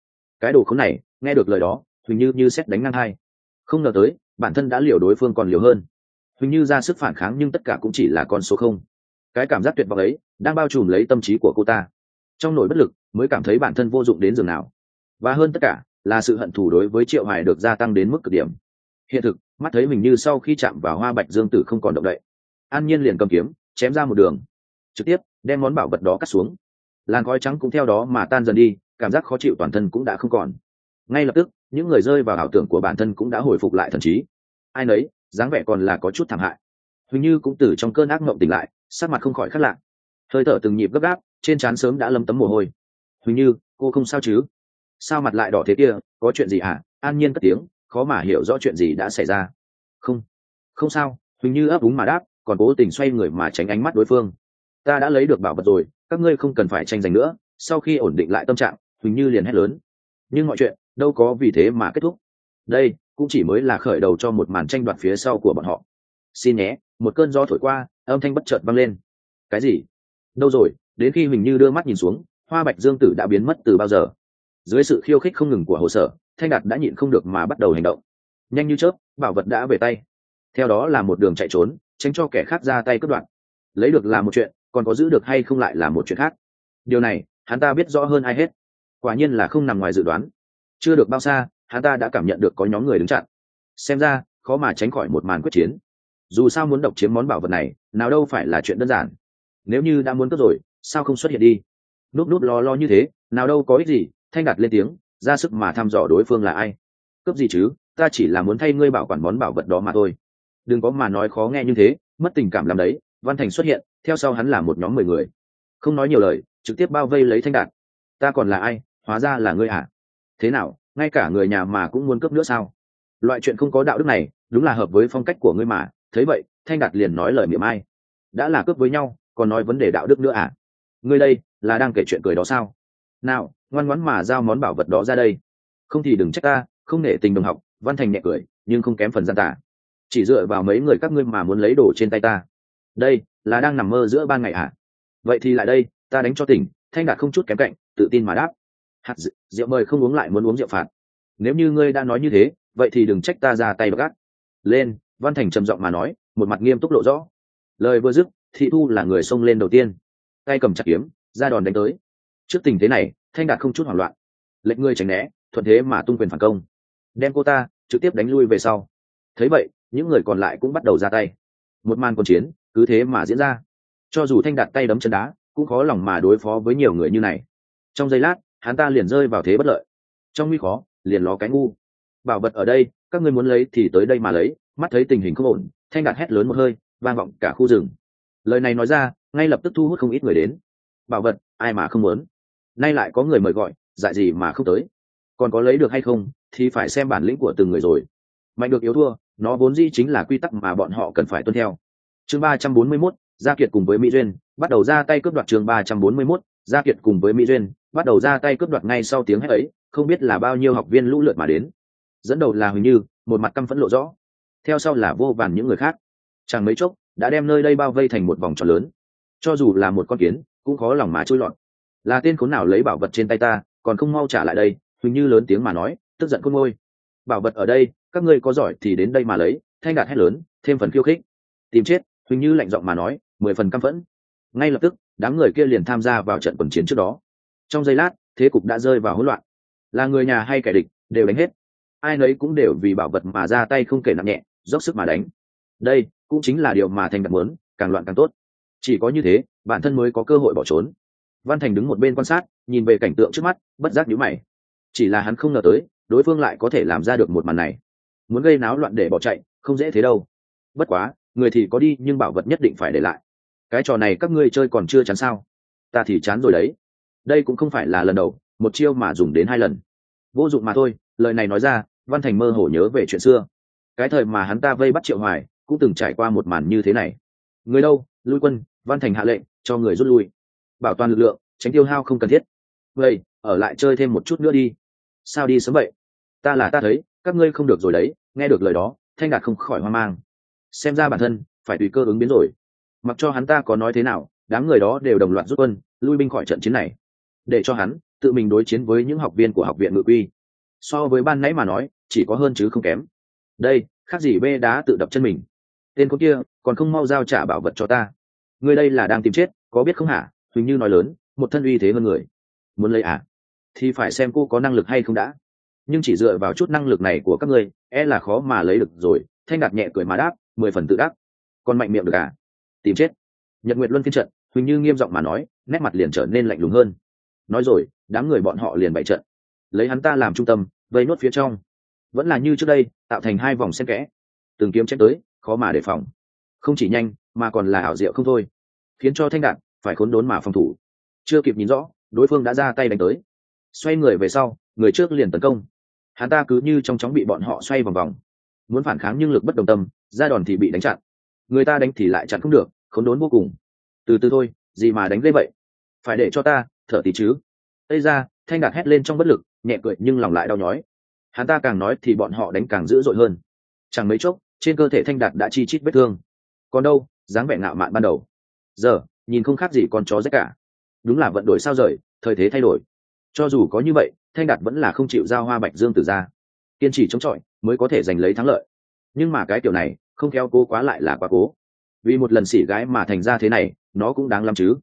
Speaker 1: cái đồ khốn này, nghe được lời đó huỳnh như như xét đánh ngang hai. Không ngờ tới, bản thân đã liều đối phương còn liều hơn. Huỳnh như ra sức phản kháng nhưng tất cả cũng chỉ là con số không. Cái cảm giác tuyệt vọng ấy, đang bao trùm lấy tâm trí của cô ta. Trong nỗi bất lực, mới cảm thấy bản thân vô dụng đến giường nào. Và hơn tất cả, là sự hận thù đối với triệu hải được gia tăng đến mức cực điểm. Hiện thực, mắt thấy mình như sau khi chạm vào hoa bạch dương tử không còn động đậy. An nhiên liền cầm kiếm, chém ra một đường. Trực tiếp, đem món bảo vật đó cắt xuống làn khói trắng cũng theo đó mà tan dần đi, cảm giác khó chịu toàn thân cũng đã không còn. Ngay lập tức, những người rơi vào ảo tưởng của bản thân cũng đã hồi phục lại thần trí. Ai nấy, dáng vẻ còn là có chút thảm hại. Huỳnh như cũng từ trong cơn ác mộng tỉnh lại, sắc mặt không khỏi khát lạ. Hơi thở từng nhịp gấp gáp, trên trán sớm đã lâm tấm mồ hôi. Huỳnh như, cô không sao chứ? Sao mặt lại đỏ thế kia, có chuyện gì hả? An nhiên cất tiếng, khó mà hiểu rõ chuyện gì đã xảy ra. Không. Không sao huỳnh như ấp úng mà đáp, còn cố tình xoay người mà tránh ánh mắt đối phương ta đã lấy được bảo vật rồi, các ngươi không cần phải tranh giành nữa, sau khi ổn định lại tâm trạng huỳnh như liền hét lớn. Nhưng mọi chuyện, đâu có vì thế mà kết thúc. Đây, cũng chỉ mới là khởi đầu cho một màn tranh đoạt phía sau của bọn họ. Xin nhé, một cơn gió thổi qua, âm thanh bất chợt vang lên. Cái gì? Đâu rồi? Đến khi huỳnh như đưa mắt nhìn xuống, hoa bạch dương tử đã biến mất từ bao giờ? Dưới sự khiêu khích không ngừng của hồ sở, thanh đạt đã nhịn không được mà bắt đầu hành động. Nhanh như chớp, bảo vật đã về tay. Theo đó là một đường chạy trốn, tránh cho kẻ khác ra tay cướp đoạt. lấy được là một chuyện còn có giữ được hay không lại là một chuyện khác. Điều này, hắn ta biết rõ hơn ai hết. Quả nhiên là không nằm ngoài dự đoán. Chưa được bao xa, hắn ta đã cảm nhận được có nhóm người đứng chặn. Xem ra, khó mà tránh khỏi một màn quyết chiến. Dù sao muốn độc chiếm món bảo vật này, nào đâu phải là chuyện đơn giản. Nếu như đã muốn cướp rồi, sao không xuất hiện đi? Núp núp lo lo như thế, nào đâu có ích gì, thanh đạt lên tiếng, ra sức mà thăm dò đối phương là ai. Cướp gì chứ, ta chỉ là muốn thay ngươi bảo quản món bảo vật đó mà thôi. Đừng có mà nói khó nghe như thế, mất tình cảm làm đấy, văn thành xuất hiện theo sau hắn là một nhóm mười người. Không nói nhiều lời, trực tiếp bao vây lấy thanh đạt. Ta còn là ai? Hóa ra là ngươi à thế nào? Ngay cả người nhà mà cũng muốn cướp nữa sao? Loại chuyện không có đạo đức này, đúng là hợp với phong cách của ngươi mà. Thấy vậy, thanh đạt liền nói lời miệng ai? Đã là cướp với nhau, còn nói vấn đề đạo đức nữa à? Ngươi đây, là đang kể chuyện cười đó sao? Nào, ngoan ngoãn mà giao món bảo vật đó ra đây. Không thì đừng trách ta, không nể tình đồng học, văn thành nhẹ cười, nhưng không kém phần gian tả chỉ dựa vào mấy người các ngươi mà muốn lấy đồ trên tay ta. Đây là đang nằm mơ giữa ban ngày à vậy thì lại đây, ta đánh cho tỉnh, thanh đạt không chút kém cạnh, tự tin mà đáp. Hạt rượu mời không uống lại muốn uống rượu phạt. Nếu như ngươi đã nói như thế, vậy thì đừng trách ta ra tay gắt lên, văn thành trầm giọng mà nói, một mặt nghiêm túc lộ rõ. Lời vừa dứt, thị thu là người xông lên đầu tiên. Tay cầm chặt kiếm, ra đòn đánh tới. Trước tình thế này, thanh đạt không chút hoảng loạn. Lệnh ngươi tránh né, thuận thế mà tung quyền phản công. Đem cô ta, trực tiếp đánh lui về sau. Thấy vậy, những người còn lại cũng bắt đầu ra tay một màn quân chiến, cứ thế mà diễn ra. Cho dù thanh đạt tay đấm chân đá, cũng khó lòng mà đối phó với nhiều người như này. Trong giây lát, hắn ta liền rơi vào thế bất lợi. Trong nguy khó, liền ló cái ngu. Bảo vật ở đây, các ngươi muốn lấy thì tới đây mà lấy, mắt thấy tình hình không ổn, thanh đạt hét lớn một hơi, vang vọng cả khu rừng. Lời này nói ra, ngay lập tức thu hút không ít người đến. Bảo vật, ai mà không muốn? Nay lại có người mời gọi, dại gì mà không tới? Còn có lấy được hay không, thì phải xem bản lĩnh của từng người rồi. Mạnh được yếu thua nó vốn dĩ chính là quy tắc mà bọn họ cần phải tuân theo. Chương ba trăm bốn mươi 341, gia kiệt cùng với mỹ duyên bắt đầu ra tay cướp đoạt chương ba trăm bốn mươi 341, gia kiệt cùng với mỹ duyên bắt đầu ra tay cướp đoạt ngay sau tiếng hét ấy không biết là bao nhiêu học viên lũ lượt mà đến. Dẫn đầu là huỳnh như một mặt căm phẫn lộ rõ. Theo sau là vô vàn những người khác. Chẳng mấy chốc đã đem nơi đây bao vây thành một vòng tròn lớn. Cho dù là một con kiến cũng khó lòng mà trôi lọt. Là tên khốn nào lấy bảo vật trên tay ta còn không mau trả lại đây huỳnh như lớn tiếng mà nói tức giận khôn ngôi. Bảo vật ở đây các ngươi có giỏi thì đến đây mà lấy, thanh đạt hét lớn, thêm phần khiêu khích. Tìm chết huỳnh như lạnh giọng mà nói, mười phần căm phẫn. Ngay lập tức, đám người kia liền tham gia vào trận quần chiến trước đó. Trong giây lát, thế cục đã rơi vào hỗn loạn. Là người nhà hay kẻ địch, đều đánh hết. Ai nấy cũng đều vì bảo vật mà ra tay không kể nặng nhẹ, dốc sức mà đánh. Đây, cũng chính là điều mà thành đạt muốn, càng loạn càng tốt. Chỉ có như thế, bản thân mới có cơ hội bỏ trốn. Văn thành đứng một bên quan sát, nhìn về cảnh tượng trước mắt, bất giác nhíu mày. Chỉ là hắn không ngờ tới, đối phương lại có thể làm ra được một màn này muốn gây náo loạn để bỏ chạy, không dễ thế đâu. Bất quá, người thì có đi, nhưng bảo vật nhất định phải để lại. Cái trò này các ngươi chơi còn chưa chán sao? Ta thì chán rồi đấy. Đây cũng không phải là lần đầu, một chiêu mà dùng đến hai lần. Vô dụng mà thôi, lời này nói ra, văn thành mơ hồ nhớ về chuyện xưa. Cái thời mà hắn ta vây bắt triệu hoài, cũng từng trải qua một màn như thế này. Người đâu? Lui quân, văn thành hạ lệnh, cho người rút lui. Bảo toàn lực lượng, tránh tiêu hao không cần thiết. Vậy, ở lại chơi thêm một chút nữa đi. Sao đi sớm vậy? Ta là ta thấy, các ngươi không được rồi đấy nghe được lời đó, thanh đạt không khỏi hoang mang. Xem ra bản thân phải tùy cơ ứng biến rồi. Mặc cho hắn ta có nói thế nào, đám người đó đều đồng loạt rút quân, lui binh khỏi trận chiến này. Để cho hắn tự mình đối chiến với những học viên của học viện ngự quy. So với ban nãy mà nói, chỉ có hơn chứ không kém. Đây, khác gì bê đá tự đập chân mình. Tên con kia, còn không mau giao trả bảo vật cho ta. Người đây là đang tìm chết, có biết không hả? Huỳnh như nói lớn, một thân uy thế hơn người. Muốn lấy à? Thì phải xem cô có năng lực hay không đã nhưng chỉ dựa vào chút năng lực này của các ngươi e là khó mà lấy được rồi. Thanh đạt nhẹ cười mà đáp, mười phần tự đắc. Còn mạnh miệng được à? Tìm chết. Nhật nguyệt luân phiên trận, huỳnh như nghiêm giọng mà nói, nét mặt liền trở nên lạnh lùng hơn. Nói rồi, đám người bọn họ liền bày trận. Lấy hắn ta làm trung tâm, vây nốt phía trong. Vẫn là như trước đây, tạo thành hai vòng xen kẽ. Từng kiếm chém tới, khó mà đề phòng. Không chỉ nhanh, mà còn là ảo diệu không thôi. Khiến cho thanh đạn phải khốn đốn mà phòng thủ. Chưa kịp nhìn rõ, đối phương đã ra tay đánh tới. Xoay người về sau, người trước liền tấn công hắn ta cứ như trong chóng bị bọn họ xoay vòng vòng. Muốn phản kháng nhưng lực bất đồng tâm, ra đòn thì bị đánh chặn. Người ta đánh thì lại chặn không được, khốn đốn vô cùng. Từ từ thôi, gì mà đánh gây vậy? Phải để cho ta, thở tí chứ. Ây ra thanh đạt hét lên trong bất lực, nhẹ cười nhưng lòng lại đau nhói. Hắn ta càng nói thì bọn họ đánh càng dữ dội hơn. Chẳng mấy chốc, trên cơ thể thanh đạt đã chi chít vết thương. Còn đâu, dáng vẻ ngạo mạn ban đầu. Giờ, nhìn không khác gì con chó rách cả. Đúng là vận đổi sao rời, thời thế thay đổi. Cho dù có như vậy thanh đạt vẫn là không chịu giao hoa bạch dương từ ra. Kiên trì chống chọi mới có thể giành lấy thắng lợi. Nhưng mà cái kiểu này, không theo cố quá lại là quá cố. Vì một lần xỉ gái mà thành ra thế này, nó cũng đáng lắm chứ.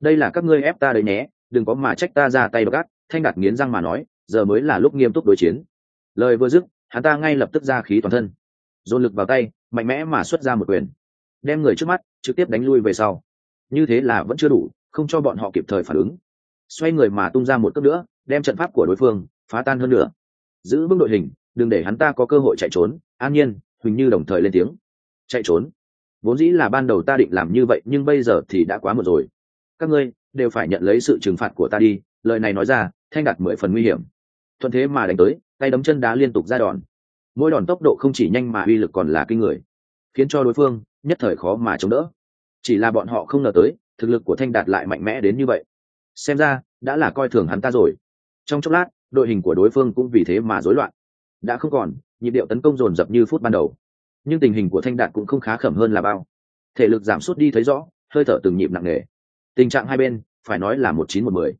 Speaker 1: Đây là các ngươi ép ta đấy nhé, đừng có mà trách ta ra tay gắt thanh đạt nghiến răng mà nói, giờ mới là lúc nghiêm túc đối chiến. Lời vừa dứt, hắn ta ngay lập tức ra khí toàn thân. Dồn lực vào tay, mạnh mẽ mà xuất ra một quyền. Đem người trước mắt, trực tiếp đánh lui về sau. Như thế là vẫn chưa đủ, không cho bọn họ kịp thời phản ứng. Xoay người mà tung ra một cước nữa đem trận pháp của đối phương phá tan hơn nữa. Giữ vững đội hình, đừng để hắn ta có cơ hội chạy trốn. An nhiên, huỳnh như đồng thời lên tiếng. Chạy trốn? Vốn dĩ là ban đầu ta định làm như vậy, nhưng bây giờ thì đã quá một rồi. Các ngươi đều phải nhận lấy sự trừng phạt của ta đi. Lời này nói ra, thanh đạt mười phần nguy hiểm. Thuận thế mà đánh tới, tay đấm chân đá liên tục ra đòn. Mỗi đòn tốc độ không chỉ nhanh mà uy lực còn là kinh người, khiến cho đối phương nhất thời khó mà chống đỡ. Chỉ là bọn họ không ngờ tới, thực lực của thanh đạt lại mạnh mẽ đến như vậy. Xem ra, đã là coi thường hắn ta rồi trong chốc lát, đội hình của đối phương cũng vì thế mà rối loạn. Đã không còn, nhịp điệu tấn công dồn dập như phút ban đầu. Nhưng tình hình của thanh đạt cũng không khá khẩm hơn là bao. Thể lực giảm sút đi thấy rõ, hơi thở từng nhịp nặng nề. Tình trạng hai bên, phải nói là một chín một mười.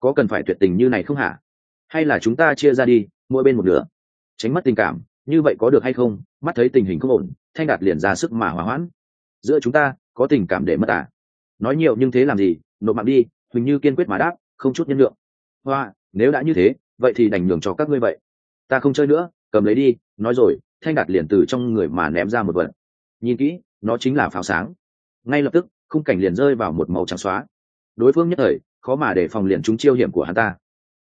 Speaker 1: Có cần phải tuyệt tình như này không hả? Hay là chúng ta chia ra đi, mỗi bên một nửa? Tránh mất tình cảm, như vậy có được hay không? Mắt thấy tình hình không ổn, thanh đạt liền ra sức mà hòa hoãn. Giữa chúng ta, có tình cảm để mất à? Nói nhiều nhưng thế làm gì? Nộp mạng đi huỳnh như kiên quyết mà đáp, không chút nhân lượng hoa nếu đã như thế, vậy thì đành nhường cho các ngươi vậy. Ta không chơi nữa, cầm lấy đi, nói rồi, thanh đạt liền từ trong người mà ném ra một vật. Nhìn kỹ, nó chính là pháo sáng. Ngay lập tức, khung cảnh liền rơi vào một màu trắng xóa. Đối phương nhất thời, khó mà để phòng liền trúng chiêu hiểm của hắn ta.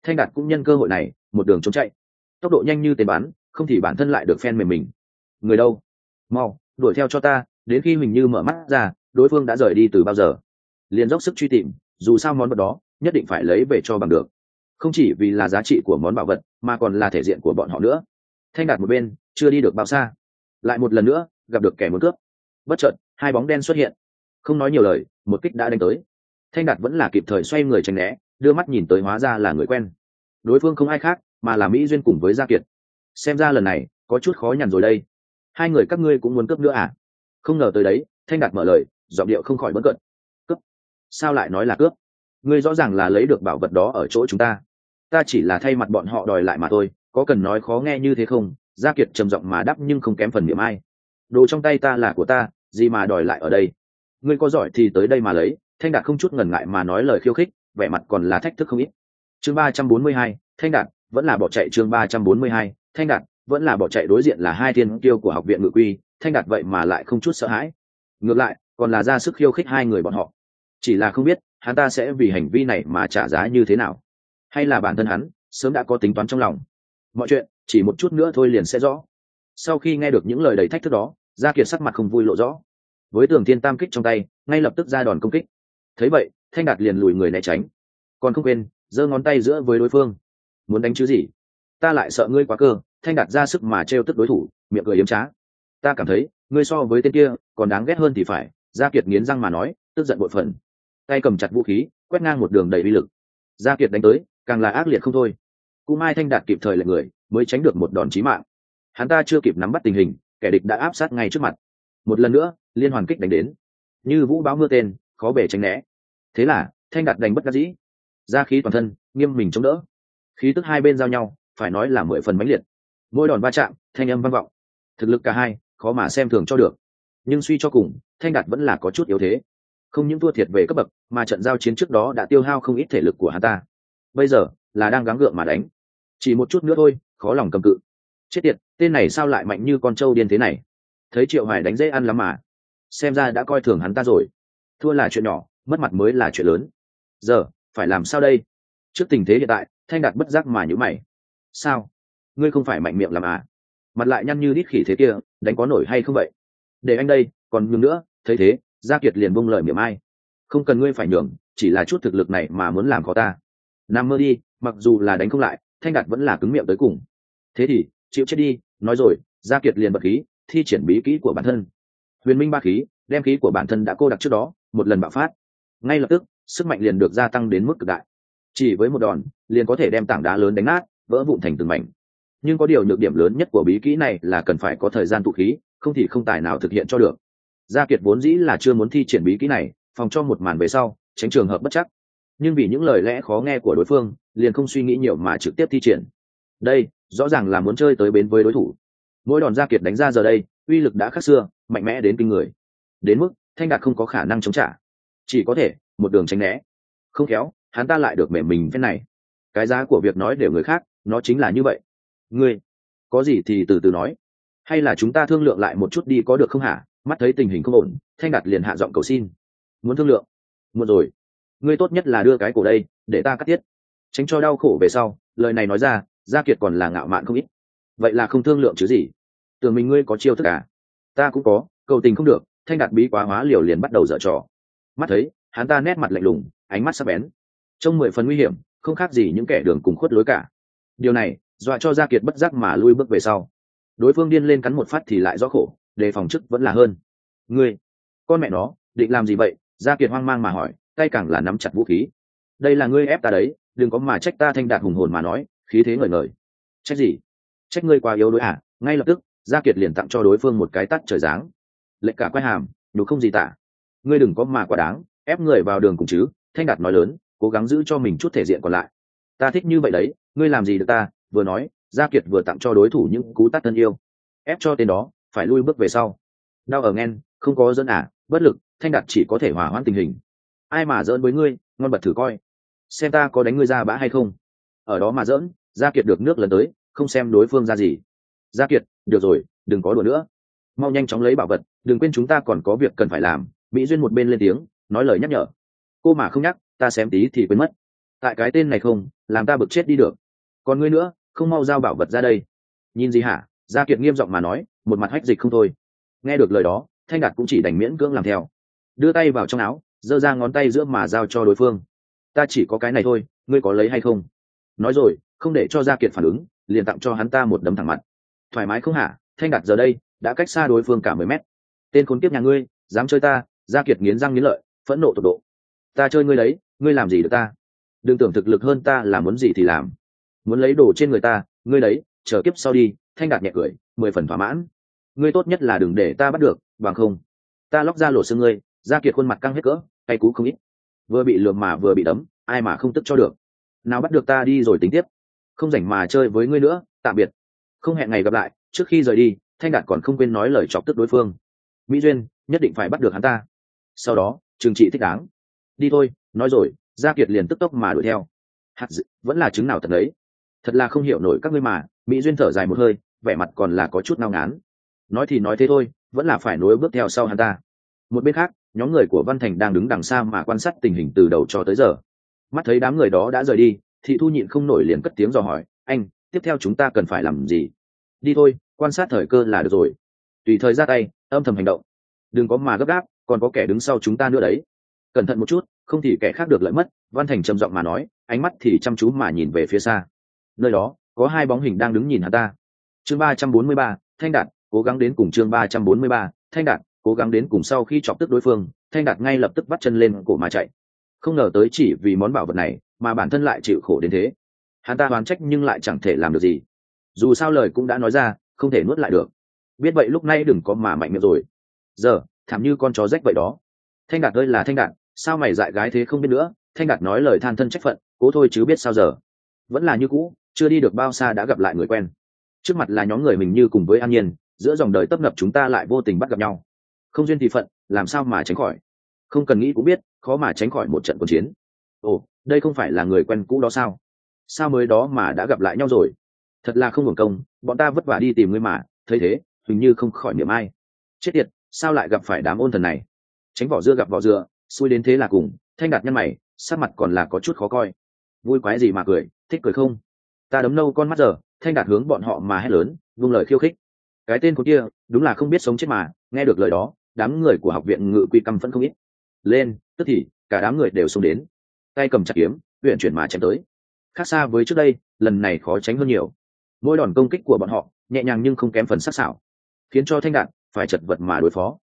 Speaker 1: Thanh đạt cũng nhân cơ hội này, một đường trốn chạy. Tốc độ nhanh như tên bắn, không thì bản thân lại được phen mềm mình. Người đâu? Mau, đuổi theo cho ta, đến khi mình như mở mắt ra, đối phương đã rời đi từ bao giờ? Liền dốc sức truy tìm, dù sao món vật đó, nhất định phải lấy về cho bằng được không chỉ vì là giá trị của món bảo vật, mà còn là thể diện của bọn họ nữa. Thanh đạt một bên, chưa đi được bao xa. Lại một lần nữa, gặp được kẻ muốn cướp. Bất chợt, hai bóng đen xuất hiện. Không nói nhiều lời, một kích đã đánh tới. Thanh đạt vẫn là kịp thời xoay người tránh né, đưa mắt nhìn tới hóa ra là người quen. Đối phương không ai khác, mà là mỹ duyên cùng với gia kiệt. Xem ra lần này, có chút khó nhằn rồi đây. Hai người các ngươi cũng muốn cướp nữa à? Không ngờ tới đấy, thanh đạt mở lời, giọng điệu không khỏi bất cận. Cướp? Sao lại nói là cướp? Ngươi rõ ràng là lấy được bảo vật đó ở chỗ chúng ta ta chỉ là thay mặt bọn họ đòi lại mà thôi, có cần nói khó nghe như thế không? Gia kiệt trầm giọng mà đắp nhưng không kém phần niệm ai. Đồ trong tay ta là của ta, gì mà đòi lại ở đây? Ngươi có giỏi thì tới đây mà lấy, thanh đạt không chút ngần ngại mà nói lời khiêu khích, vẻ mặt còn là thách thức không ít. Chương ba trăm bốn mươi hai, thanh đạt, vẫn là bỏ chạy chương ba trăm bốn mươi hai, thanh đạt, vẫn là bỏ chạy đối diện là hai thiên kiêu của học viện ngự quy, thanh đạt vậy mà lại không chút sợ hãi. Ngược lại, còn là ra sức khiêu khích hai người bọn họ. Chỉ là không biết, hắn ta sẽ vì hành vi này mà trả giá như thế nào hay là bản thân hắn, sớm đã có tính toán trong lòng. Mọi chuyện, chỉ một chút nữa thôi liền sẽ rõ. Sau khi nghe được những lời đầy thách thức đó, gia kiệt sắc mặt không vui lộ rõ. Với tường thiên tam kích trong tay, ngay lập tức ra đòn công kích. Thấy vậy, thanh đạt liền lùi người né tránh. Còn không quên, giơ ngón tay giữa với đối phương. Muốn đánh chứ gì? Ta lại sợ ngươi quá cơ, thanh đạt ra sức mà trêu tức đối thủ, miệng cười yếm trá. Ta cảm thấy, ngươi so với tên kia, còn đáng ghét hơn thì phải, gia kiệt nghiến răng mà nói, tức giận bội phần. Tay cầm chặt vũ khí, quét ngang một đường đầy uy lực. Gia kiệt đánh tới càng là ác liệt không thôi. Cụ mai thanh đạt kịp thời lệnh người, mới tránh được một đòn chí mạng. Hắn ta chưa kịp nắm bắt tình hình, kẻ địch đã áp sát ngay trước mặt. Một lần nữa, liên hoàn kích đánh đến. Như vũ báo mưa tên, khó bể tránh né. Thế là, thanh đạt đánh bất đắc dĩ. Ra khí toàn thân, nghiêm mình chống đỡ. Khí tức hai bên giao nhau, phải nói là mười phần mãnh liệt. Mỗi đòn va chạm, thanh âm vang vọng. Thực lực cả hai, khó mà xem thường cho được. Nhưng suy cho cùng, thanh đạt vẫn là có chút yếu thế. Không những thua thiệt về cấp bậc, mà trận giao chiến trước đó đã tiêu hao không ít thể lực của hắn ta bây giờ là đang gắng gượng mà đánh. Chỉ một chút nữa thôi, khó lòng cầm cự. Chết tiệt, tên này sao lại mạnh như con trâu điên thế này? Thấy triệu hoài đánh dễ ăn lắm mà. Xem ra đã coi thường hắn ta rồi. Thua là chuyện nhỏ, mất mặt mới là chuyện lớn. Giờ, phải làm sao đây? Trước tình thế hiện tại, thanh đạt bất giác mà nhữ mày. Sao? Ngươi không phải mạnh miệng làm à? Mặt lại nhăn như đít khỉ thế kia, đánh có nổi hay không vậy? Để anh đây, còn nhường nữa, thấy thế, gia kiệt liền bông lời miệng ai. Không cần ngươi phải nhường, chỉ là chút thực lực này mà muốn làm khó ta nằm mơ đi, mặc dù là đánh không lại, thanh đạt vẫn là cứng miệng tới cùng. Thế thì, chịu chết đi, nói rồi, gia kiệt liền bật khí, thi triển bí kỹ của bản thân. Huyền minh ba khí, đem khí của bản thân đã cô đặc trước đó, một lần bạo phát. Ngay lập tức, sức mạnh liền được gia tăng đến mức cực đại. Chỉ với một đòn, liền có thể đem tảng đá lớn đánh nát, vỡ vụn thành từng mảnh. Nhưng có điều nhược điểm lớn nhất của bí kỹ này là cần phải có thời gian tụ khí, không thì không tài nào thực hiện cho được. Gia kiệt vốn dĩ là chưa muốn thi triển bí kỹ này, phòng cho một màn về sau, tránh trường hợp bất chắc nhưng vì những lời lẽ khó nghe của đối phương, liền không suy nghĩ nhiều mà trực tiếp thi triển. Đây, rõ ràng là muốn chơi tới bến với đối thủ. Mỗi đòn gia kiệt đánh ra giờ đây, uy lực đã khác xưa, mạnh mẽ đến kinh người. Đến mức, thanh đạt không có khả năng chống trả. Chỉ có thể, một đường tránh né. Không khéo, hắn ta lại được mẻ mình thế này. Cái giá của việc nói đều người khác, nó chính là như vậy. Ngươi, có gì thì từ từ nói. Hay là chúng ta thương lượng lại một chút đi có được không hả? Mắt thấy tình hình không ổn, thanh đạt liền hạ giọng cầu xin. Muốn thương lượng? Muốn rồi ngươi tốt nhất là đưa cái cổ đây, để ta cắt tiết. Tránh cho đau khổ về sau, lời này nói ra, gia kiệt còn là ngạo mạn không ít. Vậy là không thương lượng chứ gì? Tưởng mình ngươi có chiêu thức à? Ta cũng có, cầu tình không được, thanh đạt bí quá hóa liều liền bắt đầu dở trò. Mắt thấy, hắn ta nét mặt lạnh lùng, ánh mắt sắc bén. Trong mười phần nguy hiểm, không khác gì những kẻ đường cùng khuất lối cả. Điều này, dọa cho gia kiệt bất giác mà lui bước về sau. Đối phương điên lên cắn một phát thì lại rõ khổ, đề phòng chức vẫn là hơn. Ngươi, con mẹ nó, định làm gì vậy? Gia kiệt hoang mang mà hỏi tay càng là nắm chặt vũ khí. Đây là ngươi ép ta đấy, đừng có mà trách ta thanh đạt hùng hồn mà nói, khí thế ngời ngời. Trách gì? Trách ngươi quá yếu đối à? Ngay lập tức, gia kiệt liền tặng cho đối phương một cái tắt trời dáng lệnh cả quay hàm đủ không gì tả. Ngươi đừng có mà quá đáng, ép người vào đường cùng chứ, thanh đạt nói lớn, cố gắng giữ cho mình chút thể diện còn lại. Ta thích như vậy đấy, ngươi làm gì được ta? Vừa nói, gia kiệt vừa tặng cho đối thủ những cú tắt thân yêu. Ép cho tên đó, phải lui bước về sau. Đau ở nghen, không có dân ả à? bất lực, thanh đạt chỉ có thể hỏa hoãn tình hình ai mà dỡn với ngươi, ngon bật thử coi. Xem ta có đánh ngươi ra bã hay không. Ở đó mà dỡn gia kiệt được nước lần tới, không xem đối phương ra gì. Gia kiệt, được rồi, đừng có đùa nữa. Mau nhanh chóng lấy bảo vật, đừng quên chúng ta còn có việc cần phải làm, mỹ duyên một bên lên tiếng, nói lời nhắc nhở. Cô mà không nhắc, ta xém tí thì quên mất. Tại cái tên này không, làm ta bực chết đi được. Còn ngươi nữa, không mau giao bảo vật ra đây. Nhìn gì hả? Gia kiệt nghiêm giọng mà nói, một mặt hách dịch không thôi. Nghe được lời đó, thanh đạt cũng chỉ đành miễn cưỡng làm theo. Đưa tay vào trong áo giơ ra ngón tay giữa mà giao cho đối phương. Ta chỉ có cái này thôi, ngươi có lấy hay không? Nói rồi, không để cho gia kiệt phản ứng, liền tặng cho hắn ta một đấm thẳng mặt. Thoải mái không hả? Thanh đạt giờ đây, đã cách xa đối phương cả mười mét. Tên khốn kiếp nhà ngươi, dám chơi ta, gia kiệt nghiến răng nghiến lợi, phẫn nộ tột độ. Ta chơi ngươi đấy, ngươi làm gì được ta? Đừng tưởng thực lực hơn ta là muốn gì thì làm. Muốn lấy đồ trên người ta, ngươi đấy, chờ kiếp sau đi, thanh đạt nhẹ cười, mười phần thỏa mãn. Ngươi tốt nhất là đừng để ta bắt được, bằng không, ta lóc ra lột xương ngươi gia kiệt khuôn mặt căng hết cỡ cay cú không ít. Vừa bị lượm mà vừa bị đấm, ai mà không tức cho được. Nào bắt được ta đi rồi tính tiếp. Không rảnh mà chơi với ngươi nữa, tạm biệt. Không hẹn ngày gặp lại, trước khi rời đi, thanh đạt còn không quên nói lời chọc tức đối phương. Mỹ duyên, nhất định phải bắt được hắn ta. Sau đó, trừng trị thích đáng. Đi thôi, nói rồi, gia kiệt liền tức tốc mà đuổi theo. Hạt dự vẫn là chứng nào thật đấy. Thật là không hiểu nổi các ngươi mà, mỹ duyên thở dài một hơi, vẻ mặt còn là có chút nao ngán. Nói thì nói thế thôi, vẫn là phải nối bước theo sau hắn ta. Một bên khác nhóm người của văn thành đang đứng đằng xa mà quan sát tình hình từ đầu cho tới giờ. Mắt thấy đám người đó đã rời đi, thị thu nhịn không nổi liền cất tiếng dò hỏi, anh, tiếp theo chúng ta cần phải làm gì? Đi thôi, quan sát thời cơ là được rồi. Tùy thời ra tay, âm thầm hành động. Đừng có mà gấp gáp, còn có kẻ đứng sau chúng ta nữa đấy. Cẩn thận một chút, không thì kẻ khác được lợi mất, văn thành trầm giọng mà nói, ánh mắt thì chăm chú mà nhìn về phía xa. Nơi đó, có hai bóng hình đang đứng nhìn hắn ta. Chương ba trăm bốn mươi ba, thanh đạt, cố gắng đến cùng chương ba trăm bốn mươi ba, thanh đạt cố gắng đến cùng sau khi chọc tức đối phương, thanh đạt ngay lập tức bắt chân lên cổ mà chạy. Không ngờ tới chỉ vì món bảo vật này mà bản thân lại chịu khổ đến thế. Hắn ta hoàn trách nhưng lại chẳng thể làm được gì. Dù sao lời cũng đã nói ra, không thể nuốt lại được. Biết vậy lúc này đừng có mà mạnh miệng rồi. Giờ, thảm như con chó rách vậy đó. Thanh đạt ơi là thanh đạt, sao mày dại gái thế không biết nữa? Thanh đạt nói lời than thân trách phận, cố thôi chứ biết sao giờ. Vẫn là như cũ, chưa đi được bao xa đã gặp lại người quen. Trước mặt là nhóm người mình như cùng với an nhiên, giữa dòng đời tấp nập chúng ta lại vô tình bắt gặp nhau không duyên thì phận, làm sao mà tránh khỏi? Không cần nghĩ cũng biết, khó mà tránh khỏi một trận cuộc chiến. Ồ, đây không phải là người quen cũ đó sao? Sao mới đó mà đã gặp lại nhau rồi? Thật là không hưởng công, bọn ta vất vả đi tìm ngươi mà, thấy thế, hình như không khỏi niệm ai. Chết tiệt, sao lại gặp phải đám ôn thần này? Tránh vỏ dưa gặp vỏ dưa xui đến thế là cùng, thanh đạt nhân mày sát mặt còn là có chút khó coi. Vui quái gì mà cười, thích cười không? Ta đấm nâu con mắt giờ, thanh đạt hướng bọn họ mà hét lớn, vung lời khiêu khích. Cái tên của kia, đúng là không biết sống chết mà, nghe được lời đó đám người của học viện ngự quy căm phẫn không ít. Lên, tức thì, cả đám người đều xông đến. Tay cầm chặt kiếm huyện chuyển mà chém tới. Khác xa với trước đây, lần này khó tránh hơn nhiều. Mỗi đòn công kích của bọn họ, nhẹ nhàng nhưng không kém phần sắc sảo, khiến cho thanh đạn phải chật vật mà đối phó.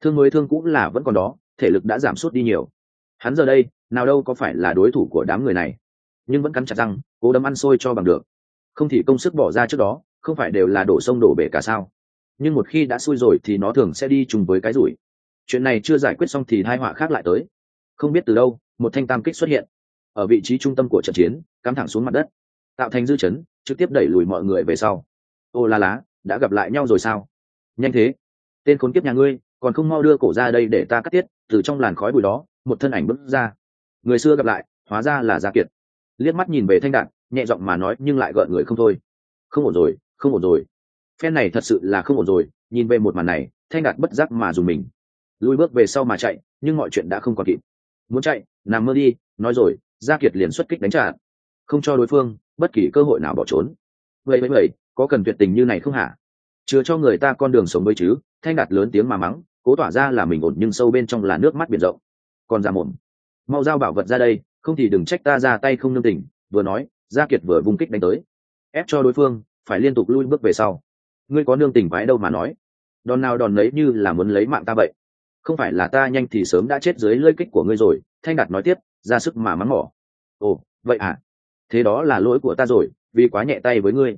Speaker 1: Thương mới thương cũng là vẫn còn đó, thể lực đã giảm sút đi nhiều. Hắn giờ đây, nào đâu có phải là đối thủ của đám người này. Nhưng vẫn cắn chặt răng, cố đấm ăn sôi cho bằng được. Không thì công sức bỏ ra trước đó, không phải đều là đổ sông đổ bể cả sao nhưng một khi đã xui rồi thì nó thường sẽ đi chung với cái rủi. Chuyện này chưa giải quyết xong thì hai họa khác lại tới. Không biết từ đâu, một thanh tam kích xuất hiện. Ở vị trí trung tâm của trận chiến, cắm thẳng xuống mặt đất. Tạo thành dư chấn, trực tiếp đẩy lùi mọi người về sau. Ô la lá, đã gặp lại nhau rồi sao? Nhanh thế. Tên khốn kiếp nhà ngươi, còn không mau đưa cổ ra đây để ta cắt tiết, từ trong làn khói bụi đó, một thân ảnh bước ra. Người xưa gặp lại, hóa ra là gia kiệt. Liếc mắt nhìn về thanh đạn, nhẹ giọng mà nói nhưng lại gợn người không thôi. Không ổn rồi, không ổn rồi phen này thật sự là không ổn rồi, nhìn về một màn này, thanh đạt bất giác mà dùng mình. Lùi bước về sau mà chạy, nhưng mọi chuyện đã không còn kịp. Muốn chạy nằm mơ đi, nói rồi, gia kiệt liền xuất kích đánh trả. Không cho đối phương bất kỳ cơ hội nào bỏ trốn. Vậy vậy vậy, có cần tuyệt tình như này không hả? Chứa cho người ta con đường sống với chứ, thanh đạt lớn tiếng mà mắng, cố tỏa ra là mình ổn nhưng sâu bên trong là nước mắt biển rộng. Còn ra mồm. Mau giao bảo vật ra đây, không thì đừng trách ta ra tay không nương tình, vừa nói, gia kiệt vừa vung kích đánh tới. Ép cho đối phương, phải liên tục lui bước về sau ngươi có nương tình quái đâu mà nói. Đòn nào đòn lấy như là muốn lấy mạng ta vậy. Không phải là ta nhanh thì sớm đã chết dưới lơi kích của ngươi rồi, thanh đạt nói tiếp, ra sức mà mắng mỏ. Ồ, vậy à? Thế đó là lỗi của ta rồi, vì quá nhẹ tay với ngươi.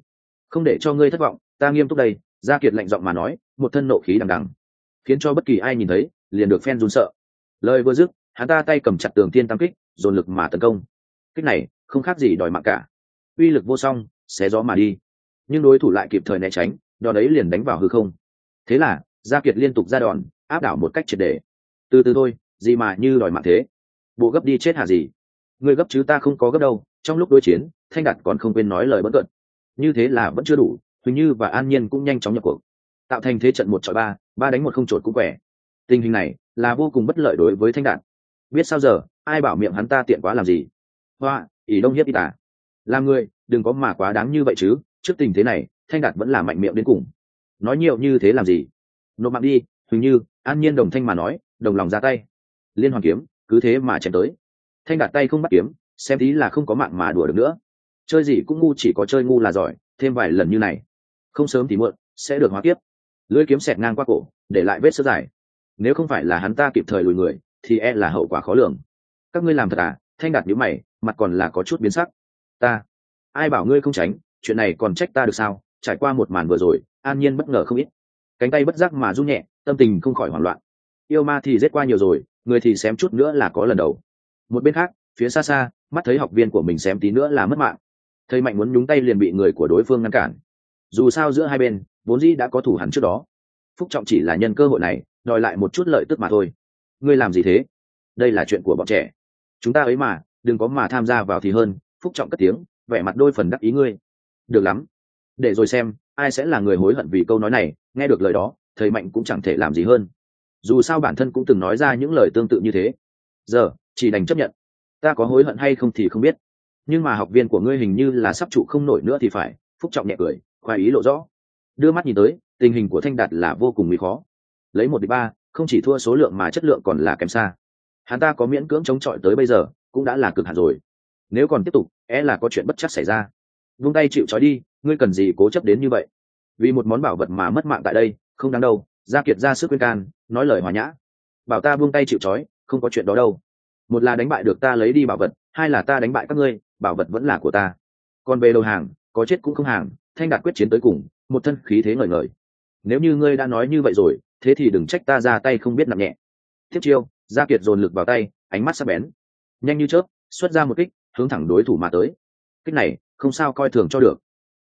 Speaker 1: Không để cho ngươi thất vọng, ta nghiêm túc đây, gia kiệt lạnh giọng mà nói, một thân nộ khí đằng đằng. Khiến cho bất kỳ ai nhìn thấy, liền được phen run sợ. Lời vừa dứt, hắn ta tay cầm chặt tường thiên tam kích, dồn lực mà tấn công. Kích này, không khác gì đòi mạng cả. Uy lực vô song, xé gió mà đi. Nhưng đối thủ lại kịp thời né tránh đòn ấy liền đánh vào hư không. Thế là, gia kiệt liên tục ra đòn, áp đảo một cách triệt để. Từ từ thôi, gì mà như đòi mạng thế? Bộ gấp đi chết hả gì? Người gấp chứ ta không có gấp đâu, trong lúc đối chiến, thanh đạt còn không quên nói lời bất cận. Như thế là vẫn chưa đủ, huỳnh như và an nhiên cũng nhanh chóng nhập cuộc. Tạo thành thế trận một chọi ba ba đánh một không trột cũng quẻ. Tình hình này là vô cùng bất lợi đối với thanh đạt. Biết sao giờ, ai bảo miệng hắn ta tiện quá làm gì? Hoa, ỷ đông hiếp y tả làm người, đừng có mà quá đáng như vậy chứ trước tình thế này, thanh đạt vẫn là mạnh miệng đến cùng. Nói nhiều như thế làm gì? Nộp mạng đi, hình như, an nhiên đồng thanh mà nói, đồng lòng ra tay. Liên hoàn kiếm, cứ thế mà chém tới. Thanh đạt tay không bắt kiếm, xem tí là không có mạng mà đùa được nữa. Chơi gì cũng ngu chỉ có chơi ngu là giỏi, thêm vài lần như này. Không sớm thì muộn, sẽ được hóa kiếp. Lưỡi kiếm xẹt ngang qua cổ, để lại vết sơ dài. Nếu không phải là hắn ta kịp thời lùi người, thì e là hậu quả khó lường. Các ngươi làm thật à? Thanh đạt nhữ mày, mặt còn là có chút biến sắc. Ta, ai bảo ngươi không tránh? Chuyện này còn trách ta được sao? Trải qua một màn vừa rồi, an nhiên bất ngờ không ít. Cánh tay bất giác mà run nhẹ, tâm tình không khỏi hoảng loạn. Yêu ma thì giết qua nhiều rồi, người thì xém chút nữa là có lần đầu. Một bên khác, phía xa xa, mắt thấy học viên của mình xém tí nữa là mất mạng. Thầy mạnh muốn nhúng tay liền bị người của đối phương ngăn cản. Dù sao giữa hai bên, vốn dĩ đã có thủ hẳn trước đó. Phúc trọng chỉ là nhân cơ hội này, đòi lại một chút lợi tức mà thôi. Ngươi làm gì thế? Đây là chuyện của bọn trẻ. Chúng ta ấy mà, đừng có mà tham gia vào thì hơn, phúc trọng cất tiếng, vẻ mặt đôi phần đắc ý ngươi được lắm. Để rồi xem, ai sẽ là người hối hận vì câu nói này, nghe được lời đó, thầy mạnh cũng chẳng thể làm gì hơn. Dù sao bản thân cũng từng nói ra những lời tương tự như thế. Giờ, chỉ đành chấp nhận. Ta có hối hận hay không thì không biết. Nhưng mà học viên của ngươi hình như là sắp trụ không nổi nữa thì phải. Phúc trọng nhẹ cười, khoái ý lộ rõ. Đưa mắt nhìn tới, tình hình của thanh đạt là vô cùng nguy khó. Lấy một đi ba, không chỉ thua số lượng mà chất lượng còn là kém xa. Hắn ta có miễn cưỡng chống chọi tới bây giờ, cũng đã là cực hạn rồi. Nếu còn tiếp tục é e là có chuyện bất chắc xảy ra vung tay chịu trói đi, ngươi cần gì cố chấp đến như vậy? Vì một món bảo vật mà mất mạng tại đây, không đáng đâu, gia kiệt ra sức khuyên can, nói lời hòa nhã. Bảo ta buông tay chịu trói, không có chuyện đó đâu. Một là đánh bại được ta lấy đi bảo vật, hai là ta đánh bại các ngươi, bảo vật vẫn là của ta. Còn về đầu hàng, có chết cũng không hàng, thanh đạt quyết chiến tới cùng, một thân khí thế ngời ngời. Nếu như ngươi đã nói như vậy rồi, thế thì đừng trách ta ra tay không biết nặng nhẹ. Thiết chiêu, gia kiệt dồn lực vào tay, ánh mắt sắc bén. Nhanh như chớp, xuất ra một kích, hướng thẳng đối thủ mà tới. Kích này không sao coi thường cho được.